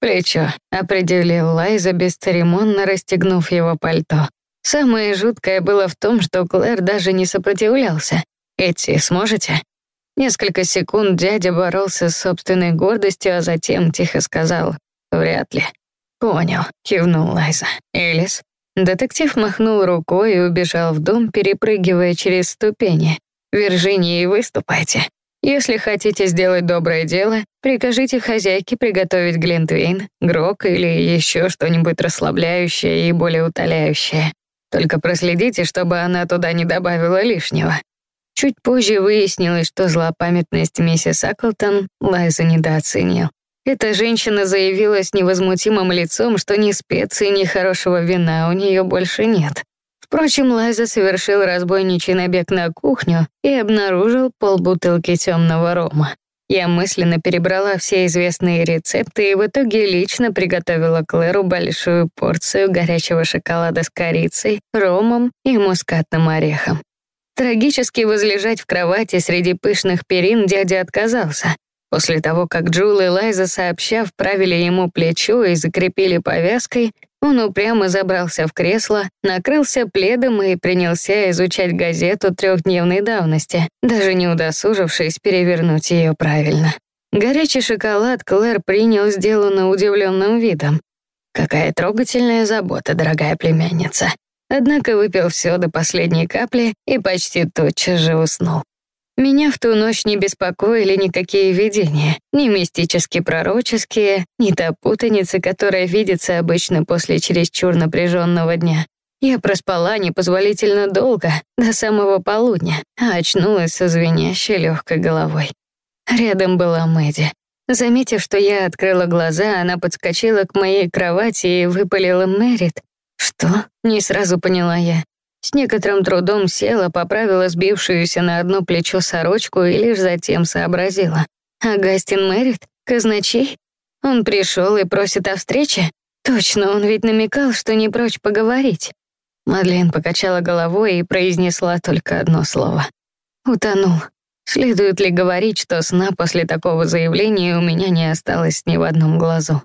«Плечо», — определил Лайза, бесцеремонно расстегнув его пальто. Самое жуткое было в том, что Клэр даже не сопротивлялся. «Идти сможете?» Несколько секунд дядя боролся с собственной гордостью, а затем тихо сказал «Вряд ли». «Понял», — кивнул Лайза. «Элис?» Детектив махнул рукой и убежал в дом, перепрыгивая через ступени. «Виржинии, выступайте. Если хотите сделать доброе дело, прикажите хозяйке приготовить глинтвейн, грок или еще что-нибудь расслабляющее и более утоляющее. Только проследите, чтобы она туда не добавила лишнего. Чуть позже выяснилось, что злопамятность миссис Аклтон Лайза недооценил. Эта женщина заявила с невозмутимым лицом, что ни специй, ни хорошего вина у нее больше нет. Впрочем, Лайза совершил разбойничий набег на кухню и обнаружил полбутылки темного рома. Я мысленно перебрала все известные рецепты и в итоге лично приготовила Клэру большую порцию горячего шоколада с корицей, ромом и мускатным орехом. Трагически возлежать в кровати среди пышных перин дядя отказался. После того, как Джул и Лайза, сообща, вправили ему плечо и закрепили повязкой, он упрямо забрался в кресло, накрылся пледом и принялся изучать газету трехдневной давности, даже не удосужившись перевернуть ее правильно. Горячий шоколад Клэр принял сделанно удивленным видом. Какая трогательная забота, дорогая племянница. Однако выпил все до последней капли и почти тотчас же уснул. Меня в ту ночь не беспокоили никакие видения, ни мистически-пророческие, ни та путаница, которая видится обычно после чересчур напряженного дня. Я проспала непозволительно долго, до самого полудня, а очнулась со звенящей легкой головой. Рядом была Мэдди. Заметив, что я открыла глаза, она подскочила к моей кровати и выпалила Мэрит. «Что?» — не сразу поняла я. С некоторым трудом села, поправила сбившуюся на одно плечо сорочку и лишь затем сообразила. «Агастин Мэрит? Казначей? Он пришел и просит о встрече? Точно, он ведь намекал, что не прочь поговорить». Мадлен покачала головой и произнесла только одно слово. «Утонул». Следует ли говорить, что сна после такого заявления у меня не осталось ни в одном глазу?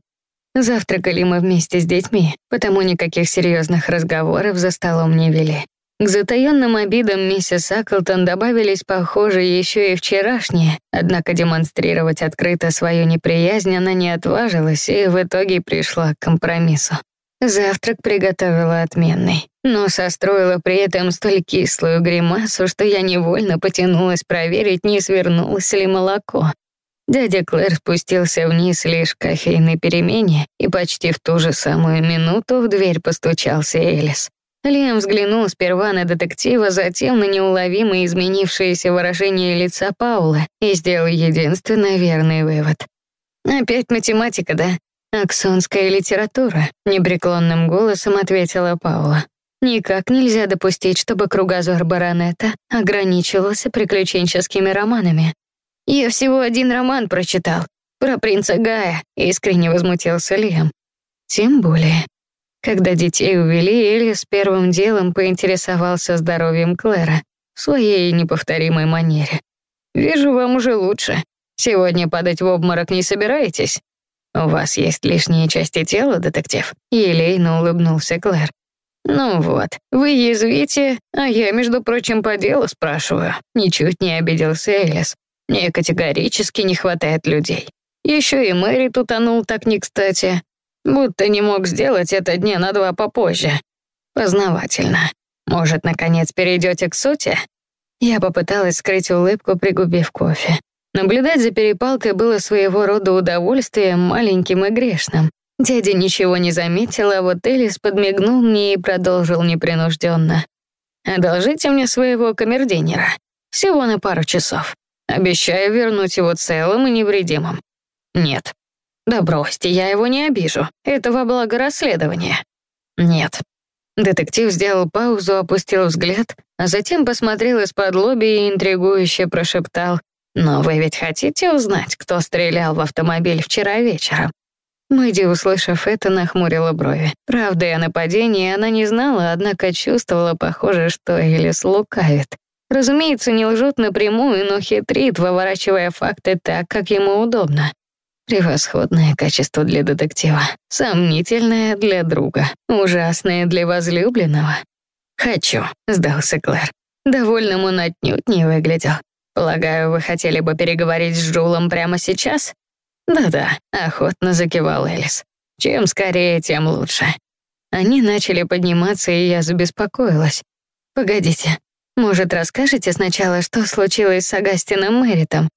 Завтракали мы вместе с детьми, потому никаких серьезных разговоров за столом не вели. К затаённым обидам миссис Аклтон добавились, похоже, еще и вчерашние, однако демонстрировать открыто свою неприязнь она не отважилась и в итоге пришла к компромиссу. Завтрак приготовила отменный, но состроила при этом столь кислую гримасу, что я невольно потянулась проверить, не свернулось ли молоко. Дядя Клэр спустился вниз лишь к кофейной перемене, и почти в ту же самую минуту в дверь постучался Элис. Лиам взглянул сперва на детектива, затем на неуловимо изменившееся выражение лица Паула и сделал единственно верный вывод. «Опять математика, да? «Аксонская литература», — непреклонным голосом ответила Паула. «Никак нельзя допустить, чтобы кругозор баронета ограничивался приключенческими романами. Я всего один роман прочитал, про принца Гая», — искренне возмутился Лиам. Тем более. Когда детей увели, Элис первым делом поинтересовался здоровьем Клэра в своей неповторимой манере. «Вижу, вам уже лучше. Сегодня падать в обморок не собираетесь?» «У вас есть лишние части тела, детектив?» Елейно улыбнулся Клэр. «Ну вот, вы язвите, а я, между прочим, по делу спрашиваю». Ничуть не обиделся Элис. Мне категорически не хватает людей. Еще и Мэри утонул так не кстати. Будто не мог сделать это дня на два попозже. Познавательно. Может, наконец перейдете к сути? Я попыталась скрыть улыбку, пригубив кофе. Наблюдать за перепалкой было своего рода удовольствием, маленьким и грешным. Дядя ничего не заметил, а вот Элис подмигнул мне и продолжил непринужденно. «Одолжите мне своего камердинера. Всего на пару часов. Обещаю вернуть его целым и невредимым». «Нет». «Да бросьте, я его не обижу. Это во благо расследования». «Нет». Детектив сделал паузу, опустил взгляд, а затем посмотрел из-под лоби и интригующе прошептал «Но вы ведь хотите узнать, кто стрелял в автомобиль вчера вечером?» Мэдди, услышав это, нахмурила брови. Правда, о нападении она не знала, однако чувствовала, похоже, что Элис лукавит. Разумеется, не лжет напрямую, но хитрит, выворачивая факты так, как ему удобно. Превосходное качество для детектива, сомнительное для друга, ужасное для возлюбленного. «Хочу», — сдался Клэр. Довольным он отнюдь не выглядел. «Полагаю, вы хотели бы переговорить с Джулом прямо сейчас?» «Да-да», — охотно закивал Элис. «Чем скорее, тем лучше». Они начали подниматься, и я забеспокоилась. «Погодите, может, расскажете сначала, что случилось с Агастином Мэритом?»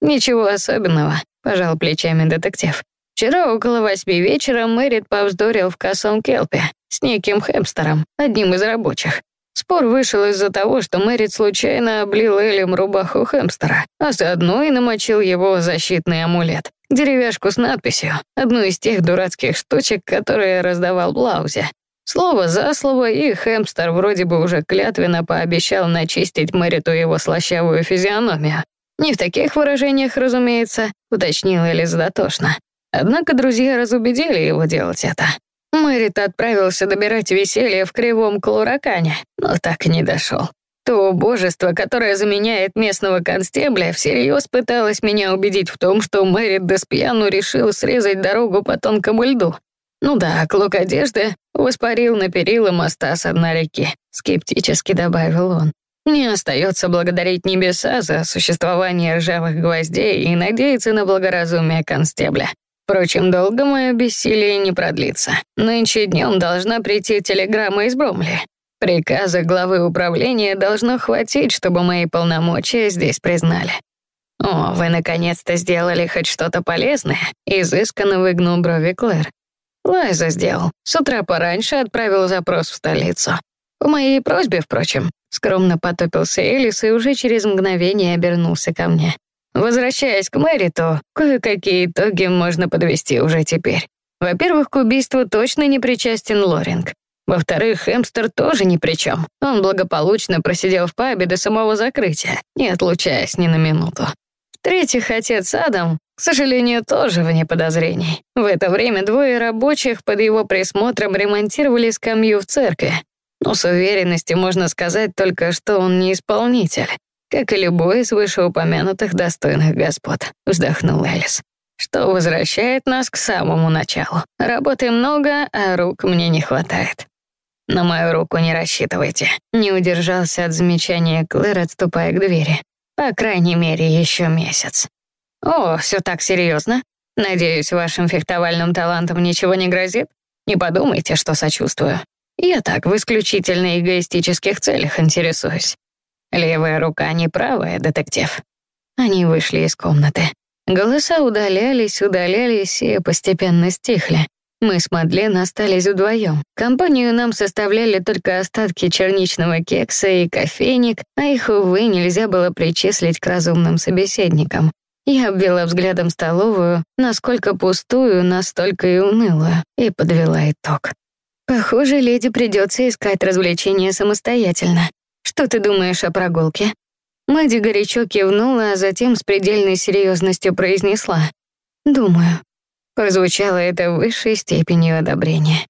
«Ничего особенного», — пожал плечами детектив. «Вчера около восьми вечера Мэрит повздорил в косом келпе с неким Хэмстером, одним из рабочих. Спор вышел из-за того, что Мэрит случайно облил Элем рубаху Хэмстера, а заодно и намочил его защитный амулет. Деревяшку с надписью, одну из тех дурацких штучек, которые раздавал Блаузе. Слово за слово, и Хэмстер вроде бы уже клятвенно пообещал начистить Мэриту его слащавую физиономию. Не в таких выражениях, разумеется, уточнил Элис дотошно. Однако друзья разубедили его делать это. Мэрит отправился добирать веселье в кривом клуракане, но так и не дошел. То божество, которое заменяет местного констебля, всерьез пыталось меня убедить в том, что Мэрит Деспьяну решил срезать дорогу по тонкому льду. Ну да, клок одежды воспарил на перила моста с дна реки, скептически добавил он. Мне остается благодарить небеса за существование ржавых гвоздей и надеяться на благоразумие констебля. Впрочем, долго мое бессилие не продлится. Нынче днем должна прийти телеграмма из Бромли. Приказа главы управления должно хватить, чтобы мои полномочия здесь признали. «О, вы наконец-то сделали хоть что-то полезное», — изысканно выгнул брови Клэр. Лайза сделал. С утра пораньше отправил запрос в столицу. По моей просьбе, впрочем, скромно потопился Элис и уже через мгновение обернулся ко мне. Возвращаясь к Мэриту, кое-какие итоги можно подвести уже теперь. Во-первых, к убийству точно не причастен Лоринг. Во-вторых, Хэмстер тоже ни при чем. Он благополучно просидел в пабе до самого закрытия, не отлучаясь ни на минуту. В-третьих, отец Адам, к сожалению, тоже вне подозрений. В это время двое рабочих под его присмотром ремонтировали скамью в церкви. Но с уверенностью можно сказать только, что он не исполнитель, как и любой из вышеупомянутых достойных господ, вздохнул Элис. Что возвращает нас к самому началу. Работы много, а рук мне не хватает. На мою руку не рассчитывайте. Не удержался от замечания Клэр, отступая к двери. По крайней мере, еще месяц. О, все так серьезно. Надеюсь, вашим фехтовальным талантам ничего не грозит? Не подумайте, что сочувствую. Я так в исключительно эгоистических целях интересуюсь. Левая рука не правая, детектив. Они вышли из комнаты. Голоса удалялись, удалялись и постепенно стихли. Мы с Мадлен остались вдвоем. Компанию нам составляли только остатки черничного кекса и кофейник, а их, увы, нельзя было причислить к разумным собеседникам. Я обвела взглядом столовую, насколько пустую, настолько и унылую, и подвела итог. Похоже, леди придется искать развлечения самостоятельно. Что ты думаешь о прогулке? Мэдди горячо кивнула, а затем с предельной серьезностью произнесла. «Думаю». Прозвучало это в высшей степени одобрения.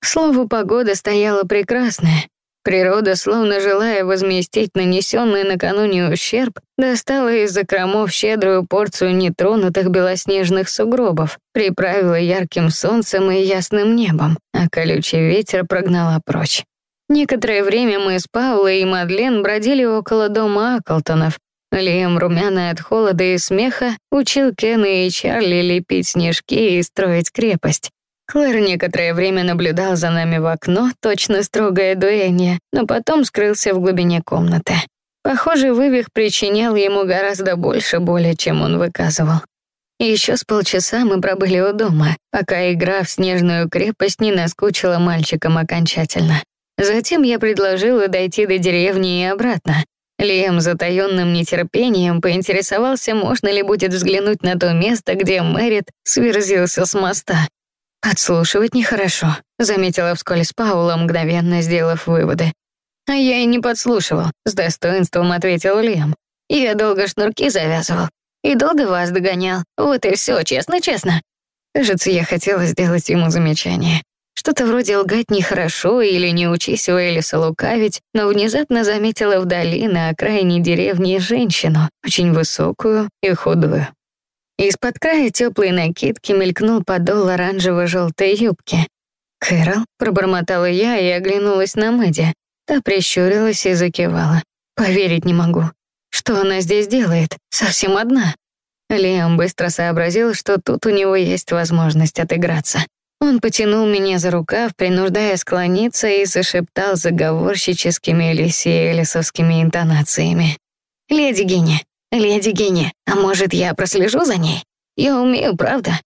К слову, погода стояла прекрасная. Природа, словно желая возместить нанесенный накануне ущерб, достала из закромов щедрую порцию нетронутых белоснежных сугробов, приправила ярким солнцем и ясным небом, а колючий ветер прогнала прочь. Некоторое время мы с Паулой и Мадлен бродили около дома Аклтонов. Лиам, румяный от холода и смеха, учил Кена и Чарли лепить снежки и строить крепость. Клэр некоторое время наблюдал за нами в окно, точно строгое дуэнье, но потом скрылся в глубине комнаты. Похоже, вывих причинял ему гораздо больше боли, чем он выказывал. Еще с полчаса мы пробыли у дома, пока игра в снежную крепость не наскучила мальчикам окончательно. Затем я предложила дойти до деревни и обратно. Лиам с затаённым нетерпением поинтересовался, можно ли будет взглянуть на то место, где Мэрит сверзился с моста. «Подслушивать нехорошо», — заметила вскользь Паула, мгновенно сделав выводы. «А я и не подслушивал», — с достоинством ответил Лиам. «Я долго шнурки завязывал и долго вас догонял. Вот и все, честно-честно». Кажется, я хотела сделать ему замечание. Что-то вроде лгать нехорошо или не учись у Элиса лукавить, но внезапно заметила вдали на окраине деревни женщину, очень высокую и худую. Из-под края теплой накидки мелькнул подол оранжево-желтой юбки. «Кэрол?» — пробормотала я и оглянулась на Мэдди. Та прищурилась и закивала. «Поверить не могу. Что она здесь делает? Совсем одна?» Лиам быстро сообразил, что тут у него есть возможность отыграться. Он потянул меня за рукав, принуждая склониться, и зашептал заговорщическими лисиэлисовскими интонациями. «Леди Геня, леди Геня, а может, я прослежу за ней? Я умею, правда?»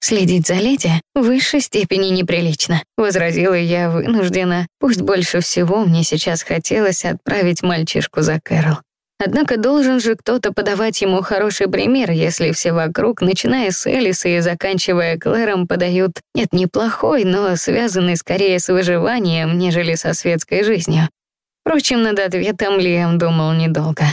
«Следить за леди в высшей степени неприлично», — возразила я вынуждена. Пусть больше всего мне сейчас хотелось отправить мальчишку за Кэрол. Однако должен же кто-то подавать ему хороший пример, если все вокруг, начиная с Элиса и заканчивая Клэром, подают, нет, неплохой, но связанный скорее с выживанием, нежели со светской жизнью. Впрочем, над ответом Лиам думал недолго.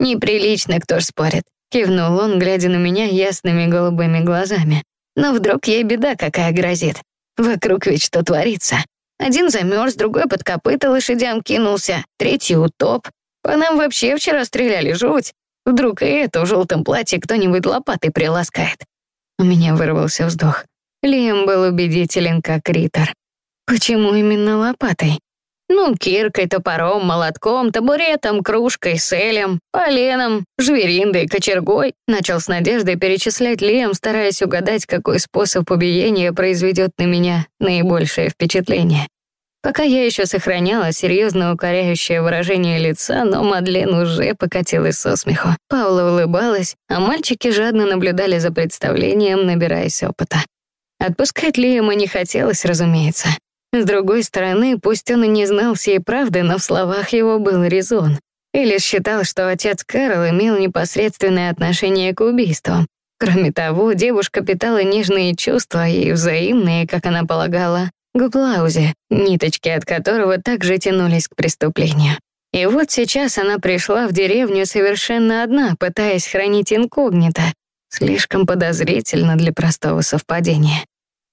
«Неприлично, кто ж спорит», — кивнул он, глядя на меня ясными голубыми глазами. «Но вдруг ей беда какая грозит. Вокруг ведь что творится. Один замерз, другой под копыта лошадям кинулся, третий утоп, по нам вообще вчера стреляли, жуть. Вдруг и это в желтом платье кто-нибудь лопатой приласкает. У меня вырвался вздох. Лиам был убедителен, как Ритор. Почему именно лопатой? Ну, киркой, топором, молотком, табуретом, кружкой, селем, поленом, жвериндой, кочергой. Начал с надеждой перечислять Лиам, стараясь угадать, какой способ убиения произведет на меня наибольшее впечатление. Пока я еще сохраняла серьезно укоряющее выражение лица, но Мадлен уже покатилась со смеху. Паула улыбалась, а мальчики жадно наблюдали за представлением, набираясь опыта. Отпускать Лиама не хотелось, разумеется. С другой стороны, пусть он и не знал всей правды, но в словах его был резон. или считал, что отец Кэрол имел непосредственное отношение к убийству. Кроме того, девушка питала нежные чувства и взаимные, как она полагала, к ниточки от которого также тянулись к преступлению. И вот сейчас она пришла в деревню совершенно одна, пытаясь хранить инкогнито. Слишком подозрительно для простого совпадения.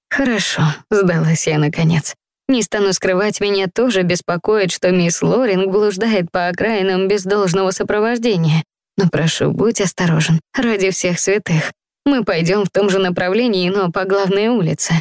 «Хорошо», — сдалась я наконец. Не стану скрывать, меня тоже беспокоит, что мисс Лоринг блуждает по окраинам без должного сопровождения. Но прошу, будь осторожен, ради всех святых. Мы пойдем в том же направлении, но по главной улице.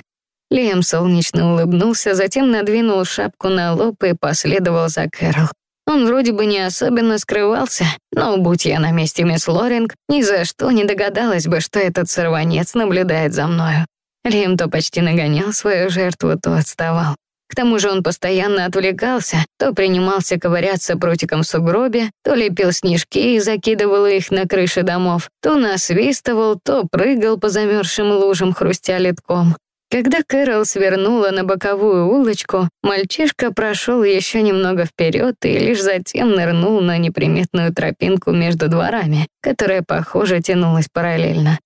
Лиам солнечно улыбнулся, затем надвинул шапку на лоб и последовал за Кэрол. Он вроде бы не особенно скрывался, но будь я на месте мисс Лоринг, ни за что не догадалась бы, что этот сорванец наблюдает за мною. Лим то почти нагонял свою жертву, то отставал. К тому же он постоянно отвлекался, то принимался ковыряться прутиком в сугробе, то лепил снежки и закидывал их на крыши домов, то насвистывал, то прыгал по замерзшим лужам, хрустя литком. Когда Кэрол свернула на боковую улочку, мальчишка прошел еще немного вперед и лишь затем нырнул на неприметную тропинку между дворами, которая, похоже, тянулась параллельно.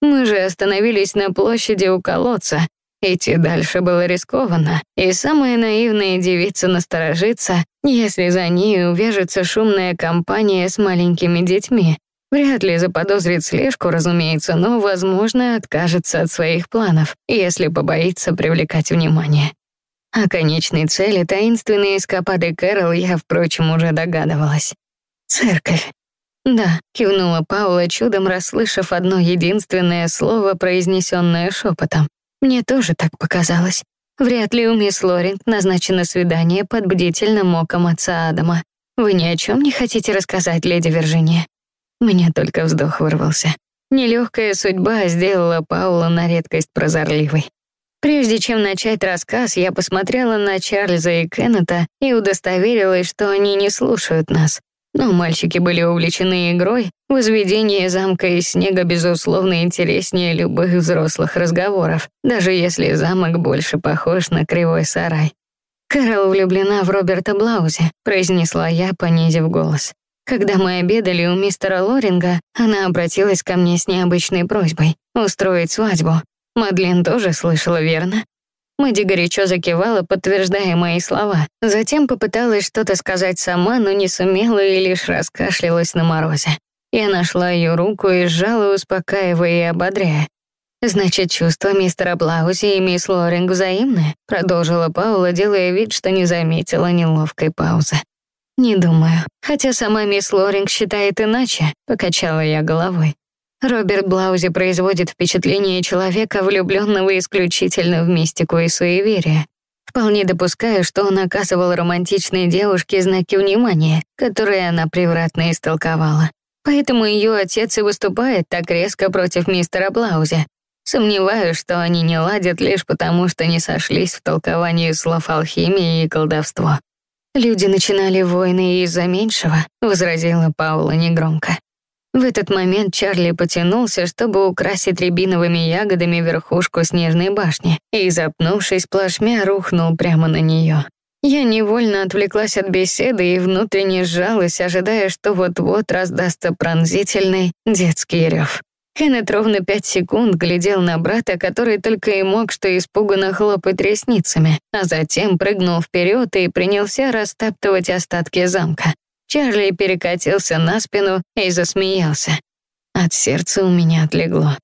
Мы же остановились на площади у колодца. Идти дальше было рискованно, и самая наивная девица насторожится, если за ней увяжется шумная компания с маленькими детьми. Вряд ли заподозрит слежку, разумеется, но, возможно, откажется от своих планов, если побоится привлекать внимание. О конечной цели таинственной эскапады Кэрол я, впрочем, уже догадывалась. Церковь. «Да», — кивнула Паула, чудом расслышав одно единственное слово, произнесенное шепотом. «Мне тоже так показалось. Вряд ли у мисс Лоринг назначено свидание под бдительным оком отца Адама. Вы ни о чем не хотите рассказать, леди Виржиния?» Меня только вздох вырвался. Нелегкая судьба сделала Паула на редкость прозорливой. Прежде чем начать рассказ, я посмотрела на Чарльза и Кеннета и удостоверилась, что они не слушают нас. Но мальчики были увлечены игрой, возведение замка из снега, безусловно, интереснее любых взрослых разговоров, даже если замок больше похож на кривой сарай. «Кэрол влюблена в Роберта Блаузе», — произнесла я, понизив голос. Когда мы обедали у мистера Лоринга, она обратилась ко мне с необычной просьбой — устроить свадьбу. Мадлен тоже слышала, верно? Мэдди горячо закивала, подтверждая мои слова. Затем попыталась что-то сказать сама, но не сумела и лишь раскашлялась на морозе. Я нашла ее руку и сжала, успокаивая и ободряя. «Значит, чувства мистера Блаузи и мисс Лоринг взаимны?» продолжила Паула, делая вид, что не заметила неловкой паузы. «Не думаю. Хотя сама мисс Лоринг считает иначе», — покачала я головой. Роберт Блаузи производит впечатление человека, влюбленного исключительно в мистику и суеверие. Вполне допускаю, что он оказывал романтичной девушке знаки внимания, которые она превратно истолковала. Поэтому ее отец и выступает так резко против мистера Блаузи. Сомневаюсь, что они не ладят лишь потому, что не сошлись в толковании слов алхимии и колдовства. «Люди начинали войны из-за меньшего», — возразила Паула негромко. В этот момент Чарли потянулся, чтобы украсить рябиновыми ягодами верхушку снежной башни, и, запнувшись плашмя, рухнул прямо на нее. Я невольно отвлеклась от беседы и внутренне сжалась, ожидая, что вот-вот раздастся пронзительный детский рев. Кеннет ровно пять секунд глядел на брата, который только и мог что испуганно хлопать ресницами, а затем прыгнул вперед и принялся растаптывать остатки замка. Чарли перекатился на спину и засмеялся. От сердца у меня отлегло.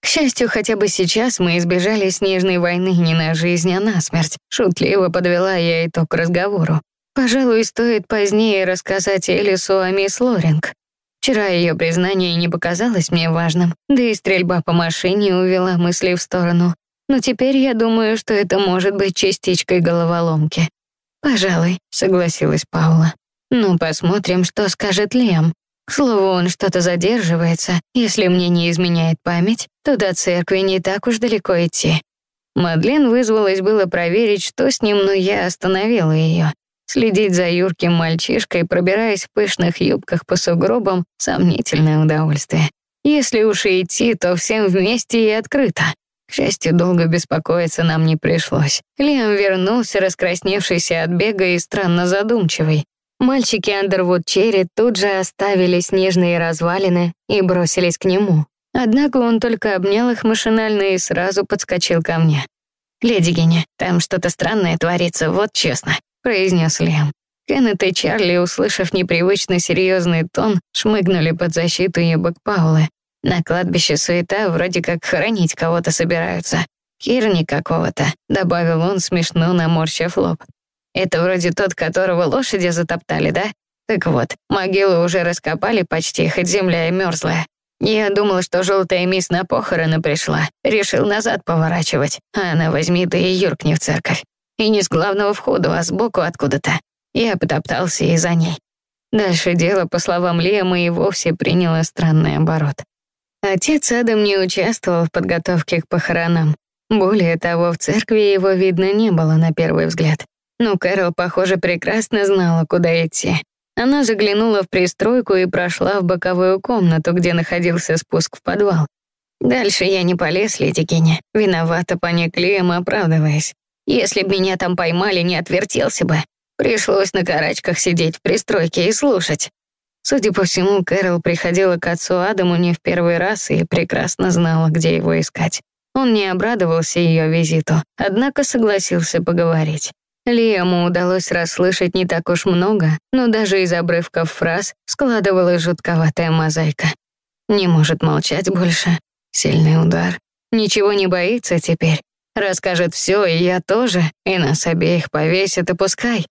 К счастью, хотя бы сейчас мы избежали снежной войны не на жизнь, а на смерть. Шутливо подвела я итог разговору. Пожалуй, стоит позднее рассказать Элису о мисс Лоринг. Вчера ее признание не показалось мне важным, да и стрельба по машине увела мысли в сторону. Но теперь я думаю, что это может быть частичкой головоломки. «Пожалуй», — согласилась Паула. Ну, посмотрим, что скажет Лем. К слову, он что-то задерживается. Если мне не изменяет память, то до церкви не так уж далеко идти. Мадлен вызвалась было проверить, что с ним, но я остановила ее. Следить за юрким мальчишкой, пробираясь в пышных юбках по сугробам, сомнительное удовольствие. Если уж и идти, то всем вместе и открыто. К счастью, долго беспокоиться нам не пришлось. Лиам вернулся, раскрасневшийся от бега и странно задумчивый. Мальчики Андервуд Черри тут же оставили снежные развалины и бросились к нему. Однако он только обнял их машинально и сразу подскочил ко мне. «Леди Геня, там что-то странное творится, вот честно», — произнес Лем. Кеннет и Чарли, услышав непривычно серьезный тон, шмыгнули под защиту юбок Паулы. На кладбище суета, вроде как хоронить кого-то собираются. Кирни какого-то, добавил он, смешно наморщив лоб. Это вроде тот, которого лошади затоптали, да? Так вот, могилу уже раскопали почти, хоть земля и мерзлая. Я думал, что желтая мисс на похороны пришла. Решил назад поворачивать. А она возьми да и юркни в церковь. И не с главного входа, а сбоку откуда-то. Я потоптался и за ней. Дальше дело, по словам Лема, и вовсе приняло странный оборот. Отец Адам не участвовал в подготовке к похоронам. Более того, в церкви его видно не было на первый взгляд. Но Кэрол, похоже, прекрасно знала, куда идти. Она заглянула в пристройку и прошла в боковую комнату, где находился спуск в подвал. Дальше я не полез, леди Кеня. Виновата поник Лиэм, оправдываясь. Если б меня там поймали, не отвертелся бы. Пришлось на карачках сидеть в пристройке и слушать. Судя по всему, Кэрол приходила к отцу Адаму не в первый раз и прекрасно знала, где его искать. Он не обрадовался ее визиту, однако согласился поговорить. Лиаму удалось расслышать не так уж много, но даже из обрывков фраз складывалась жутковатая мозаика. Не может молчать больше. Сильный удар. Ничего не боится теперь. Расскажет все, и я тоже, и нас обеих повесят, и пускай.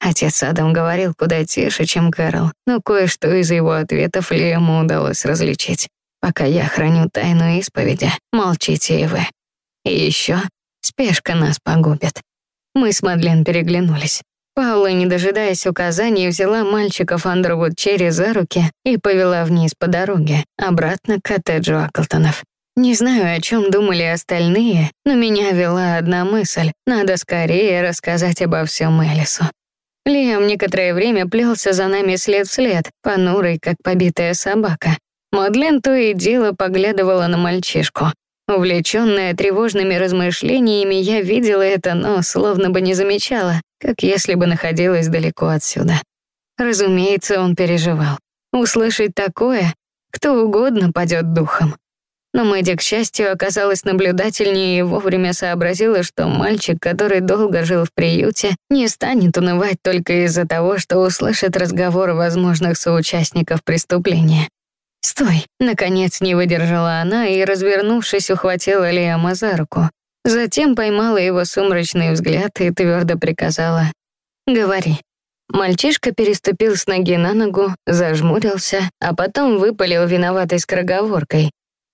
Отец Адам говорил куда тише, чем Кэрол, но кое-что из его ответов Лиэму удалось различить. «Пока я храню тайну исповеди, молчите и вы. И еще спешка нас погубит». Мы с Мадлен переглянулись. Паула, не дожидаясь указаний, взяла мальчиков Андервуд Черри за руки и повела вниз по дороге, обратно к коттеджу Аклтонов. Не знаю, о чем думали остальные, но меня вела одна мысль. Надо скорее рассказать обо всем Элису. Лиам некоторое время плелся за нами след в след, понурый, как побитая собака. Мадлен то и дело поглядывала на мальчишку. Увлеченная тревожными размышлениями, я видела это, но словно бы не замечала, как если бы находилась далеко отсюда. Разумеется, он переживал. Услышать такое, кто угодно падет духом. Но Мэдди, к счастью, оказалась наблюдательнее и вовремя сообразила, что мальчик, который долго жил в приюте, не станет унывать только из-за того, что услышит разговор возможных соучастников преступления. «Стой!» — наконец не выдержала она и, развернувшись, ухватила Лиама за руку. Затем поймала его сумрачный взгляд и твердо приказала «Говори». Мальчишка переступил с ноги на ногу, зажмурился, а потом выпалил виноватой скороговоркой.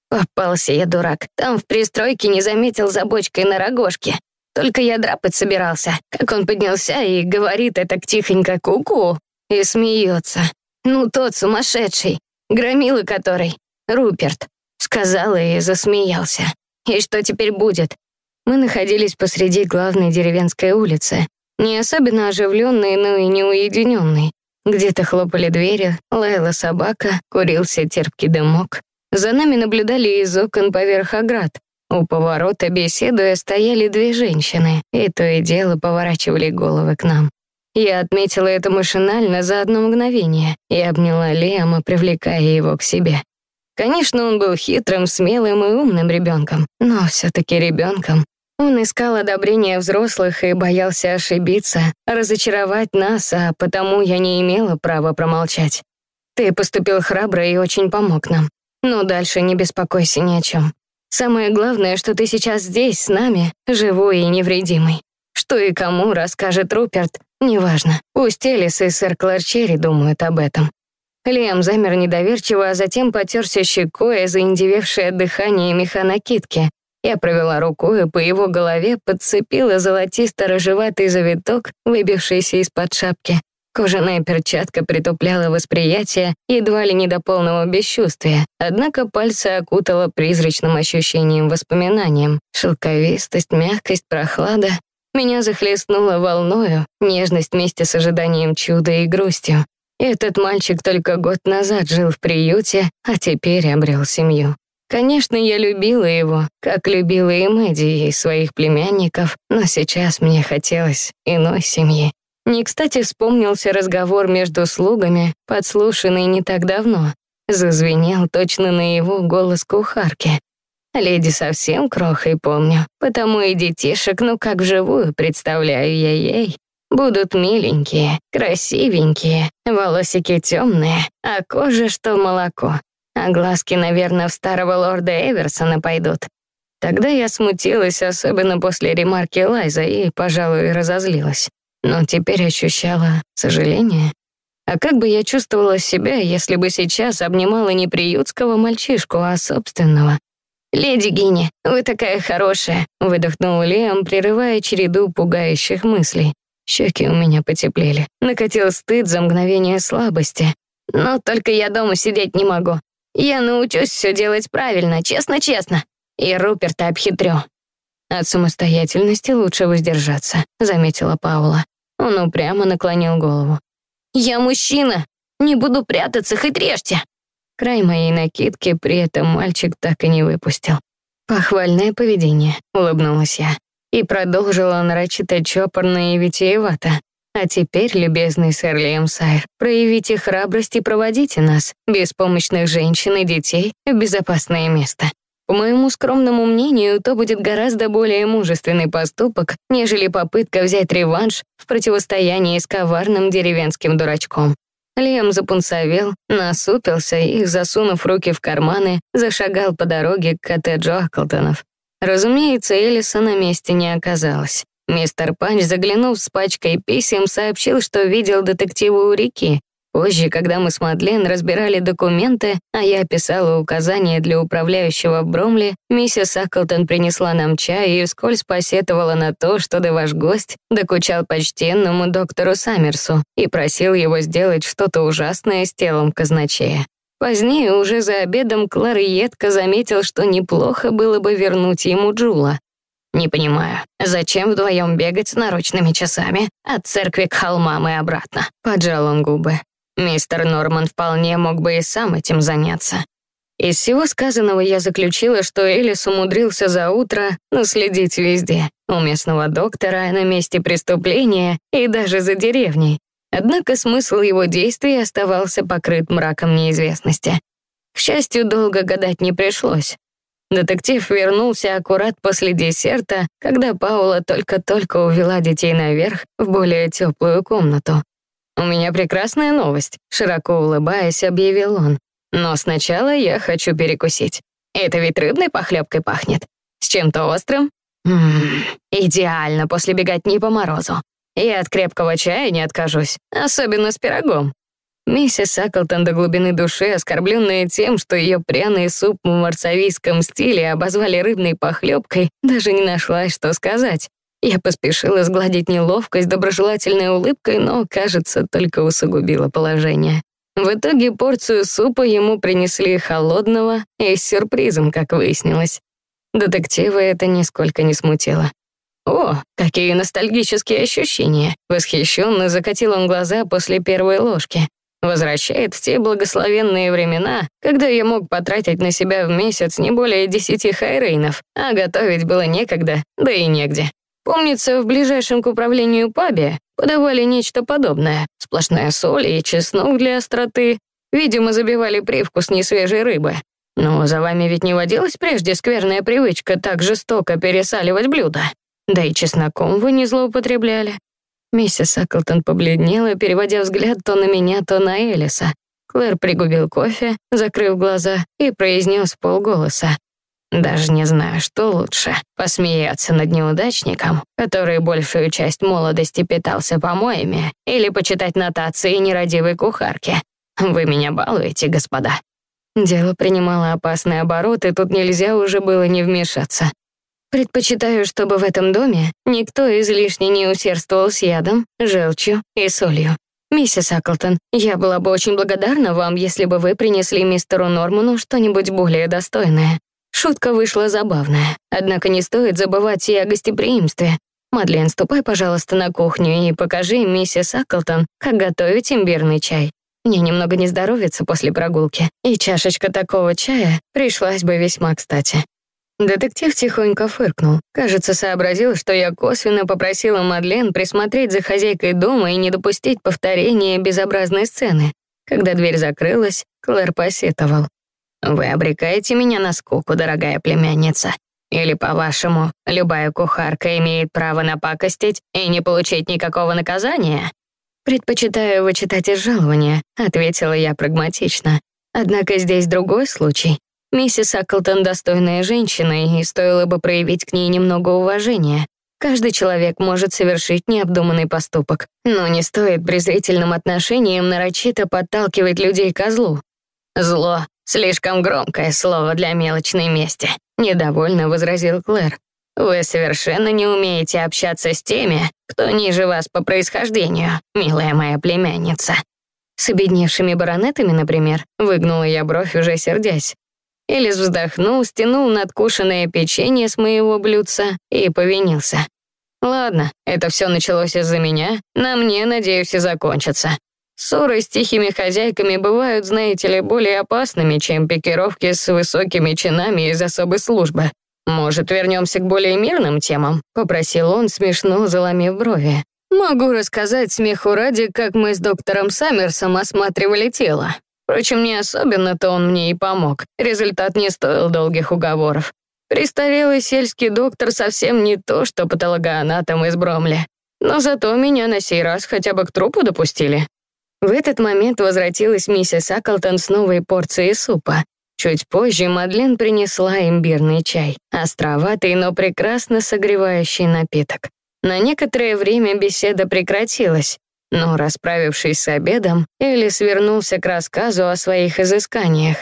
Попался я, дурак. Там в пристройке не заметил за бочкой на рогожке. Только я драпать собирался, как он поднялся и говорит это тихонько ку-ку и смеется. Ну, тот сумасшедший, громила который, Руперт, сказал и засмеялся. И что теперь будет? Мы находились посреди главной деревенской улицы, не особенно оживленной, но и не уединенной. Где-то хлопали двери, лаяла собака, курился терпкий дымок. За нами наблюдали из окон поверх оград. У поворота, беседуя, стояли две женщины, и то и дело поворачивали головы к нам. Я отметила это машинально за одно мгновение и обняла Лиама, привлекая его к себе. Конечно, он был хитрым, смелым и умным ребенком, но все-таки ребенком. Он искал одобрения взрослых и боялся ошибиться, разочаровать нас, а потому я не имела права промолчать. Ты поступил храбро и очень помог нам. Но дальше не беспокойся ни о чем. Самое главное, что ты сейчас здесь, с нами, живой и невредимый. Что и кому расскажет Руперт, неважно. Пусть Элис и сэр Кларчери думают об этом. Лиам замер недоверчиво, а затем потерся щекой, заиндевевшее дыхание меха накидки. Я провела рукой по его голове, подцепила золотисто-рыжеватый завиток, выбившийся из-под шапки, Кожаная перчатка притупляла восприятие едва ли не до полного бесчувствия, однако пальцы окутала призрачным ощущением воспоминанием. Шелковистость, мягкость, прохлада. Меня захлестнуло волною, нежность вместе с ожиданием чуда и грустью. Этот мальчик только год назад жил в приюте, а теперь обрел семью. Конечно, я любила его, как любила и Мэдди и своих племянников, но сейчас мне хотелось иной семьи. Не кстати вспомнился разговор между слугами, подслушанный не так давно. Зазвенел точно на его голос кухарки. Леди совсем крохой помню, потому и детишек, ну как вживую, представляю я ей. Будут миленькие, красивенькие, волосики темные, а кожа что молоко. А глазки, наверное, в старого лорда Эверсона пойдут. Тогда я смутилась, особенно после ремарки Лайза, и, пожалуй, разозлилась но теперь ощущала сожаление. А как бы я чувствовала себя, если бы сейчас обнимала не приютского мальчишку, а собственного? «Леди Гинни, вы такая хорошая», — выдохнул Лиам, прерывая череду пугающих мыслей. Щеки у меня потеплели. Накатил стыд за мгновение слабости. «Но только я дома сидеть не могу. Я научусь все делать правильно, честно-честно. И Руперта обхитрю. От самостоятельности лучше воздержаться, заметила Паула. Он упрямо наклонил голову. «Я мужчина! Не буду прятаться, хоть режьте!» Край моей накидки при этом мальчик так и не выпустил. «Похвальное поведение», — улыбнулась я. И продолжила нарочито чопорно и витиевато. «А теперь, любезный сэр Лиам Сайр, проявите храбрость и проводите нас, беспомощных женщин и детей, в безопасное место. По моему скромному мнению, то будет гораздо более мужественный поступок, нежели попытка взять реванш в противостоянии с коварным деревенским дурачком. Лем запунцовел, насупился и, засунув руки в карманы, зашагал по дороге к коттеджу Аклтонов. Разумеется, Элиса на месте не оказалась. Мистер Панч, заглянув с пачкой писем, сообщил, что видел детектива у реки, Позже, когда мы с Мадлен разбирали документы, а я писала указания для управляющего Бромли, миссис Аклтон принесла нам чай и вскользь посетовала на то, что да ваш гость докучал почтенному доктору Саммерсу и просил его сделать что-то ужасное с телом казначея. Позднее, уже за обедом, Клар едко заметил, что неплохо было бы вернуть ему Джула. «Не понимаю, зачем вдвоем бегать с наручными часами от церкви к холмам и обратно?» Поджал он губы. Мистер Норман вполне мог бы и сам этим заняться. Из всего сказанного я заключила, что Элис умудрился за утро наследить везде. У местного доктора, на месте преступления и даже за деревней. Однако смысл его действий оставался покрыт мраком неизвестности. К счастью, долго гадать не пришлось. Детектив вернулся аккурат после десерта, когда Паула только-только увела детей наверх в более теплую комнату. «У меня прекрасная новость», — широко улыбаясь, объявил он. «Но сначала я хочу перекусить. Это ведь рыбной похлебкой пахнет. С чем-то острым? Ммм, идеально после беготни по морозу. Я от крепкого чая не откажусь, особенно с пирогом». Миссис Саклтон до глубины души, оскорбленная тем, что ее пряный суп в марсавийском стиле обозвали рыбной похлебкой, даже не нашла, что сказать. Я поспешила сгладить неловкость доброжелательной улыбкой, но, кажется, только усугубила положение. В итоге порцию супа ему принесли холодного и с сюрпризом, как выяснилось. Детектива это нисколько не смутило. «О, какие ностальгические ощущения!» Восхищенно закатил он глаза после первой ложки. Возвращает в те благословенные времена, когда я мог потратить на себя в месяц не более десяти хайрейнов, а готовить было некогда, да и негде. Помнится, в ближайшем к управлению пабе подавали нечто подобное. Сплошная соль и чеснок для остроты. Видимо, забивали привкус несвежей рыбы. Но за вами ведь не водилась прежде скверная привычка так жестоко пересаливать блюда. Да и чесноком вы не злоупотребляли. Миссис Аклтон побледнела, переводя взгляд то на меня, то на Элиса. Клэр пригубил кофе, закрыв глаза, и произнес полголоса. Даже не знаю, что лучше — посмеяться над неудачником, который большую часть молодости питался помоями, или почитать нотации нерадивой кухарки. Вы меня балуете, господа. Дело принимало опасный оборот, и тут нельзя уже было не вмешаться. Предпочитаю, чтобы в этом доме никто излишне не усердствовал с ядом, желчью и солью. Миссис Аклтон, я была бы очень благодарна вам, если бы вы принесли мистеру Норману что-нибудь более достойное. Шутка вышла забавная, однако не стоит забывать и о гостеприимстве. Мадлен, ступай, пожалуйста, на кухню и покажи миссис Аклтон, как готовить имбирный чай. Мне немного не здоровится после прогулки, и чашечка такого чая пришлась бы весьма кстати. Детектив тихонько фыркнул. Кажется, сообразил, что я косвенно попросила Мадлен присмотреть за хозяйкой дома и не допустить повторения безобразной сцены. Когда дверь закрылась, Клэр посетовал. «Вы обрекаете меня на скуку, дорогая племянница. Или, по-вашему, любая кухарка имеет право напакостить и не получить никакого наказания?» «Предпочитаю вычитать из жалования», — ответила я прагматично. «Однако здесь другой случай. Миссис Аклтон достойная женщина, и стоило бы проявить к ней немного уважения. Каждый человек может совершить необдуманный поступок, но не стоит презрительным отношением нарочито подталкивать людей к злу. «Зло — слишком громкое слово для мелочной мести», — недовольно возразил Клэр. «Вы совершенно не умеете общаться с теми, кто ниже вас по происхождению, милая моя племянница». С обедневшими баронетами, например, выгнула я бровь, уже сердясь. Элис вздохнул, стянул надкушенное печенье с моего блюдца и повинился. «Ладно, это все началось из-за меня, на мне, надеюсь, и закончится. Ссоры с тихими хозяйками бывают, знаете ли, более опасными, чем пикировки с высокими чинами из особой службы. Может, вернемся к более мирным темам?» — попросил он, смешно заломив брови. «Могу рассказать смеху ради, как мы с доктором Саммерсом осматривали тело. Впрочем, не особенно-то он мне и помог. Результат не стоил долгих уговоров. Престарелый сельский доктор совсем не то, что патологоанатом из Бромли. Но зато меня на сей раз хотя бы к трупу допустили. В этот момент возвратилась миссис Аклтон с новой порцией супа. Чуть позже Мадлен принесла имбирный чай, островатый, но прекрасно согревающий напиток. На некоторое время беседа прекратилась, но, расправившись с обедом, Элис вернулся к рассказу о своих изысканиях.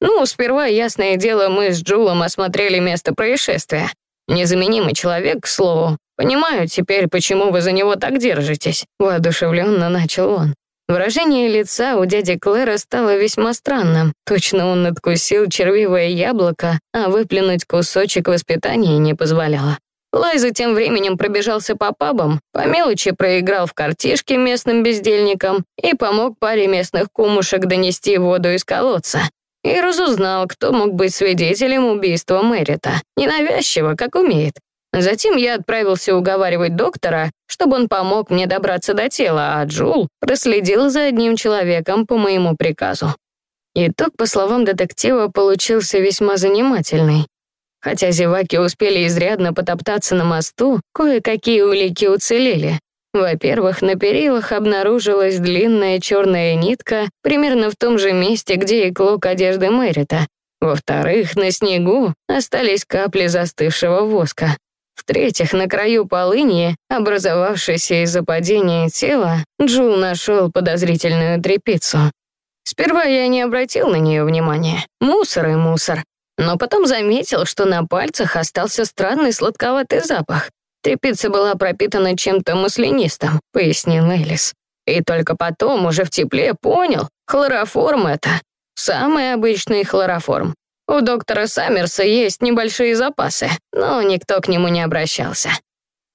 «Ну, сперва, ясное дело, мы с Джулом осмотрели место происшествия. Незаменимый человек, к слову. Понимаю теперь, почему вы за него так держитесь», — воодушевленно начал он. Выражение лица у дяди Клэра стало весьма странным. Точно он надкусил червивое яблоко, а выплюнуть кусочек воспитания не позволяло. Лайза тем временем пробежался по пабам, по мелочи проиграл в картишки местным бездельникам и помог паре местных кумушек донести воду из колодца. И разузнал, кто мог быть свидетелем убийства Мэрита. Ненавязчиво, как умеет. Затем я отправился уговаривать доктора, чтобы он помог мне добраться до тела, а Джул проследил за одним человеком по моему приказу. Итог, по словам детектива, получился весьма занимательный. Хотя зеваки успели изрядно потоптаться на мосту, кое-какие улики уцелели. Во-первых, на перилах обнаружилась длинная черная нитка примерно в том же месте, где и клок одежды Мэрита. Во-вторых, на снегу остались капли застывшего воска. В-третьих, на краю полыньи, образовавшейся из-за падения тела, Джул нашел подозрительную трепицу. Сперва я не обратил на нее внимания. Мусор и мусор. Но потом заметил, что на пальцах остался странный сладковатый запах. Трепица была пропитана чем-то маслянистым, пояснил Элис. И только потом, уже в тепле, понял, хлороформ это. Самый обычный хлороформ. У доктора Саммерса есть небольшие запасы, но никто к нему не обращался.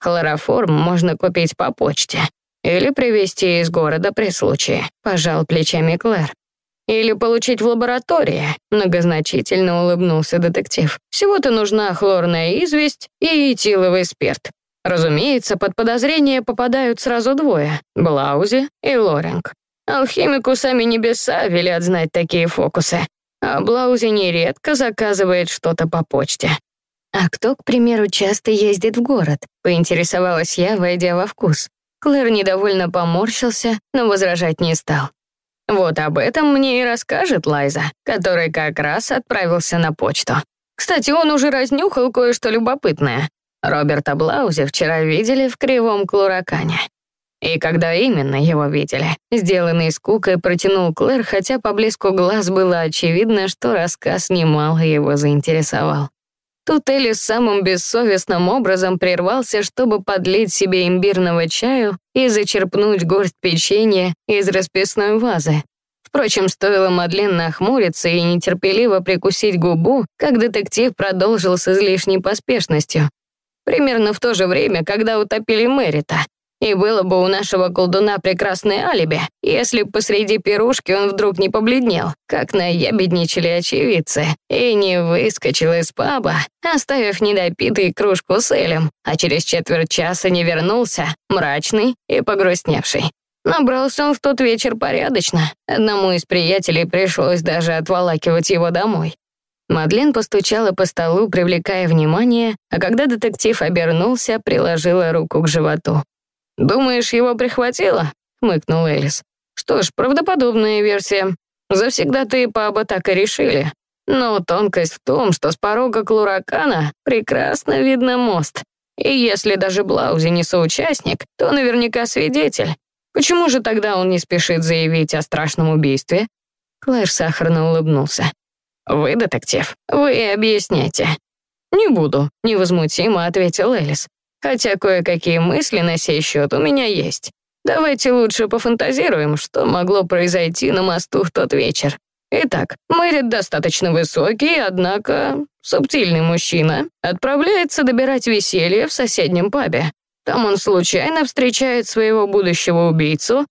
Хлороформ можно купить по почте или привезти из города при случае, пожал плечами Клэр. Или получить в лаборатории, многозначительно улыбнулся детектив. Всего-то нужна хлорная известь и этиловый спирт. Разумеется, под подозрение попадают сразу двое — Блаузи и Лоринг. Алхимику сами небеса велят знать такие фокусы, а Блаузи нередко заказывает что-то по почте. «А кто, к примеру, часто ездит в город?» — поинтересовалась я, войдя во вкус. Клэр недовольно поморщился, но возражать не стал. Вот об этом мне и расскажет Лайза, который как раз отправился на почту. Кстати, он уже разнюхал кое-что любопытное. Роберта Блаузи вчера видели в кривом клуракане. И когда именно его видели? Сделанный скукой протянул Клэр, хотя по блеску глаз было очевидно, что рассказ немало его заинтересовал. Тут Элис самым бессовестным образом прервался, чтобы подлить себе имбирного чаю и зачерпнуть горсть печенья из расписной вазы. Впрочем, стоило Мадлен нахмуриться и нетерпеливо прикусить губу, как детектив продолжил с излишней поспешностью. Примерно в то же время, когда утопили Мэрита. И было бы у нашего колдуна прекрасное алиби, если б посреди пирушки он вдруг не побледнел, как наябедничали очевидцы, и не выскочил из паба, оставив недопитый кружку с элем, а через четверть часа не вернулся, мрачный и погрустневший. Набрался он в тот вечер порядочно. Одному из приятелей пришлось даже отволакивать его домой. Мадлен постучала по столу, привлекая внимание, а когда детектив обернулся, приложила руку к животу. «Думаешь, его прихватило?» — хмыкнул Элис. «Что ж, правдоподобная версия. Завсегда-то паба так и решили. Но тонкость в том, что с порога Клуракана прекрасно видно мост. И если даже Блаузи не соучастник, то наверняка свидетель. Почему же тогда он не спешит заявить о страшном убийстве?» Клэр сахарно улыбнулся. «Вы детектив, вы объясняйте». «Не буду», — невозмутимо ответил Элис. Хотя кое-какие мысли на сей счет у меня есть. Давайте лучше пофантазируем, что могло произойти на мосту в тот вечер. Итак, Мэрит достаточно высокий, однако субтильный мужчина, отправляется добирать веселье в соседнем пабе. Там он случайно встречает своего будущего убийцу.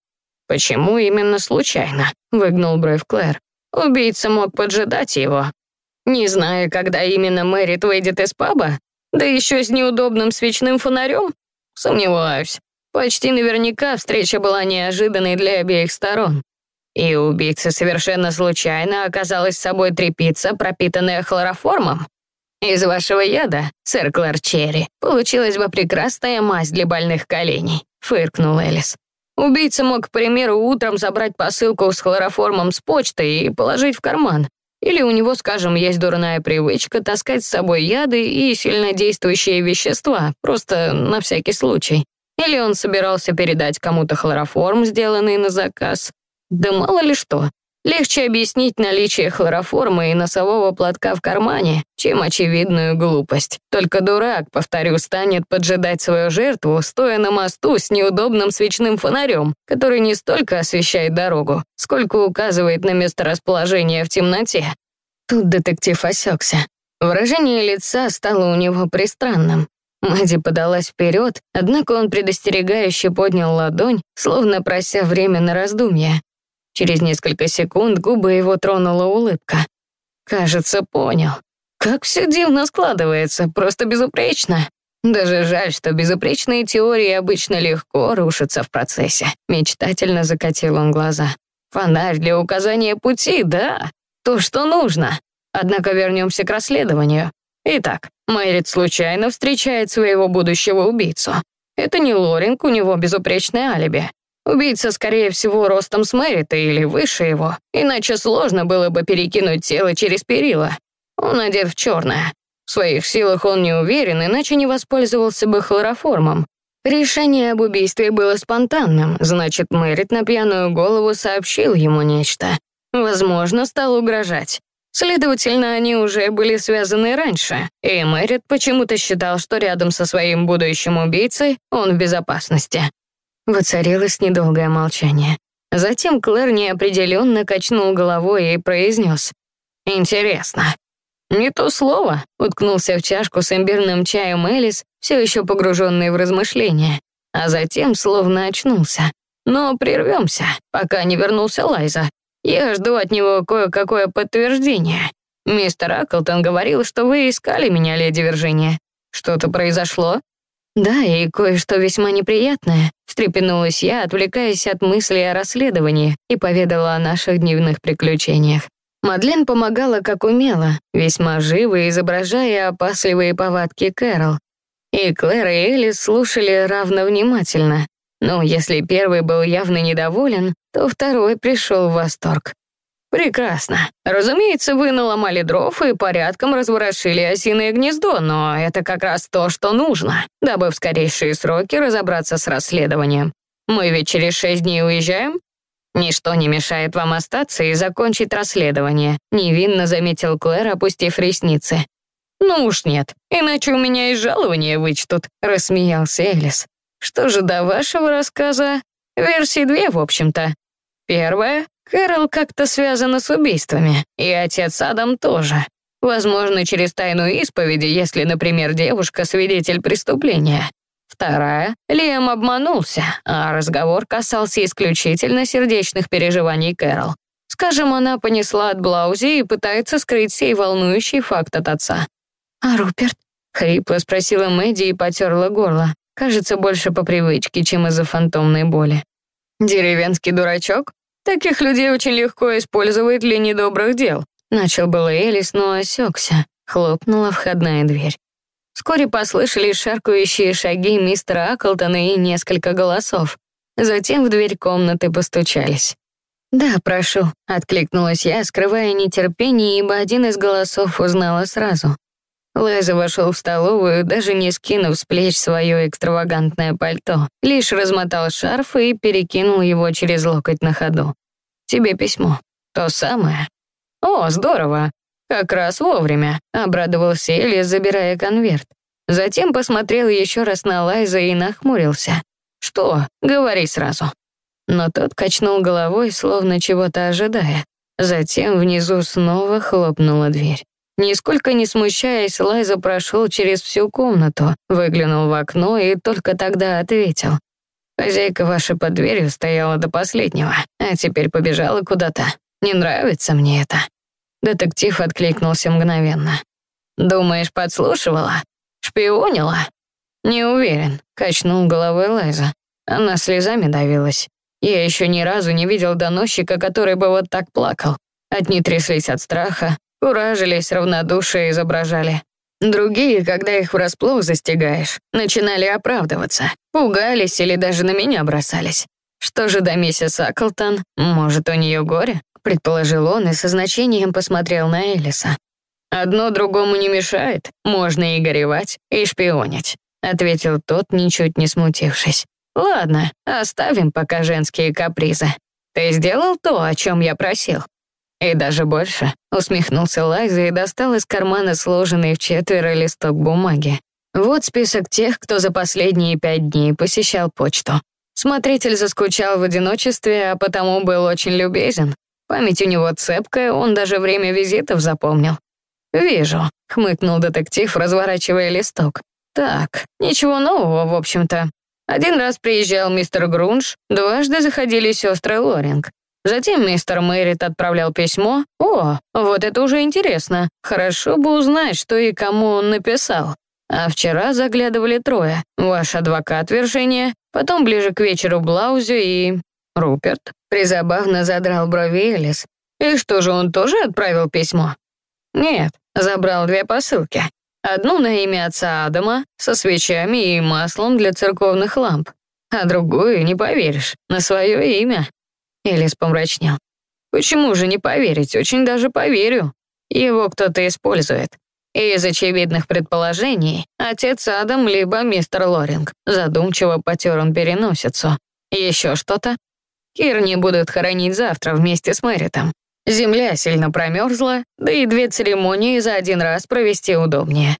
Почему именно случайно? Выгнул бровь Клэр. Убийца мог поджидать его. Не зная, когда именно Мэрит выйдет из паба, да еще с неудобным свечным фонарем? Сомневаюсь. Почти наверняка встреча была неожиданной для обеих сторон. И убийца совершенно случайно оказалась собой трепица, пропитанная хлороформом. Из вашего яда, сэр Кларчерри, получилась бы прекрасная мазь для больных коленей, фыркнул Элис. Убийца мог, к примеру, утром забрать посылку с хлороформом с почты и положить в карман. Или у него, скажем, есть дурная привычка таскать с собой яды и сильнодействующие вещества, просто на всякий случай. Или он собирался передать кому-то хлороформ, сделанный на заказ. Да мало ли что. Легче объяснить наличие хлороформа и носового платка в кармане, чем очевидную глупость. Только дурак, повторю, станет поджидать свою жертву, стоя на мосту с неудобным свечным фонарем, который не столько освещает дорогу, сколько указывает на месторасположение в темноте. Тут детектив осекся. Выражение лица стало у него пристранным. Мэдди подалась вперед, однако он предостерегающе поднял ладонь, словно прося время на раздумье. Через несколько секунд губы его тронула улыбка. Кажется, понял. Как все дивно складывается, просто безупречно. Даже жаль, что безупречные теории обычно легко рушатся в процессе. Мечтательно закатил он глаза. Фонарь для указания пути, да, то, что нужно. Однако вернемся к расследованию. Итак, Мэрит случайно встречает своего будущего убийцу. Это не Лоринг, у него безупречное алиби. Убийца, скорее всего, ростом с Мэрита или выше его, иначе сложно было бы перекинуть тело через перила. Он одет в черное. В своих силах он не уверен, иначе не воспользовался бы хлороформом. Решение об убийстве было спонтанным, значит, Мэрит на пьяную голову сообщил ему нечто. Возможно, стал угрожать. Следовательно, они уже были связаны раньше, и Мэрит почему-то считал, что рядом со своим будущим убийцей он в безопасности. Воцарилось недолгое молчание. Затем Клэр неопределенно качнул головой и произнес. «Интересно». «Не то слово», — уткнулся в чашку с имбирным чаем Элис, все еще погруженный в размышления, а затем словно очнулся. «Но прервемся, пока не вернулся Лайза. Я жду от него кое-какое подтверждение. Мистер Аклтон говорил, что вы искали меня, леди Виржиния. Что-то произошло?» «Да, и кое-что весьма неприятное», — встрепенулась я, отвлекаясь от мыслей о расследовании, и поведала о наших дневных приключениях. Мадлен помогала как умела, весьма живо изображая опасливые повадки Кэрол. И Клэр и Элис слушали равно внимательно. Но если первый был явно недоволен, то второй пришел в восторг. «Прекрасно. Разумеется, вы наломали дров и порядком разворошили осиное гнездо, но это как раз то, что нужно, дабы в скорейшие сроки разобраться с расследованием. Мы ведь через шесть дней уезжаем?» «Ничто не мешает вам остаться и закончить расследование», невинно заметил Клэр, опустив ресницы. «Ну уж нет, иначе у меня и жалование вычтут», рассмеялся Элис. «Что же до вашего рассказа? Версии две, в общем-то. Первая Кэрол как-то связана с убийствами, и отец Адам тоже. Возможно, через тайну исповеди, если, например, девушка — свидетель преступления. Вторая — Лиам обманулся, а разговор касался исключительно сердечных переживаний Кэрол. Скажем, она понесла от Блаузи и пытается скрыть сей волнующий факт от отца. «А Руперт?» — хрипло спросила Мэдди и потерла горло. Кажется, больше по привычке, чем из-за фантомной боли. «Деревенский дурачок? Таких людей очень легко использовать для недобрых дел». Начал было Элис, но осекся. Хлопнула входная дверь. Вскоре послышались шаркающие шаги мистера Аклтона и несколько голосов. Затем в дверь комнаты постучались. «Да, прошу», — откликнулась я, скрывая нетерпение, ибо один из голосов узнала сразу. Лайза вошел в столовую, даже не скинув с плеч свое экстравагантное пальто, лишь размотал шарф и перекинул его через локоть на ходу. «Тебе письмо. То самое». «О, здорово. Как раз вовремя», — обрадовался Элис, забирая конверт. Затем посмотрел еще раз на Лайза и нахмурился. «Что? Говори сразу». Но тот качнул головой, словно чего-то ожидая. Затем внизу снова хлопнула дверь. Нисколько не смущаясь, Лайза прошел через всю комнату, выглянул в окно и только тогда ответил. «Хозяйка ваша под дверью стояла до последнего, а теперь побежала куда-то. Не нравится мне это». Детектив откликнулся мгновенно. «Думаешь, подслушивала? Шпионила?» «Не уверен», — качнул головой Лайза. Она слезами давилась. Я еще ни разу не видел доносчика, который бы вот так плакал. Одни тряслись от страха, куражились, равнодушие изображали. Другие, когда их врасплох застигаешь, начинали оправдываться, пугались или даже на меня бросались. Что же до миссис Аклтон? Может, у нее горе? Предположил он и со значением посмотрел на Элиса. «Одно другому не мешает, можно и горевать, и шпионить», ответил тот, ничуть не смутившись. Ладно, оставим пока женские капризы. Ты сделал то, о чем я просил. И даже больше, усмехнулся Лайза и достал из кармана сложенный в четверо листок бумаги. Вот список тех, кто за последние пять дней посещал почту. Смотритель заскучал в одиночестве, а потому был очень любезен. Память у него цепкая, он даже время визитов запомнил. «Вижу», — хмыкнул детектив, разворачивая листок. «Так, ничего нового, в общем-то. Один раз приезжал мистер Грунж, дважды заходили сестры Лоринг. Затем мистер Мэрит отправлял письмо. О, вот это уже интересно. Хорошо бы узнать, что и кому он написал. А вчера заглядывали трое. Ваш адвокат Виржиния, потом ближе к вечеру Блаузю и... Руперт. Призабавно задрал брови Элис. И что же, он тоже отправил письмо? Нет, забрал две посылки. Одну на имя отца Адама со свечами и маслом для церковных ламп, а другую, не поверишь, на свое имя. Элис помрачнел. Почему же не поверить? Очень даже поверю. Его кто-то использует. И из очевидных предположений отец Адам либо мистер Лоринг. Задумчиво потер он переносицу. Еще что-то? Кирни будут хоронить завтра вместе с Мэритом. Земля сильно промерзла, да и две церемонии за один раз провести удобнее.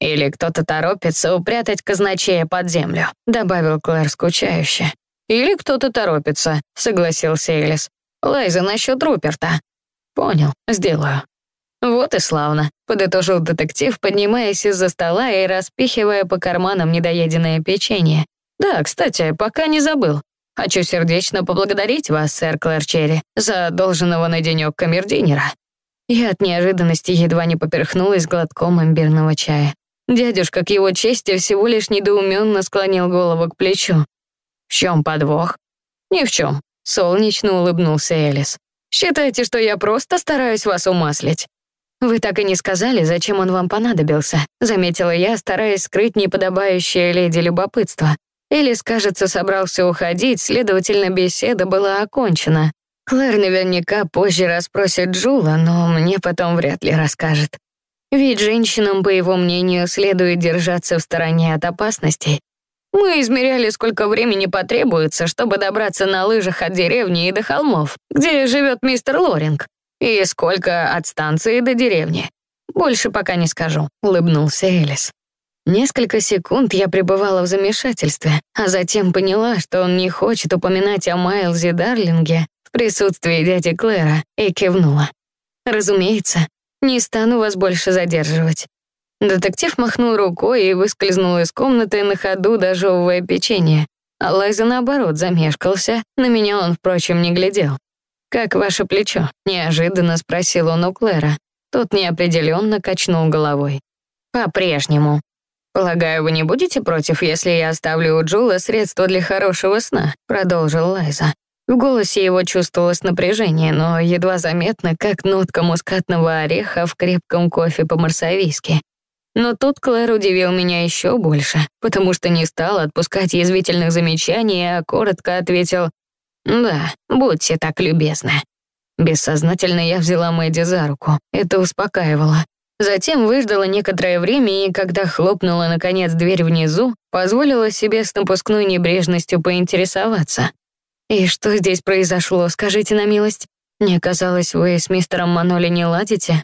Или кто-то торопится упрятать казначея под землю, добавил Клэр скучающе. Или кто-то торопится, согласился Элис. Лайза насчет Руперта. Понял, сделаю. Вот и славно, подытожил детектив, поднимаясь из-за стола и распихивая по карманам недоеденное печенье. Да, кстати, пока не забыл. Хочу сердечно поблагодарить вас, сэр Клэрчерри, за должного на денёк камердинера. Я от неожиданности едва не поперхнулась глотком имбирного чая. Дядюшка к его чести всего лишь недоуменно склонил голову к плечу. «В чем подвох?» «Ни в чем», — солнечно улыбнулся Элис. «Считайте, что я просто стараюсь вас умаслить». «Вы так и не сказали, зачем он вам понадобился», — заметила я, стараясь скрыть неподобающее леди любопытство. Элис, кажется, собрался уходить, следовательно, беседа была окончена. Клэр наверняка позже расспросит Джула, но мне потом вряд ли расскажет. Ведь женщинам, по его мнению, следует держаться в стороне от опасностей. Мы измеряли, сколько времени потребуется, чтобы добраться на лыжах от деревни и до холмов, где живет мистер Лоринг, и сколько от станции до деревни. Больше пока не скажу, улыбнулся Элис. Несколько секунд я пребывала в замешательстве, а затем поняла, что он не хочет упоминать о Майлзе Дарлинге в присутствии дяди Клэра, и кивнула. «Разумеется, не стану вас больше задерживать». Детектив махнул рукой и выскользнул из комнаты на ходу, дожевывая печенье. А Лайза, наоборот, замешкался. На меня он, впрочем, не глядел. «Как ваше плечо?» — неожиданно спросил он у Клэра. Тот неопределенно качнул головой. «По-прежнему. Полагаю, вы не будете против, если я оставлю у Джула средства для хорошего сна?» — продолжил Лайза. В голосе его чувствовалось напряжение, но едва заметно, как нотка мускатного ореха в крепком кофе по-марсавийски. Но тут Клэр удивил меня еще больше, потому что не стал отпускать язвительных замечаний, а коротко ответил «Да, будьте так любезны». Бессознательно я взяла Мэдди за руку. Это успокаивало. Затем выждала некоторое время и, когда хлопнула наконец дверь внизу, позволила себе с напускной небрежностью поинтересоваться. «И что здесь произошло, скажите на милость? Мне казалось, вы с мистером Маноли не ладите?»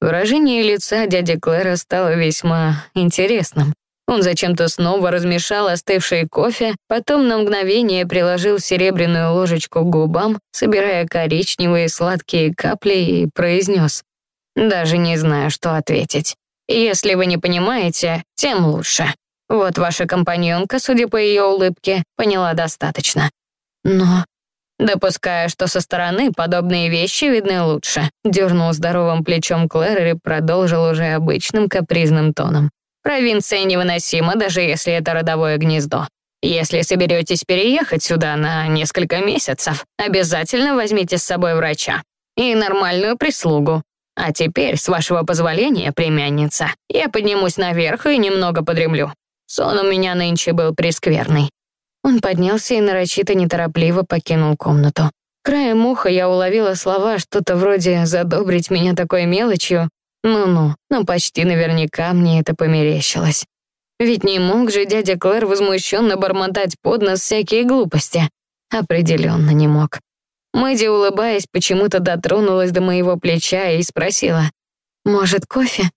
Выражение лица дяди Клэра стало весьма интересным. Он зачем-то снова размешал остывший кофе, потом на мгновение приложил серебряную ложечку к губам, собирая коричневые сладкие капли и произнес. «Даже не знаю, что ответить. Если вы не понимаете, тем лучше. Вот ваша компаньонка, судя по ее улыбке, поняла достаточно. Но Допуская, что со стороны подобные вещи видны лучше, дернул здоровым плечом Клэр и продолжил уже обычным капризным тоном. Провинция невыносима, даже если это родовое гнездо. Если соберетесь переехать сюда на несколько месяцев, обязательно возьмите с собой врача и нормальную прислугу. А теперь, с вашего позволения, племянница, я поднимусь наверх и немного подремлю. Сон у меня нынче был прескверный. Он поднялся и нарочито неторопливо покинул комнату. Краем уха я уловила слова что-то вроде «задобрить меня такой мелочью». Ну-ну, но почти наверняка мне это померещилось. Ведь не мог же дядя Клэр возмущенно бормотать под нос всякие глупости. Определенно не мог. Мэдди, улыбаясь, почему-то дотронулась до моего плеча и спросила. «Может, кофе?»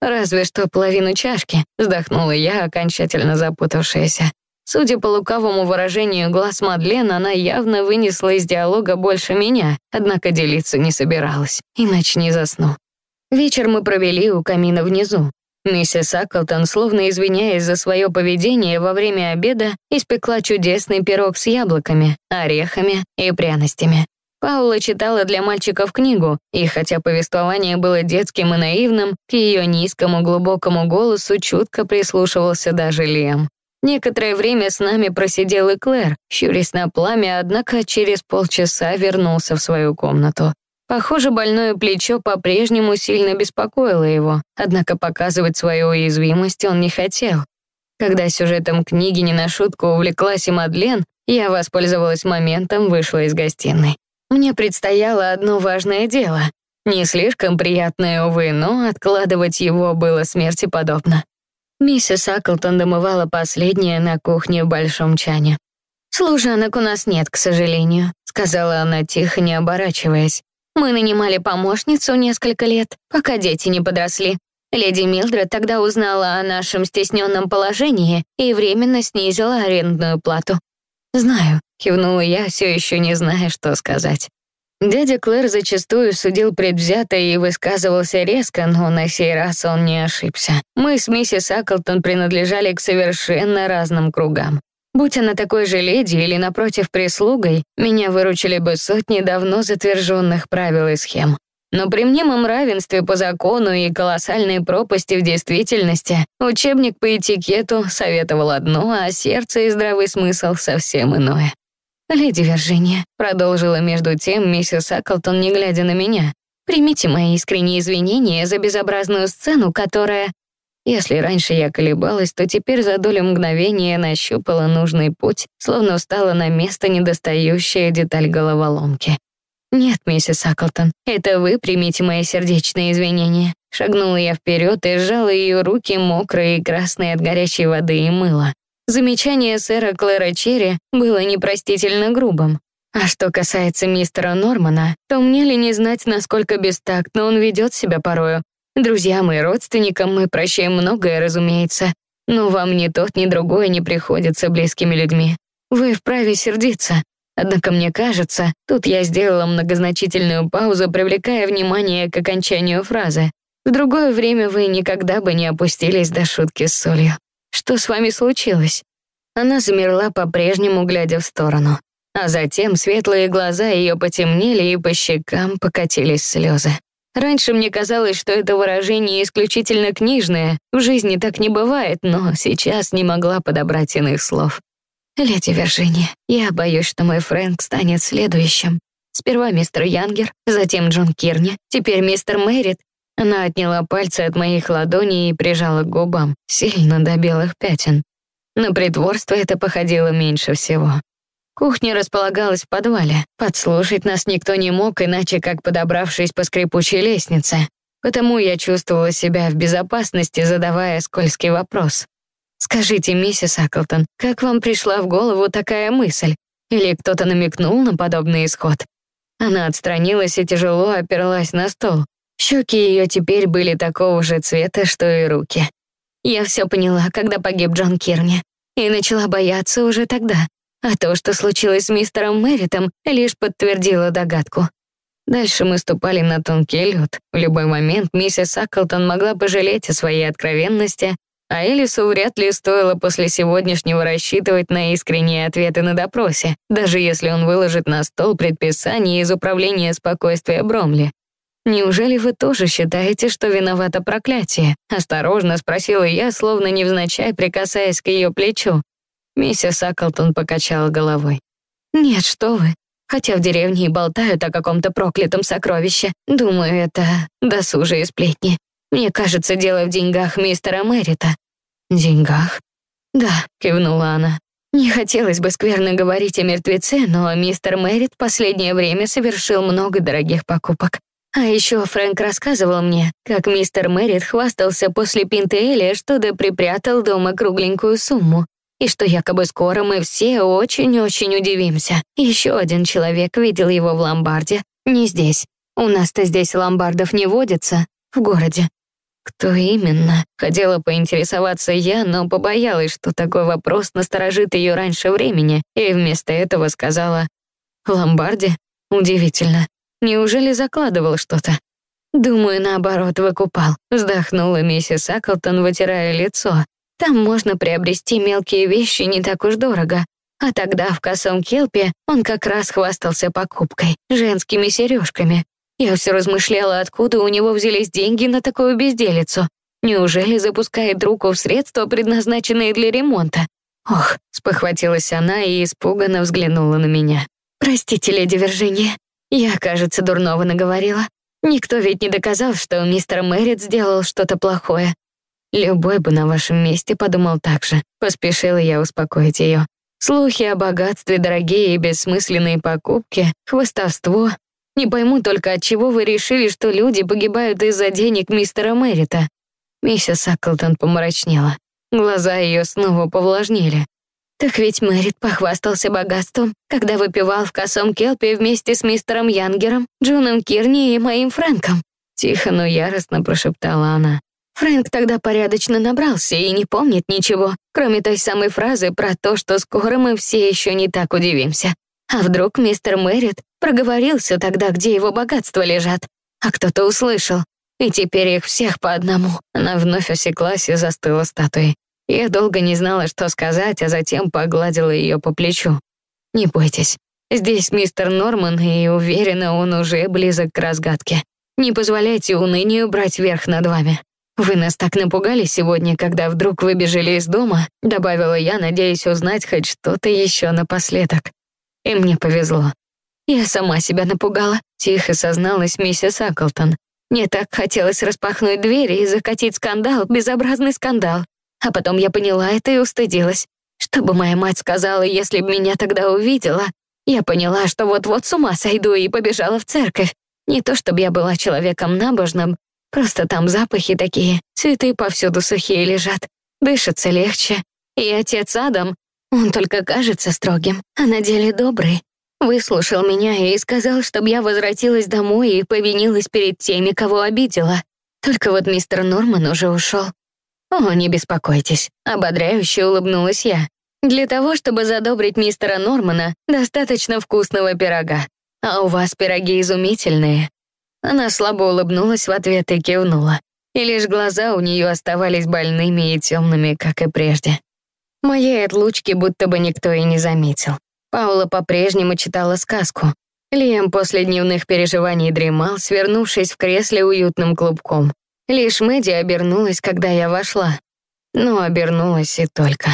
«Разве что половину чашки», — вздохнула я, окончательно запутавшаяся. Судя по лукавому выражению глаз Мадлен, она явно вынесла из диалога больше меня, однако делиться не собиралась, иначе не засну. Вечер мы провели у камина внизу. Миссис Аклтон, словно извиняясь за свое поведение во время обеда, испекла чудесный пирог с яблоками, орехами и пряностями. Паула читала для мальчиков книгу, и хотя повествование было детским и наивным, к ее низкому глубокому голосу чутко прислушивался даже Лем. Некоторое время с нами просидел и Клэр, щурясь на пламя, однако через полчаса вернулся в свою комнату. Похоже, больное плечо по-прежнему сильно беспокоило его, однако показывать свою уязвимость он не хотел. Когда сюжетом книги не на шутку увлеклась и Мадлен, я воспользовалась моментом, вышла из гостиной. Мне предстояло одно важное дело. Не слишком приятное, увы, но откладывать его было смерти подобно. Миссис Аклтон домывала последнее на кухне в большом чане. «Служанок у нас нет, к сожалению», — сказала она тихо, не оборачиваясь. «Мы нанимали помощницу несколько лет, пока дети не подросли. Леди Милдред тогда узнала о нашем стесненном положении и временно снизила арендную плату». «Знаю», — кивнула я, все еще не зная, что сказать. Дядя Клэр зачастую судил предвзято и высказывался резко, но на сей раз он не ошибся. Мы с миссис Аклтон принадлежали к совершенно разным кругам. Будь она такой же леди или, напротив, прислугой, меня выручили бы сотни давно затверженных правил и схем. Но при мнимом равенстве по закону и колоссальной пропасти в действительности учебник по этикету советовал одно, а сердце и здравый смысл совсем иное. «Леди Виржиния», — продолжила между тем миссис Аклтон, не глядя на меня, «примите мои искренние извинения за безобразную сцену, которая...» Если раньше я колебалась, то теперь за долю мгновения нащупала нужный путь, словно встала на место недостающая деталь головоломки. «Нет, миссис Аклтон, это вы примите мои сердечные извинения». Шагнула я вперед и сжала ее руки, мокрые и красные от горячей воды и мыла. Замечание сэра Клэра Черри было непростительно грубым. А что касается мистера Нормана, то мне ли не знать, насколько бестактно он ведет себя порою. Друзьям и родственникам мы прощаем многое, разумеется, но вам ни тот, ни другое не приходится близкими людьми. Вы вправе сердиться. Однако мне кажется, тут я сделала многозначительную паузу, привлекая внимание к окончанию фразы. В другое время вы никогда бы не опустились до шутки с солью. Что с вами случилось?» Она замерла по-прежнему, глядя в сторону. А затем светлые глаза ее потемнели, и по щекам покатились слезы. Раньше мне казалось, что это выражение исключительно книжное, в жизни так не бывает, но сейчас не могла подобрать иных слов. «Леди Виржиния, я боюсь, что мой Фрэнк станет следующим. Сперва мистер Янгер, затем Джон Кирни, теперь мистер Мэрит». Она отняла пальцы от моих ладоней и прижала к губам, сильно до белых пятен. На притворство это походило меньше всего. Кухня располагалась в подвале. Подслушать нас никто не мог, иначе как подобравшись по скрипучей лестнице. Потому я чувствовала себя в безопасности, задавая скользкий вопрос. «Скажите, миссис Аклтон, как вам пришла в голову такая мысль? Или кто-то намекнул на подобный исход?» Она отстранилась и тяжело оперлась на стол. Щеки ее теперь были такого же цвета, что и руки. Я все поняла, когда погиб Джон Кирни, и начала бояться уже тогда, а то, что случилось с мистером Мэритом, лишь подтвердило догадку. Дальше мы ступали на тонкий лед. В любой момент миссис Аклтон могла пожалеть о своей откровенности, а Элису вряд ли стоило после сегодняшнего рассчитывать на искренние ответы на допросе, даже если он выложит на стол предписание из Управления спокойствия Бромли. «Неужели вы тоже считаете, что виновато проклятие?» Осторожно спросила я, словно невзначай прикасаясь к ее плечу. Миссис Аклтон покачала головой. «Нет, что вы. Хотя в деревне и болтают о каком-то проклятом сокровище. Думаю, это досужие сплетни. Мне кажется, дело в деньгах мистера Мэрита». «Деньгах?» «Да», — кивнула она. «Не хотелось бы скверно говорить о мертвеце, но мистер Мэрит в последнее время совершил много дорогих покупок. А еще Фрэнк рассказывал мне, как мистер Мэрит хвастался после Пинтеэля, что да припрятал дома кругленькую сумму, и что якобы скоро мы все очень-очень удивимся. Еще один человек видел его в ломбарде, не здесь. У нас-то здесь ломбардов не водится, в городе. Кто именно? Хотела поинтересоваться я, но побоялась, что такой вопрос насторожит ее раньше времени, и вместо этого сказала «В ломбарде? Удивительно. Неужели закладывал что-то?» «Думаю, наоборот, выкупал», — вздохнула миссис Аклтон, вытирая лицо. Там можно приобрести мелкие вещи не так уж дорого. А тогда в косом келпе он как раз хвастался покупкой, женскими сережками. Я все размышляла, откуда у него взялись деньги на такую безделицу. Неужели запускает руку в средства, предназначенные для ремонта? Ох, спохватилась она и испуганно взглянула на меня. «Простите, леди Виржиния, я, кажется, дурного наговорила. Никто ведь не доказал, что мистер Мэрит сделал что-то плохое. Любой бы на вашем месте подумал так же. Поспешила я успокоить ее. Слухи о богатстве, дорогие и бессмысленные покупки, хвостовство. Не пойму только, от чего вы решили, что люди погибают из-за денег мистера Мэрита. Миссис Аклтон помрачнела. Глаза ее снова повлажнели. Так ведь Мэрит похвастался богатством, когда выпивал в косом келпе вместе с мистером Янгером, Джоном Кирни и моим Фрэнком. Тихо, но яростно прошептала она. Фрэнк тогда порядочно набрался и не помнит ничего, кроме той самой фразы про то, что скоро мы все еще не так удивимся. А вдруг мистер Мэрит проговорился тогда, где его богатства лежат, а кто-то услышал. И теперь их всех по одному. Она вновь осеклась и застыла статуей. Я долго не знала, что сказать, а затем погладила ее по плечу. «Не бойтесь. Здесь мистер Норман, и уверена, он уже близок к разгадке. Не позволяйте унынию брать верх над вами. «Вы нас так напугали сегодня, когда вдруг выбежали из дома», добавила я, надеясь узнать хоть что-то еще напоследок. И мне повезло. Я сама себя напугала, тихо созналась миссис Аклтон. Мне так хотелось распахнуть двери и закатить скандал, безобразный скандал. А потом я поняла это и устыдилась. Что бы моя мать сказала, если бы меня тогда увидела? Я поняла, что вот-вот с ума сойду и побежала в церковь. Не то чтобы я была человеком набожным, Просто там запахи такие, цветы повсюду сухие лежат, дышится легче. И отец Адам, он только кажется строгим, а на деле добрый. Выслушал меня и сказал, чтобы я возвратилась домой и повинилась перед теми, кого обидела. Только вот мистер Норман уже ушел. «О, не беспокойтесь», — ободряюще улыбнулась я. «Для того, чтобы задобрить мистера Нормана, достаточно вкусного пирога. А у вас пироги изумительные. Она слабо улыбнулась в ответ и кивнула. и лишь глаза у нее оставались больными и темными, как и прежде. Моей отлучки будто бы никто и не заметил. Паула по-прежнему читала сказку. Лиам после дневных переживаний дремал, свернувшись в кресле уютным клубком. Лишь Мэдди обернулась, когда я вошла. Но обернулась и только.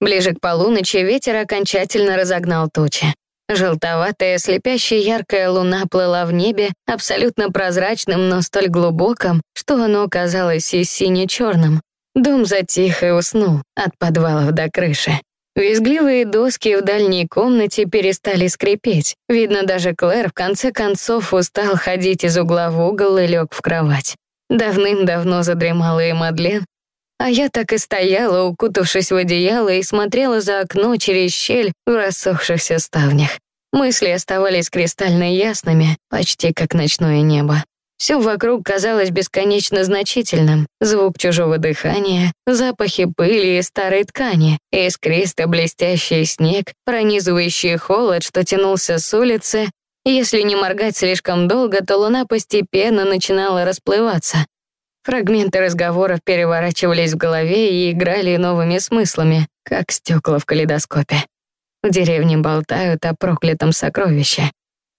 Ближе к полуночи ветер окончательно разогнал тучи. Желтоватая, слепящая яркая луна плыла в небе, абсолютно прозрачным, но столь глубоком, что оно казалось и сине-черным. Дом затих и уснул, от подвалов до крыши. Визгливые доски в дальней комнате перестали скрипеть. Видно, даже Клэр в конце концов устал ходить из угла в угол и лег в кровать. Давным-давно задремала и Мадлен, а я так и стояла, укутавшись в одеяло, и смотрела за окно через щель в рассохшихся ставнях. Мысли оставались кристально ясными, почти как ночное небо. Все вокруг казалось бесконечно значительным. Звук чужого дыхания, запахи пыли и старой ткани, искристо-блестящий снег, пронизывающий холод, что тянулся с улицы. Если не моргать слишком долго, то луна постепенно начинала расплываться. Фрагменты разговоров переворачивались в голове и играли новыми смыслами, как стекла в калейдоскопе. В деревне болтают о проклятом сокровище.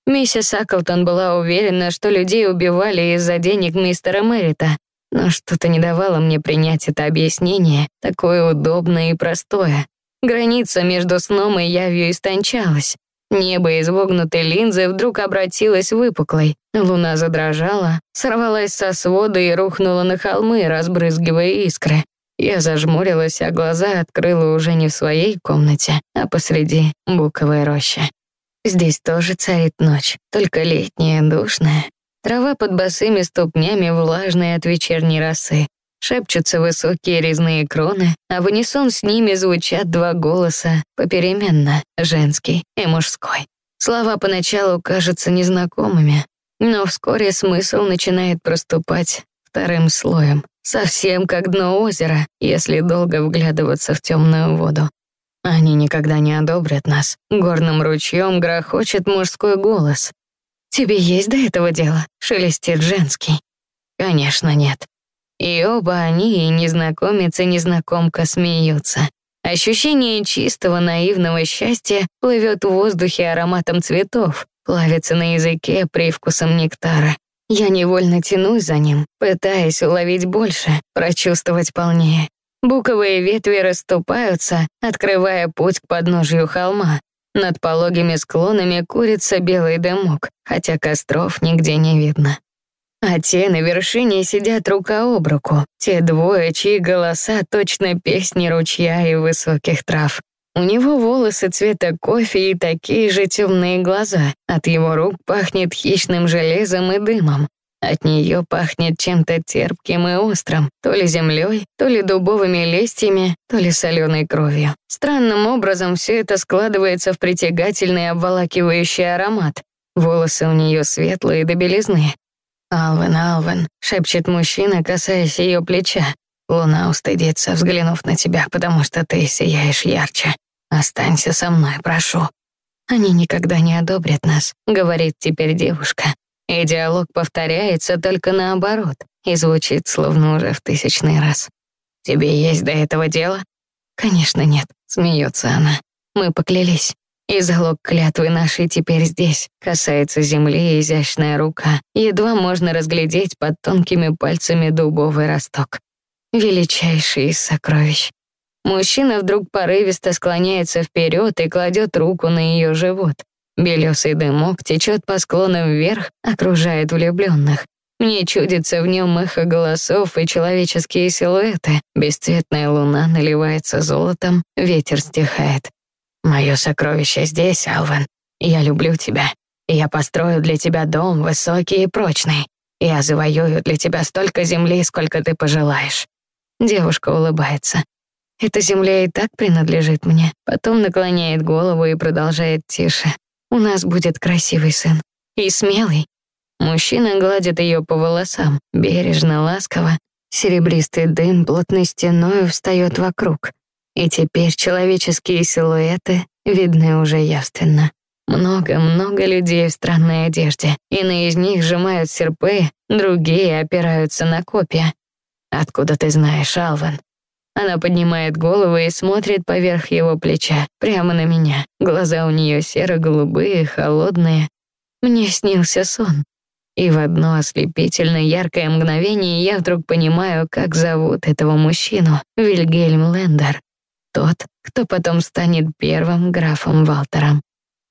Миссис Аклтон была уверена, что людей убивали из-за денег мистера Мэрита, но что-то не давало мне принять это объяснение, такое удобное и простое. Граница между сном и явью истончалась. Небо из вогнутой линзы вдруг обратилось выпуклой. Луна задрожала, сорвалась со свода и рухнула на холмы, разбрызгивая искры. Я зажмурилась, а глаза открыла уже не в своей комнате, а посреди буковой рощи. Здесь тоже царит ночь, только летняя, душная. Трава под босыми ступнями влажная от вечерней росы. Шепчутся высокие резные кроны, а в унисон с ними звучат два голоса, попеременно, женский и мужской. Слова поначалу кажутся незнакомыми, но вскоре смысл начинает проступать вторым слоем, совсем как дно озера, если долго вглядываться в темную воду. Они никогда не одобрят нас. Горным ручьем грохочет мужской голос. «Тебе есть до этого дело?» — шелестит женский. «Конечно нет. И оба они, и незнакомец, и незнакомка смеются. Ощущение чистого наивного счастья плывет в воздухе ароматом цветов, плавится на языке привкусом нектара. Я невольно тянусь за ним, пытаясь уловить больше, прочувствовать полнее. Буковые ветви расступаются, открывая путь к подножию холма. Над пологими склонами курится белый дымок, хотя костров нигде не видно. А те на вершине сидят рука об руку, те двое, чьи голоса точно песни ручья и высоких трав. У него волосы цвета кофе и такие же темные глаза. От его рук пахнет хищным железом и дымом. От нее пахнет чем-то терпким и острым, то ли землей, то ли дубовыми листьями, то ли соленой кровью. Странным образом все это складывается в притягательный обволакивающий аромат. Волосы у нее светлые до белизны, «Алвин, Алвин», — шепчет мужчина, касаясь ее плеча. «Луна устыдится, взглянув на тебя, потому что ты сияешь ярче. Останься со мной, прошу». «Они никогда не одобрят нас», — говорит теперь девушка. И диалог повторяется только наоборот и звучит словно уже в тысячный раз. «Тебе есть до этого дело?» «Конечно нет», — смеется она. «Мы поклялись». И залог клятвы нашей теперь здесь. Касается земли изящная рука. Едва можно разглядеть под тонкими пальцами дубовый росток. Величайший из сокровищ. Мужчина вдруг порывисто склоняется вперед и кладет руку на ее живот. Белесый дымок течет по склонам вверх, окружает влюбленных. Мне чудится в нем эхо голосов и человеческие силуэты. Бесцветная луна наливается золотом, ветер стихает. Мое сокровище здесь, Алвин. Я люблю тебя. Я построю для тебя дом высокий и прочный. Я завоюю для тебя столько земли, сколько ты пожелаешь». Девушка улыбается. «Эта земля и так принадлежит мне». Потом наклоняет голову и продолжает тише. «У нас будет красивый сын. И смелый». Мужчина гладит ее по волосам, бережно, ласково. Серебристый дым плотной стеной встает вокруг. И теперь человеческие силуэты видны уже явственно. Много-много людей в странной одежде. Иные из них сжимают серпы, другие опираются на копья. Откуда ты знаешь, Алван? Она поднимает голову и смотрит поверх его плеча, прямо на меня. Глаза у нее серо-голубые, холодные. Мне снился сон. И в одно ослепительно яркое мгновение я вдруг понимаю, как зовут этого мужчину. Вильгельм Лендер. Тот, кто потом станет первым графом Валтером.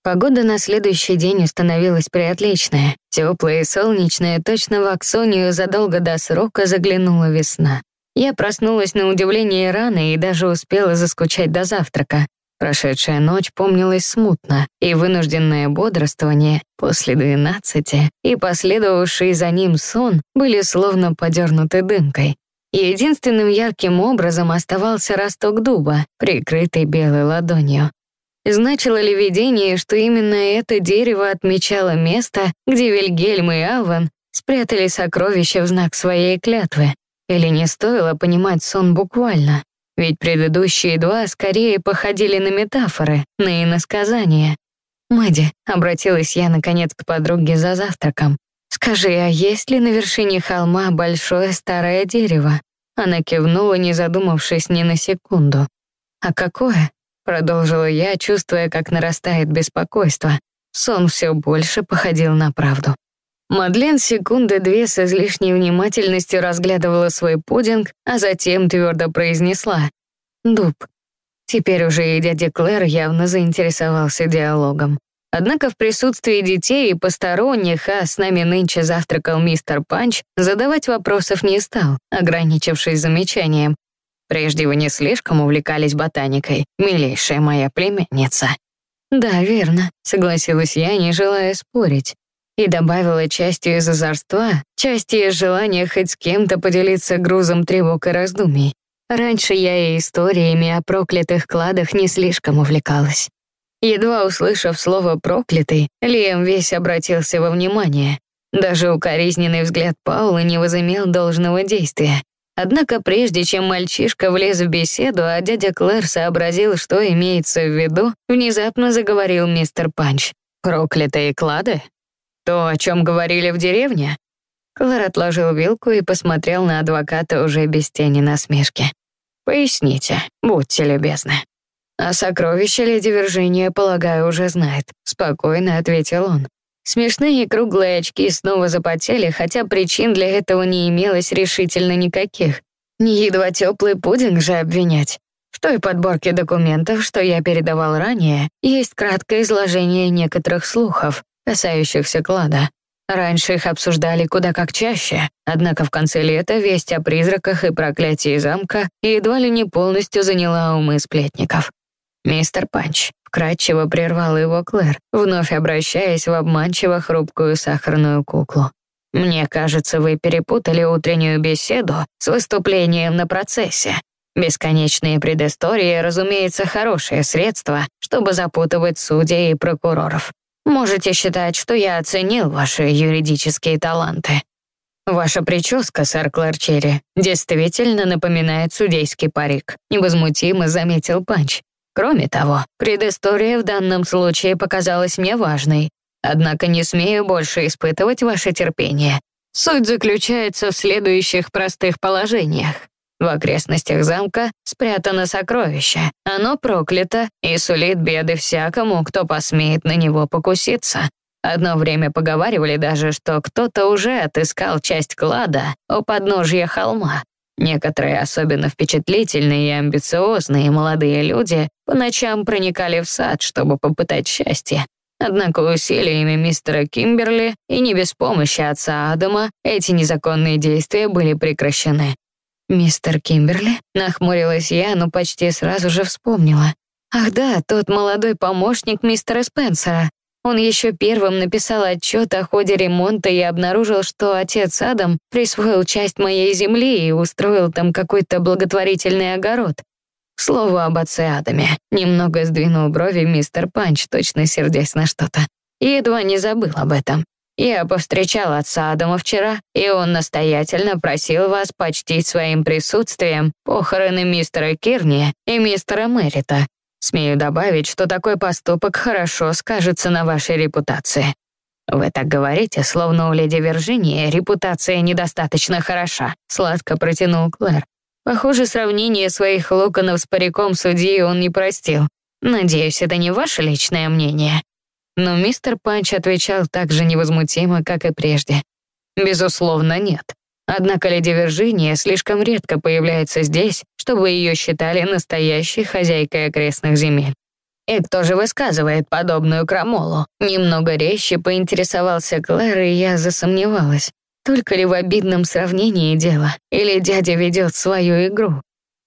Погода на следующий день установилась приотличная. Теплая и солнечная, точно в Аксонию задолго до срока заглянула весна. Я проснулась на удивление рано и даже успела заскучать до завтрака. Прошедшая ночь помнилась смутно, и вынужденное бодрствование после двенадцати и последовавший за ним сон были словно подернуты дымкой. Единственным ярким образом оставался росток дуба, прикрытый белой ладонью. Значило ли видение, что именно это дерево отмечало место, где Вильгельм и Алван спрятали сокровища в знак своей клятвы? Или не стоило понимать сон буквально? Ведь предыдущие два скорее походили на метафоры, на иносказания. «Мэдди», — обратилась я, наконец, к подруге за завтраком, «скажи, а есть ли на вершине холма большое старое дерево?» Она кивнула, не задумавшись ни на секунду. «А какое?» — продолжила я, чувствуя, как нарастает беспокойство. Сон все больше походил на правду. Мадлен секунды две с излишней внимательностью разглядывала свой пудинг, а затем твердо произнесла «Дуб». Теперь уже и дядя Клэр явно заинтересовался диалогом. Однако в присутствии детей и посторонних, а с нами нынче завтракал мистер Панч, задавать вопросов не стал, ограничившись замечанием. «Прежде вы не слишком увлекались ботаникой, милейшая моя племянница». «Да, верно», — согласилась я, не желая спорить и добавила частью из озорства, частью из желания хоть с кем-то поделиться грузом тревог и раздумий. Раньше я и историями о проклятых кладах не слишком увлекалась. Едва услышав слово «проклятый», Лиам весь обратился во внимание. Даже укоризненный взгляд Паула не возымел должного действия. Однако прежде чем мальчишка влез в беседу, а дядя Клэр сообразил, что имеется в виду, внезапно заговорил мистер Панч. «Проклятые клады? То, о чем говорили в деревне?» Клэр отложил вилку и посмотрел на адвоката уже без тени насмешки. «Поясните, будьте любезны». «А сокровище леди Виржиния, полагаю, уже знает», — спокойно ответил он. Смешные круглые очки снова запотели, хотя причин для этого не имелось решительно никаких. Не едва теплый пудинг же обвинять. В той подборке документов, что я передавал ранее, есть краткое изложение некоторых слухов, касающихся клада. Раньше их обсуждали куда как чаще, однако в конце лета весть о призраках и проклятии замка едва ли не полностью заняла умы сплетников. «Мистер Панч», — вкратчиво прервал его Клэр, вновь обращаясь в обманчиво хрупкую сахарную куклу. «Мне кажется, вы перепутали утреннюю беседу с выступлением на процессе. Бесконечные предыстории, разумеется, хорошее средство, чтобы запутывать судей и прокуроров. Можете считать, что я оценил ваши юридические таланты. Ваша прическа, сэр Клэр Черри, действительно напоминает судейский парик, невозмутимо заметил Панч. Кроме того, предыстория в данном случае показалась мне важной. Однако не смею больше испытывать ваше терпение. Суть заключается в следующих простых положениях. В окрестностях замка спрятано сокровище. Оно проклято и сулит беды всякому, кто посмеет на него покуситься. Одно время поговаривали даже, что кто-то уже отыскал часть клада у подножья холма. Некоторые особенно впечатлительные и амбициозные молодые люди по ночам проникали в сад, чтобы попытать счастье. Однако усилиями мистера Кимберли и не без помощи отца Адама эти незаконные действия были прекращены. «Мистер Кимберли?» — нахмурилась я, но почти сразу же вспомнила. «Ах да, тот молодой помощник мистера Спенсера. Он еще первым написал отчет о ходе ремонта и обнаружил, что отец Адам присвоил часть моей земли и устроил там какой-то благотворительный огород. К слову об отце Адаме. Немного сдвинул брови мистер Панч, точно сердясь на что-то. едва не забыл об этом. Я повстречал отца Адама вчера, и он настоятельно просил вас почтить своим присутствием похороны мистера Кирни и мистера Мэрита. Смею добавить, что такой поступок хорошо скажется на вашей репутации. «Вы так говорите, словно у леди Виржинии репутация недостаточно хороша», — сладко протянул Клэр. Похоже, сравнение своих локонов с париком судьи он не простил. Надеюсь, это не ваше личное мнение. Но мистер Панч отвечал так же невозмутимо, как и прежде. Безусловно, нет. Однако леди Виржиния слишком редко появляется здесь, чтобы ее считали настоящей хозяйкой окрестных земель. И кто же высказывает подобную крамолу? Немного резче поинтересовался Клэр, и я засомневалась. Только ли в обидном сравнении дело, или дядя ведет свою игру?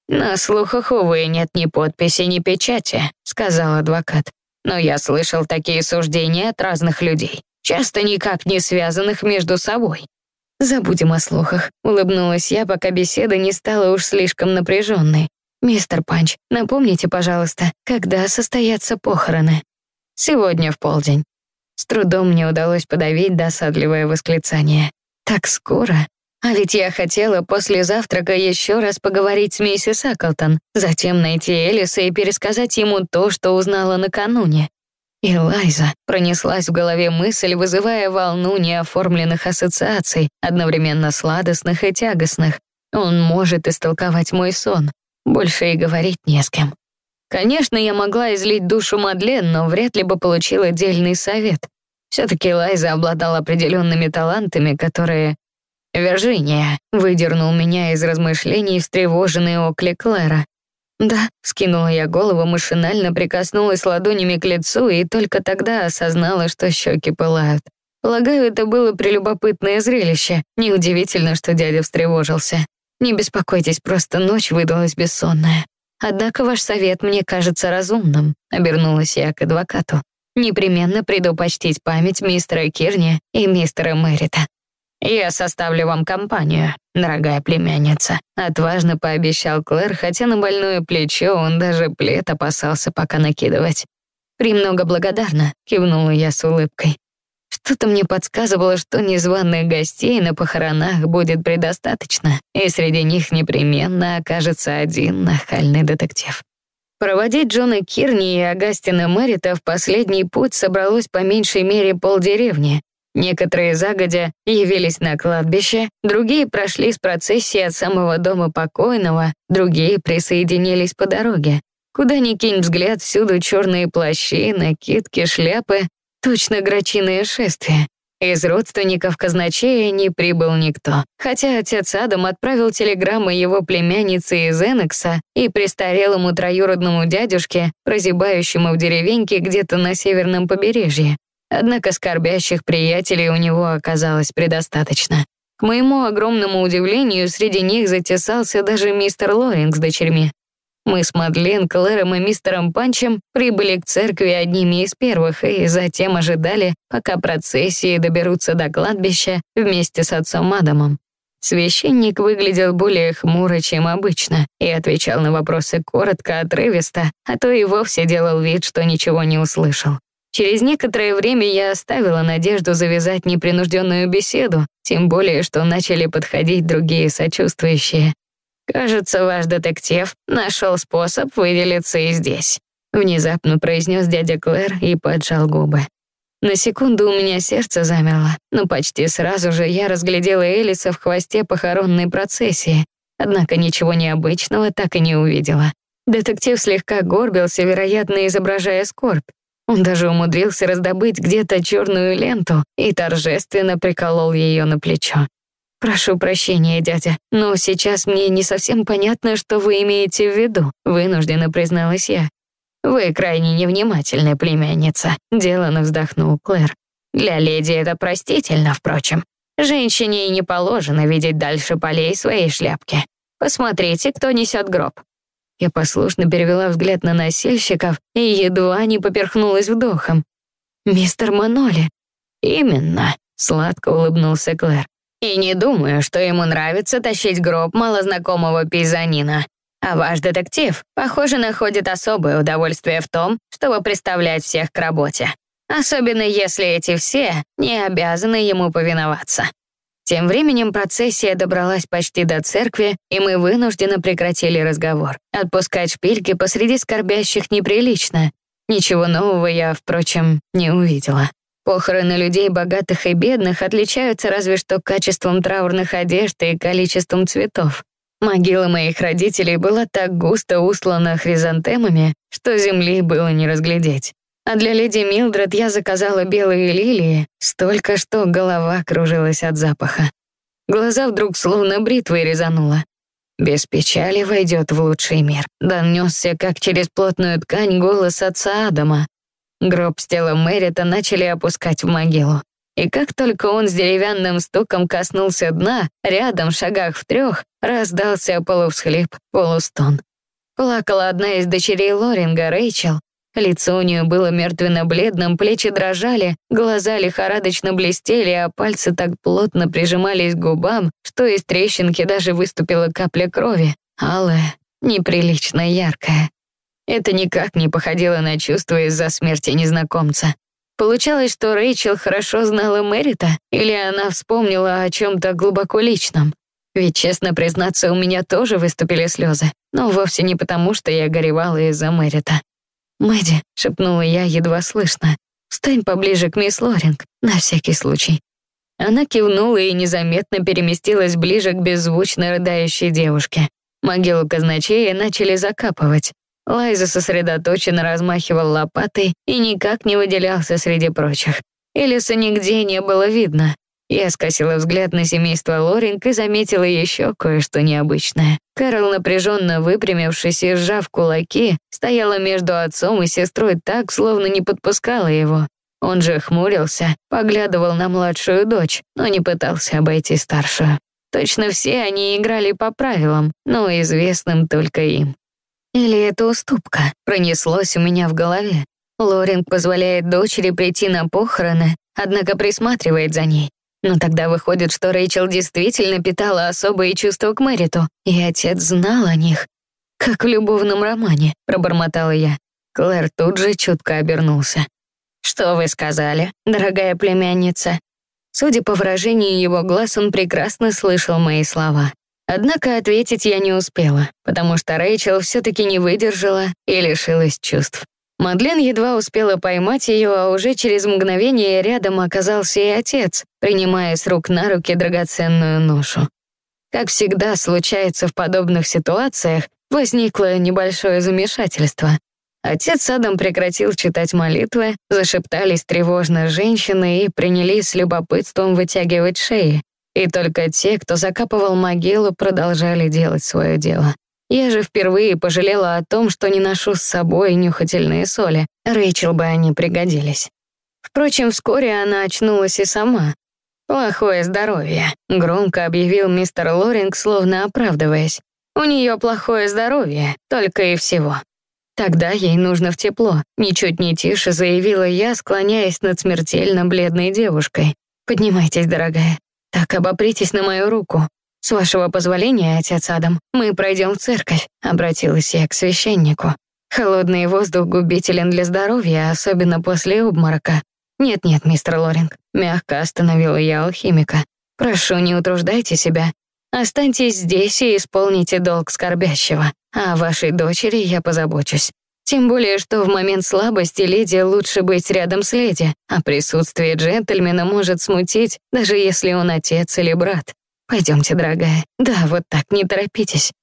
«На слухах, увы, нет ни подписи, ни печати», — сказал адвокат. «Но я слышал такие суждения от разных людей, часто никак не связанных между собой. «Забудем о слухах», — улыбнулась я, пока беседа не стала уж слишком напряженной. «Мистер Панч, напомните, пожалуйста, когда состоятся похороны?» «Сегодня в полдень». С трудом мне удалось подавить досадливое восклицание. «Так скоро?» А ведь я хотела после завтрака еще раз поговорить с миссис Аклтон, затем найти Элиса и пересказать ему то, что узнала накануне. И Лайза пронеслась в голове мысль, вызывая волну неоформленных ассоциаций, одновременно сладостных и тягостных. Он может истолковать мой сон. Больше и говорить не с кем. Конечно, я могла излить душу Мадлен, но вряд ли бы получила отдельный совет. Все-таки Лайза обладала определенными талантами, которые... «Виржиния», — выдернул меня из размышлений встревоженный окли Клэра. «Да», — скинула я голову, машинально прикоснулась ладонями к лицу и только тогда осознала, что щеки пылают. Полагаю, это было прелюбопытное зрелище. Неудивительно, что дядя встревожился. Не беспокойтесь, просто ночь выдалась бессонная. Однако ваш совет мне кажется разумным, обернулась я к адвокату. Непременно предупочтить память мистера Кирни и мистера Мэрита. «Я составлю вам компанию, дорогая племянница», — отважно пообещал Клэр, хотя на больное плечо он даже плед опасался пока накидывать. «Премного благодарна», — кивнула я с улыбкой. Что-то мне подсказывало, что незваных гостей на похоронах будет предостаточно, и среди них непременно окажется один нахальный детектив. Проводить Джона Кирни и Агастина Мэрита в последний путь собралось по меньшей мере полдеревни, Некоторые загодя явились на кладбище, другие прошли с процессией от самого дома покойного, другие присоединились по дороге. Куда ни кинь взгляд, всюду черные плащи, накидки, шляпы, точно грачиное шествие. Из родственников казначея не прибыл никто, хотя отец Адам отправил телеграммы его племяннице из Энекса и престарелому троюродному дядюшке, прозябающему в деревеньке где-то на северном побережье. Однако скорбящих приятелей у него оказалось предостаточно. К моему огромному удивлению, среди них затесался даже мистер Лоринг с дочерьми. Мы с Мадлен, Клэром и мистером Панчем прибыли к церкви одними из первых и затем ожидали, пока процессии доберутся до кладбища вместе с отцом Адамом. Священник выглядел более хмуро, чем обычно, и отвечал на вопросы коротко, отрывисто, а то и вовсе делал вид, что ничего не услышал. Через некоторое время я оставила надежду завязать непринужденную беседу, тем более, что начали подходить другие сочувствующие. «Кажется, ваш детектив нашел способ выделиться и здесь», внезапно произнес дядя Клэр и поджал губы. На секунду у меня сердце замерло, но почти сразу же я разглядела Элиса в хвосте похоронной процессии, однако ничего необычного так и не увидела. Детектив слегка горбился, вероятно, изображая скорбь. Он даже умудрился раздобыть где-то черную ленту и торжественно приколол ее на плечо. «Прошу прощения, дядя, но сейчас мне не совсем понятно, что вы имеете в виду», вынужденно призналась я. «Вы крайне невнимательная племянница», — делано вздохнул Клэр. «Для леди это простительно, впрочем. Женщине и не положено видеть дальше полей своей шляпки. Посмотрите, кто несет гроб. Я послушно перевела взгляд на носильщиков и едва не поперхнулась вдохом. «Мистер Маноли». «Именно», — сладко улыбнулся Клэр. «И не думаю, что ему нравится тащить гроб малознакомого пейзанина. А ваш детектив, похоже, находит особое удовольствие в том, чтобы представлять всех к работе. Особенно если эти все не обязаны ему повиноваться. Тем временем процессия добралась почти до церкви, и мы вынужденно прекратили разговор. Отпускать шпильки посреди скорбящих неприлично. Ничего нового я, впрочем, не увидела. Похороны людей богатых и бедных отличаются разве что качеством траурных одежд и количеством цветов. Могила моих родителей была так густо услана хризантемами, что земли было не разглядеть. А для леди Милдред я заказала белые лилии, столько, что голова кружилась от запаха. Глаза вдруг словно бритвой резануло. Без печали войдет в лучший мир. Донесся, как через плотную ткань, голос отца Адама. Гроб с телом Мэрита начали опускать в могилу. И как только он с деревянным стуком коснулся дна, рядом, шагах в трех, раздался полувсхлип, полустон. Плакала одна из дочерей Лоринга, Рэйчел. Лицо у нее было мертвенно-бледным, плечи дрожали, глаза лихорадочно блестели, а пальцы так плотно прижимались к губам, что из трещинки даже выступила капля крови, алая, неприлично яркая. Это никак не походило на чувство из-за смерти незнакомца. Получалось, что Рэйчел хорошо знала Мэрита, или она вспомнила о чем-то глубоко личном. Ведь, честно признаться, у меня тоже выступили слезы, но вовсе не потому, что я горевала из-за Мэрита. «Мэдди», — шепнула я едва слышно, «встань поближе к мисс Лоринг, на всякий случай». Она кивнула и незаметно переместилась ближе к беззвучно рыдающей девушке. Могилу казначея начали закапывать. Лайза сосредоточенно размахивал лопатой и никак не выделялся среди прочих. Элиса нигде не было видно. Я скосила взгляд на семейство Лоринг и заметила еще кое-что необычное. Кэрол, напряженно выпрямившись и сжав кулаки, стояла между отцом и сестрой так, словно не подпускала его. Он же хмурился, поглядывал на младшую дочь, но не пытался обойти старшую. Точно все они играли по правилам, но известным только им. Или это уступка, пронеслось у меня в голове. Лоринг позволяет дочери прийти на похороны, однако присматривает за ней. Но тогда выходит, что Рэйчел действительно питала особые чувства к Мэриту, и отец знал о них. «Как в любовном романе», — пробормотала я. Клэр тут же чутко обернулся. «Что вы сказали, дорогая племянница?» Судя по выражению его глаз, он прекрасно слышал мои слова. Однако ответить я не успела, потому что Рэйчел все-таки не выдержала и лишилась чувств. Мадлен едва успела поймать ее, а уже через мгновение рядом оказался и отец, принимая с рук на руки драгоценную ношу. Как всегда случается в подобных ситуациях, возникло небольшое замешательство. Отец Адам прекратил читать молитвы, зашептались тревожно женщины и принялись с любопытством вытягивать шеи. И только те, кто закапывал могилу, продолжали делать свое дело. Я же впервые пожалела о том, что не ношу с собой нюхательные соли. Рэйчел бы они пригодились. Впрочем, вскоре она очнулась и сама. «Плохое здоровье», — громко объявил мистер Лоринг, словно оправдываясь. «У нее плохое здоровье, только и всего». Тогда ей нужно в тепло, ничуть не тише заявила я, склоняясь над смертельно бледной девушкой. «Поднимайтесь, дорогая, так обопритесь на мою руку. С вашего позволения, отец Адам, мы пройдем в церковь», — обратилась я к священнику. «Холодный воздух губителен для здоровья, особенно после обморока. Нет-нет, мистер Лоринг, мягко остановила я алхимика. Прошу, не утруждайте себя. Останьтесь здесь и исполните долг скорбящего. О вашей дочери я позабочусь. Тем более, что в момент слабости леди лучше быть рядом с леди, а присутствие джентльмена может смутить, даже если он отец или брат. Пойдемте, дорогая. Да, вот так, не торопитесь.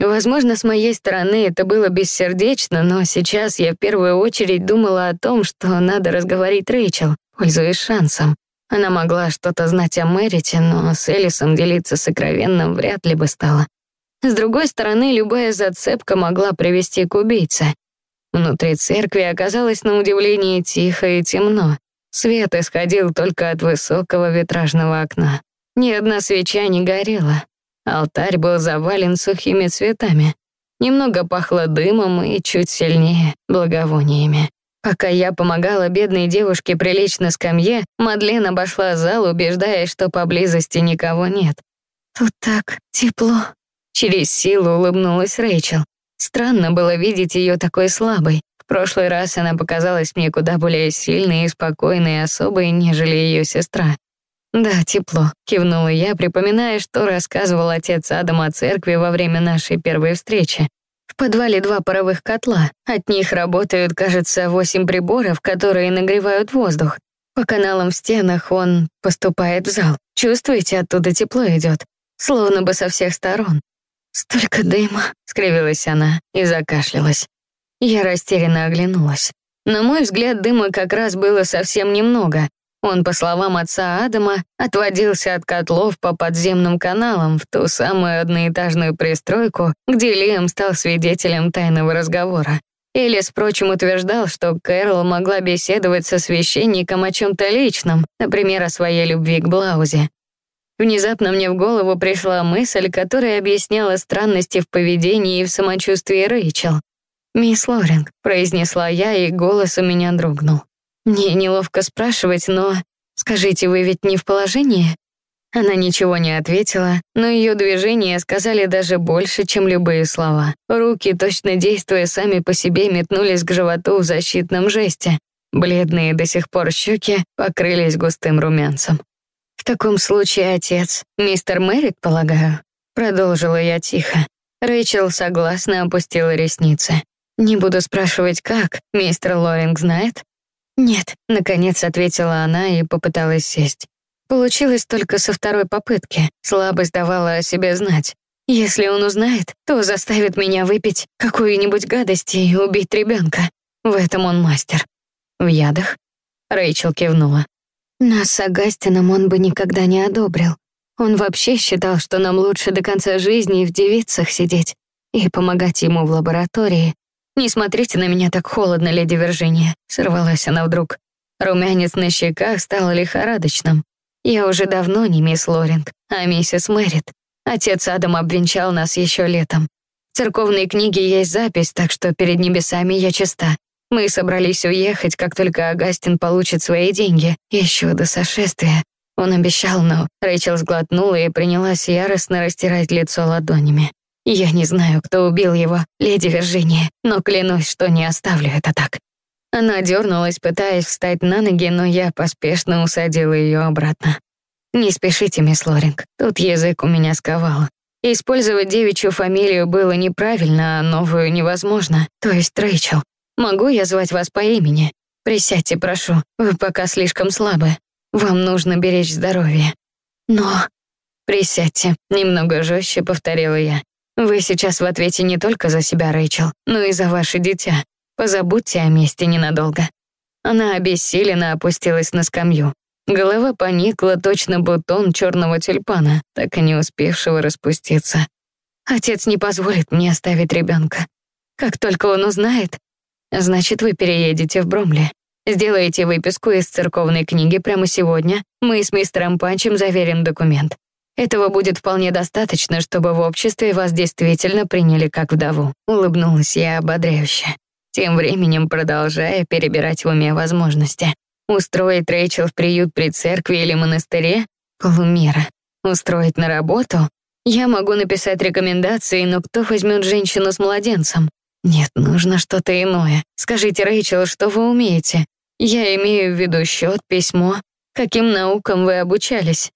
Возможно, с моей стороны это было бессердечно, но сейчас я в первую очередь думала о том, что надо разговорить Рэйчел, пользуясь шансом. Она могла что-то знать о Мэрите, но с Элисом делиться сокровенным вряд ли бы стала. С другой стороны, любая зацепка могла привести к убийце. Внутри церкви оказалось на удивление тихо и темно. Свет исходил только от высокого витражного окна. Ни одна свеча не горела. Алтарь был завален сухими цветами. Немного пахло дымом и чуть сильнее благовониями. Пока я помогала бедной девушке прилечь на скамье, Мадлен обошла зал, убеждаясь, что поблизости никого нет. «Тут так тепло», — через силу улыбнулась Рэйчел. Странно было видеть ее такой слабой. В прошлый раз она показалась мне куда более сильной и спокойной особой, нежели ее сестра. «Да, тепло», — кивнула я, припоминая, что рассказывал отец Адам о церкви во время нашей первой встречи. В подвале два паровых котла. От них работают, кажется, восемь приборов, которые нагревают воздух. По каналам в стенах он поступает в зал. Чувствуете, оттуда тепло идет, словно бы со всех сторон. «Столько дыма!» — скривилась она и закашлялась. Я растерянно оглянулась. На мой взгляд, дыма как раз было совсем немного. Он, по словам отца Адама, отводился от котлов по подземным каналам в ту самую одноэтажную пристройку, где Лиам стал свидетелем тайного разговора. Элис, впрочем, утверждал, что Кэрол могла беседовать со священником о чем-то личном, например, о своей любви к Блаузе. Внезапно мне в голову пришла мысль, которая объясняла странности в поведении и в самочувствии Рэйчел. «Мисс Лоринг», — произнесла я, и голос у меня дрогнул. «Мне неловко спрашивать, но... Скажите, вы ведь не в положении?» Она ничего не ответила, но ее движения сказали даже больше, чем любые слова. Руки, точно действуя сами по себе, метнулись к животу в защитном жесте. Бледные до сих пор щеки покрылись густым румянцем. «В таком случае отец, мистер Мэрит, полагаю?» Продолжила я тихо. Рэйчел согласно опустила ресницы. «Не буду спрашивать, как, мистер Лоринг знает?» «Нет», — наконец ответила она и попыталась сесть. Получилось только со второй попытки. Слабость давала о себе знать. Если он узнает, то заставит меня выпить какую-нибудь гадость и убить ребенка. В этом он мастер. В ядах? Рэйчел кивнула. Нас с Агастином он бы никогда не одобрил. Он вообще считал, что нам лучше до конца жизни в девицах сидеть и помогать ему в лаборатории. «Не смотрите на меня так холодно, леди Виржиния», — сорвалась она вдруг. Румянец на щеках стал лихорадочным. Я уже давно не мисс Лоринг, а миссис Мэрит. Отец Адам обвенчал нас еще летом. В церковной книге есть запись, так что перед небесами я чиста. Мы собрались уехать, как только Агастин получит свои деньги, еще до сошествия. Он обещал, но Рэйчел сглотнула и принялась яростно растирать лицо ладонями. Я не знаю, кто убил его, леди Виржиния, но клянусь, что не оставлю это так. Она дернулась, пытаясь встать на ноги, но я поспешно усадила ее обратно. «Не спешите, мисс Лоринг, тут язык у меня сковал. Использовать девичью фамилию было неправильно, а новую невозможно, то есть Рэйчел. Могу я звать вас по имени? Присядьте, прошу, вы пока слишком слабы. Вам нужно беречь здоровье. Но... Присядьте, немного жестче повторила я. Вы сейчас в ответе не только за себя, Рэйчел, но и за ваше дитя. Позабудьте о месте ненадолго». Она обессиленно опустилась на скамью. Голова поникла, точно бутон черного тюльпана, так и не успевшего распуститься. «Отец не позволит мне оставить ребенка. Как только он узнает, значит, вы переедете в Бромли. Сделаете выписку из церковной книги прямо сегодня. Мы с мистером Панчем заверим документ. Этого будет вполне достаточно, чтобы в обществе вас действительно приняли как вдову». Улыбнулась я ободряюще тем временем продолжая перебирать в уме возможности. Устроить Рэйчел в приют при церкви или монастыре — полумера. Устроить на работу — я могу написать рекомендации, но кто возьмет женщину с младенцем? Нет, нужно что-то иное. Скажите, Рэйчел, что вы умеете? Я имею в виду счет, письмо. Каким наукам вы обучались?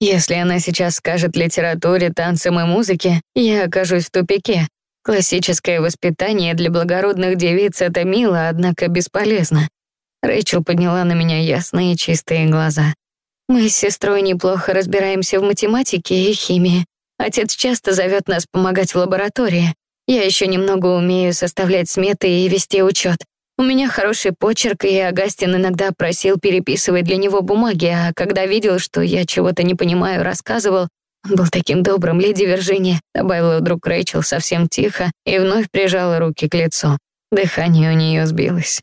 Если она сейчас скажет литературе, танцам и музыке, я окажусь в тупике. Классическое воспитание для благородных девиц — это мило, однако бесполезно. Рэйчел подняла на меня ясные чистые глаза. Мы с сестрой неплохо разбираемся в математике и химии. Отец часто зовет нас помогать в лаборатории. Я еще немного умею составлять сметы и вести учет. У меня хороший почерк, и Агастин иногда просил переписывать для него бумаги, а когда видел, что я чего-то не понимаю, рассказывал, он был таким добрым, леди Виржиния, добавила вдруг Рэйчел совсем тихо и вновь прижала руки к лицу. Дыхание у нее сбилось.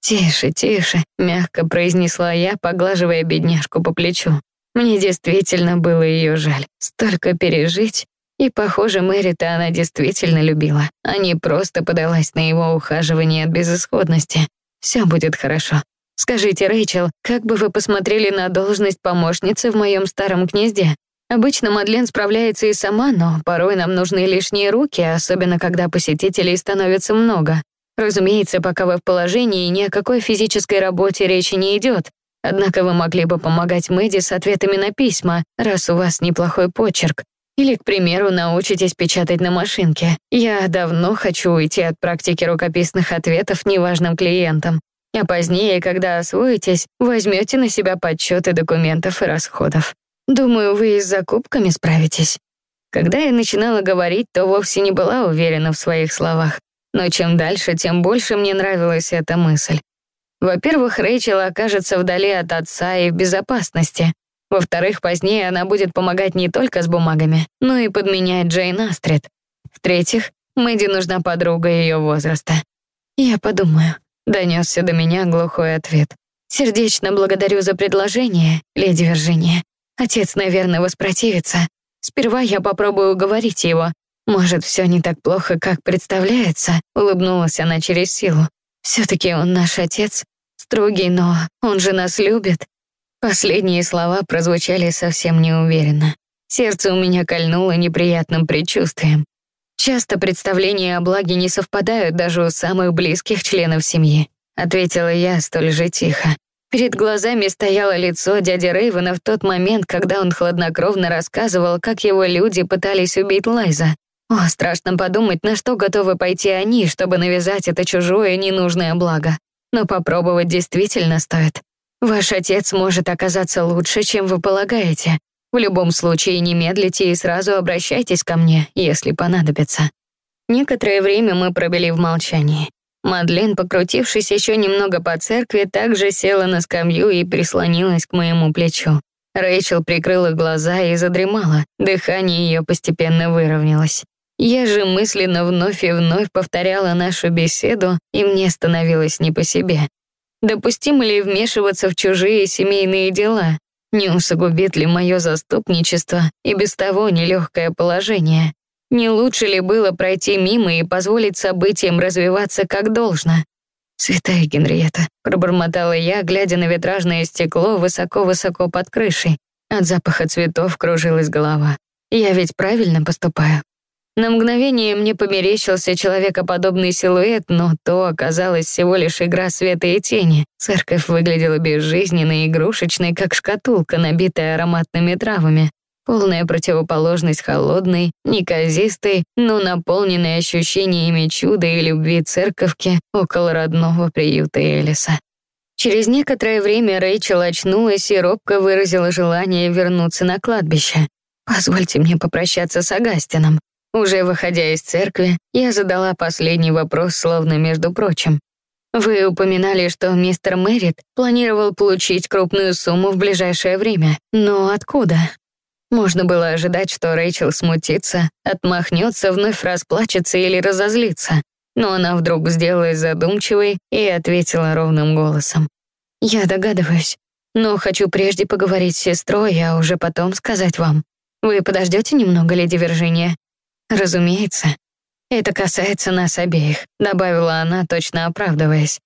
«Тише, тише», — мягко произнесла я, поглаживая бедняжку по плечу. Мне действительно было ее жаль. Столько пережить. И, похоже, Мэри-то она действительно любила, а не просто подалась на его ухаживание от безысходности. Все будет хорошо. Скажите, Рэйчел, как бы вы посмотрели на должность помощницы в моем старом гнезде? Обычно Мадлен справляется и сама, но порой нам нужны лишние руки, особенно когда посетителей становится много. Разумеется, пока вы в положении, ни о какой физической работе речи не идет. Однако вы могли бы помогать Мэдди с ответами на письма, раз у вас неплохой почерк. Или, к примеру, научитесь печатать на машинке. Я давно хочу уйти от практики рукописных ответов неважным клиентам. А позднее, когда освоитесь, возьмете на себя подсчеты документов и расходов. Думаю, вы и с закупками справитесь. Когда я начинала говорить, то вовсе не была уверена в своих словах. Но чем дальше, тем больше мне нравилась эта мысль. Во-первых, Рэйчел окажется вдали от отца и в безопасности. Во-вторых, позднее она будет помогать не только с бумагами, но и подменять Джейн Астрид. В-третьих, Мэдди нужна подруга ее возраста. «Я подумаю», — донесся до меня глухой ответ. «Сердечно благодарю за предложение, леди Виржиния. Отец, наверное, воспротивится. Сперва я попробую уговорить его. Может, все не так плохо, как представляется», — улыбнулась она через силу. «Все-таки он наш отец, строгий, но он же нас любит». Последние слова прозвучали совсем неуверенно. Сердце у меня кольнуло неприятным предчувствием. Часто представления о благе не совпадают даже у самых близких членов семьи, ответила я столь же тихо. Перед глазами стояло лицо дяди Рейвена в тот момент, когда он хладнокровно рассказывал, как его люди пытались убить Лайза. О, страшно подумать, на что готовы пойти они, чтобы навязать это чужое ненужное благо. Но попробовать действительно стоит. Ваш отец может оказаться лучше, чем вы полагаете, в любом случае не медлите и сразу обращайтесь ко мне, если понадобится». Некоторое время мы провели в молчании. Мадлен, покрутившись еще немного по церкви, также села на скамью и прислонилась к моему плечу. Рэйчел прикрыла глаза и задремала, дыхание ее постепенно выровнялось. Я же мысленно вновь и вновь повторяла нашу беседу, и мне становилось не по себе. Допустимо ли вмешиваться в чужие семейные дела? Не усугубит ли мое заступничество и без того нелегкое положение? Не лучше ли было пройти мимо и позволить событиям развиваться как должно? «Святая Генриетта», — пробормотала я, глядя на витражное стекло высоко-высоко под крышей. От запаха цветов кружилась голова. «Я ведь правильно поступаю?» На мгновение мне померещился человекоподобный силуэт, но то оказалось всего лишь игра света и тени. Церковь выглядела безжизненной и игрушечной, как шкатулка, набитая ароматными травами. Полная противоположность холодной, неказистой, но наполненной ощущениями чуда и любви церковки около родного приюта Элиса. Через некоторое время Рэйчел очнулась и робко выразила желание вернуться на кладбище. «Позвольте мне попрощаться с Агастином», уже выходя из церкви, я задала последний вопрос, словно между прочим. Вы упоминали, что мистер Мэрит планировал получить крупную сумму в ближайшее время. Но откуда? Можно было ожидать, что Рэйчел смутится, отмахнется, вновь расплачется или разозлится. Но она вдруг сделалась задумчивой и ответила ровным голосом. «Я догадываюсь, но хочу прежде поговорить с сестрой, а уже потом сказать вам. Вы подождете немного, леди Виржиния? «Разумеется. Это касается нас обеих», — добавила она, точно оправдываясь.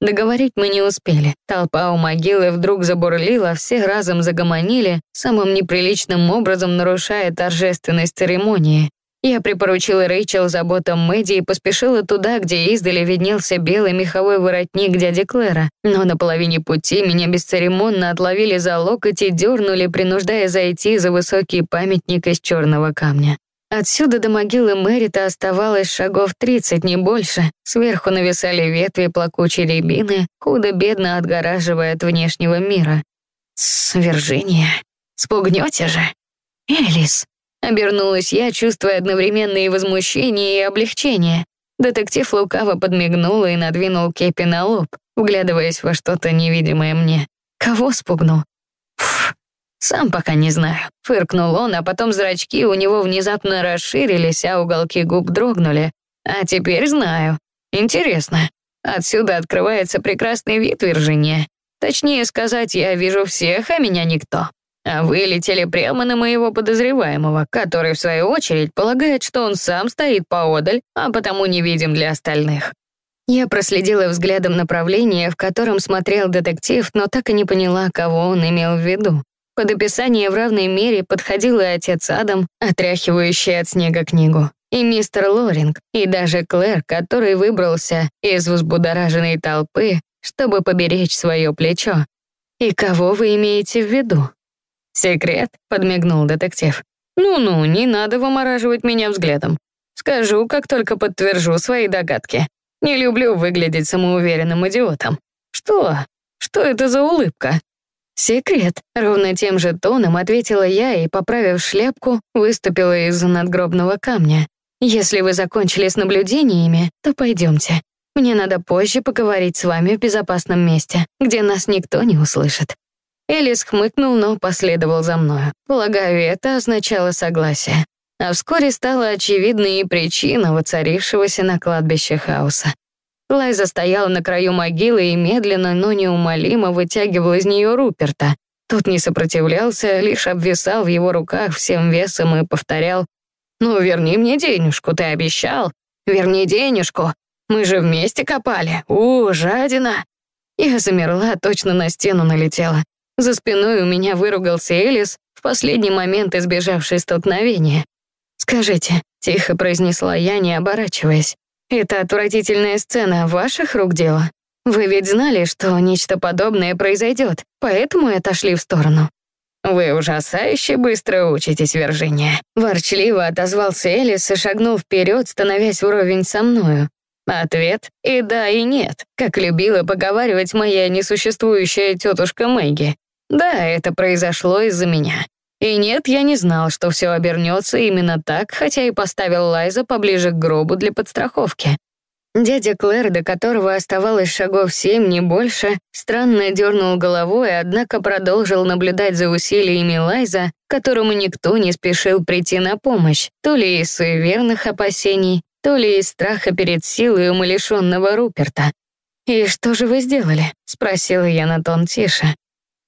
Договорить мы не успели. Толпа у могилы вдруг забурлила, все разом загомонили, самым неприличным образом нарушая торжественность церемонии. Я припоручила Рэйчел заботам Мэдди и поспешила туда, где издали виднелся белый меховой воротник дяди Клэра. Но на половине пути меня бесцеремонно отловили за локоть и дернули, принуждая зайти за высокий памятник из черного камня. Отсюда до могилы Мэрита оставалось шагов тридцать, не больше. Сверху нависали ветви плакучей рябины, худо-бедно отгораживая от внешнего мира. «Тсс, Виржиния, спугнете же?» «Элис», — обернулась я, чувствуя одновременно и возмущение, и облегчение. Детектив лукаво подмигнул и надвинул кепи на лоб, вглядываясь во что-то невидимое мне. «Кого спугну?» «Сам пока не знаю», — фыркнул он, а потом зрачки у него внезапно расширились, а уголки губ дрогнули. «А теперь знаю. Интересно. Отсюда открывается прекрасный вид, Виржиния. Точнее сказать, я вижу всех, а меня никто. А вы летели прямо на моего подозреваемого, который, в свою очередь, полагает, что он сам стоит поодаль, а потому невидим для остальных». Я проследила взглядом направление, в котором смотрел детектив, но так и не поняла, кого он имел в виду. Под описание в равной мере подходил и отец Адам, отряхивающий от снега книгу, и мистер Лоринг, и даже Клэр, который выбрался из взбудораженной толпы, чтобы поберечь свое плечо. «И кого вы имеете в виду?» «Секрет», — подмигнул детектив. «Ну-ну, не надо вымораживать меня взглядом. Скажу, как только подтвержу свои догадки. Не люблю выглядеть самоуверенным идиотом. Что? Что это за улыбка?» «Секрет», — ровно тем же тоном ответила я и, поправив шляпку, выступила из надгробного камня. «Если вы закончили с наблюдениями, то пойдемте. Мне надо позже поговорить с вами в безопасном месте, где нас никто не услышит». Элис хмыкнул, но последовал за мною. Полагаю, это означало согласие. А вскоре стала очевидной и причина воцарившегося на кладбище хаоса. Лайза стояла на краю могилы и медленно, но неумолимо вытягивал из нее Руперта. Тот не сопротивлялся, лишь обвисал в его руках всем весом и повторял «Ну, верни мне денежку, ты обещал. Верни денежку. Мы же вместе копали. У, жадина!» Я замерла, точно на стену налетела. За спиной у меня выругался Элис, в последний момент избежавший столкновения. «Скажите», — тихо произнесла я, не оборачиваясь, «это отвратительная сцена ваших рук дело? Вы ведь знали, что нечто подобное произойдет, поэтому и отошли в сторону». «Вы ужасающе быстро учитесь, Виржиния», — ворчливо отозвался Элис и шагнул вперед, становясь вровень со мною. Ответ — и да, и нет, как любила поговаривать моя несуществующая тетушка Мэгги. Да, это произошло из-за меня. И нет, я не знал, что все обернется именно так, хотя и поставил Лайза поближе к гробу для подстраховки. Дядя Клэр, до которого оставалось шагов семь, не больше, странно дернул головой, однако продолжил наблюдать за усилиями Лайза, которому никто не спешил прийти на помощь, то ли из суеверных опасений, то ли из страха перед силой умалишенного Руперта. «И что же вы сделали?» — спросила я на тон тише.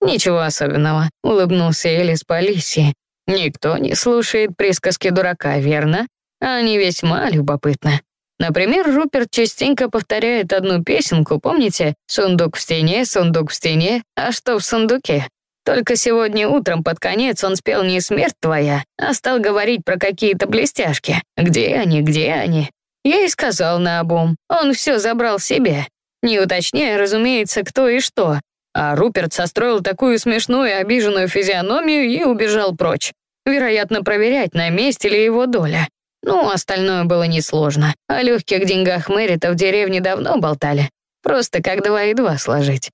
«Ничего особенного», — улыбнулся Элис по Алисии. «Никто не слушает присказки дурака, верно? Они весьма любопытны. Например, Руперт частенько повторяет одну песенку, помните? «Сундук в стене, сундук в стене, а что в сундуке?» Только сегодня утром под конец он спел не «Смерть твоя», а стал говорить про какие-то блестяшки. Где они, где они? Я и сказал наобум. Он все забрал себе. Не уточняя, разумеется, кто и что. А Руперт состроил такую смешную обиженную физиономию и убежал прочь. Вероятно, проверять, на месте ли его доля. Ну, остальное было несложно. О легких деньгах Мэрита в деревне давно болтали. Просто как два и два сложить.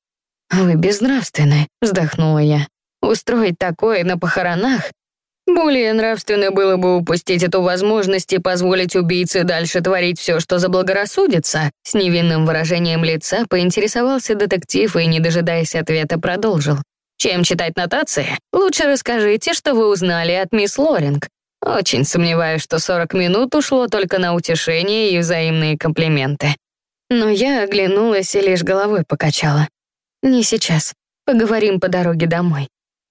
«Вы безнравственны», — вздохнула я. «Устроить такое на похоронах? Более нравственно было бы упустить эту возможность и позволить убийце дальше творить все, что заблагорассудится. С невинным выражением лица поинтересовался детектив и, не дожидаясь ответа, продолжил. Чем читать нотации? Лучше расскажите, что вы узнали от мисс Лоринг. Очень сомневаюсь, что 40 минут ушло только на утешение и взаимные комплименты. Но я оглянулась и лишь головой покачала. Не сейчас. Поговорим по дороге домой.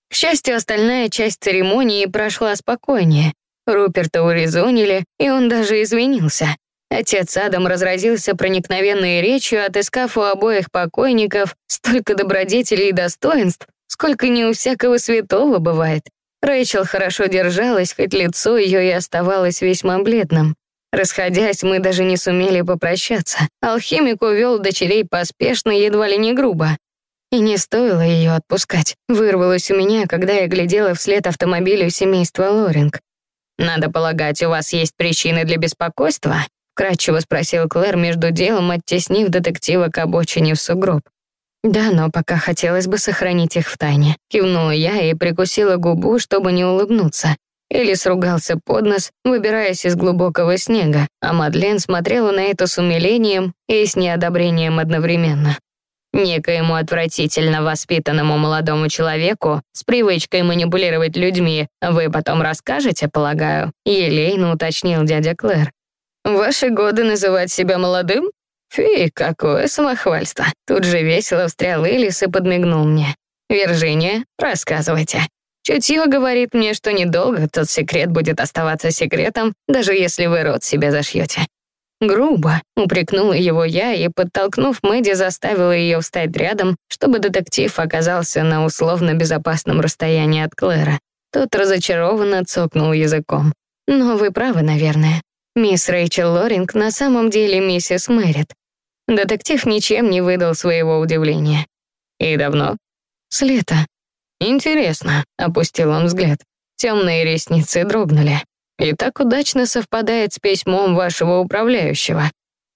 К счастью, остальная часть церемонии прошла спокойнее. Руперта урезонили, и он даже извинился. Отец Адам разразился проникновенной речью, отыскав у обоих покойников столько добродетелей и достоинств, сколько не у всякого святого бывает. Рэйчел хорошо держалась, хоть лицо ее и оставалось весьма бледным. Расходясь, мы даже не сумели попрощаться. Алхимик увел дочерей поспешно, едва ли не грубо. И не стоило ее отпускать. Вырвалось у меня, когда я глядела вслед автомобилю семейства Лоринг. «Надо полагать, у вас есть причины для беспокойства?» Кратчево спросил Клэр между делом, оттеснив детектива к обочине в сугроб. «Да, но пока хотелось бы сохранить их в тайне», — кивнула я и прикусила губу, чтобы не улыбнуться. Элис ругался под нос, выбираясь из глубокого снега, а Мадлен смотрела на это с умилением и с неодобрением одновременно. Некоему отвратительно воспитанному молодому человеку с привычкой манипулировать людьми вы потом расскажете, полагаю?» Елейно уточнил дядя Клэр. «Ваши годы называть себя молодым? Фи, какое самохвальство!» Тут же весело встрял Элис и подмигнул мне. «Виржиния, рассказывайте. Чутье говорит мне, что недолго тот секрет будет оставаться секретом, даже если вы рот себе зашьете. Грубо, упрекнула его я и, подтолкнув Мэдди, заставила ее встать рядом, чтобы детектив оказался на условно безопасном расстоянии от Клэра. Тот разочарованно цокнул языком. «Но вы правы, наверное. Мисс Рэйчел Лоринг на самом деле миссис Мэрит». Детектив ничем не выдал своего удивления. «И давно?» «С лета». «Интересно», — опустил он взгляд. Темные ресницы дрогнули и так удачно совпадает с письмом вашего управляющего.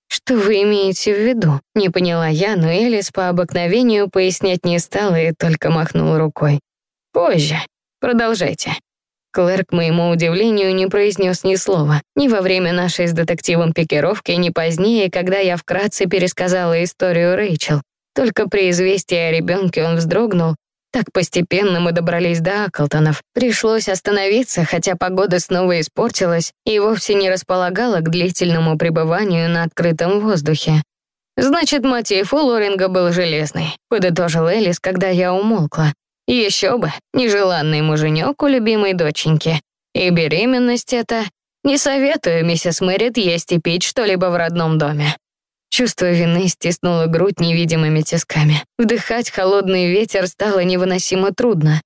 «Что вы имеете в виду?» Не поняла я, но Элис по обыкновению пояснять не стала и только махнул рукой. «Позже. Продолжайте». Клэр, к моему удивлению, не произнес ни слова. Ни во время нашей с детективом пикировки, ни позднее, когда я вкратце пересказала историю Рэйчел. Только при известии о ребенке он вздрогнул. Так постепенно мы добрались до Аклтонов. Пришлось остановиться, хотя погода снова испортилась и вовсе не располагала к длительному пребыванию на открытом воздухе. «Значит, мотив у Лоринга был железный», — подытожил Элис, когда я умолкла. Еще бы, нежеланный муженек у любимой доченьки. И беременность это. Не советую, миссис Мэрит, есть и пить что-либо в родном доме. Чувство вины стиснуло грудь невидимыми тисками. Вдыхать холодный ветер стало невыносимо трудно.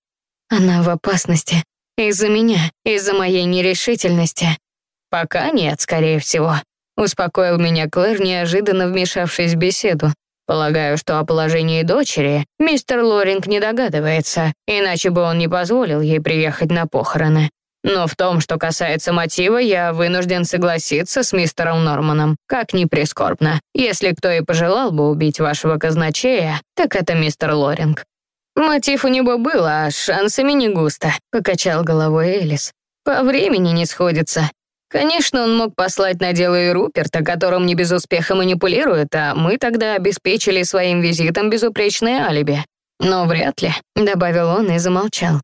Она в опасности. Из-за меня, из-за моей нерешительности. Пока нет, скорее всего. Успокоил меня Клэр, неожиданно вмешавшись в беседу. Полагаю, что о положении дочери мистер Лоринг не догадывается, иначе бы он не позволил ей приехать на похороны. Но в том, что касается мотива, я вынужден согласиться с мистером Норманом, как ни прискорбно. Если кто и пожелал бы убить вашего казначея, так это мистер Лоринг. Мотив у него был, а шансами не густо, покачал головой Элис. По времени не сходится. Конечно, он мог послать на дело и Руперта, которым не без успеха манипулирует, а мы тогда обеспечили своим визитом безупречное алиби. Но вряд ли, добавил он и замолчал.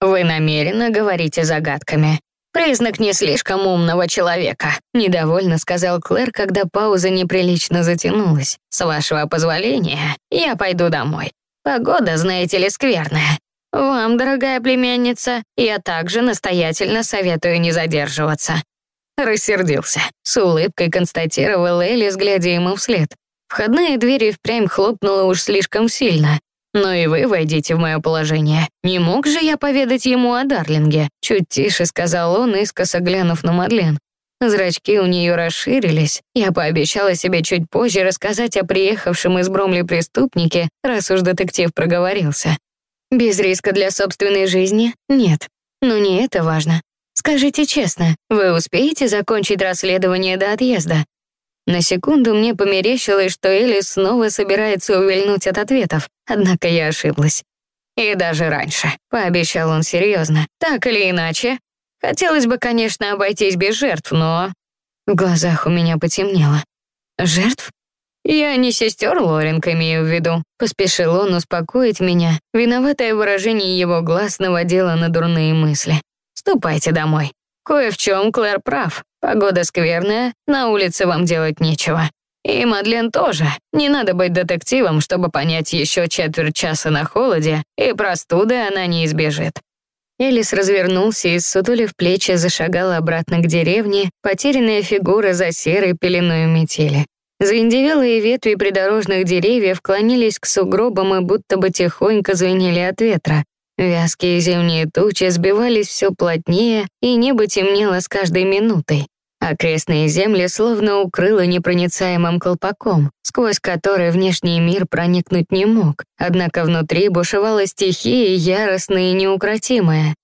Вы намеренно говорите загадками. Признак не слишком умного человека, недовольно сказал Клэр, когда пауза неприлично затянулась. С вашего позволения, я пойду домой. Погода, знаете ли, скверная. Вам, дорогая племянница, я также настоятельно советую не задерживаться. Рассердился. С улыбкой констатировал Элис, глядя ему вслед. Входная дверь впрямь хлопнула уж слишком сильно. «Но и вы войдите в мое положение. Не мог же я поведать ему о Дарлинге?» Чуть тише сказал он, искоса глянув на Мадлен. Зрачки у нее расширились. Я пообещала себе чуть позже рассказать о приехавшем из Бромли преступнике, раз уж детектив проговорился. Без риска для собственной жизни? Нет. Но не это важно. Скажите честно, вы успеете закончить расследование до отъезда? На секунду мне померещилось, что Элис снова собирается увильнуть от ответов, однако я ошиблась. И даже раньше, пообещал он серьезно. Так или иначе, хотелось бы, конечно, обойтись без жертв, но... В глазах у меня потемнело. Жертв? Я не сестер Лоринг имею в виду. Поспешил он успокоить меня. Виноватое выражение его глаз наводило на дурные мысли. Ступайте домой. Кое в чем Клэр прав. Погода скверная, на улице вам делать нечего. И Мадлен тоже. Не надо быть детективом, чтобы понять еще четверть часа на холоде, и простуды она не избежит. Элис развернулся и, сутулив плечи, зашагал обратно к деревне, потерянная фигура за серой пеленой метели. Заиндевелые ветви придорожных деревьев клонились к сугробам и будто бы тихонько звенели от ветра. Вязкие зимние тучи сбивались все плотнее, и небо темнело с каждой минутой. Окрестные земли словно укрыло непроницаемым колпаком, сквозь который внешний мир проникнуть не мог, однако внутри бушевала стихия яростная и неукротимая.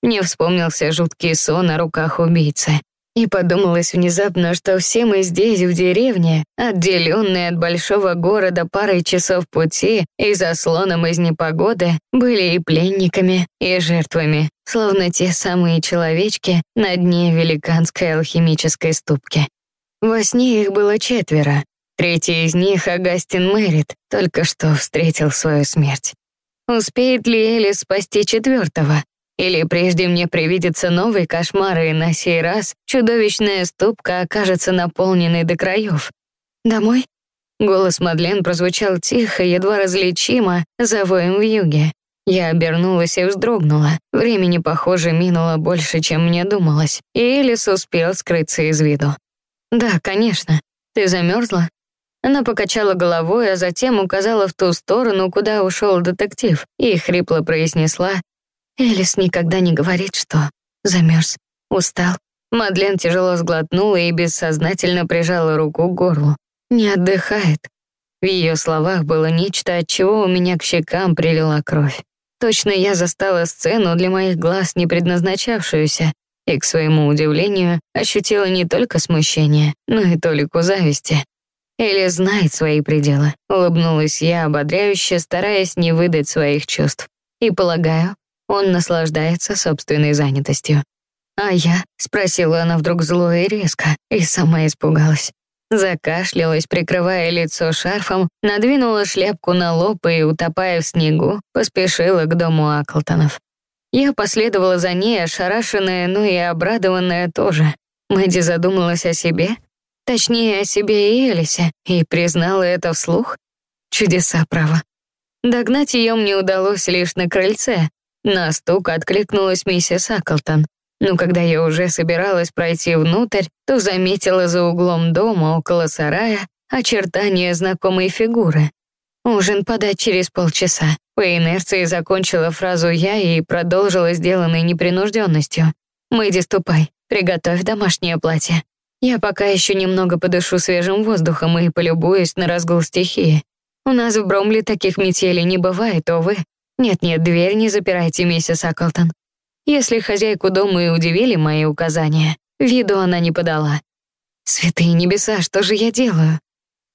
Мне вспомнился жуткий сон на руках убийцы. И подумалось внезапно, что все мы здесь, в деревне, отделенные от большого города парой часов пути и заслоном из непогоды, были и пленниками, и жертвами, словно те самые человечки на дне великанской алхимической ступки. Во сне их было четверо. Третий из них, Агастин Мэрит, только что встретил свою смерть. Успеет ли Элис спасти четвертого? Или прежде мне привидится новый кошмар, и на сей раз чудовищная ступка окажется наполненной до краев. «Домой?» Голос Мадлен прозвучал тихо, едва различимо, за воем в юге. Я обернулась и вздрогнула. Времени, похоже, минуло больше, чем мне думалось, и Элис успел скрыться из виду. «Да, конечно. Ты замерзла?» Она покачала головой, а затем указала в ту сторону, куда ушел детектив, и хрипло произнесла Элис никогда не говорит, что замерз, устал. Мадлен тяжело сглотнула и бессознательно прижала руку к горлу. Не отдыхает. В ее словах было нечто, от чего у меня к щекам прилила кровь. Точно я застала сцену для моих глаз, не предназначавшуюся, и, к своему удивлению, ощутила не только смущение, но и толику зависти. или знает свои пределы. Улыбнулась я ободряюще, стараясь не выдать своих чувств. И полагаю, он наслаждается собственной занятостью. «А я?» — спросила она вдруг зло и резко, и сама испугалась. Закашлялась, прикрывая лицо шарфом, надвинула шляпку на лоб и, утопая в снегу, поспешила к дому Аклтонов. Я последовала за ней, ошарашенная, но и обрадованная тоже. Мэдди задумалась о себе, точнее, о себе и Элисе, и признала это вслух. Чудеса, право. Догнать ее мне удалось лишь на крыльце. На стук откликнулась миссис Аклтон. Но когда я уже собиралась пройти внутрь, то заметила за углом дома, около сарая, очертания знакомой фигуры. Ужин подать через полчаса. По инерции закончила фразу я и продолжила сделанной непринужденностью. «Мэйди, ступай, приготовь домашнее платье. Я пока еще немного подышу свежим воздухом и полюбуюсь на разгул стихии. У нас в Бромли таких метелей не бывает, увы. Нет-нет, дверь не запирайте, миссис Аклтон. Если хозяйку дома и удивили мои указания, виду она не подала. Святые небеса, что же я делаю?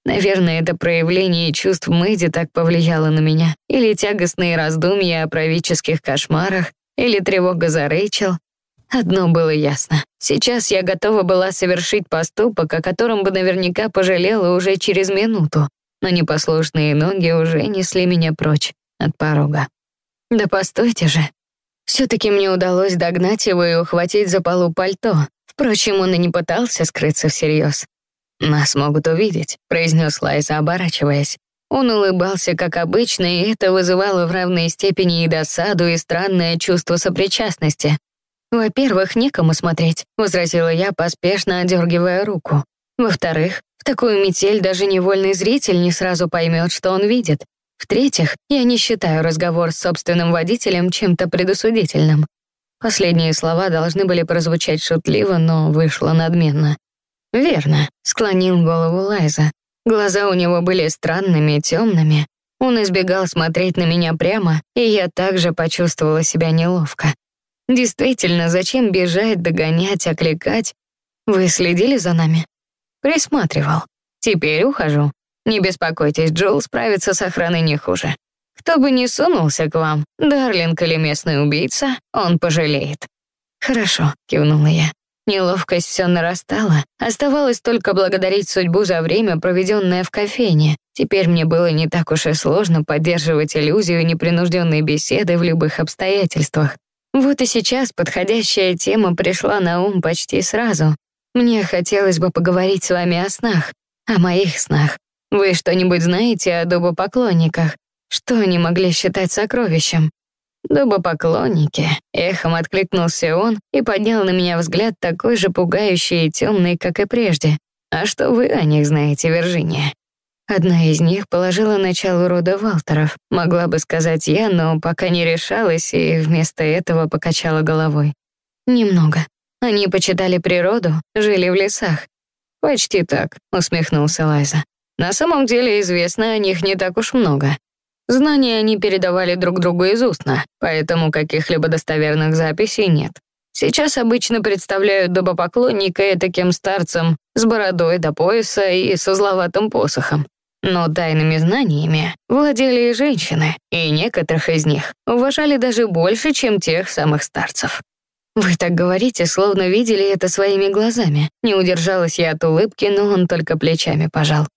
Наверное, это проявление чувств Мэдди так повлияло на меня. Или тягостные раздумья о правительских кошмарах, или тревога за Рэйчел. Одно было ясно. Сейчас я готова была совершить поступок, о котором бы наверняка пожалела уже через минуту, но непослушные ноги уже несли меня прочь от порога. Да постойте же, все-таки мне удалось догнать его и ухватить за полу пальто. Впрочем, он и не пытался скрыться всерьез. «Нас могут увидеть», — произнес Лайза, оборачиваясь. Он улыбался, как обычно, и это вызывало в равной степени и досаду, и странное чувство сопричастности. «Во-первых, некому смотреть», — возразила я, поспешно одергивая руку. «Во-вторых, в такую метель даже невольный зритель не сразу поймет, что он видит. В-третьих, я не считаю разговор с собственным водителем чем-то предосудительным. Последние слова должны были прозвучать шутливо, но вышло надменно. «Верно», — склонил голову Лайза. Глаза у него были странными, темными. Он избегал смотреть на меня прямо, и я также почувствовала себя неловко. Действительно, зачем бежать, догонять, окликать? Вы следили за нами? Присматривал. Теперь ухожу. Не беспокойтесь, Джоул справится с охраной не хуже. Кто бы ни сунулся к вам, Дарлинг или местный убийца, он пожалеет». «Хорошо», — кивнула я. Неловкость все нарастала. Оставалось только благодарить судьбу за время, проведенное в кофейне. Теперь мне было не так уж и сложно поддерживать иллюзию непринужденной беседы в любых обстоятельствах. Вот и сейчас подходящая тема пришла на ум почти сразу. Мне хотелось бы поговорить с вами о снах, о моих снах, вы что-нибудь знаете о дубопоклонниках? Что они могли считать сокровищем? Дубопоклонники. Эхом откликнулся он и поднял на меня взгляд такой же пугающий и темный, как и прежде. А что вы о них знаете, Виржиния? Одна из них положила начало рода Валтеров, могла бы сказать я, но пока не решалась и вместо этого покачала головой. Немного. Они почитали природу, жили в лесах. Почти так, усмехнулся Лайза. На самом деле известно о них не так уж много. Знания они передавали друг другу из устно, поэтому каких-либо достоверных записей нет. Сейчас обычно представляют добопоклонника таким старцем с бородой до пояса и со зловатым посохом. Но тайными знаниями владели и женщины, и некоторых из них уважали даже больше, чем тех самых старцев. «Вы так говорите, словно видели это своими глазами». Не удержалась я от улыбки, но он только плечами пожал.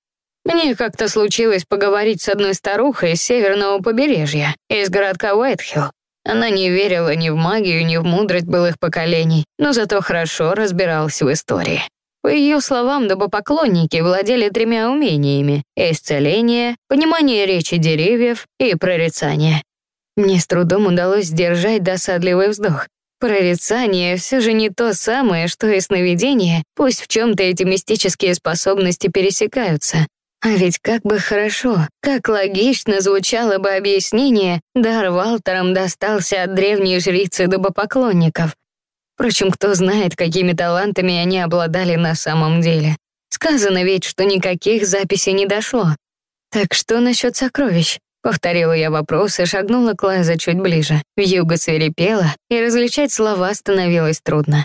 Мне как-то случилось поговорить с одной старухой из северного побережья, из городка Уайтхилл. Она не верила ни в магию, ни в мудрость былых поколений, но зато хорошо разбиралась в истории. По ее словам, добопоклонники владели тремя умениями — исцеление, понимание речи деревьев и прорицание. Мне с трудом удалось сдержать досадливый вздох. Прорицание все же не то самое, что и сновидение, пусть в чем-то эти мистические способности пересекаются, а ведь как бы хорошо, как логично звучало бы объяснение, дар Валтерам достался от древней жрицы дубопоклонников. Впрочем, кто знает, какими талантами они обладали на самом деле. Сказано ведь, что никаких записей не дошло. Так что насчет сокровищ? Повторила я вопрос и шагнула к Лайзе чуть ближе. Вьюга свирепела, и различать слова становилось трудно.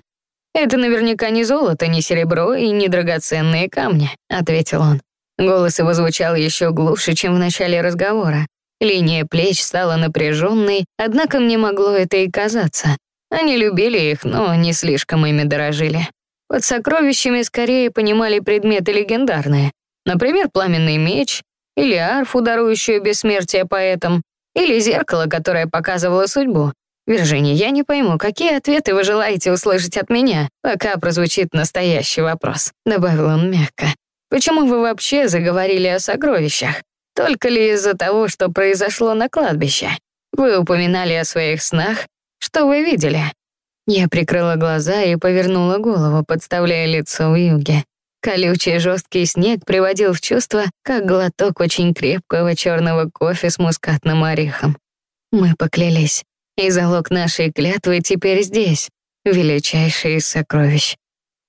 «Это наверняка не золото, не серебро и не драгоценные камни», — ответил он. Голос его звучал еще глуше, чем в начале разговора. Линия плеч стала напряженной, однако мне могло это и казаться. Они любили их, но не слишком ими дорожили. Под сокровищами скорее понимали предметы легендарные. Например, пламенный меч, или арфу, дарующую бессмертие поэтам, или зеркало, которое показывало судьбу. Виржиния, я не пойму, какие ответы вы желаете услышать от меня, пока прозвучит настоящий вопрос», — добавил он мягко. «Почему вы вообще заговорили о сокровищах? Только ли из-за того, что произошло на кладбище? Вы упоминали о своих снах. Что вы видели?» Я прикрыла глаза и повернула голову, подставляя лицо в юге. Колючий жесткий снег приводил в чувство, как глоток очень крепкого черного кофе с мускатным орехом. Мы поклялись, и залог нашей клятвы теперь здесь, величайший из сокровищ.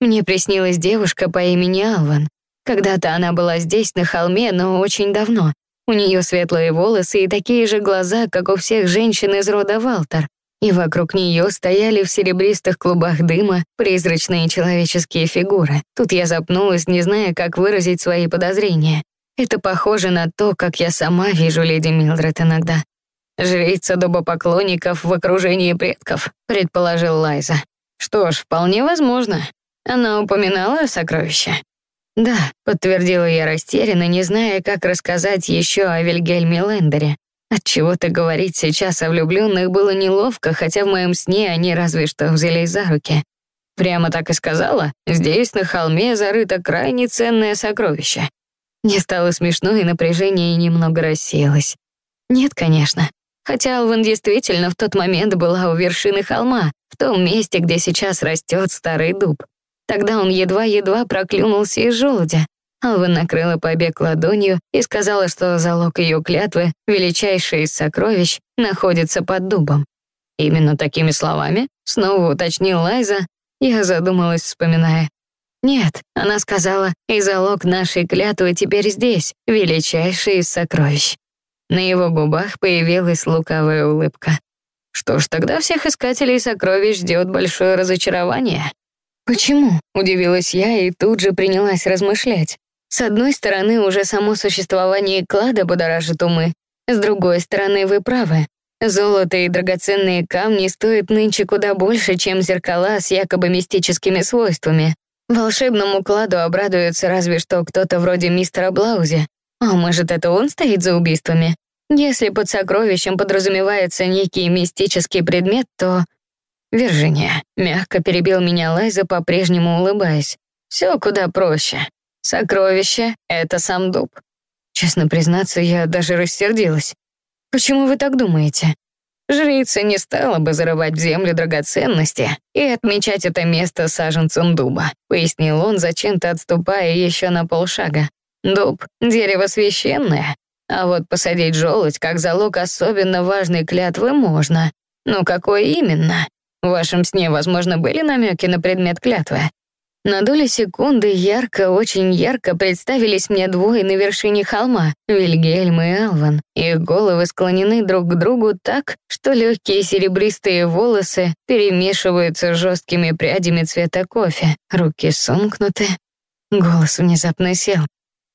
Мне приснилась девушка по имени Алван. Когда-то она была здесь, на холме, но очень давно. У нее светлые волосы и такие же глаза, как у всех женщин из рода Валтер и вокруг нее стояли в серебристых клубах дыма призрачные человеческие фигуры. Тут я запнулась, не зная, как выразить свои подозрения. Это похоже на то, как я сама вижу леди Милдред иногда. «Жрица дубопоклонников в окружении предков», — предположил Лайза. «Что ж, вполне возможно. Она упоминала о сокровище». «Да», — подтвердила я растерянно, не зная, как рассказать еще о Вильгельме Лендере. От чего то говорить сейчас о влюбленных было неловко, хотя в моем сне они разве что взялись за руки. Прямо так и сказала, здесь на холме зарыто крайне ценное сокровище. Мне стало смешно, и напряжение немного рассеялось. Нет, конечно. Хотя Алвин действительно в тот момент была у вершины холма, в том месте, где сейчас растет старый дуб. Тогда он едва-едва проклюнулся из желудя, Алва накрыла побег ладонью и сказала, что залог ее клятвы, величайший из сокровищ, находится под дубом. Именно такими словами снова уточнил Лайза, я задумалась, вспоминая. Нет, она сказала, и залог нашей клятвы теперь здесь, величайший из сокровищ. На его губах появилась лукавая улыбка. Что ж, тогда всех искателей сокровищ ждет большое разочарование. «Почему?» — удивилась я и тут же принялась размышлять. С одной стороны, уже само существование клада будоражит умы. С другой стороны, вы правы. Золото и драгоценные камни стоят нынче куда больше, чем зеркала с якобы мистическими свойствами. Волшебному кладу обрадуется разве что кто-то вроде мистера Блаузи. А может, это он стоит за убийствами? Если под сокровищем подразумевается некий мистический предмет, то... Виржиния мягко перебил меня Лайза, по-прежнему улыбаясь. Все куда проще. Сокровище — это сам дуб. Честно признаться, я даже рассердилась. Почему вы так думаете? Жрица не стала бы зарывать в землю драгоценности и отмечать это место саженцем дуба, пояснил он, зачем-то отступая еще на полшага. Дуб — дерево священное, а вот посадить желудь как залог особенно важной клятвы можно. Но какой именно? В вашем сне, возможно, были намеки на предмет клятвы? На долю секунды ярко, очень ярко представились мне двое на вершине холма, Вильгельм и Алван. Их головы склонены друг к другу так, что легкие серебристые волосы перемешиваются с жесткими прядями цвета кофе, руки сомкнуты. Голос внезапно сел.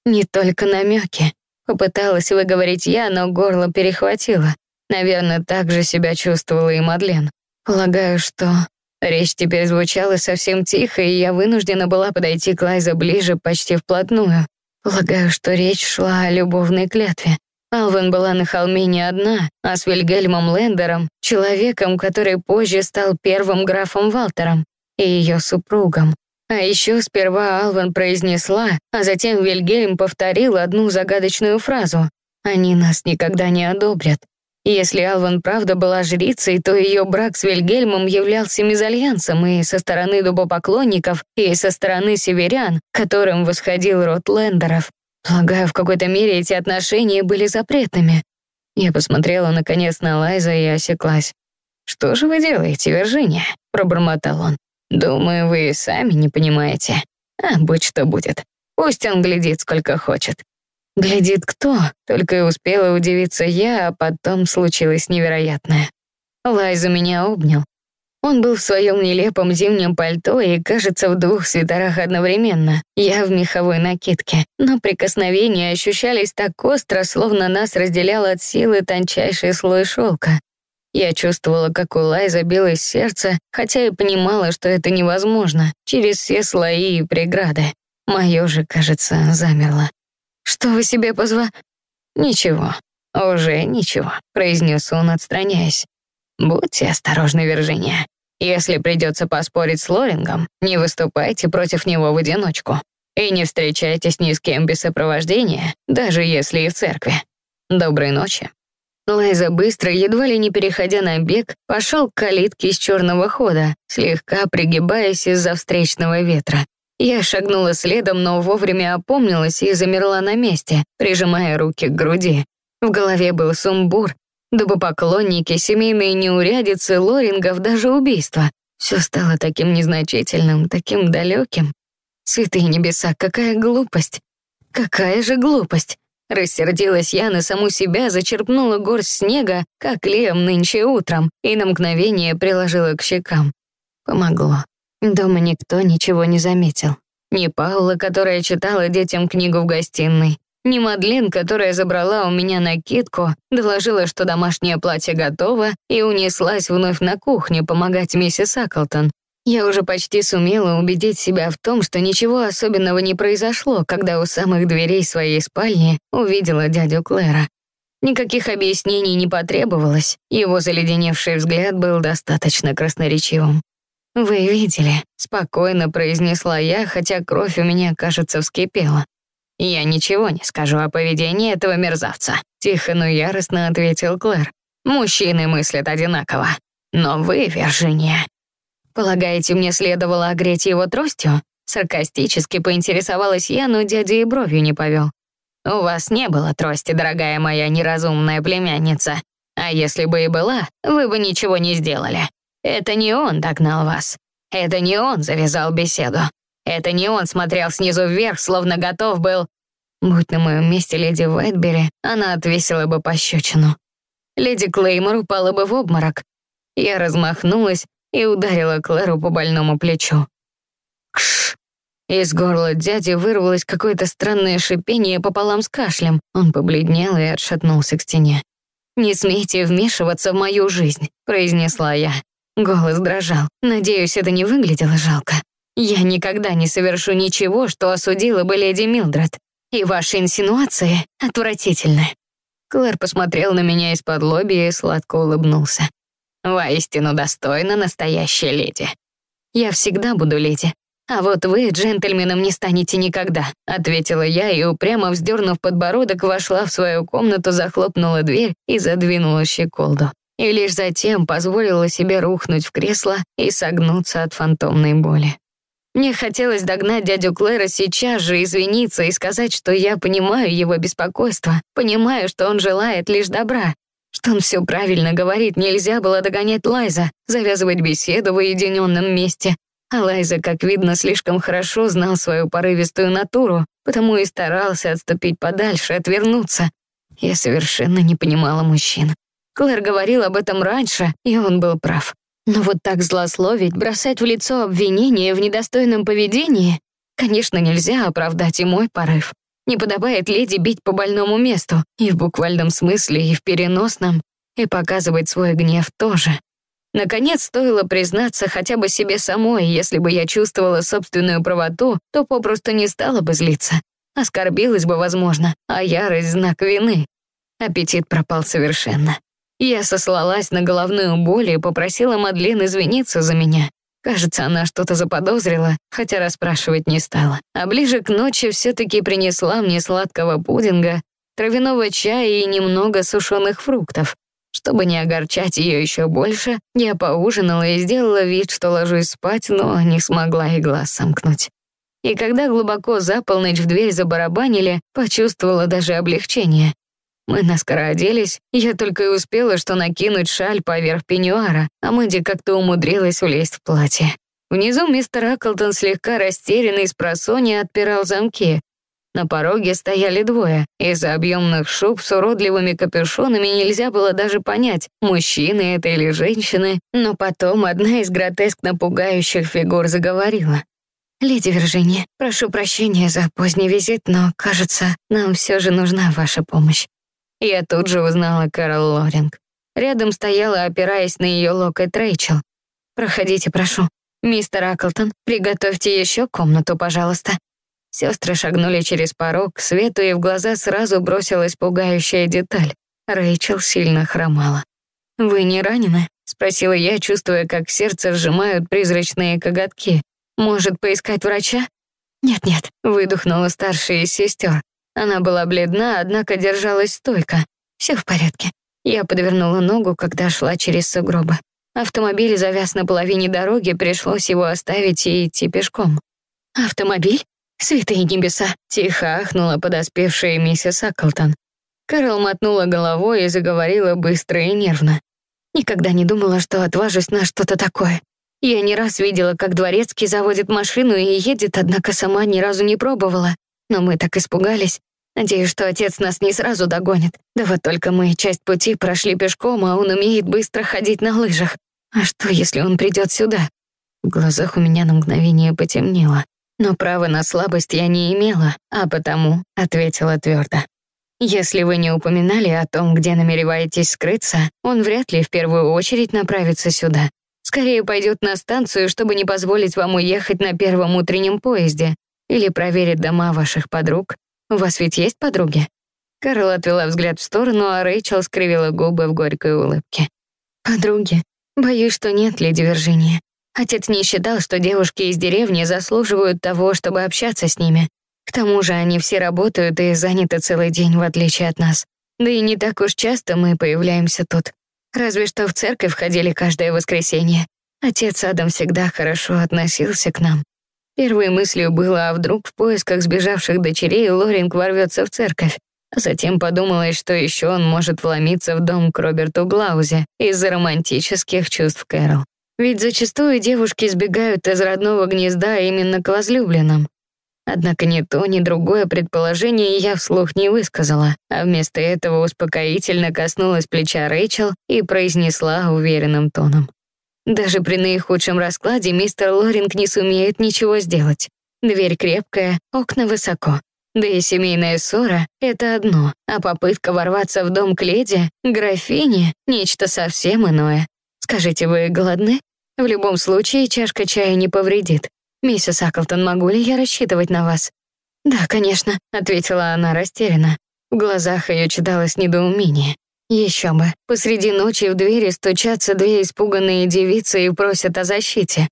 Не только намеки. Попыталась выговорить я, но горло перехватило. Наверное, так же себя чувствовала и Мадлен. Полагаю, что Речь теперь звучала совсем тихо, и я вынуждена была подойти к Лайзе ближе, почти вплотную. Полагаю, что речь шла о любовной клятве. Алвин была на холме не одна, а с Вильгельмом Лендером, человеком, который позже стал первым графом Валтером, и ее супругом. А еще сперва Алвин произнесла, а затем Вильгельм повторил одну загадочную фразу. «Они нас никогда не одобрят. Если Алван правда была жрицей, то ее брак с Вильгельмом являлся мезальянсом и со стороны дубопоклонников, и со стороны северян, которым восходил род Лендеров. Полагаю, в какой-то мере эти отношения были запретными. Я посмотрела наконец на Лайза и осеклась. «Что же вы делаете, Виржиния?» — пробормотал он. «Думаю, вы сами не понимаете. А будь что будет. Пусть он глядит сколько хочет. Глядит кто, только и успела удивиться я, а потом случилось невероятное. Лайза меня обнял. Он был в своем нелепом зимнем пальто и, кажется, в двух свитерах одновременно. Я в меховой накидке. Но прикосновения ощущались так остро, словно нас разделял от силы тончайший слой шелка. Я чувствовала, как у Лайза билось сердце, хотя и понимала, что это невозможно, через все слои и преграды. Мое же, кажется, замерло. «Что вы себе позва...» «Ничего, уже ничего», — произнес он, отстраняясь. «Будьте осторожны, Виржиния. Если придется поспорить с Лорингом, не выступайте против него в одиночку. И не встречайтесь ни с кем без сопровождения, даже если и в церкви. Доброй ночи». Лайза быстро, едва ли не переходя на бег, пошел к калитке из черного хода, слегка пригибаясь из-за встречного ветра. Я шагнула следом, но вовремя опомнилась и замерла на месте, прижимая руки к груди. В голове был сумбур, дубопоклонники, семейные неурядицы, лорингов, даже убийства. Все стало таким незначительным, таким далеким. Святые небеса, какая глупость! Какая же глупость! Рассердилась я на саму себя, зачерпнула горсть снега, как Лем нынче утром, и на мгновение приложила к щекам. Помогло. Дома никто ничего не заметил. Ни Паула, которая читала детям книгу в гостиной, ни Мадлен, которая забрала у меня накидку, доложила, что домашнее платье готово, и унеслась вновь на кухню помогать миссис Аклтон, я уже почти сумела убедить себя в том, что ничего особенного не произошло, когда у самых дверей своей спальни увидела дядю Клэра. Никаких объяснений не потребовалось, его заледеневший взгляд был достаточно красноречивым. «Вы видели», — спокойно произнесла я, хотя кровь у меня, кажется, вскипела. «Я ничего не скажу о поведении этого мерзавца», — тихо, но яростно ответил Клэр. «Мужчины мыслят одинаково. Но вы, Виржиния, «Полагаете, мне следовало огреть его тростью?» Саркастически поинтересовалась я, но дядя и бровью не повел. «У вас не было трости, дорогая моя неразумная племянница. А если бы и была, вы бы ничего не сделали. Это не он догнал вас. Это не он завязал беседу. Это не он смотрел снизу вверх, словно готов был... Будь на моем месте леди Уайтбери, она отвесила бы пощечину. Леди Клеймор упала бы в обморок. Я размахнулась и ударила Клэру по больному плечу. Кш! Из горла дяди вырвалось какое-то странное шипение пополам с кашлем. Он побледнел и отшатнулся к стене. «Не смейте вмешиваться в мою жизнь», — произнесла я. Голос дрожал. Надеюсь, это не выглядело жалко. Я никогда не совершу ничего, что осудила бы леди Милдред. И ваши инсинуации отвратительны. Клэр посмотрел на меня из-под лоби и сладко улыбнулся. Воистину достойна настоящая леди. Я всегда буду леди. А вот вы джентльменом не станете никогда, ответила я и, упрямо вздернув подбородок, вошла в свою комнату, захлопнула дверь и задвинула щеколду. И лишь затем позволила себе рухнуть в кресло и согнуться от фантомной боли. Мне хотелось догнать дядю Клэра сейчас же, извиниться и сказать, что я понимаю его беспокойство, понимаю, что он желает лишь добра, что он все правильно говорит, нельзя было догонять Лайза, завязывать беседу в уединенном месте. А Лайза, как видно, слишком хорошо знал свою порывистую натуру, потому и старался отступить подальше, отвернуться. Я совершенно не понимала мужчин. Клэр говорил об этом раньше, и он был прав. Но вот так злословить, бросать в лицо обвинения в недостойном поведении, конечно, нельзя оправдать и мой порыв. Не подобает леди бить по больному месту, и в буквальном смысле, и в переносном, и показывать свой гнев тоже. Наконец, стоило признаться хотя бы себе самой, если бы я чувствовала собственную правоту, то попросту не стала бы злиться. Оскорбилась бы, возможно, а ярость — знак вины. Аппетит пропал совершенно. Я сослалась на головную боль и попросила Мадлен извиниться за меня. Кажется, она что-то заподозрила, хотя расспрашивать не стала. А ближе к ночи все-таки принесла мне сладкого пудинга, травяного чая и немного сушеных фруктов. Чтобы не огорчать ее еще больше, я поужинала и сделала вид, что ложусь спать, но не смогла и глаз сомкнуть. И когда глубоко за полночь в дверь забарабанили, почувствовала даже облегчение. Мы наскоро оделись, я только и успела что накинуть шаль поверх пеньюара, а Мэдди как-то умудрилась влезть в платье. Внизу мистер Аклтон слегка растерянный с просони отпирал замки. На пороге стояли двое. Из-за объемных шуб с уродливыми капюшонами нельзя было даже понять, мужчины это или женщины, но потом одна из гротескно пугающих фигур заговорила. «Леди Виржиния, прошу прощения за поздний визит, но, кажется, нам все же нужна ваша помощь». Я тут же узнала Кэрол Лоринг. Рядом стояла, опираясь на ее локоть Рэйчел. «Проходите, прошу. Мистер Аклтон, приготовьте еще комнату, пожалуйста». Сестры шагнули через порог, к свету и в глаза сразу бросилась пугающая деталь. Рэйчел сильно хромала. «Вы не ранены?» — спросила я, чувствуя, как сердце сжимают призрачные коготки. «Может, поискать врача?» «Нет-нет», — выдохнула старшая из сестер. Она была бледна, однако держалась стойко. Все в порядке». Я подвернула ногу, когда шла через сугробы. Автомобиль завяз на половине дороги, пришлось его оставить и идти пешком. «Автомобиль? Святые небеса!» — тихо ахнула подоспевшая миссис Аклтон. Кэрол мотнула головой и заговорила быстро и нервно. «Никогда не думала, что отважусь на что-то такое. Я не раз видела, как дворецкий заводит машину и едет, однако сама ни разу не пробовала. Но мы так испугались. Надеюсь, что отец нас не сразу догонит. Да вот только мы часть пути прошли пешком, а он умеет быстро ходить на лыжах. А что, если он придет сюда? В глазах у меня на мгновение потемнело. Но права на слабость я не имела, а потому ответила твердо. Если вы не упоминали о том, где намереваетесь скрыться, он вряд ли в первую очередь направится сюда. Скорее пойдет на станцию, чтобы не позволить вам уехать на первом утреннем поезде. Или проверит дома ваших подруг. У вас ведь есть подруги?» Карл отвела взгляд в сторону, а Рэйчел скривила губы в горькой улыбке. «Подруги? Боюсь, что нет, леди Виржиния. Отец не считал, что девушки из деревни заслуживают того, чтобы общаться с ними. К тому же они все работают и заняты целый день, в отличие от нас. Да и не так уж часто мы появляемся тут. Разве что в церковь ходили каждое воскресенье. Отец Адам всегда хорошо относился к нам. Первой мыслью было, а вдруг в поисках сбежавших дочерей Лоринг ворвется в церковь. Затем подумалось, что еще он может вломиться в дом к Роберту Глаузе из-за романтических чувств Кэрол. Ведь зачастую девушки сбегают из родного гнезда именно к возлюбленным. Однако ни то, ни другое предположение я вслух не высказала, а вместо этого успокоительно коснулась плеча Рэйчел и произнесла уверенным тоном. Даже при наихудшем раскладе мистер Лоринг не сумеет ничего сделать. Дверь крепкая, окна высоко. Да и семейная ссора — это одно, а попытка ворваться в дом к леди, графине — нечто совсем иное. Скажите, вы голодны? В любом случае, чашка чая не повредит. Миссис Аклтон, могу ли я рассчитывать на вас? Да, конечно, ответила она растерянно. В глазах ее читалось недоумение. Еще бы, посреди ночи в двери стучатся две испуганные девицы и просят о защите.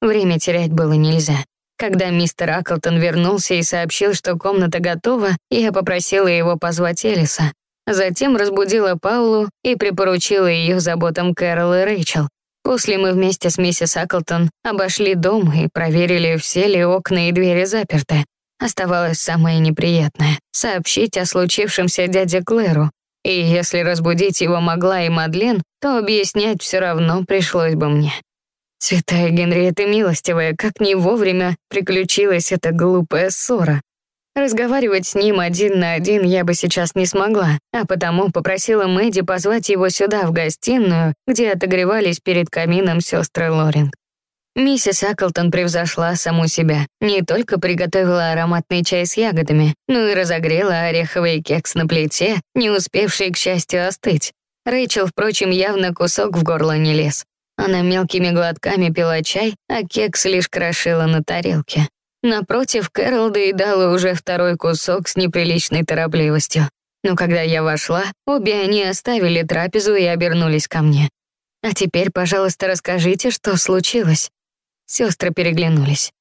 Время терять было нельзя. Когда мистер Аклтон вернулся и сообщил, что комната готова, я попросила его позвать Элиса. Затем разбудила Паулу и припоручила ее заботам Кэрол и Рэйчел. После мы вместе с миссис Аклтон обошли дом и проверили, все ли окна и двери заперты. Оставалось самое неприятное — сообщить о случившемся дяде Клэру. И если разбудить его могла и Мадлен, то объяснять все равно пришлось бы мне. Святая Генриетта милостивая, как не вовремя приключилась эта глупая ссора. Разговаривать с ним один на один я бы сейчас не смогла, а потому попросила Мэдди позвать его сюда, в гостиную, где отогревались перед камином сестры Лоринг. Миссис Аклтон превзошла саму себя. Не только приготовила ароматный чай с ягодами, но и разогрела ореховый кекс на плите, не успевший, к счастью, остыть. Рэйчел, впрочем, явно кусок в горло не лез. Она мелкими глотками пила чай, а кекс лишь крошила на тарелке. Напротив, Кэрол доедала уже второй кусок с неприличной торопливостью. Но когда я вошла, обе они оставили трапезу и обернулись ко мне. «А теперь, пожалуйста, расскажите, что случилось». Сестры переглянулись.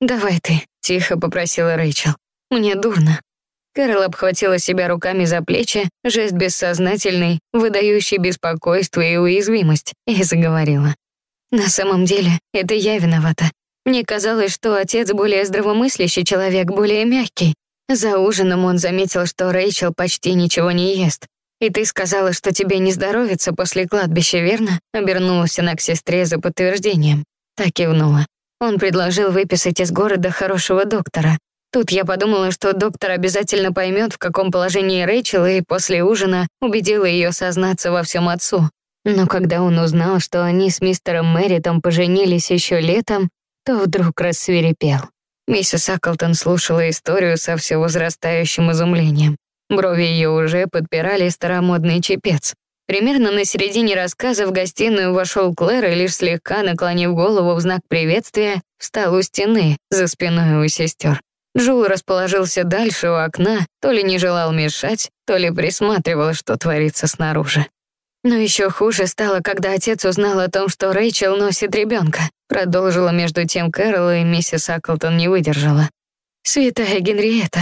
«Давай ты», — тихо попросила Рэйчел. «Мне дурно». Кэрол обхватила себя руками за плечи, жест бессознательный, выдающий беспокойство и уязвимость, и заговорила. «На самом деле, это я виновата. Мне казалось, что отец более здравомыслящий человек, более мягкий. За ужином он заметил, что Рэйчел почти ничего не ест. «И ты сказала, что тебе не здоровится после кладбища, верно?» Обернулась она к сестре за подтверждением. Так кивнула. Он предложил выписать из города хорошего доктора. Тут я подумала, что доктор обязательно поймет, в каком положении Рэйчел, и после ужина убедила ее сознаться во всем отцу. Но когда он узнал, что они с мистером Мэритом поженились еще летом, то вдруг рассверепел. Миссис Аклтон слушала историю со все возрастающим изумлением. Брови ее уже подпирали старомодный чепец. Примерно на середине рассказа в гостиную вошел Клэр и лишь слегка наклонив голову в знак приветствия, встал у стены, за спиной у сестер. Джул расположился дальше у окна, то ли не желал мешать, то ли присматривал, что творится снаружи. Но еще хуже стало, когда отец узнал о том, что Рэйчел носит ребенка. Продолжила между тем Кэрол, и миссис Аклтон не выдержала. «Святая Генриетта».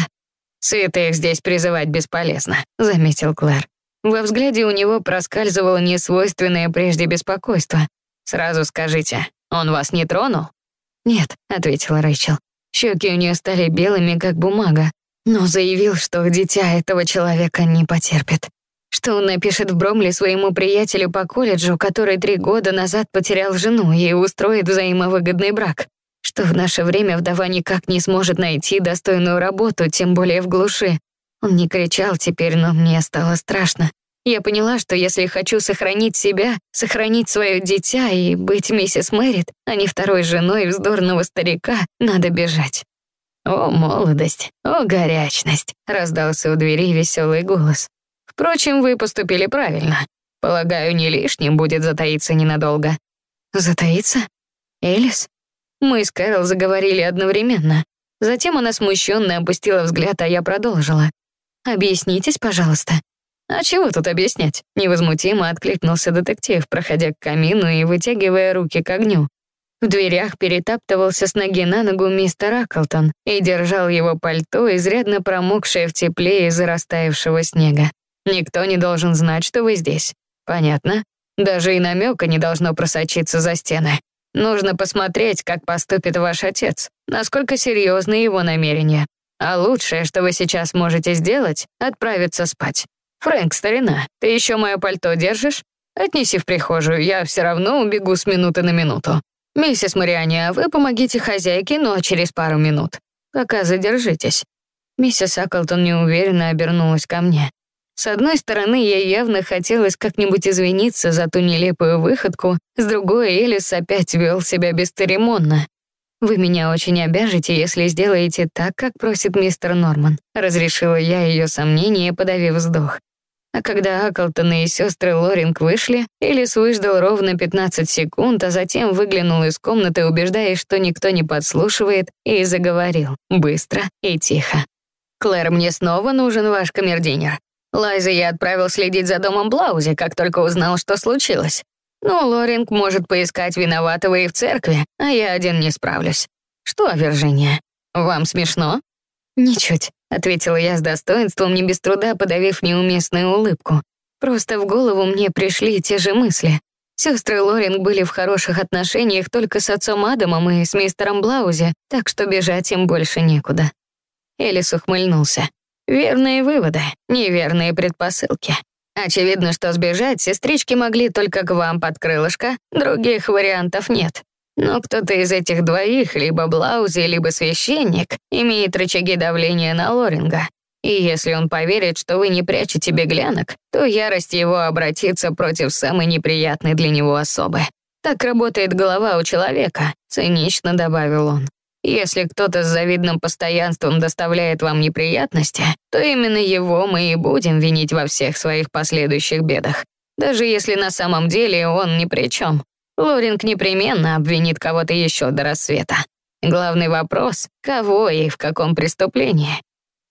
«Святых здесь призывать бесполезно», — заметил Клэр. Во взгляде у него проскальзывало несвойственное прежде беспокойство. «Сразу скажите, он вас не тронул?» «Нет», — ответила Рэйчел. Щеки у нее стали белыми, как бумага, но заявил, что дитя этого человека не потерпит. Что он напишет в Бромли своему приятелю по колледжу, который три года назад потерял жену и устроит взаимовыгодный брак. Что в наше время вдова никак не сможет найти достойную работу, тем более в глуши. Он не кричал теперь, но мне стало страшно. Я поняла, что если хочу сохранить себя, сохранить свое дитя и быть миссис Мэрит, а не второй женой вздорного старика, надо бежать. «О, молодость! О, горячность!» — раздался у двери веселый голос. «Впрочем, вы поступили правильно. Полагаю, не лишним будет затаиться ненадолго». «Затаиться? Элис?» Мы с Кэрол заговорили одновременно. Затем она смущенно опустила взгляд, а я продолжила. «Объяснитесь, пожалуйста». «А чего тут объяснять?» Невозмутимо откликнулся детектив, проходя к камину и вытягивая руки к огню. В дверях перетаптывался с ноги на ногу мистер Аклтон и держал его пальто, изрядно промокшее в тепле из-за растаявшего снега. «Никто не должен знать, что вы здесь. Понятно? Даже и намека не должно просочиться за стены. Нужно посмотреть, как поступит ваш отец, насколько серьезны его намерения. А лучшее, что вы сейчас можете сделать, отправиться спать. «Фрэнк, старина, ты еще мое пальто держишь? Отнеси в прихожую, я все равно убегу с минуты на минуту. Миссис Мариани, а вы помогите хозяйке, но через пару минут. Пока задержитесь». Миссис Аклтон неуверенно обернулась ко мне. С одной стороны, ей явно хотелось как-нибудь извиниться за ту нелепую выходку, с другой, Элис опять вел себя бесцеремонно. «Вы меня очень обяжете, если сделаете так, как просит мистер Норман», разрешила я ее сомнение, подавив вздох. А когда Аклтон и сестры Лоринг вышли, Элис выждал ровно 15 секунд, а затем выглянул из комнаты, убеждаясь, что никто не подслушивает, и заговорил, быстро и тихо. «Клэр, мне снова нужен ваш камердинер. Лайза я отправил следить за домом Блаузи, как только узнал, что случилось. Ну, Лоринг может поискать виноватого и в церкви, а я один не справлюсь. Что, Виржиния, вам смешно?» «Ничуть», — ответила я с достоинством, не без труда подавив неуместную улыбку. Просто в голову мне пришли те же мысли. Сестры Лоринг были в хороших отношениях только с отцом Адамом и с мистером Блаузи, так что бежать им больше некуда. Элис ухмыльнулся. Верные выводы, неверные предпосылки. Очевидно, что сбежать сестрички могли только к вам под крылышко, других вариантов нет. Но кто-то из этих двоих, либо Блаузи, либо священник, имеет рычаги давления на Лоринга. И если он поверит, что вы не прячете беглянок, то ярость его обратится против самой неприятной для него особы. Так работает голова у человека, цинично добавил он. Если кто-то с завидным постоянством доставляет вам неприятности, то именно его мы и будем винить во всех своих последующих бедах, даже если на самом деле он ни при чем. Лоринг непременно обвинит кого-то еще до рассвета. Главный вопрос — кого и в каком преступлении?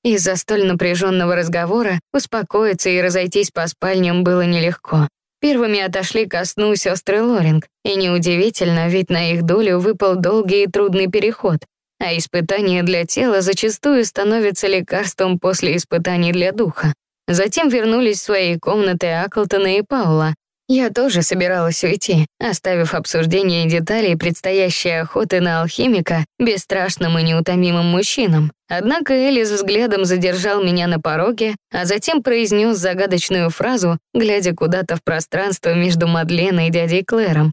Из-за столь напряженного разговора успокоиться и разойтись по спальням было нелегко. Первыми отошли ко сну сестры Лоринг, и неудивительно, ведь на их долю выпал долгий и трудный переход, а испытание для тела зачастую становится лекарством после испытаний для духа. Затем вернулись в свои комнаты Аклтона и Паула, я тоже собиралась уйти, оставив обсуждение деталей предстоящей охоты на алхимика бесстрашным и неутомимым мужчинам. Однако Элис взглядом задержал меня на пороге, а затем произнес загадочную фразу, глядя куда-то в пространство между Мадленой и дядей Клэром.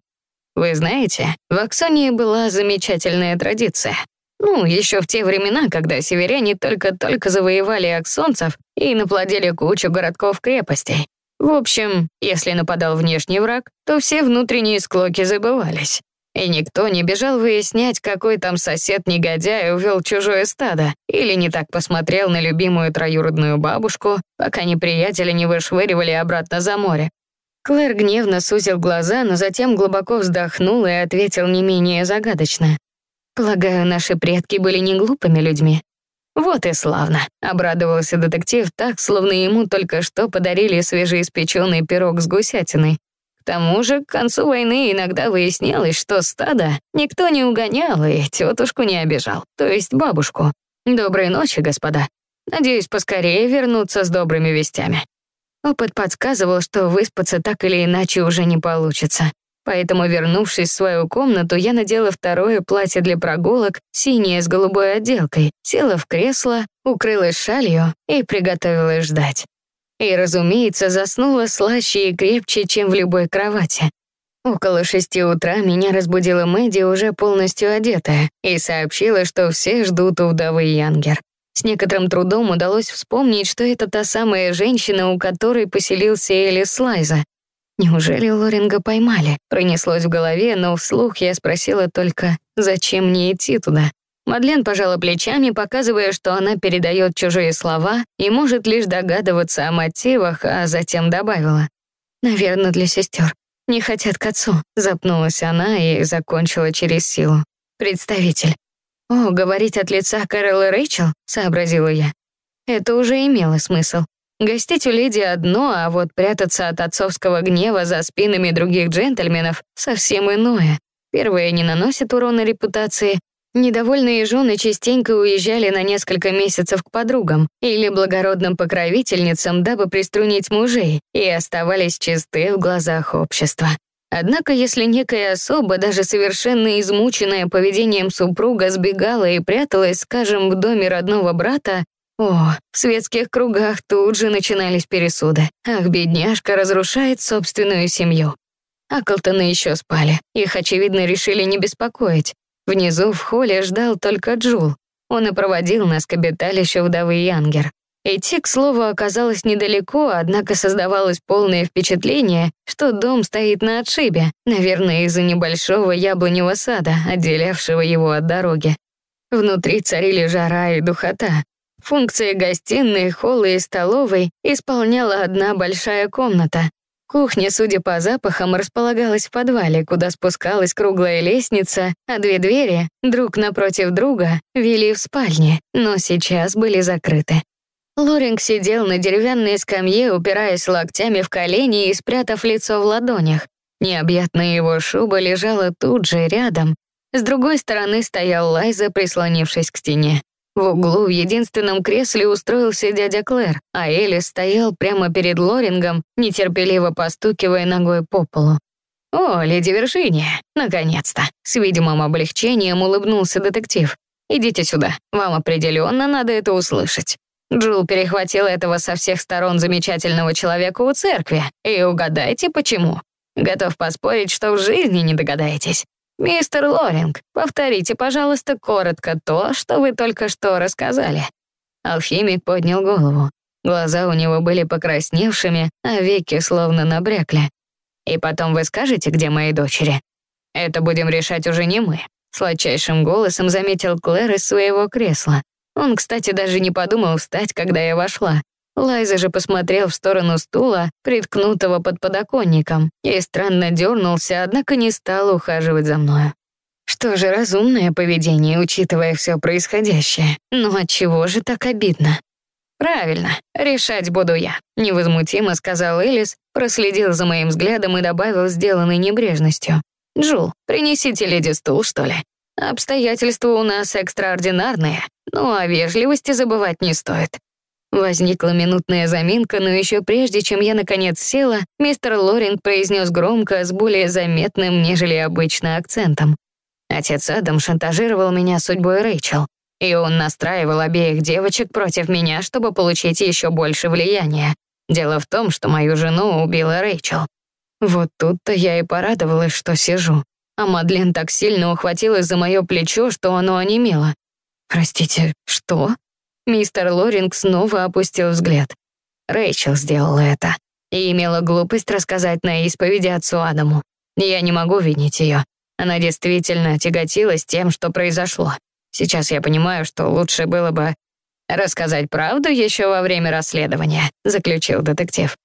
«Вы знаете, в Аксонии была замечательная традиция. Ну, еще в те времена, когда северяне только-только завоевали аксонцев и наплодили кучу городков-крепостей. В общем, если нападал внешний враг, то все внутренние склоки забывались. И никто не бежал выяснять, какой там сосед-негодяй увел чужое стадо или не так посмотрел на любимую троюродную бабушку, пока неприятеля не вышвыривали обратно за море. Клэр гневно сузил глаза, но затем глубоко вздохнул и ответил не менее загадочно. «Полагаю, наши предки были не глупыми людьми. «Вот и славно», — обрадовался детектив так, словно ему только что подарили свежеиспеченный пирог с гусятиной. К тому же к концу войны иногда выяснялось, что стадо никто не угонял и тетушку не обижал, то есть бабушку. «Доброй ночи, господа. Надеюсь, поскорее вернуться с добрыми вестями». Опыт подсказывал, что выспаться так или иначе уже не получится. Поэтому, вернувшись в свою комнату, я надела второе платье для прогулок, синее с голубой отделкой, села в кресло, укрылась шалью и приготовилась ждать. И, разумеется, заснула слаще и крепче, чем в любой кровати. Около шести утра меня разбудила Мэдди, уже полностью одетая, и сообщила, что все ждут у вдовы Янгер. С некоторым трудом удалось вспомнить, что это та самая женщина, у которой поселился Элис Лайза, Неужели Лоринга поймали? Пронеслось в голове, но вслух я спросила только, зачем мне идти туда? Мадлен пожала плечами, показывая, что она передает чужие слова и может лишь догадываться о мотивах, а затем добавила. «Наверное, для сестер. Не хотят к отцу», — запнулась она и закончила через силу. «Представитель». «О, говорить от лица Кэрол и Рэйчел?» — сообразила я. Это уже имело смысл. Гостить у леди одно, а вот прятаться от отцовского гнева за спинами других джентльменов — совсем иное. Первое не наносит урона репутации. Недовольные жены частенько уезжали на несколько месяцев к подругам или благородным покровительницам, дабы приструнить мужей, и оставались чисты в глазах общества. Однако, если некая особа, даже совершенно измученная поведением супруга, сбегала и пряталась, скажем, в доме родного брата, о, в светских кругах тут же начинались пересуды. Ах, бедняжка разрушает собственную семью. Аклтоны еще спали. Их, очевидно, решили не беспокоить. Внизу в холле ждал только Джул. Он и проводил нас к обиталищу вдовы Янгер. Идти, к слову, оказалось недалеко, однако создавалось полное впечатление, что дом стоит на отшибе, наверное, из-за небольшого яблоневого сада, отделявшего его от дороги. Внутри царили жара и духота, Функции гостиной, холла и столовой исполняла одна большая комната. Кухня, судя по запахам, располагалась в подвале, куда спускалась круглая лестница, а две двери, друг напротив друга, вели в спальне, но сейчас были закрыты. Лоринг сидел на деревянной скамье, упираясь локтями в колени и спрятав лицо в ладонях. Необъятная его шуба лежала тут же, рядом. С другой стороны стоял Лайза, прислонившись к стене. В углу в единственном кресле устроился дядя Клэр, а Элли стоял прямо перед Лорингом, нетерпеливо постукивая ногой по полу. «О, леди Вершиния, наконец-то!» С видимым облегчением улыбнулся детектив. «Идите сюда, вам определенно надо это услышать». Джул перехватил этого со всех сторон замечательного человека у церкви, и угадайте почему. Готов поспорить, что в жизни не догадаетесь. «Мистер Лоринг, повторите, пожалуйста, коротко то, что вы только что рассказали». Алхимик поднял голову. Глаза у него были покрасневшими, а веки словно набрякли. «И потом вы скажете, где мои дочери?» «Это будем решать уже не мы», — сладчайшим голосом заметил Клэр из своего кресла. Он, кстати, даже не подумал встать, когда я вошла. Лайза же посмотрел в сторону стула, приткнутого под подоконником, и странно дернулся, однако не стал ухаживать за мною. Что же разумное поведение, учитывая все происходящее. Ну от чего же так обидно? Правильно, решать буду я, невозмутимо сказал Элис, проследил за моим взглядом и добавил сделанной небрежностью. Джул, принесите леди стул, что ли? Обстоятельства у нас экстраординарные, ну а вежливости забывать не стоит. Возникла минутная заминка, но еще прежде, чем я наконец села, мистер Лоринг произнес громко с более заметным, нежели обычно, акцентом. Отец Адам шантажировал меня судьбой Рэйчел, и он настраивал обеих девочек против меня, чтобы получить еще больше влияния. Дело в том, что мою жену убила Рэйчел. Вот тут-то я и порадовалась, что сижу. А Мадлен так сильно ухватилась за мое плечо, что оно онемело. Простите, что? Мистер Лоринг снова опустил взгляд. Рэйчел сделала это и имела глупость рассказать на исповеди отцу Адаму. Я не могу винить ее. Она действительно тяготилась тем, что произошло. Сейчас я понимаю, что лучше было бы рассказать правду еще во время расследования, заключил детектив.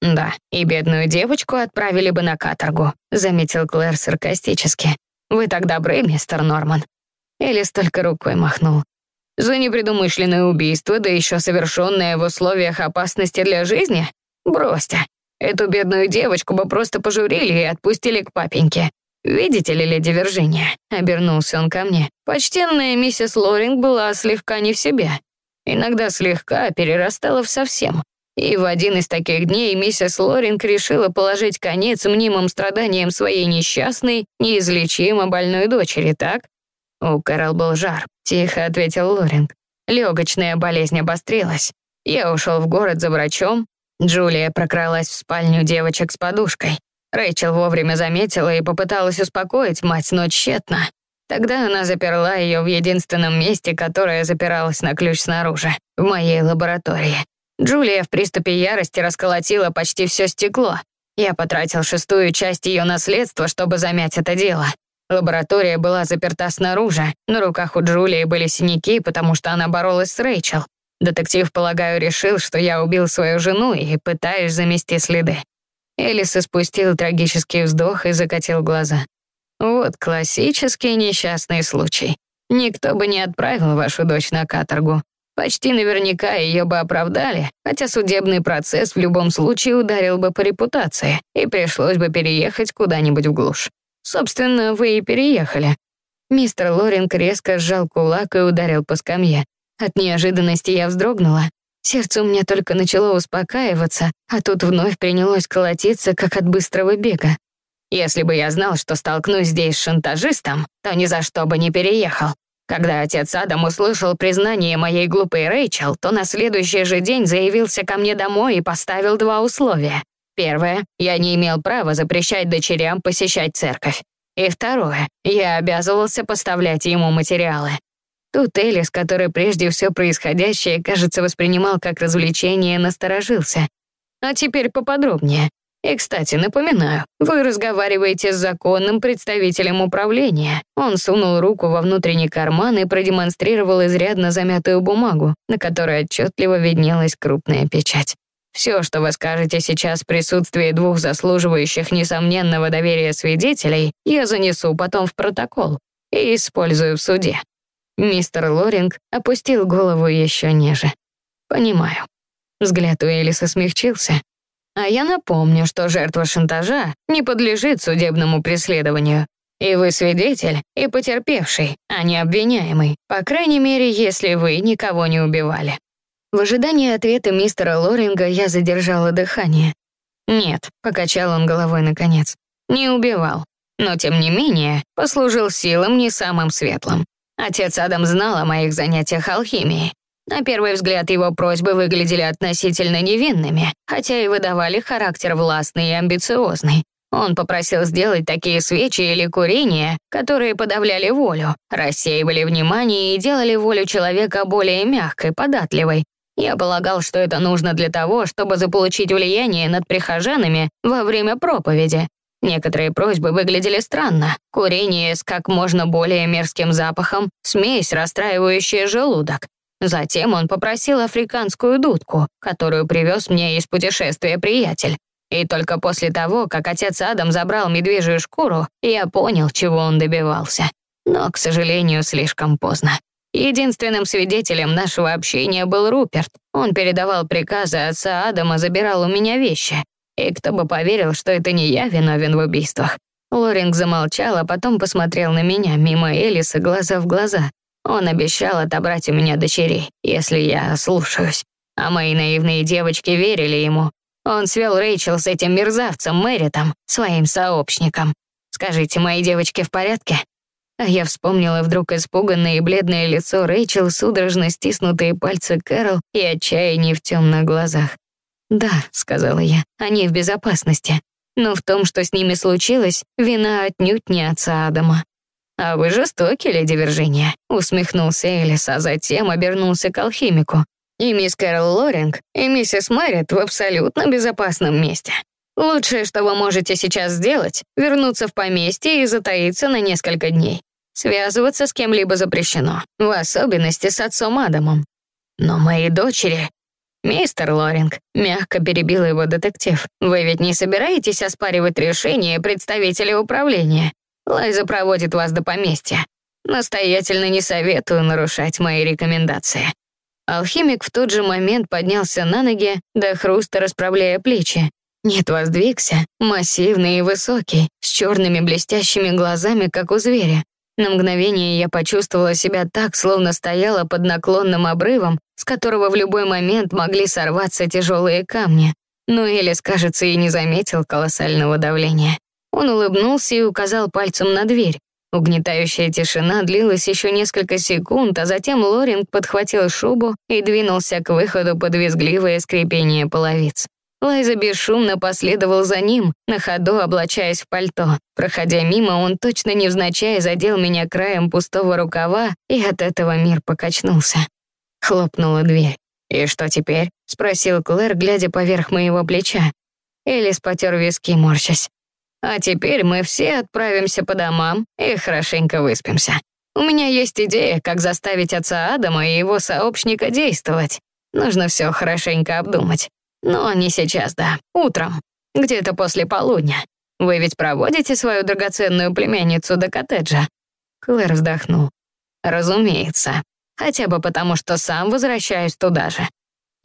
Да, и бедную девочку отправили бы на каторгу, заметил Клэр саркастически. Вы так добры, мистер Норман. Элис только рукой махнул. За непредумышленное убийство, да еще совершенное в условиях опасности для жизни? Бросьте. Эту бедную девочку бы просто пожурили и отпустили к папеньке. «Видите ли, леди Виржиния?» — обернулся он ко мне. «Почтенная миссис Лоринг была слегка не в себе. Иногда слегка перерастала в совсем. И в один из таких дней миссис Лоринг решила положить конец мнимым страданиям своей несчастной, неизлечимо больной дочери, так? У Кэрол был жар, тихо ответил Лоринг. Легочная болезнь обострилась. Я ушел в город за врачом. Джулия прокралась в спальню девочек с подушкой. Рэйчел вовремя заметила и попыталась успокоить мать, но тщетно. Тогда она заперла ее в единственном месте, которое запиралось на ключ снаружи, в моей лаборатории. Джулия в приступе ярости расколотила почти все стекло. Я потратил шестую часть ее наследства, чтобы замять это дело. Лаборатория была заперта снаружи, на руках у Джулии были синяки, потому что она боролась с Рэйчел. Детектив, полагаю, решил, что я убил свою жену и пытаюсь замести следы. Элис испустил трагический вздох и закатил глаза. Вот классический несчастный случай. Никто бы не отправил вашу дочь на каторгу. Почти наверняка ее бы оправдали, хотя судебный процесс в любом случае ударил бы по репутации, и пришлось бы переехать куда-нибудь в глушь. Собственно, вы и переехали. Мистер Лоринг резко сжал кулак и ударил по скамье. От неожиданности я вздрогнула. Сердце у меня только начало успокаиваться, а тут вновь принялось колотиться, как от быстрого бега. Если бы я знал, что столкнусь здесь с шантажистом, то ни за что бы не переехал. Когда отец Адам услышал признание моей глупой Рэйчел, то на следующий же день заявился ко мне домой и поставил два условия. Первое, я не имел права запрещать дочерям посещать церковь. И второе, я обязывался поставлять ему материалы. Тут Элис, который прежде все происходящее, кажется, воспринимал как развлечение, насторожился. А теперь поподробнее. И, кстати, напоминаю, вы разговариваете с законным представителем управления. Он сунул руку во внутренний карман и продемонстрировал изрядно замятую бумагу, на которой отчетливо виднелась крупная печать. Все, что вы скажете сейчас в присутствии двух заслуживающих несомненного доверия свидетелей, я занесу потом в протокол и использую в суде. Мистер Лоринг опустил голову еще ниже. «Понимаю». Взгляд у Элиса смягчился. «А я напомню, что жертва шантажа не подлежит судебному преследованию. И вы свидетель и потерпевший, а не обвиняемый. По крайней мере, если вы никого не убивали». В ожидании ответа мистера Лоринга я задержала дыхание. «Нет», — покачал он головой наконец, — «не убивал. Но, тем не менее, послужил силам не самым светлым. Отец Адам знал о моих занятиях алхимией. На первый взгляд его просьбы выглядели относительно невинными, хотя и выдавали характер властный и амбициозный. Он попросил сделать такие свечи или курения, которые подавляли волю, рассеивали внимание и делали волю человека более мягкой, податливой. Я полагал, что это нужно для того, чтобы заполучить влияние над прихожанами во время проповеди. Некоторые просьбы выглядели странно. Курение с как можно более мерзким запахом, смесь, расстраивающая желудок. Затем он попросил африканскую дудку, которую привез мне из путешествия приятель. И только после того, как отец Адам забрал медвежью шкуру, я понял, чего он добивался. Но, к сожалению, слишком поздно. Единственным свидетелем нашего общения был Руперт. Он передавал приказы отца Адама, забирал у меня вещи. И кто бы поверил, что это не я виновен в убийствах. Лоринг замолчал, а потом посмотрел на меня мимо Элиса глаза в глаза. Он обещал отобрать у меня дочерей, если я слушаюсь. А мои наивные девочки верили ему. Он свел Рэйчел с этим мерзавцем Мэритом, своим сообщником. Скажите, мои девочки в порядке? А я вспомнила вдруг испуганное и бледное лицо Рэйчел, судорожно стиснутые пальцы Кэрол и отчаяние в темных глазах. «Да», — сказала я, — «они в безопасности. Но в том, что с ними случилось, вина отнюдь не отца Адама». «А вы жестоки, леди Виржиния», — усмехнулся Элис, а затем обернулся к алхимику. «И мисс Кэрол Лоринг, и миссис Мэрит в абсолютно безопасном месте. Лучшее, что вы можете сейчас сделать, вернуться в поместье и затаиться на несколько дней. Связываться с кем-либо запрещено, в особенности с отцом Адамом. Но мои дочери... «Мистер Лоринг», — мягко перебил его детектив, «вы ведь не собираетесь оспаривать решение представителя управления? Лайза проводит вас до поместья. Настоятельно не советую нарушать мои рекомендации». Алхимик в тот же момент поднялся на ноги, до хруста расправляя плечи. Нет, воздвигся, массивный и высокий, с черными блестящими глазами, как у зверя. На мгновение я почувствовала себя так, словно стояла под наклонным обрывом, с которого в любой момент могли сорваться тяжелые камни. Но Элис, кажется, и не заметил колоссального давления. Он улыбнулся и указал пальцем на дверь. Угнетающая тишина длилась еще несколько секунд, а затем Лоринг подхватил шубу и двинулся к выходу под визгливое скрипение половиц. Лайза бесшумно последовал за ним, на ходу облачаясь в пальто. Проходя мимо, он точно невзначай задел меня краем пустого рукава, и от этого мир покачнулся. Хлопнула дверь. «И что теперь?» — спросил Клэр, глядя поверх моего плеча. Элис потер виски, морщась. А теперь мы все отправимся по домам и хорошенько выспимся. У меня есть идея, как заставить отца Адама и его сообщника действовать. Нужно все хорошенько обдумать. Но не сейчас, да. Утром. Где-то после полудня. Вы ведь проводите свою драгоценную племянницу до коттеджа?» Клэр вздохнул. «Разумеется. Хотя бы потому, что сам возвращаюсь туда же.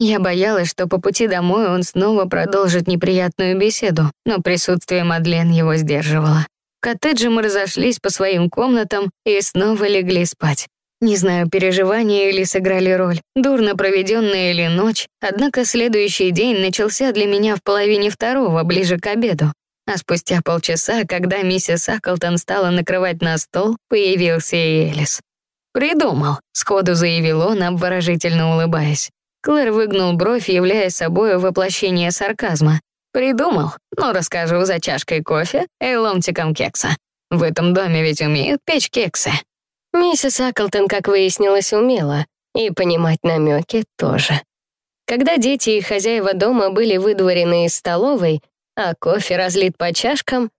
Я боялась, что по пути домой он снова продолжит неприятную беседу, но присутствие Мадлен его сдерживало. В коттедже мы разошлись по своим комнатам и снова легли спать. Не знаю, переживания или сыграли роль, дурно проведенная или ночь, однако следующий день начался для меня в половине второго, ближе к обеду. А спустя полчаса, когда миссис Аклтон стала накрывать на стол, появился и Элис. «Придумал», — сходу заявил он, обворожительно улыбаясь. Клэр выгнул бровь, являя собой воплощение сарказма. «Придумал, но расскажу за чашкой кофе и ломтиком кекса. В этом доме ведь умеют печь кексы». Миссис Аклтон, как выяснилось, умела, и понимать намеки тоже. Когда дети и хозяева дома были выдворены из столовой, а кофе разлит по чашкам,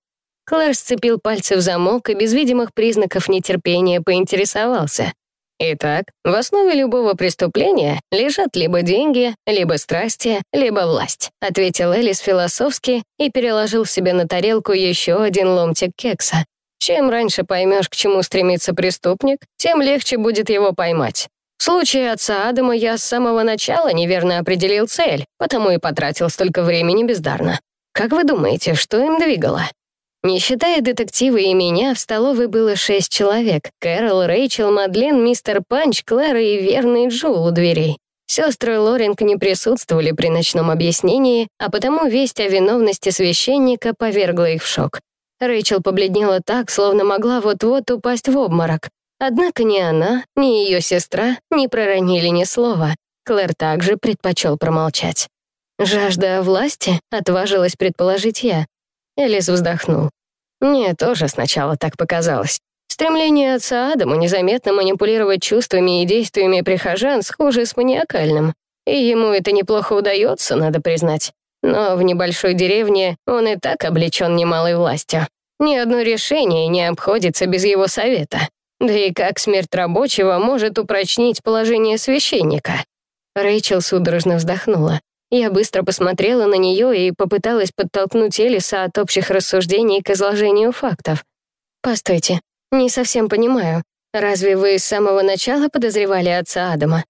Клэр сцепил пальцы в замок и без видимых признаков нетерпения поинтересовался. Итак, в основе любого преступления лежат либо деньги, либо страсти, либо власть, ответил Элис философски и переложил себе на тарелку еще один ломтик кекса. Чем раньше поймешь, к чему стремится преступник, тем легче будет его поймать. В случае отца Адама я с самого начала неверно определил цель, потому и потратил столько времени бездарно. Как вы думаете, что им двигало? Не считая детектива и меня, в столовой было шесть человек. Кэрол, Рэйчел, Мадлен, мистер Панч, Клара и верный Джул у дверей. Сестры Лоринг не присутствовали при ночном объяснении, а потому весть о виновности священника повергла их в шок. Рэйчел побледнела так, словно могла вот-вот упасть в обморок. Однако ни она, ни ее сестра не проронили ни слова. Клэр также предпочел промолчать. «Жажда власти?» — отважилась предположить я. Элис вздохнул. Мне тоже сначала так показалось. Стремление отца Адама незаметно манипулировать чувствами и действиями прихожан схоже с маниакальным. И ему это неплохо удается, надо признать. Но в небольшой деревне он и так облечен немалой властью. Ни одно решение не обходится без его совета. Да и как смерть рабочего может упрочнить положение священника? Рэйчел судорожно вздохнула. Я быстро посмотрела на нее и попыталась подтолкнуть Элиса от общих рассуждений к изложению фактов. «Постойте, не совсем понимаю. Разве вы с самого начала подозревали отца Адама?»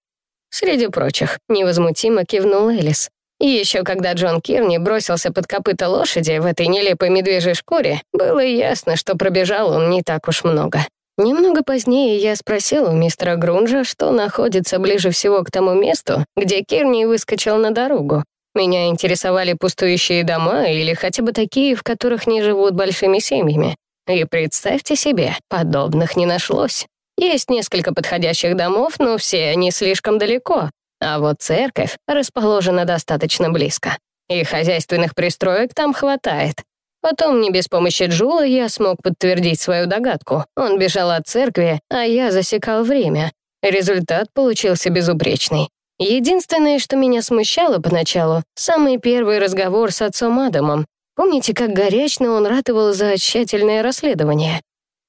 Среди прочих, невозмутимо кивнул Элис. И еще когда Джон Кирни бросился под копыта лошади в этой нелепой медвежьей шкуре, было ясно, что пробежал он не так уж много. Немного позднее я спросил у мистера Грунжа, что находится ближе всего к тому месту, где Кирни выскочил на дорогу. Меня интересовали пустующие дома или хотя бы такие, в которых не живут большими семьями. И представьте себе, подобных не нашлось. Есть несколько подходящих домов, но все они слишком далеко. А вот церковь расположена достаточно близко. И хозяйственных пристроек там хватает. Потом, не без помощи Джула, я смог подтвердить свою догадку. Он бежал от церкви, а я засекал время. Результат получился безупречный. Единственное, что меня смущало поначалу, самый первый разговор с отцом Адамом. Помните, как горячно он ратовал за тщательное расследование?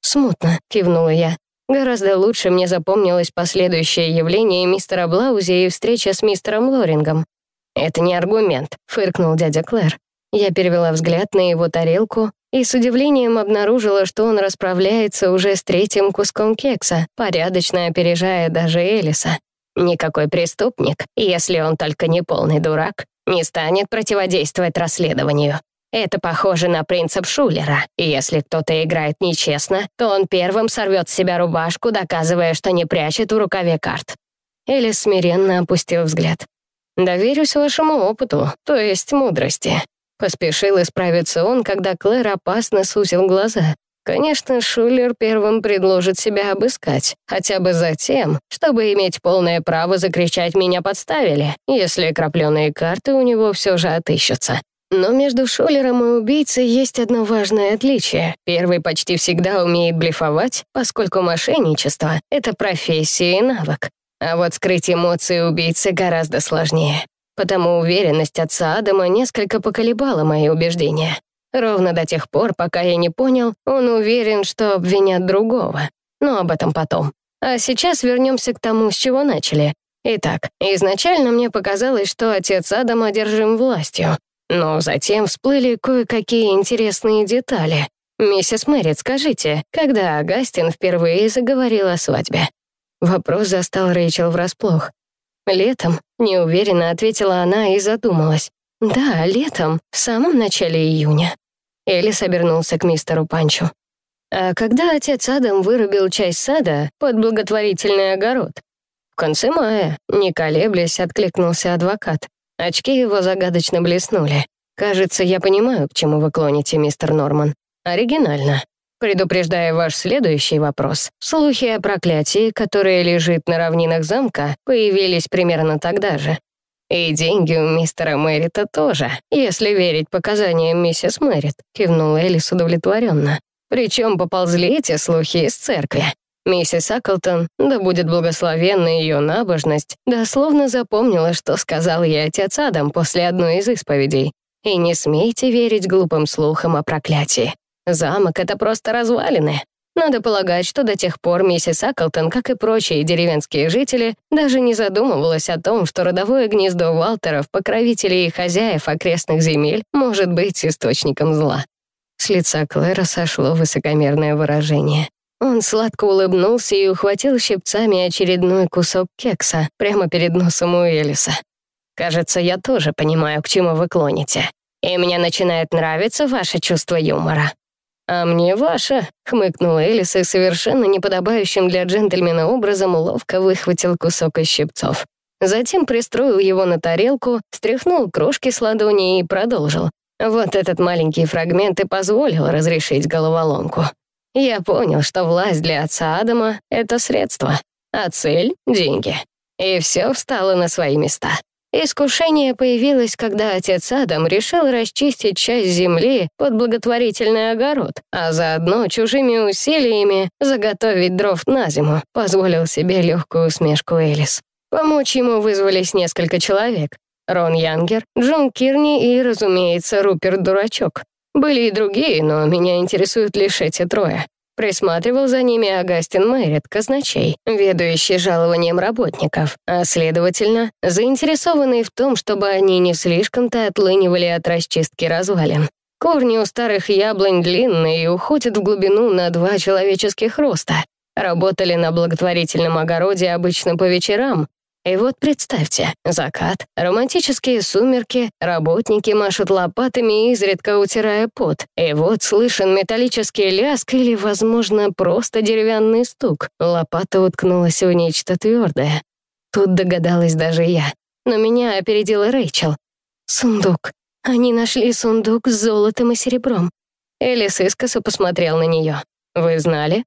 «Смутно», — кивнула я. Гораздо лучше мне запомнилось последующее явление мистера Блаузи и встреча с мистером Лорингом. «Это не аргумент», — фыркнул дядя Клэр. Я перевела взгляд на его тарелку и с удивлением обнаружила, что он расправляется уже с третьим куском кекса, порядочно опережая даже Элиса. Никакой преступник, если он только не полный дурак, не станет противодействовать расследованию. Это похоже на принцип Шулера, и если кто-то играет нечестно, то он первым сорвет с себя рубашку, доказывая, что не прячет в рукаве карт. Элис смиренно опустил взгляд. «Доверюсь вашему опыту, то есть мудрости. Поспешил исправиться он, когда Клэр опасно сузил глаза. Конечно, Шулер первым предложит себя обыскать, хотя бы за тем, чтобы иметь полное право закричать «меня подставили», если крапленые карты у него все же отыщутся. Но между Шулером и убийцей есть одно важное отличие. Первый почти всегда умеет блефовать, поскольку мошенничество — это профессия и навык. А вот скрыть эмоции убийцы гораздо сложнее. Потому уверенность отца Адама несколько поколебала мои убеждения. Ровно до тех пор, пока я не понял, он уверен, что обвинят другого. Но об этом потом. А сейчас вернемся к тому, с чего начали. Итак, изначально мне показалось, что отец Адам одержим властью. Но затем всплыли кое-какие интересные детали. «Миссис Мэрит, скажите, когда Агастин впервые заговорил о свадьбе?» Вопрос застал Рэйчел врасплох. «Летом», — неуверенно ответила она и задумалась. «Да, летом, в самом начале июня». Элис обернулся к мистеру Панчу. «А когда отец Адам вырубил часть сада под благотворительный огород?» «В конце мая», — не колеблясь, откликнулся адвокат. Очки его загадочно блеснули. «Кажется, я понимаю, к чему вы клоните, мистер Норман. Оригинально. Предупреждая ваш следующий вопрос, слухи о проклятии, которое лежит на равнинах замка, появились примерно тогда же. И деньги у мистера Мэрита тоже, если верить показаниям миссис Мэрит, кивнул Элис удовлетворенно. Причем поползли эти слухи из церкви. Миссис Аклтон, да будет благословенна ее набожность, дословно запомнила, что сказал ей отец Адам после одной из исповедей. И не смейте верить глупым слухам о проклятии. Замок — это просто развалины. Надо полагать, что до тех пор миссис Аклтон, как и прочие деревенские жители, даже не задумывалась о том, что родовое гнездо Уалтеров, покровителей и хозяев окрестных земель, может быть источником зла. С лица Клэра сошло высокомерное выражение. Он сладко улыбнулся и ухватил щипцами очередной кусок кекса прямо перед носом у Элиса. «Кажется, я тоже понимаю, к чему вы клоните. И мне начинает нравиться ваше чувство юмора. «А мне ваша», — хмыкнул Элис и совершенно неподобающим для джентльмена образом ловко выхватил кусок из щипцов. Затем пристроил его на тарелку, стряхнул крошки с ладони и продолжил. Вот этот маленький фрагмент и позволил разрешить головоломку. Я понял, что власть для отца Адама — это средство, а цель — деньги. И все встало на свои места. Искушение появилось, когда отец Адам решил расчистить часть земли под благотворительный огород, а заодно чужими усилиями заготовить дров на зиму, позволил себе легкую усмешку Элис. Помочь ему вызвались несколько человек. Рон Янгер, Джон Кирни и, разумеется, Руперт Дурачок. Были и другие, но меня интересуют лишь эти трое. Присматривал за ними Агастин Мэрит, казначей, ведущий жалованием работников, а, следовательно, заинтересованный в том, чтобы они не слишком-то отлынивали от расчистки развалин. Корни у старых яблонь длинные и уходят в глубину на два человеческих роста. Работали на благотворительном огороде обычно по вечерам, и вот представьте, закат, романтические сумерки, работники машут лопатами, изредка утирая пот. И вот слышен металлический лязг или, возможно, просто деревянный стук. Лопата уткнулась в нечто твердое. Тут догадалась даже я. Но меня опередила Рэйчел. Сундук. Они нашли сундук с золотом и серебром. Элис искоса посмотрел на нее. «Вы знали?»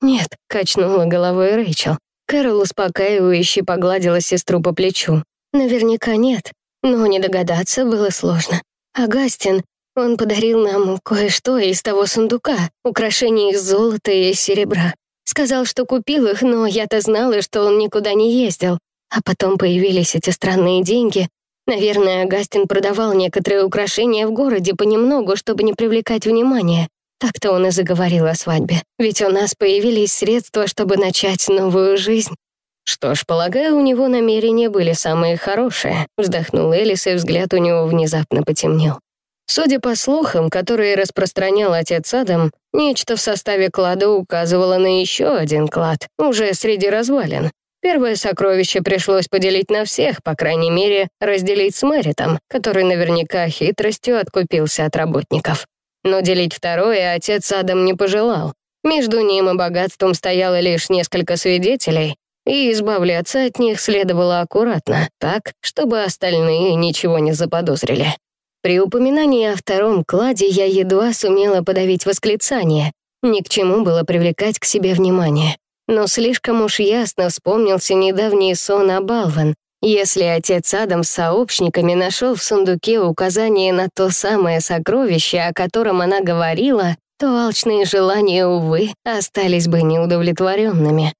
«Нет», — качнула головой Рэйчел. Кэрол успокаивающе погладила сестру по плечу. Наверняка нет, но не догадаться было сложно. Агастин, Он подарил нам кое-что из того сундука, украшения из золота и серебра. Сказал, что купил их, но я-то знала, что он никуда не ездил. А потом появились эти странные деньги. Наверное, Гастин продавал некоторые украшения в городе понемногу, чтобы не привлекать внимания. Так-то он и заговорил о свадьбе. Ведь у нас появились средства, чтобы начать новую жизнь. Что ж, полагаю, у него намерения были самые хорошие. Вздохнул Элис, и взгляд у него внезапно потемнел. Судя по слухам, которые распространял отец Адам, нечто в составе клада указывало на еще один клад, уже среди развалин. Первое сокровище пришлось поделить на всех, по крайней мере, разделить с Мэритом, который наверняка хитростью откупился от работников. Но делить второе отец Адам не пожелал. Между ним и богатством стояло лишь несколько свидетелей, и избавляться от них следовало аккуратно, так, чтобы остальные ничего не заподозрили. При упоминании о втором кладе я едва сумела подавить восклицание. Ни к чему было привлекать к себе внимание. Но слишком уж ясно вспомнился недавний сон о Балван. Если отец Адам с сообщниками нашел в сундуке указание на то самое сокровище, о котором она говорила, то алчные желания, увы, остались бы неудовлетворенными.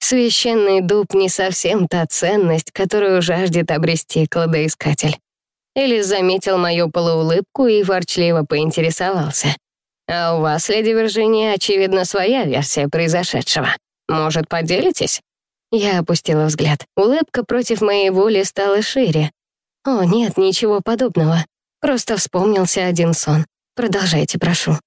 Священный дуб не совсем та ценность, которую жаждет обрести кладоискатель. Элис заметил мою полуулыбку и ворчливо поинтересовался. «А у вас, леди Виржиния, очевидно, своя версия произошедшего. Может, поделитесь?» Я опустила взгляд. Улыбка против моей воли стала шире. «О, нет, ничего подобного. Просто вспомнился один сон. Продолжайте, прошу».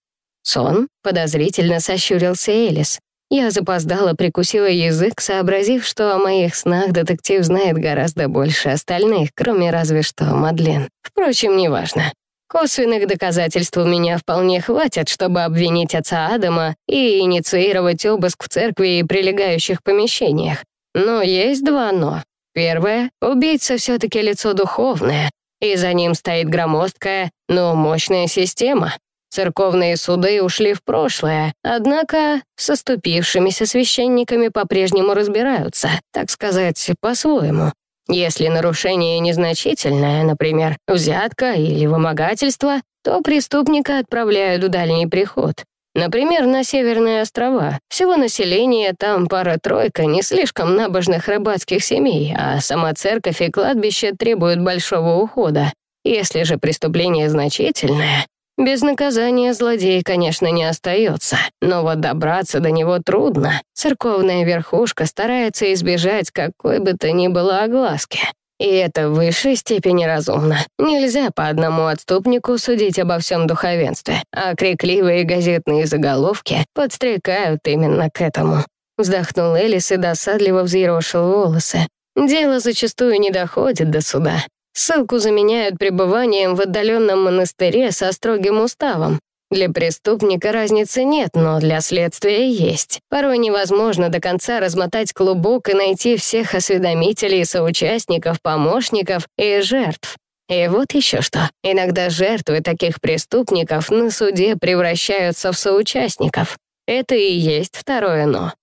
«Сон?» — подозрительно сощурился Элис. Я запоздала, прикусила язык, сообразив, что о моих снах детектив знает гораздо больше остальных, кроме разве что Мадлен. Впрочем, неважно. Косвенных доказательств у меня вполне хватит, чтобы обвинить отца Адама и инициировать обыск в церкви и прилегающих помещениях. Но есть два «но». Первое — убийца все-таки лицо духовное, и за ним стоит громоздкая, но мощная система, Церковные суды ушли в прошлое, однако с оступившимися священниками по-прежнему разбираются, так сказать, по-своему. Если нарушение незначительное, например, взятка или вымогательство, то преступника отправляют в дальний приход. Например, на Северные острова. Всего населения там пара-тройка не слишком набожных рыбацких семей, а сама церковь и кладбище требуют большого ухода. Если же преступление значительное, без наказания злодей, конечно, не остается, но вот добраться до него трудно. Церковная верхушка старается избежать какой бы то ни было огласки. И это в высшей степени разумно. Нельзя по одному отступнику судить обо всем духовенстве, а крикливые газетные заголовки подстрекают именно к этому. Вздохнул Элис и досадливо взъерошил волосы. Дело зачастую не доходит до суда. Ссылку заменяют пребыванием в отдаленном монастыре со строгим уставом. Для преступника разницы нет, но для следствия есть. Порой невозможно до конца размотать клубок и найти всех осведомителей, соучастников, помощников и жертв. И вот еще что. Иногда жертвы таких преступников на суде превращаются в соучастников. Это и есть второе «но».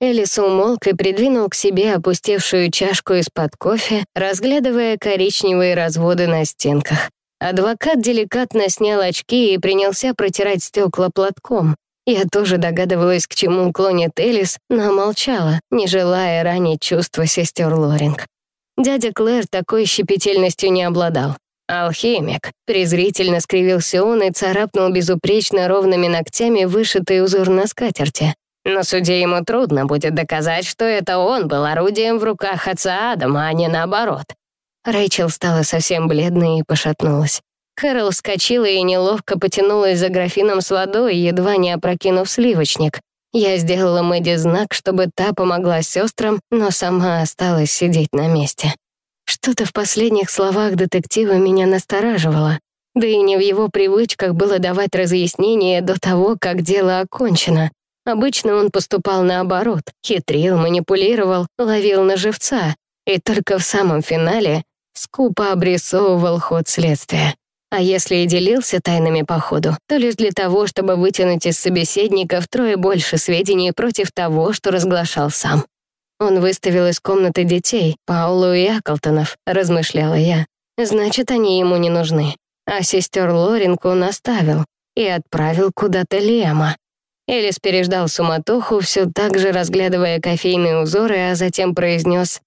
Элис умолк и придвинул к себе опустевшую чашку из-под кофе, разглядывая коричневые разводы на стенках. Адвокат деликатно снял очки и принялся протирать стекла платком. Я тоже догадывалась, к чему клонит Элис, но молчала, не желая ранить чувства сестер Лоринг. Дядя Клэр такой щепетильностью не обладал. «Алхимик», — презрительно скривился он и царапнул безупречно ровными ногтями вышитый узор на скатерти. На суде ему трудно будет доказать, что это он был орудием в руках отца Адама, а не наоборот. Рэйчел стала совсем бледной и пошатнулась. Кэрол вскочила и неловко потянулась за графином с водой, едва не опрокинув сливочник. Я сделала Мэдди знак, чтобы та помогла сестрам, но сама осталась сидеть на месте. Что-то в последних словах детектива меня настораживало. Да и не в его привычках было давать разъяснения до того, как дело окончено. Обычно он поступал наоборот, хитрил, манипулировал, ловил на живца, и только в самом финале скупо обрисовывал ход следствия. А если и делился тайнами по ходу, то лишь для того, чтобы вытянуть из собеседника втрое больше сведений против того, что разглашал сам. Он выставил из комнаты детей, Паулу и Аклтонов, размышляла я. Значит, они ему не нужны. а сестер Лоринку наставил и отправил куда-то Лема. Элис переждал суматоху, все так же разглядывая кофейные узоры, а затем произнес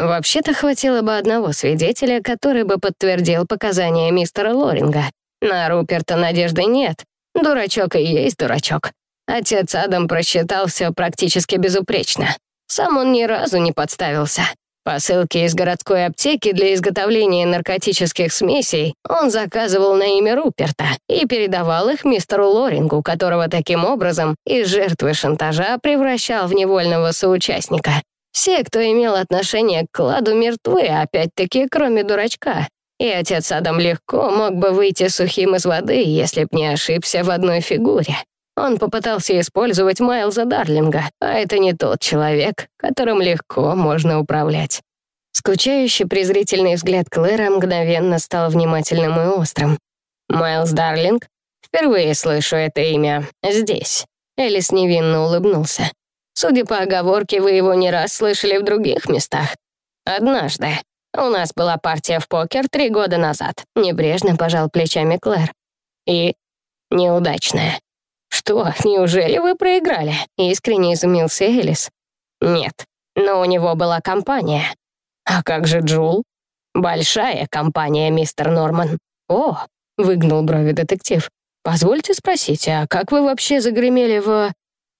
«Вообще-то хватило бы одного свидетеля, который бы подтвердил показания мистера Лоринга. На Руперта надежды нет. Дурачок и есть дурачок. Отец Адам просчитал все практически безупречно. Сам он ни разу не подставился. Посылки из городской аптеки для изготовления наркотических смесей он заказывал на имя Руперта и передавал их мистеру Лорингу, которого таким образом из жертвы шантажа превращал в невольного соучастника. Все, кто имел отношение к кладу, мертвы, опять-таки, кроме дурачка. И отец Адам легко мог бы выйти сухим из воды, если б не ошибся в одной фигуре. Он попытался использовать Майлза Дарлинга, а это не тот человек, которым легко можно управлять. Скучающий презрительный взгляд Клэра мгновенно стал внимательным и острым. «Майлз Дарлинг? Впервые слышу это имя. Здесь». Элис невинно улыбнулся. «Судя по оговорке, вы его не раз слышали в других местах. Однажды. У нас была партия в покер три года назад». Небрежно пожал плечами Клэр. «И неудачная. «Что, неужели вы проиграли?» — искренне изумился Элис. «Нет, но у него была компания». «А как же Джул?» «Большая компания, мистер Норман». «О!» — выгнул брови детектив. «Позвольте спросить, а как вы вообще загремели в...»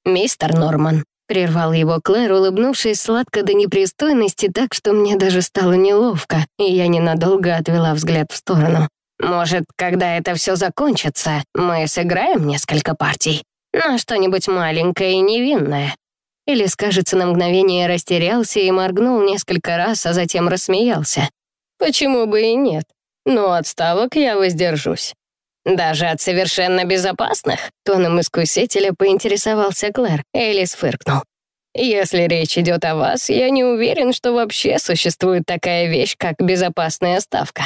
«Мистер Норман», — прервал его Клэр, улыбнувшись сладко до непристойности так, что мне даже стало неловко, и я ненадолго отвела взгляд в сторону. Может, когда это все закончится, мы сыграем несколько партий? На что-нибудь маленькое и невинное?» Или, скажется, на мгновение растерялся и моргнул несколько раз, а затем рассмеялся. «Почему бы и нет? Но от ставок я воздержусь». «Даже от совершенно безопасных?» Тоном искусителя поинтересовался Клэр. Элис фыркнул. «Если речь идет о вас, я не уверен, что вообще существует такая вещь, как безопасная ставка.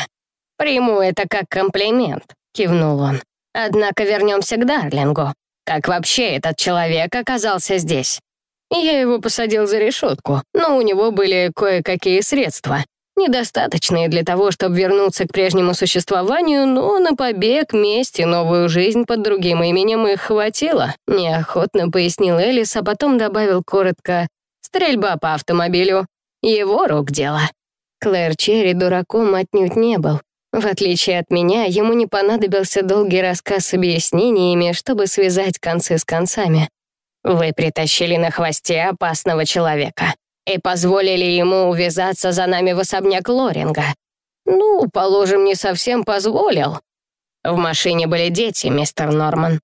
«Приму это как комплимент», — кивнул он. «Однако вернемся к Дарлингу. Как вообще этот человек оказался здесь?» Я его посадил за решетку, но у него были кое-какие средства. Недостаточные для того, чтобы вернуться к прежнему существованию, но на побег, месть и новую жизнь под другим именем их хватило. Неохотно пояснил Элис, а потом добавил коротко «Стрельба по автомобилю. Его рук дело». Клэр Черри дураком отнюдь не был. В отличие от меня, ему не понадобился долгий рассказ с объяснениями, чтобы связать концы с концами. Вы притащили на хвосте опасного человека и позволили ему увязаться за нами в особняк Лоринга. Ну, положим, не совсем позволил. В машине были дети, мистер Норман.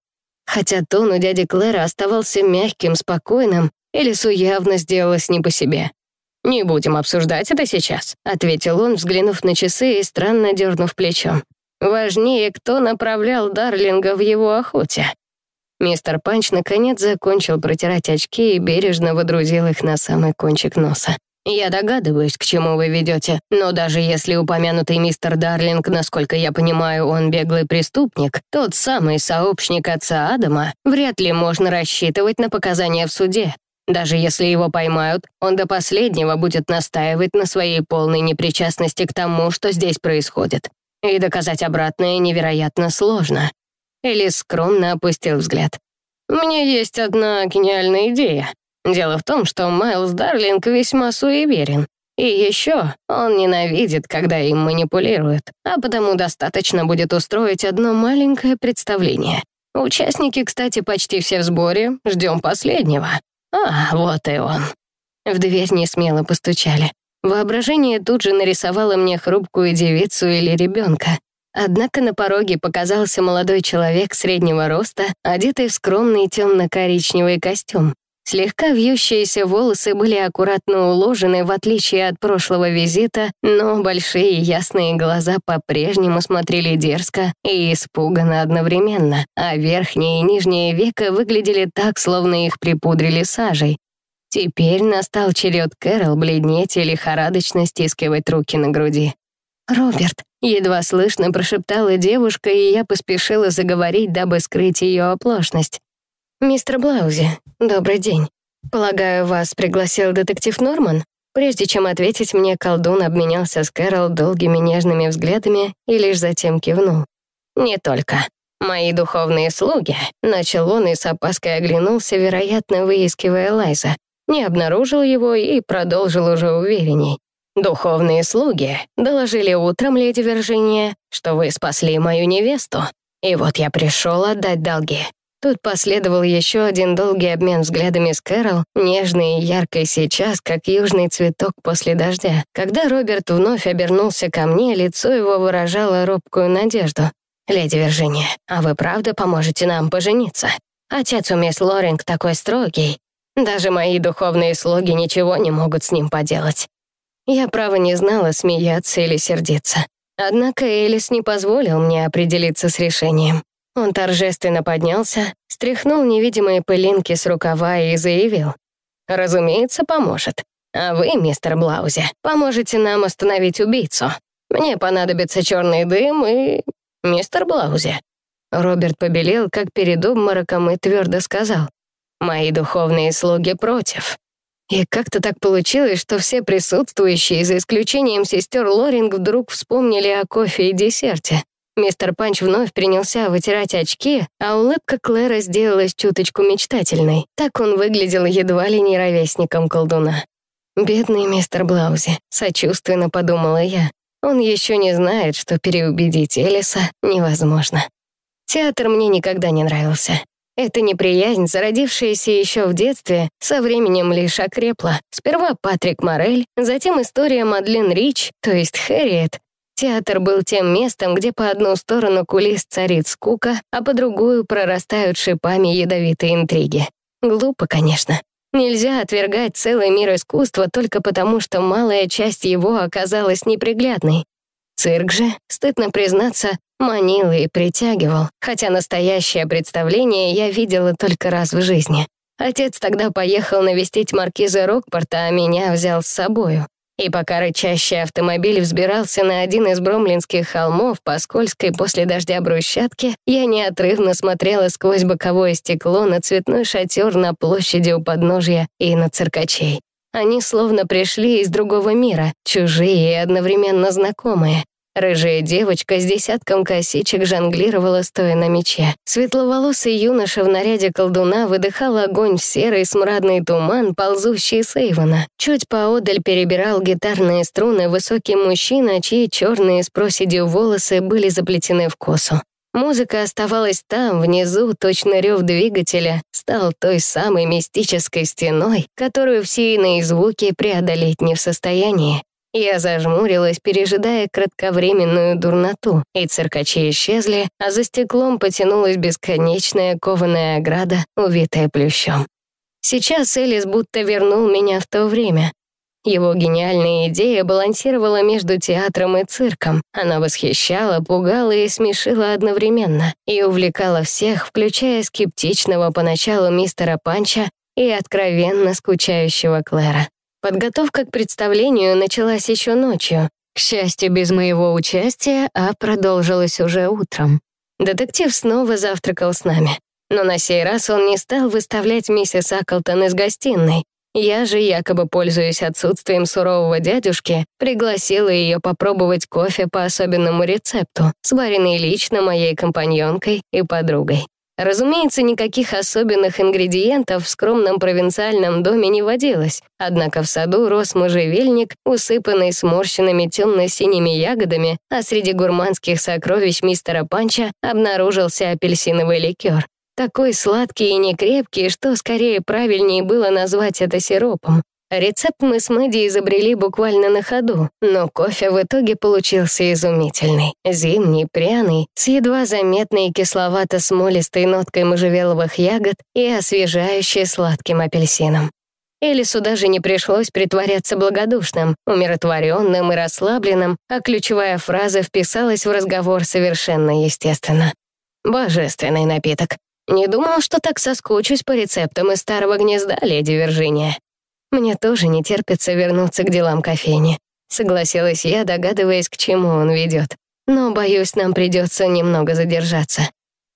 Хотя тон у дяди Клэра оставался мягким, спокойным, Элису явно сделалось не по себе. «Не будем обсуждать это сейчас», — ответил он, взглянув на часы и странно дернув плечом. «Важнее, кто направлял Дарлинга в его охоте». Мистер Панч наконец закончил протирать очки и бережно водрузил их на самый кончик носа. «Я догадываюсь, к чему вы ведете, но даже если упомянутый мистер Дарлинг, насколько я понимаю, он беглый преступник, тот самый сообщник отца Адама, вряд ли можно рассчитывать на показания в суде. Даже если его поймают, он до последнего будет настаивать на своей полной непричастности к тому, что здесь происходит. И доказать обратное невероятно сложно. Элис скромно опустил взгляд. «У меня есть одна гениальная идея. Дело в том, что Майлз Дарлинг весьма суеверен. И еще он ненавидит, когда им манипулируют, а потому достаточно будет устроить одно маленькое представление. Участники, кстати, почти все в сборе, ждем последнего. «А, вот и он». В дверь не смело постучали. Воображение тут же нарисовало мне хрупкую девицу или ребенка. Однако на пороге показался молодой человек среднего роста, одетый в скромный темно-коричневый костюм. Слегка вьющиеся волосы были аккуратно уложены, в отличие от прошлого визита, но большие ясные глаза по-прежнему смотрели дерзко и испуганно одновременно, а верхние и нижние века выглядели так, словно их припудрили сажей. Теперь настал черед Кэрол бледнеть и лихорадочно стискивать руки на груди. «Роберт», — едва слышно прошептала девушка, и я поспешила заговорить, дабы скрыть ее оплошность. «Мистер Блаузи, добрый день. Полагаю, вас пригласил детектив Норман?» Прежде чем ответить мне, колдун обменялся с Кэрол долгими нежными взглядами и лишь затем кивнул. не только. Мои духовные слуги, начал он и с опаской оглянулся, вероятно, выискивая Лайза. Не обнаружил его и продолжил уже уверенней. «Духовные слуги доложили утром, леди Виржиния, что вы спасли мою невесту. И вот я пришел отдать долги. Тут последовал еще один долгий обмен взглядами с Кэрол, нежный и яркий сейчас, как южный цветок после дождя. Когда Роберт вновь обернулся ко мне, лицо его выражало робкую надежду. «Леди Виржиния, а вы правда поможете нам пожениться? Отец у мисс Лоринг такой строгий. Даже мои духовные слуги ничего не могут с ним поделать». Я, право, не знала, смеяться или сердиться. Однако Элис не позволил мне определиться с решением. Он торжественно поднялся, стряхнул невидимые пылинки с рукава и заявил. «Разумеется, поможет. А вы, мистер Блаузи, поможете нам остановить убийцу. Мне понадобится черный дым и... мистер Блаузи». Роберт побелел, как перед обмороком, и твердо сказал. «Мои духовные слуги против». И как-то так получилось, что все присутствующие, за исключением сестер Лоринг, вдруг вспомнили о кофе и десерте. Мистер Панч вновь принялся вытирать очки, а улыбка Клэра сделалась чуточку мечтательной. Так он выглядел едва ли не ровесником колдуна. «Бедный мистер Блаузи», — сочувственно подумала я. «Он еще не знает, что переубедить Элиса невозможно». Театр мне никогда не нравился. Эта неприязнь, зародившаяся еще в детстве, со временем лишь окрепла. Сперва Патрик Морель, затем история Мадлен Рич, то есть Хэрриет, Театр был тем местом, где по одну сторону кулис царит скука, а по другую прорастают шипами ядовитые интриги. Глупо, конечно. Нельзя отвергать целый мир искусства только потому, что малая часть его оказалась неприглядной. Цирк же, стыдно признаться, манил и притягивал, хотя настоящее представление я видела только раз в жизни. Отец тогда поехал навестить маркиза Рокпорта, а меня взял с собою. И пока рычащий автомобиль взбирался на один из бромлинских холмов по скользкой после дождя брусчатке, я неотрывно смотрела сквозь боковое стекло на цветной шатер на площади у подножья и на циркачей. Они словно пришли из другого мира, чужие и одновременно знакомые. Рыжая девочка с десятком косичек жонглировала, стоя на мече. Светловолосый юноша в наряде колдуна выдыхал огонь в серый смрадный туман, ползущий с Эйвона. Чуть поодаль перебирал гитарные струны высокий мужчина, чьи черные с проседью волосы были заплетены в косу. Музыка оставалась там, внизу, точно рев двигателя, стал той самой мистической стеной, которую все иные звуки преодолеть не в состоянии. Я зажмурилась, пережидая кратковременную дурноту, и циркачи исчезли, а за стеклом потянулась бесконечная кованая ограда, увитая плющом. Сейчас Элис будто вернул меня в то время. Его гениальная идея балансировала между театром и цирком. Она восхищала, пугала и смешила одновременно, и увлекала всех, включая скептичного поначалу мистера Панча и откровенно скучающего Клэра. Подготовка к представлению началась еще ночью. К счастью, без моего участия, а продолжилась уже утром. Детектив снова завтракал с нами. Но на сей раз он не стал выставлять миссис Аклтон из гостиной. Я же, якобы пользуясь отсутствием сурового дядюшки, пригласила ее попробовать кофе по особенному рецепту, сваренный лично моей компаньонкой и подругой. Разумеется, никаких особенных ингредиентов в скромном провинциальном доме не водилось, однако в саду рос можжевельник, усыпанный сморщенными темно-синими ягодами, а среди гурманских сокровищ мистера Панча обнаружился апельсиновый ликер. Такой сладкий и некрепкий, что скорее правильнее было назвать это сиропом. Рецепт мы с Мэдди изобрели буквально на ходу, но кофе в итоге получился изумительный. Зимний, пряный, с едва заметной кисловато-смолистой ноткой можжевеловых ягод и освежающий сладким апельсином. Элису даже не пришлось притворяться благодушным, умиротворенным и расслабленным, а ключевая фраза вписалась в разговор совершенно естественно. «Божественный напиток. Не думал, что так соскучусь по рецептам из старого гнезда, леди Виржиния. Мне тоже не терпится вернуться к делам кофейни. Согласилась я, догадываясь, к чему он ведет. Но, боюсь, нам придется немного задержаться.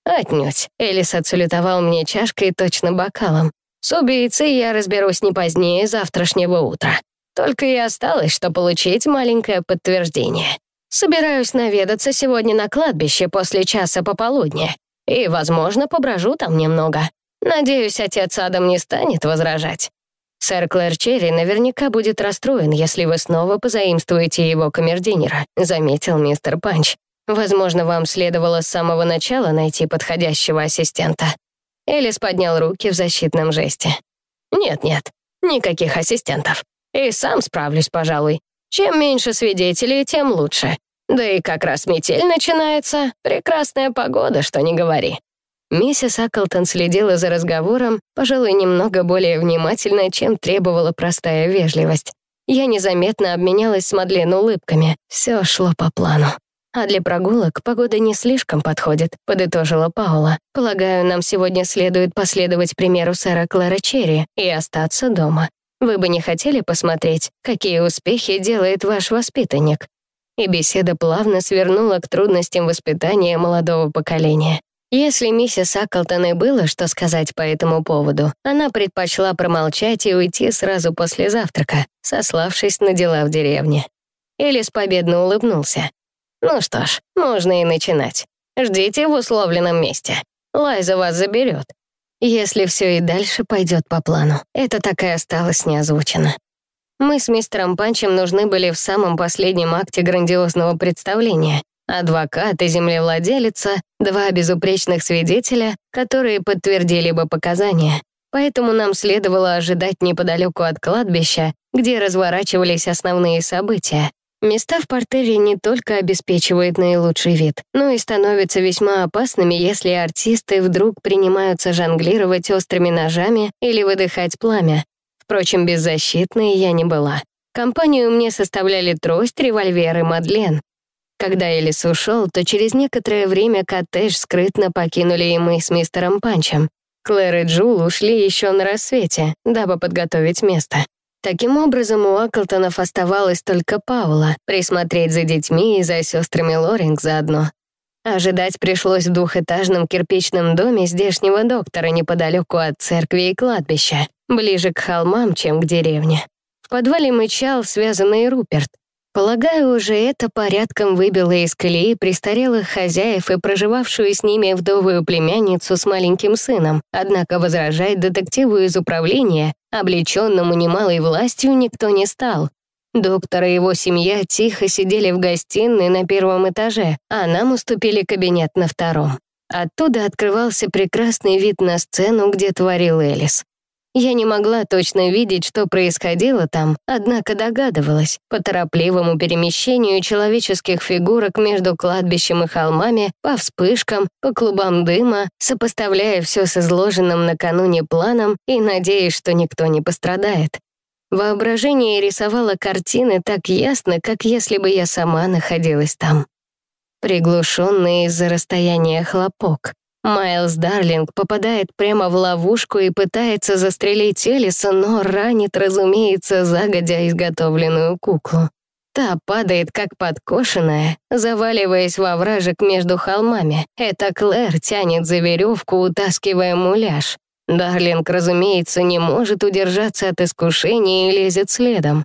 Отнюдь. Элис отсулетовал мне чашкой точно бокалом. С убийцей я разберусь не позднее завтрашнего утра. Только и осталось, что получить маленькое подтверждение. Собираюсь наведаться сегодня на кладбище после часа пополудни. И, возможно, поброжу там немного. Надеюсь, отец Адам не станет возражать. Сэр Клэр Черри наверняка будет расстроен, если вы снова позаимствуете его камердинера, заметил мистер Панч. Возможно, вам следовало с самого начала найти подходящего ассистента. Элис поднял руки в защитном жесте. «Нет-нет, никаких ассистентов. И сам справлюсь, пожалуй. Чем меньше свидетелей, тем лучше. Да и как раз метель начинается. Прекрасная погода, что не говори». Миссис Аклтон следила за разговором, пожалуй, немного более внимательно, чем требовала простая вежливость. Я незаметно обменялась с Мадлен улыбками. Все шло по плану. «А для прогулок погода не слишком подходит», — подытожила Паула. «Полагаю, нам сегодня следует последовать примеру сэра Клара Черри и остаться дома. Вы бы не хотели посмотреть, какие успехи делает ваш воспитанник?» И беседа плавно свернула к трудностям воспитания молодого поколения. Если миссис Аклтон и было что сказать по этому поводу, она предпочла промолчать и уйти сразу после завтрака, сославшись на дела в деревне. Элис победно улыбнулся. Ну что ж, можно и начинать. Ждите в условленном месте. Лайза вас заберет. Если все и дальше пойдет по плану. Это так и осталось неозвучено. Мы с мистером Панчем нужны были в самом последнем акте грандиозного представления. Адвокат и землевладелица, два безупречных свидетеля, которые подтвердили бы показания. Поэтому нам следовало ожидать неподалеку от кладбища, где разворачивались основные события, Места в портере не только обеспечивают наилучший вид, но и становятся весьма опасными, если артисты вдруг принимаются жонглировать острыми ножами или выдыхать пламя. Впрочем, беззащитной я не была. Компанию мне составляли трость, револьвер и Мадлен. Когда Элис ушел, то через некоторое время коттедж скрытно покинули и мы с мистером Панчем. Клэр и Джул ушли еще на рассвете, дабы подготовить место. Таким образом, у Аклтонов оставалось только Паула, присмотреть за детьми и за сестрами Лоринг заодно. Ожидать пришлось в двухэтажном кирпичном доме здешнего доктора неподалеку от церкви и кладбища, ближе к холмам, чем к деревне. В подвале мычал связанный Руперт, Полагаю, уже это порядком выбило из колеи престарелых хозяев и проживавшую с ними вдовую племянницу с маленьким сыном, однако возражать детективу из управления, облеченному немалой властью, никто не стал. Доктор и его семья тихо сидели в гостиной на первом этаже, а нам уступили кабинет на втором. Оттуда открывался прекрасный вид на сцену, где творил Элис. Я не могла точно видеть, что происходило там, однако догадывалась по торопливому перемещению человеческих фигурок между кладбищем и холмами, по вспышкам, по клубам дыма, сопоставляя все с изложенным накануне планом и надеясь, что никто не пострадает. Воображение рисовало картины так ясно, как если бы я сама находилась там. Приглушенный из-за расстояния хлопок, Майлз Дарлинг попадает прямо в ловушку и пытается застрелить Элиса, но ранит, разумеется, загодя изготовленную куклу. Та падает как подкошенная, заваливаясь во вражек между холмами. Это Клэр тянет за веревку, утаскивая муляж. Дарлинг, разумеется, не может удержаться от искушения и лезет следом.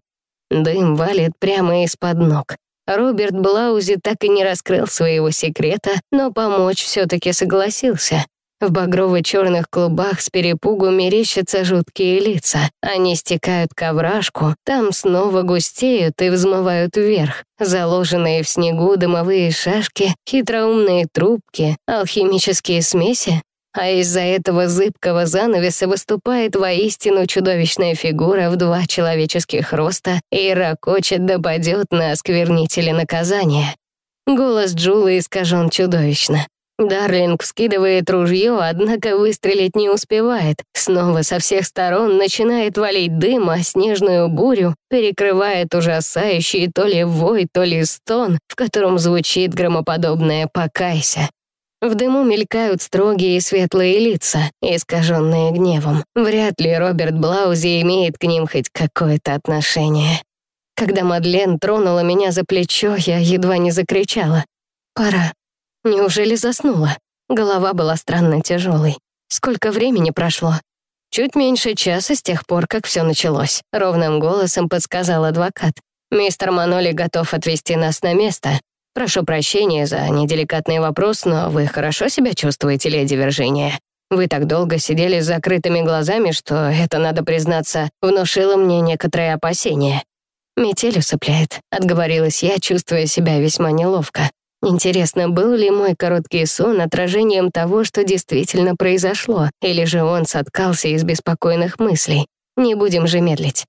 Дым валит прямо из-под ног. Роберт Блаузи так и не раскрыл своего секрета, но помочь все-таки согласился. В багрово-черных клубах с перепугу мерещатся жуткие лица. Они стекают к овражку, там снова густеют и взмывают вверх. Заложенные в снегу дымовые шашки, хитроумные трубки, алхимические смеси а из-за этого зыбкого занавеса выступает воистину чудовищная фигура в два человеческих роста и ракочет да падет на осквернителя наказания. Голос Джулы искажен чудовищно. Дарлинг вскидывает ружье, однако выстрелить не успевает. Снова со всех сторон начинает валить дым, а снежную бурю перекрывает ужасающий то ли вой, то ли стон, в котором звучит громоподобное «покайся». В дыму мелькают строгие и светлые лица, искаженные гневом. Вряд ли Роберт Блаузи имеет к ним хоть какое-то отношение. Когда Мадлен тронула меня за плечо, я едва не закричала. «Пора». Неужели заснула? Голова была странно тяжелой. Сколько времени прошло? Чуть меньше часа с тех пор, как все началось. Ровным голосом подсказал адвокат. «Мистер Маноли готов отвезти нас на место. Прошу прощения за неделикатный вопрос, но вы хорошо себя чувствуете, леди Виржиния? Вы так долго сидели с закрытыми глазами, что это, надо признаться, внушило мне некоторые опасения. Метель усыпляет, отговорилась я, чувствуя себя весьма неловко. Интересно, был ли мой короткий сон отражением того, что действительно произошло, или же он соткался из беспокойных мыслей? Не будем же медлить.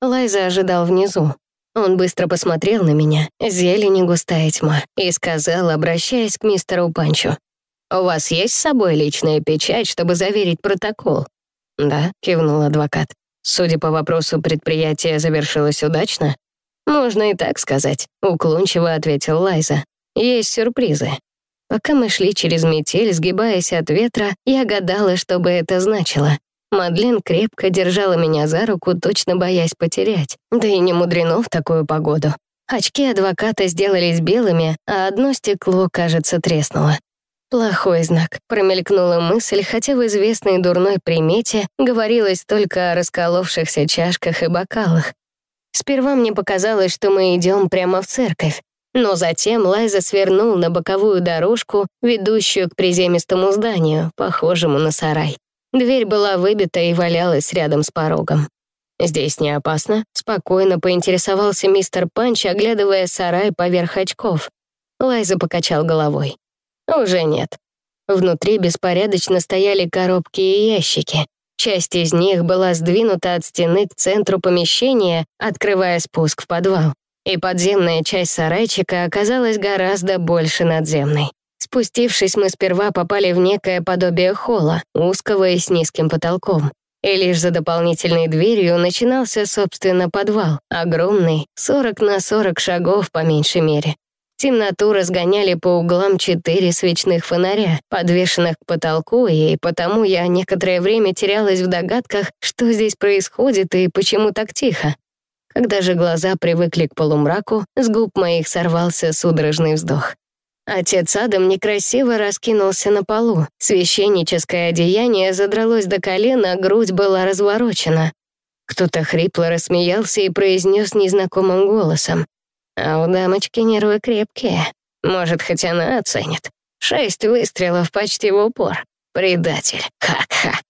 Лайза ожидал внизу. Он быстро посмотрел на меня, зелень и густая тьма, и сказал, обращаясь к мистеру Панчу. «У вас есть с собой личная печать, чтобы заверить протокол?» «Да», — кивнул адвокат. «Судя по вопросу, предприятие завершилось удачно?» «Можно и так сказать», — уклончиво ответил Лайза. «Есть сюрпризы». Пока мы шли через метель, сгибаясь от ветра, я гадала, что бы это значило. Мадлен крепко держала меня за руку, точно боясь потерять. Да и не мудрено в такую погоду. Очки адвоката сделались белыми, а одно стекло, кажется, треснуло. Плохой знак, промелькнула мысль, хотя в известной дурной примете говорилось только о расколовшихся чашках и бокалах. Сперва мне показалось, что мы идем прямо в церковь, но затем Лайза свернул на боковую дорожку, ведущую к приземистому зданию, похожему на сарай. Дверь была выбита и валялась рядом с порогом. «Здесь не опасно?» — спокойно поинтересовался мистер Панч, оглядывая сарай поверх очков. Лайза покачал головой. «Уже нет». Внутри беспорядочно стояли коробки и ящики. Часть из них была сдвинута от стены к центру помещения, открывая спуск в подвал. И подземная часть сарайчика оказалась гораздо больше надземной. Спустившись, мы сперва попали в некое подобие холла, узкого и с низким потолком. И лишь за дополнительной дверью начинался, собственно, подвал, огромный, 40 на 40 шагов по меньшей мере. Темноту разгоняли по углам четыре свечных фонаря, подвешенных к потолку, и потому я некоторое время терялась в догадках, что здесь происходит и почему так тихо. Когда же глаза привыкли к полумраку, с губ моих сорвался судорожный вздох. Отец Адам некрасиво раскинулся на полу. Священническое одеяние задралось до колена, грудь была разворочена. Кто-то хрипло рассмеялся и произнес незнакомым голосом. «А у дамочки нервы крепкие. Может, хоть она оценит. Шесть выстрелов почти в упор. Предатель. Ха-ха».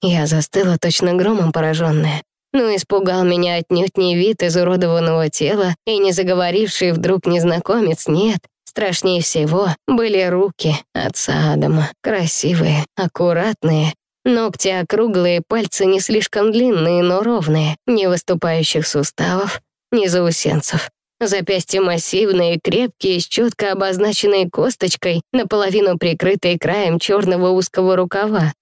Я застыла точно громом пораженная. Но испугал меня отнюдь не вид изуродованного тела и не заговоривший вдруг незнакомец, нет. Страшнее всего были руки отца Адама. Красивые, аккуратные. Ногти округлые, пальцы не слишком длинные, но ровные. Ни выступающих суставов, ни заусенцев. Запястья массивные, крепкие, с четко обозначенной косточкой, наполовину прикрытой краем черного узкого рукава.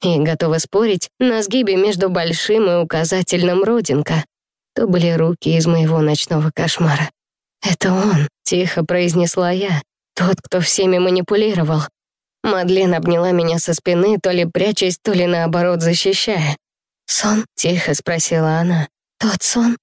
И, готова спорить, на сгибе между большим и указательным родинка. То были руки из моего ночного кошмара. «Это он», — тихо произнесла я. «Тот, кто всеми манипулировал». Мадлен обняла меня со спины, то ли прячась, то ли наоборот защищая. «Сон?» — тихо спросила она. «Тот сон?»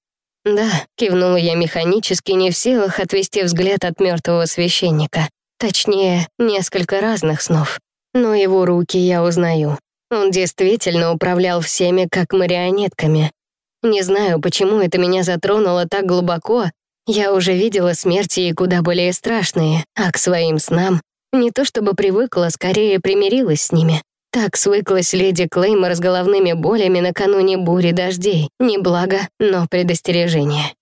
«Да», — кивнула я механически, не в силах отвести взгляд от мертвого священника. Точнее, несколько разных снов. Но его руки я узнаю. Он действительно управлял всеми, как марионетками. Не знаю, почему это меня затронуло так глубоко, я уже видела смерти и куда более страшные, а к своим снам не то чтобы привыкла, скорее примирилась с ними. Так свыклась леди Клеймор с головными болями накануне бури дождей. Не благо, но предостережение.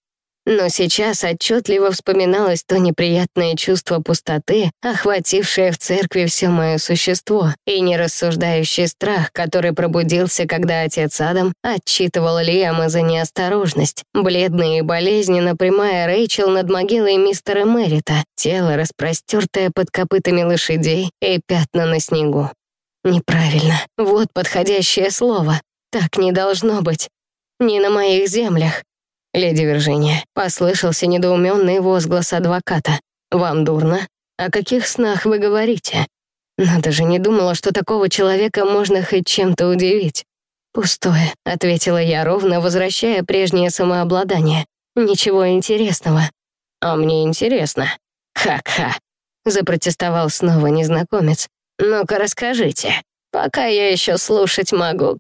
Но сейчас отчетливо вспоминалось то неприятное чувство пустоты, охватившее в церкви все мое существо, и нерассуждающий страх, который пробудился, когда отец Адам отчитывал Лиама за неосторожность, бледная и болезненно прямая Рэйчел над могилой мистера Мэрита, тело, распростертое под копытами лошадей и пятна на снегу. Неправильно. Вот подходящее слово. Так не должно быть. Не на моих землях. «Леди Виржиния», — послышался недоуменный возглас адвоката. «Вам дурно? О каких снах вы говорите?» Надо же, не думала, что такого человека можно хоть чем-то удивить. «Пустое», — ответила я ровно, возвращая прежнее самообладание. «Ничего интересного». «А мне интересно». «Ха-ха», — запротестовал снова незнакомец. «Ну-ка расскажите, пока я еще слушать могу».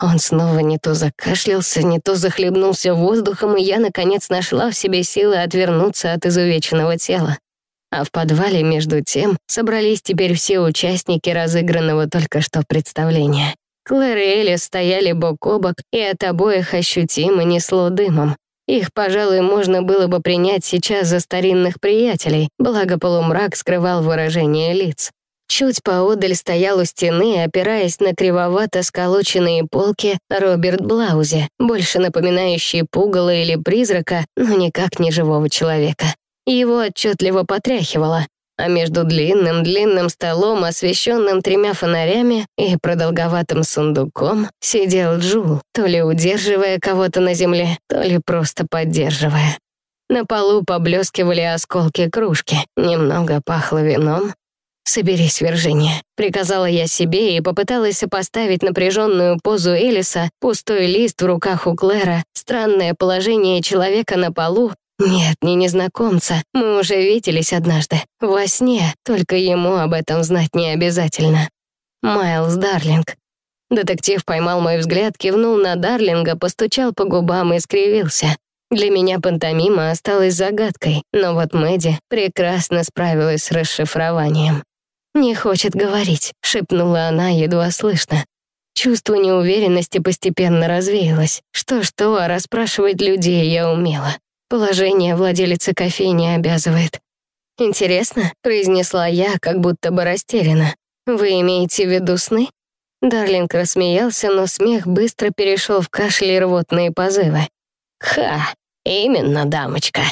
Он снова не то закашлялся, не то захлебнулся воздухом, и я, наконец, нашла в себе силы отвернуться от изувеченного тела. а в подвале, между тем, собрались теперь все участники разыгранного только что представления. Клэр и Элис стояли бок о бок, и от обоих ощутимо несло дымом. Их, пожалуй, можно было бы принять сейчас за старинных приятелей, благо полумрак скрывал выражение лиц. Чуть поодаль стоял у стены, опираясь на кривовато сколоченные полки, Роберт Блаузи, больше напоминающий пугало или призрака, но никак не живого человека. Его отчетливо потряхивало, а между длинным-длинным столом, освещенным тремя фонарями и продолговатым сундуком, сидел Джул, то ли удерживая кого-то на земле, то ли просто поддерживая. На полу поблескивали осколки кружки, немного пахло вином. «Соберись, Виржиния», — приказала я себе и попыталась сопоставить напряженную позу Элиса, пустой лист в руках у Клэра, странное положение человека на полу нет, не незнакомца. Мы уже виделись однажды. Во сне, только ему об этом знать не обязательно. Майлз Дарлинг. Детектив поймал мой взгляд, кивнул на Дарлинга, постучал по губам и скривился. Для меня пантомима осталась загадкой, но вот Мэдди прекрасно справилась с расшифрованием. «Не хочет говорить», — шепнула она едва слышно. Чувство неуверенности постепенно развеялось. Что-что, а расспрашивать людей я умела. Положение владелицы кофейни обязывает. «Интересно», — произнесла я, как будто бы растеряна. «Вы имеете в виду сны?» Дарлинг рассмеялся, но смех быстро перешел в кашель и рвотные позывы. «Ха, именно, дамочка».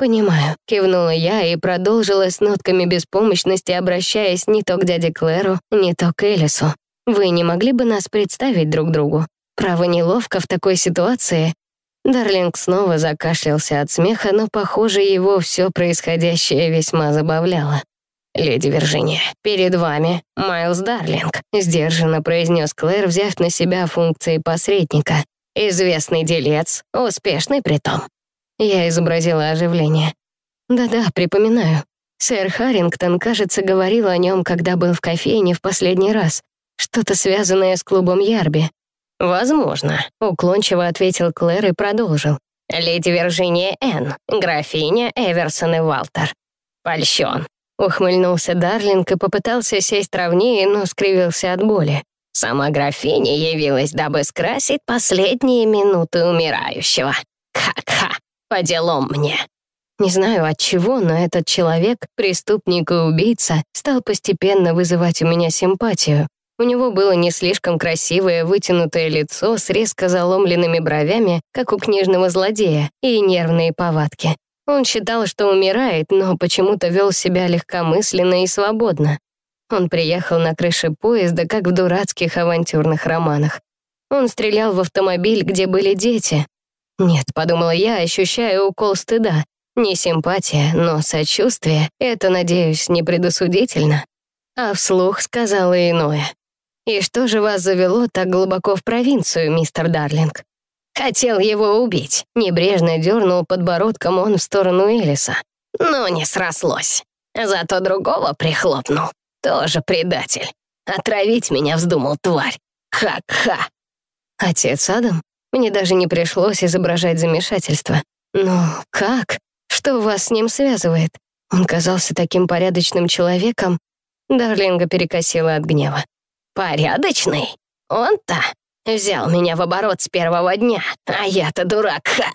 «Понимаю», — кивнула я и продолжила с нотками беспомощности, обращаясь не то к дяде Клэру, не то к Элису. «Вы не могли бы нас представить друг другу? Право неловко в такой ситуации, Дарлинг снова закашлялся от смеха, но, похоже, его все происходящее весьма забавляло. «Леди Виржиния, перед вами Майлз Дарлинг», — сдержанно произнес Клэр, взяв на себя функции посредника. «Известный делец, успешный притом». Я изобразила оживление. «Да-да, припоминаю. Сэр Харрингтон, кажется, говорил о нем, когда был в кофейне в последний раз. Что-то связанное с клубом Ярби. «Возможно», — уклончиво ответил Клэр и продолжил. «Леди Виржиния Н, графиня Эверсон и Валтер». «Польщен», — ухмыльнулся Дарлинг и попытался сесть ровнее, но скривился от боли. «Сама графиня явилась, дабы скрасить последние минуты умирающего. Ха-ха, по делам мне». Не знаю от чего, но этот человек, преступник и убийца, стал постепенно вызывать у меня симпатию. У него было не слишком красивое вытянутое лицо с резко заломленными бровями, как у книжного злодея, и нервные повадки. Он считал, что умирает, но почему-то вел себя легкомысленно и свободно. Он приехал на крыше поезда, как в дурацких авантюрных романах. Он стрелял в автомобиль, где были дети. Нет, подумала я, ощущая укол стыда. Не симпатия, но сочувствие. Это, надеюсь, не предосудительно. А вслух сказала иное. «И что же вас завело так глубоко в провинцию, мистер Дарлинг?» «Хотел его убить», — небрежно дернул подбородком он в сторону Элиса. Но не срослось. Зато другого прихлопнул. Тоже предатель. Отравить меня вздумал тварь. Ха-ха. Отец Адам? Мне даже не пришлось изображать замешательство. Но как? Что вас с ним связывает? Он казался таким порядочным человеком. Дарлинга перекосила от гнева. Порядочный? Он-то взял меня в оборот с первого дня, а я-то дурак, ха!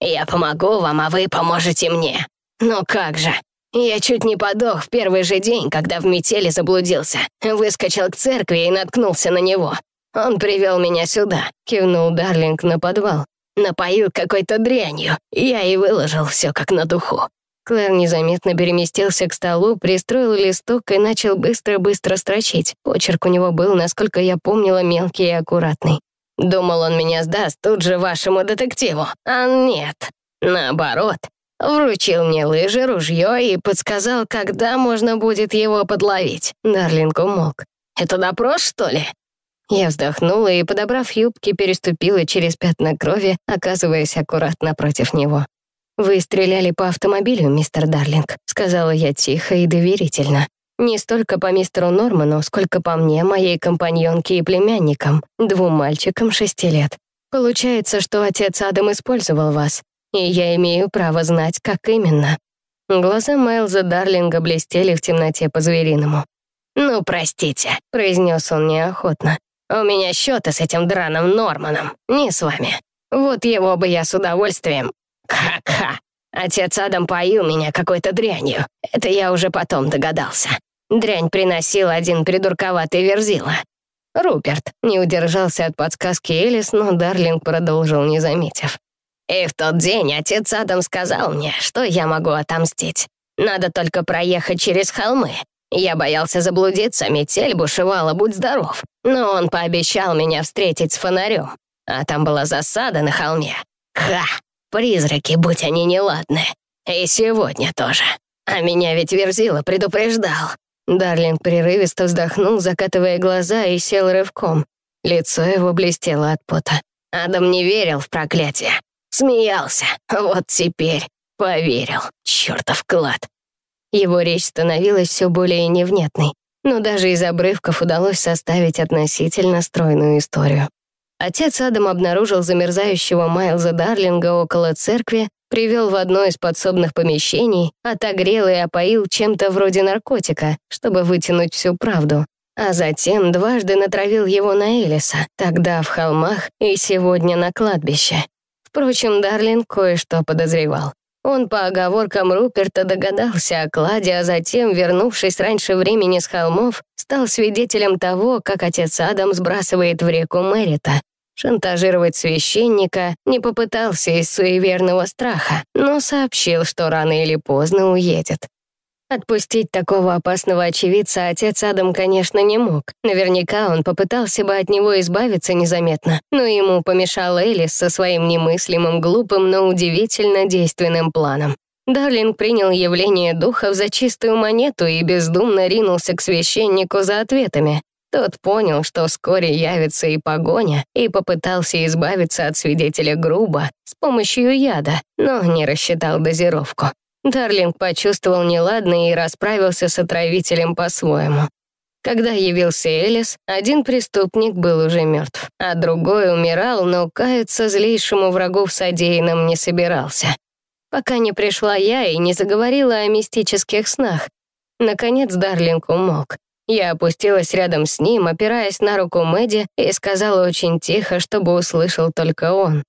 Я помогу вам, а вы поможете мне. Ну как же, я чуть не подох в первый же день, когда в метели заблудился. Выскочил к церкви и наткнулся на него. Он привел меня сюда, кивнул Дарлинг на подвал. Напоил какой-то дрянью. Я и выложил все как на духу. Клэр незаметно переместился к столу, пристроил листок и начал быстро-быстро строчить. Почерк у него был, насколько я помнила, мелкий и аккуратный. Думал, он меня сдаст тут же вашему детективу. А нет. Наоборот. Вручил мне лыжи, ружье и подсказал, когда можно будет его подловить. Дарлинг умолк. «Это допрос, что ли?» Я вздохнула и, подобрав юбки, переступила через пятна крови, оказываясь аккуратно против него. «Вы стреляли по автомобилю, мистер Дарлинг», — сказала я тихо и доверительно. Не столько по мистеру Норману, сколько по мне, моей компаньонке и племянникам, двум мальчикам шести лет. Получается, что отец Адам использовал вас, и я имею право знать, как именно. Глаза Майлза Дарлинга блестели в темноте по-звериному. «Ну, простите», — произнес он неохотно. «У меня счеты с этим драным Норманом, не с вами. Вот его бы я с удовольствием... Ха-ха! Отец Адам поил меня какой-то дрянью. Это я уже потом догадался. Дрянь приносил один придурковатый верзила. Руперт не удержался от подсказки Элис, но Дарлинг продолжил, не заметив. И в тот день отец Адам сказал мне, что я могу отомстить. Надо только проехать через холмы. Я боялся заблудиться, метель бушевала, будь здоров. Но он пообещал меня встретить с фонарем. А там была засада на холме. Ха! Призраки, будь они неладны. И сегодня тоже. А меня ведь Верзила предупреждал. Дарлинг прерывисто вздохнул, закатывая глаза, и сел рывком. Лицо его блестело от пота. Адам не верил в проклятие. Смеялся. Вот теперь поверил. Чёртов клад. Его речь становилась все более невнятной, но даже из обрывков удалось составить относительно стройную историю. Отец Адам обнаружил замерзающего Майлза Дарлинга около церкви, привел в одно из подсобных помещений, отогрел и опоил чем-то вроде наркотика, чтобы вытянуть всю правду, а затем дважды натравил его на Элиса, тогда в холмах и сегодня на кладбище. Впрочем, Дарлин кое-что подозревал. Он по оговоркам Руперта догадался о кладе, а затем, вернувшись раньше времени с холмов, стал свидетелем того, как отец Адам сбрасывает в реку Мэрита. Шантажировать священника не попытался из суеверного страха, но сообщил, что рано или поздно уедет. Отпустить такого опасного очевидца отец Адам, конечно, не мог. Наверняка он попытался бы от него избавиться незаметно, но ему помешал Элис со своим немыслимым, глупым, но удивительно действенным планом. Дарлинг принял явление духов за чистую монету и бездумно ринулся к священнику за ответами. Тот понял, что вскоре явится и погоня, и попытался избавиться от свидетеля грубо, с помощью яда, но не рассчитал дозировку. Дарлинг почувствовал неладное и расправился с отравителем по-своему. Когда явился Элис, один преступник был уже мертв, а другой умирал, но каяться злейшему врагу в содеянном не собирался. Пока не пришла я и не заговорила о мистических снах. Наконец Дарлинг умолк. Я опустилась рядом с ним, опираясь на руку Мэдди, и сказала очень тихо, чтобы услышал только он.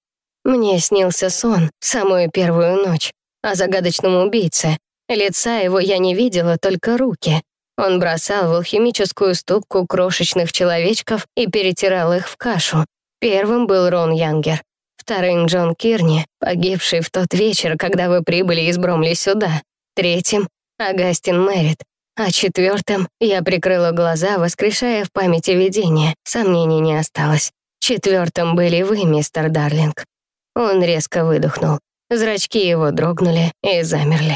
Мне снился сон, самую первую ночь о загадочном убийце. Лица его я не видела, только руки. Он бросал в алхимическую ступку крошечных человечков и перетирал их в кашу. Первым был Рон Янгер, вторым Джон Кирни, погибший в тот вечер, когда вы прибыли из Бромли сюда. Третьим — Агастин Мэрит. А четвертым я прикрыла глаза, воскрешая в памяти видение. Сомнений не осталось. Четвертым были вы, мистер Дарлинг. Он резко выдохнул. Зрачки его дрогнули и замерли.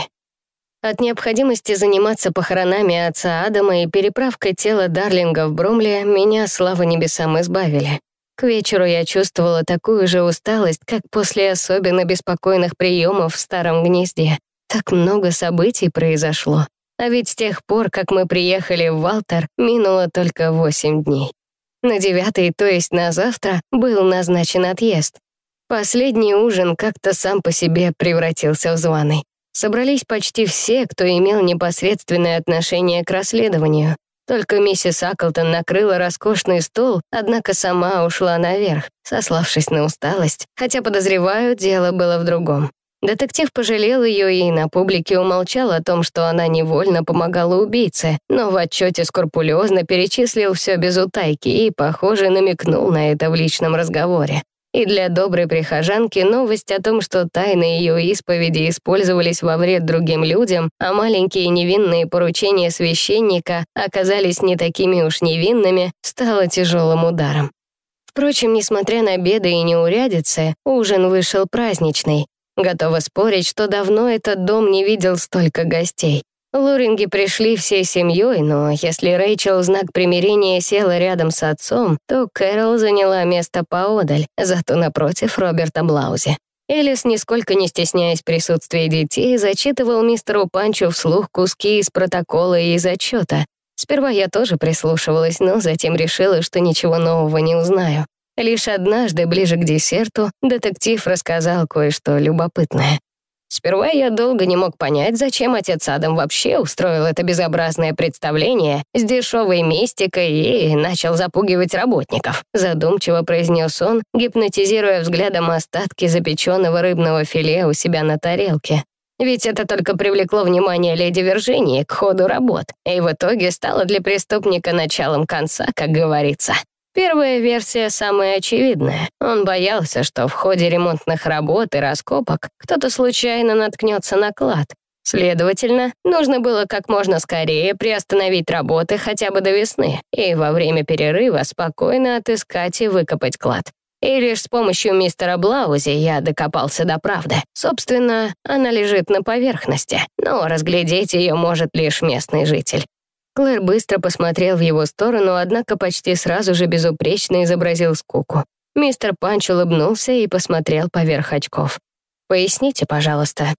От необходимости заниматься похоронами отца Адама и переправкой тела Дарлинга в Бромли меня, слава небесам, избавили. К вечеру я чувствовала такую же усталость, как после особенно беспокойных приемов в старом гнезде. Так много событий произошло. А ведь с тех пор, как мы приехали в Валтер, минуло только восемь дней. На девятый, то есть на завтра, был назначен отъезд. Последний ужин как-то сам по себе превратился в званый. Собрались почти все, кто имел непосредственное отношение к расследованию. Только миссис Аклтон накрыла роскошный стол, однако сама ушла наверх, сославшись на усталость, хотя, подозреваю, дело было в другом. Детектив пожалел ее и на публике умолчал о том, что она невольно помогала убийце, но в отчете скрупулезно перечислил все без утайки и, похоже, намекнул на это в личном разговоре. И для доброй прихожанки новость о том, что тайны ее исповеди использовались во вред другим людям, а маленькие невинные поручения священника оказались не такими уж невинными, стала тяжелым ударом. Впрочем, несмотря на беды и неурядицы, ужин вышел праздничный. Готова спорить, что давно этот дом не видел столько гостей. Луринги пришли всей семьей, но если Рэйчел в знак примирения села рядом с отцом, то Кэрол заняла место поодаль, зато напротив Роберта Блаузи. Элис, нисколько не стесняясь присутствия детей, зачитывал мистеру Панчу вслух куски из протокола и из отчета. Сперва я тоже прислушивалась, но затем решила, что ничего нового не узнаю. Лишь однажды, ближе к десерту, детектив рассказал кое-что любопытное. Сперва я долго не мог понять, зачем отец Адам вообще устроил это безобразное представление с дешевой мистикой и начал запугивать работников. Задумчиво произнес он, гипнотизируя взглядом остатки запеченного рыбного филе у себя на тарелке. Ведь это только привлекло внимание леди Виржинии к ходу работ, и в итоге стало для преступника началом конца, как говорится. Первая версия самая очевидная. Он боялся, что в ходе ремонтных работ и раскопок кто-то случайно наткнется на клад. Следовательно, нужно было как можно скорее приостановить работы хотя бы до весны и во время перерыва спокойно отыскать и выкопать клад. И лишь с помощью мистера Блаузи я докопался до правды. Собственно, она лежит на поверхности, но разглядеть ее может лишь местный житель. Клэр быстро посмотрел в его сторону, однако почти сразу же безупречно изобразил скуку. Мистер Панч улыбнулся и посмотрел поверх очков. «Поясните, пожалуйста».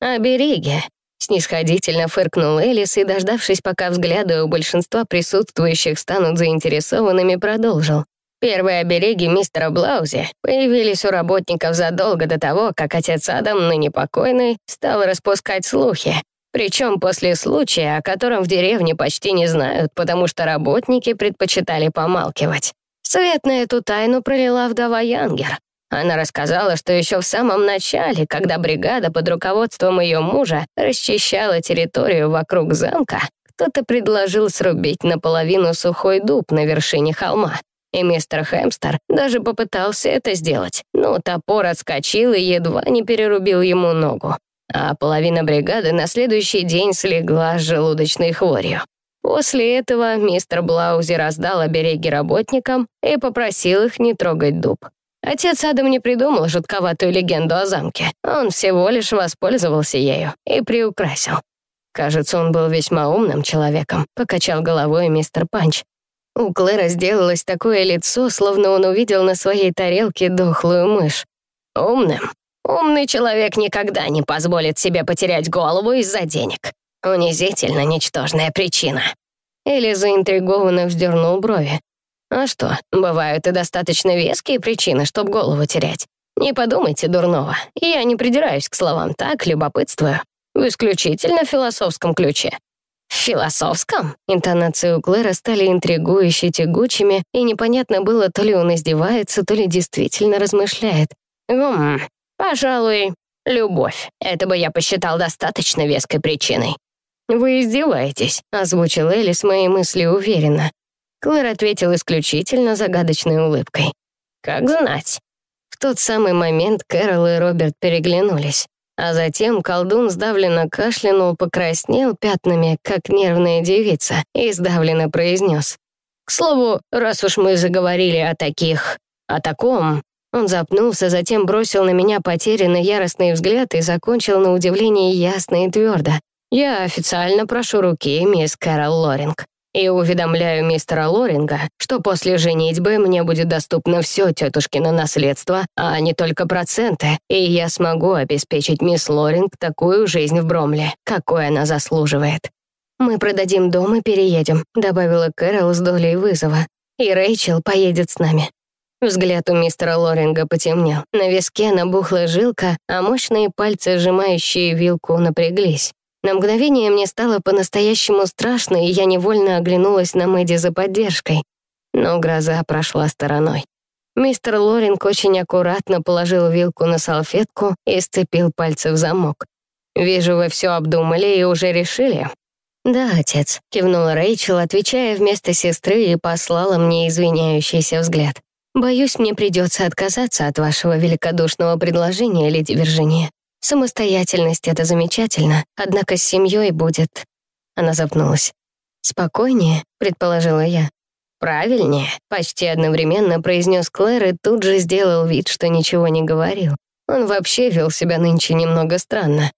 «Обереги», — снисходительно фыркнул Элис и, дождавшись, пока взгляды у большинства присутствующих станут заинтересованными, продолжил. Первые обереги мистера Блаузи появились у работников задолго до того, как отец Адам, ныне покойный, стал распускать слухи, причем после случая, о котором в деревне почти не знают, потому что работники предпочитали помалкивать. Свет на эту тайну пролила вдова Янгер. Она рассказала, что еще в самом начале, когда бригада под руководством ее мужа расчищала территорию вокруг замка, кто-то предложил срубить наполовину сухой дуб на вершине холма. И мистер Хэмстер даже попытался это сделать, но топор отскочил и едва не перерубил ему ногу а половина бригады на следующий день слегла с желудочной хворью. После этого мистер Блаузи раздал обереги работникам и попросил их не трогать дуб. Отец Адам не придумал жутковатую легенду о замке. Он всего лишь воспользовался ею и приукрасил. Кажется, он был весьма умным человеком, покачал головой мистер Панч. У Клэра сделалось такое лицо, словно он увидел на своей тарелке дохлую мышь. Умным? Умный человек никогда не позволит себе потерять голову из-за денег. Унизительно ничтожная причина. Или заинтригованно вздернул брови. А что, бывают и достаточно веские причины, чтобы голову терять. Не подумайте дурного. Я не придираюсь к словам так, любопытствую. В исключительно философском ключе. В философском? Интонации у Клэра стали интригующе тягучими, и непонятно было, то ли он издевается, то ли действительно размышляет. Гм, Пожалуй, любовь. Это бы я посчитал достаточно веской причиной. «Вы издеваетесь», — озвучил Элис мои мысли уверенно. Клэр ответил исключительно загадочной улыбкой. «Как знать». В тот самый момент Кэрол и Роберт переглянулись, а затем колдун сдавленно кашлянул, покраснел пятнами, как нервная девица, и сдавленно произнес. «К слову, раз уж мы заговорили о таких... о таком, он запнулся, затем бросил на меня потерянный яростный взгляд и закончил на удивление ясно и твердо. «Я официально прошу руки, мисс Кэрол Лоринг, и уведомляю мистера Лоринга, что после женитьбы мне будет доступно все тетушкино наследство, а не только проценты, и я смогу обеспечить мисс Лоринг такую жизнь в Бромле, какой она заслуживает». «Мы продадим дом и переедем», — добавила Кэрол с долей вызова. «И Рэйчел поедет с нами». Взгляд у мистера Лоринга потемнел. На виске набухла жилка, а мощные пальцы, сжимающие вилку, напряглись. На мгновение мне стало по-настоящему страшно, и я невольно оглянулась на Мэдди за поддержкой. Но гроза прошла стороной. Мистер Лоринг очень аккуратно положил вилку на салфетку и сцепил пальцы в замок. «Вижу, вы все обдумали и уже решили». «Да, отец», — кивнула Рэйчел, отвечая вместо сестры и послала мне извиняющийся взгляд. Боюсь, мне придется отказаться от вашего великодушного предложения, леди Виржиния. Самостоятельность — это замечательно, однако с семьей будет...» Она запнулась. «Спокойнее», — предположила я. «Правильнее», — почти одновременно произнес Клэр и тут же сделал вид, что ничего не говорил. Он вообще вел себя нынче немного странно.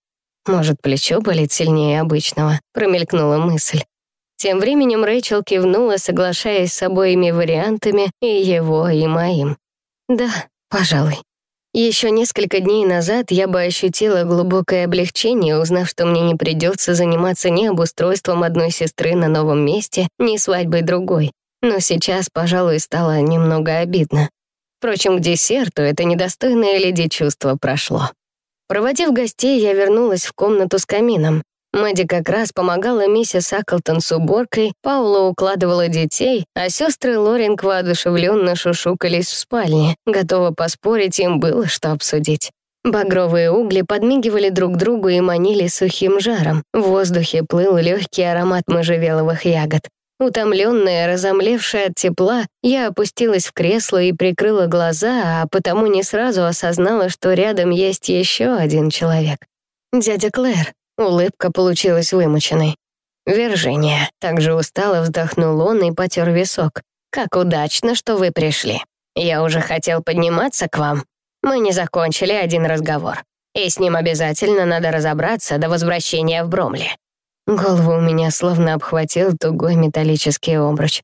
«Может, плечо болит сильнее обычного?» — промелькнула мысль. Тем временем Рэйчел кивнула, соглашаясь с обоими вариантами, и его, и моим. «Да, пожалуй». Еще несколько дней назад я бы ощутила глубокое облегчение, узнав, что мне не придется заниматься ни обустройством одной сестры на новом месте, ни свадьбой другой. Но сейчас, пожалуй, стало немного обидно. Впрочем, к десерту это недостойное леди чувство прошло. Проводив гостей, я вернулась в комнату с камином. Мэдди как раз помогала миссис Аклтон с уборкой, Паула укладывала детей, а сестры Лоринг воодушевленно шушукались в спальне. Готова поспорить, им было что обсудить. Багровые угли подмигивали друг другу и манили сухим жаром. В воздухе плыл легкий аромат можжевеловых ягод. Утомленная, разомлевшая от тепла, я опустилась в кресло и прикрыла глаза, а потому не сразу осознала, что рядом есть еще один человек. Дядя Клэр. Улыбка получилась вымученной. «Виржиния», — также устало вздохнул он и потер висок. «Как удачно, что вы пришли. Я уже хотел подниматься к вам. Мы не закончили один разговор, и с ним обязательно надо разобраться до возвращения в Бромли». Голову у меня словно обхватил тугой металлический обруч.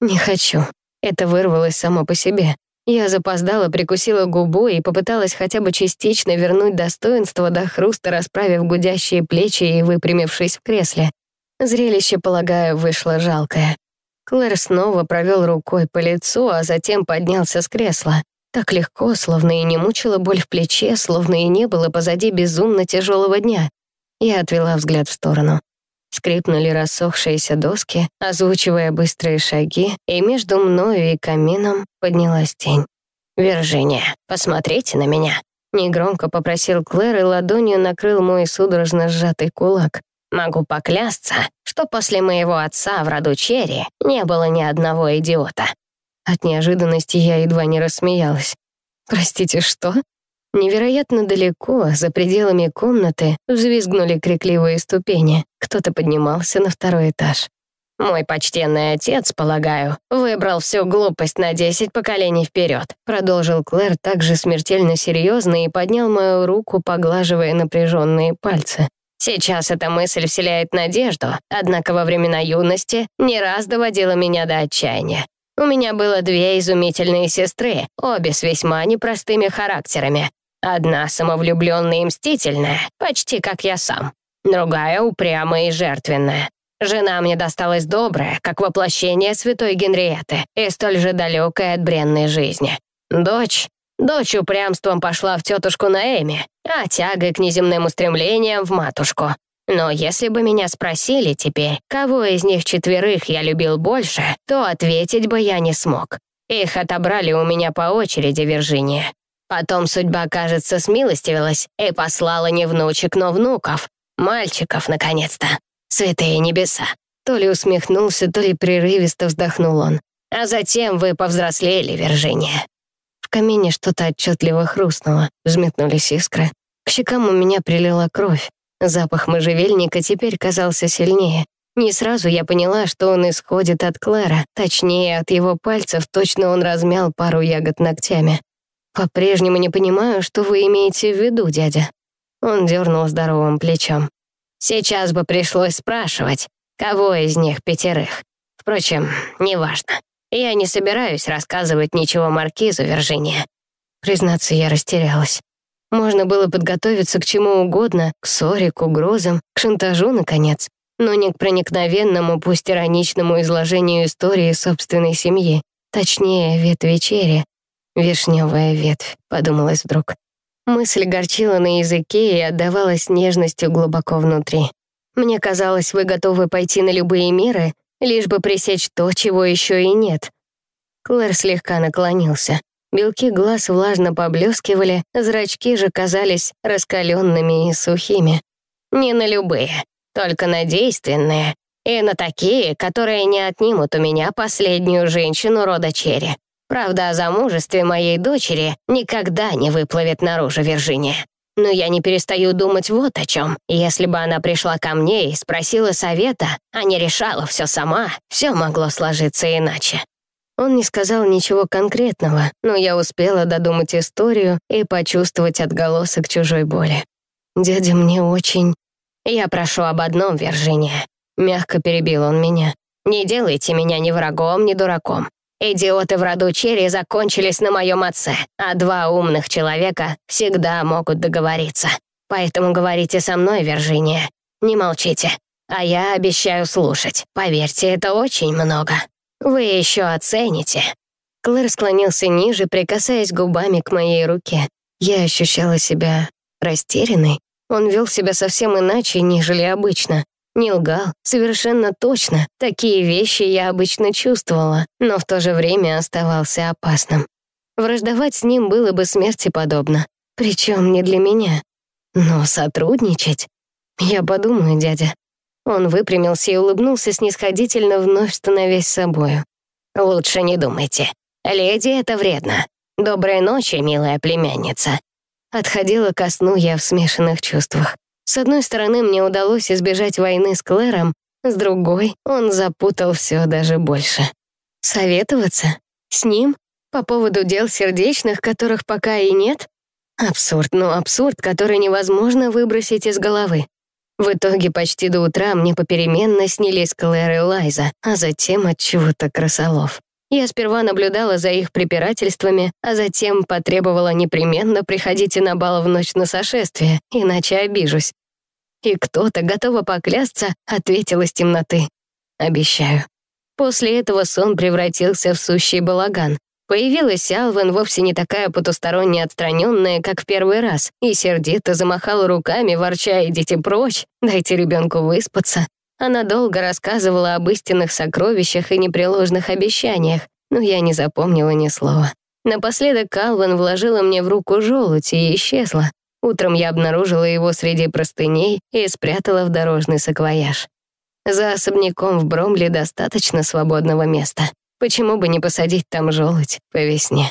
«Не хочу». Это вырвалось само по себе. Я запоздала, прикусила губу и попыталась хотя бы частично вернуть достоинство до хруста, расправив гудящие плечи и выпрямившись в кресле. Зрелище, полагаю, вышло жалкое. Клэр снова провел рукой по лицу, а затем поднялся с кресла. Так легко, словно и не мучила боль в плече, словно и не было позади безумно тяжелого дня. Я отвела взгляд в сторону. Скрипнули рассохшиеся доски, озвучивая быстрые шаги, и между мною и камином поднялась тень. «Виржиния, посмотрите на меня!» Негромко попросил Клэр и ладонью накрыл мой судорожно сжатый кулак. «Могу поклясться, что после моего отца в роду Черри не было ни одного идиота». От неожиданности я едва не рассмеялась. «Простите, что?» Невероятно далеко, за пределами комнаты, взвизгнули крикливые ступени. Кто-то поднимался на второй этаж. «Мой почтенный отец, полагаю, выбрал всю глупость на десять поколений вперед», продолжил Клэр также смертельно серьезно и поднял мою руку, поглаживая напряженные пальцы. Сейчас эта мысль вселяет надежду, однако во времена юности не раз доводила меня до отчаяния. У меня было две изумительные сестры, обе с весьма непростыми характерами. Одна самовлюбленная и мстительная, почти как я сам. Другая упрямая и жертвенная. Жена мне досталась добрая, как воплощение святой Генриеты, и столь же далекая от бренной жизни. Дочь Дочь упрямством пошла в тетушку Наэми, а тягой к неземным устремлениям в матушку. Но если бы меня спросили теперь, кого из них четверых я любил больше, то ответить бы я не смог. Их отобрали у меня по очереди, Виржиния. Потом судьба, кажется, смилостивилась и послала не внучек, но внуков. Мальчиков, наконец-то. Святые небеса. То ли усмехнулся, то ли прерывисто вздохнул он. А затем вы повзрослели, Виржиния. В камине что-то отчетливо хрустнуло, взметнулись искры. К щекам у меня прилила кровь. Запах можжевельника теперь казался сильнее. Не сразу я поняла, что он исходит от Клэра, точнее, от его пальцев точно он размял пару ягод ногтями. «По-прежнему не понимаю, что вы имеете в виду, дядя». Он дернул здоровым плечом. «Сейчас бы пришлось спрашивать, кого из них пятерых. Впрочем, неважно. Я не собираюсь рассказывать ничего Маркизу, Виржиния». Признаться, я растерялась. Можно было подготовиться к чему угодно, к ссоре, к угрозам, к шантажу, наконец, но не к проникновенному, пусть ироничному изложению истории собственной семьи, точнее, ветви черри, «Вишневая ветвь», — подумалось вдруг. Мысль горчила на языке и отдавалась нежностью глубоко внутри. «Мне казалось, вы готовы пойти на любые меры, лишь бы пресечь то, чего еще и нет». Клэр слегка наклонился. Белки глаз влажно поблескивали, зрачки же казались раскаленными и сухими. «Не на любые, только на действенные, и на такие, которые не отнимут у меня последнюю женщину рода Черри. Правда, о замужестве моей дочери никогда не выплывет наружу Виржиния. Но я не перестаю думать вот о чем. Если бы она пришла ко мне и спросила совета, а не решала все сама, все могло сложиться иначе. Он не сказал ничего конкретного, но я успела додумать историю и почувствовать отголосок чужой боли. «Дядя мне очень...» «Я прошу об одном, Виржиния», — мягко перебил он меня. «Не делайте меня ни врагом, ни дураком. Идиоты в роду Черри закончились на моем отце, а два умных человека всегда могут договориться. Поэтому говорите со мной, Виржиния. Не молчите. А я обещаю слушать. Поверьте, это очень много. Вы еще оцените». Клэр склонился ниже, прикасаясь губами к моей руке. Я ощущала себя Растерянный, он вел себя совсем иначе, нежели обычно. Не лгал, совершенно точно. Такие вещи я обычно чувствовала, но в то же время оставался опасным. Враждовать с ним было бы смерти подобно. Причем не для меня. Но сотрудничать? Я подумаю, дядя. Он выпрямился и улыбнулся снисходительно, вновь становясь собою. «Лучше не думайте. Леди — это вредно. Доброй ночи, милая племянница». Отходила ко сну я в смешанных чувствах. С одной стороны, мне удалось избежать войны с Клэром, с другой, он запутал все даже больше. Советоваться? С ним? По поводу дел сердечных, которых пока и нет? Абсурд, ну абсурд, который невозможно выбросить из головы. В итоге почти до утра мне попеременно снились Клэр и Лайза, а затем от чего-то красолов. Я сперва наблюдала за их препирательствами, а затем потребовала непременно приходите на бал в ночь на сошествие, иначе обижусь. И кто-то, готова поклясться, ответил из темноты. Обещаю. После этого сон превратился в сущий балаган. Появилась Алвин вовсе не такая потусторонне отстраненная, как в первый раз, и сердито замахала руками, ворча «идите прочь, дайте ребенку выспаться». Она долго рассказывала об истинных сокровищах и непреложных обещаниях, но я не запомнила ни слова. Напоследок Калвин вложила мне в руку желудь и исчезла. Утром я обнаружила его среди простыней и спрятала в дорожный саквояж. За особняком в Бромле достаточно свободного места. Почему бы не посадить там желудь по весне?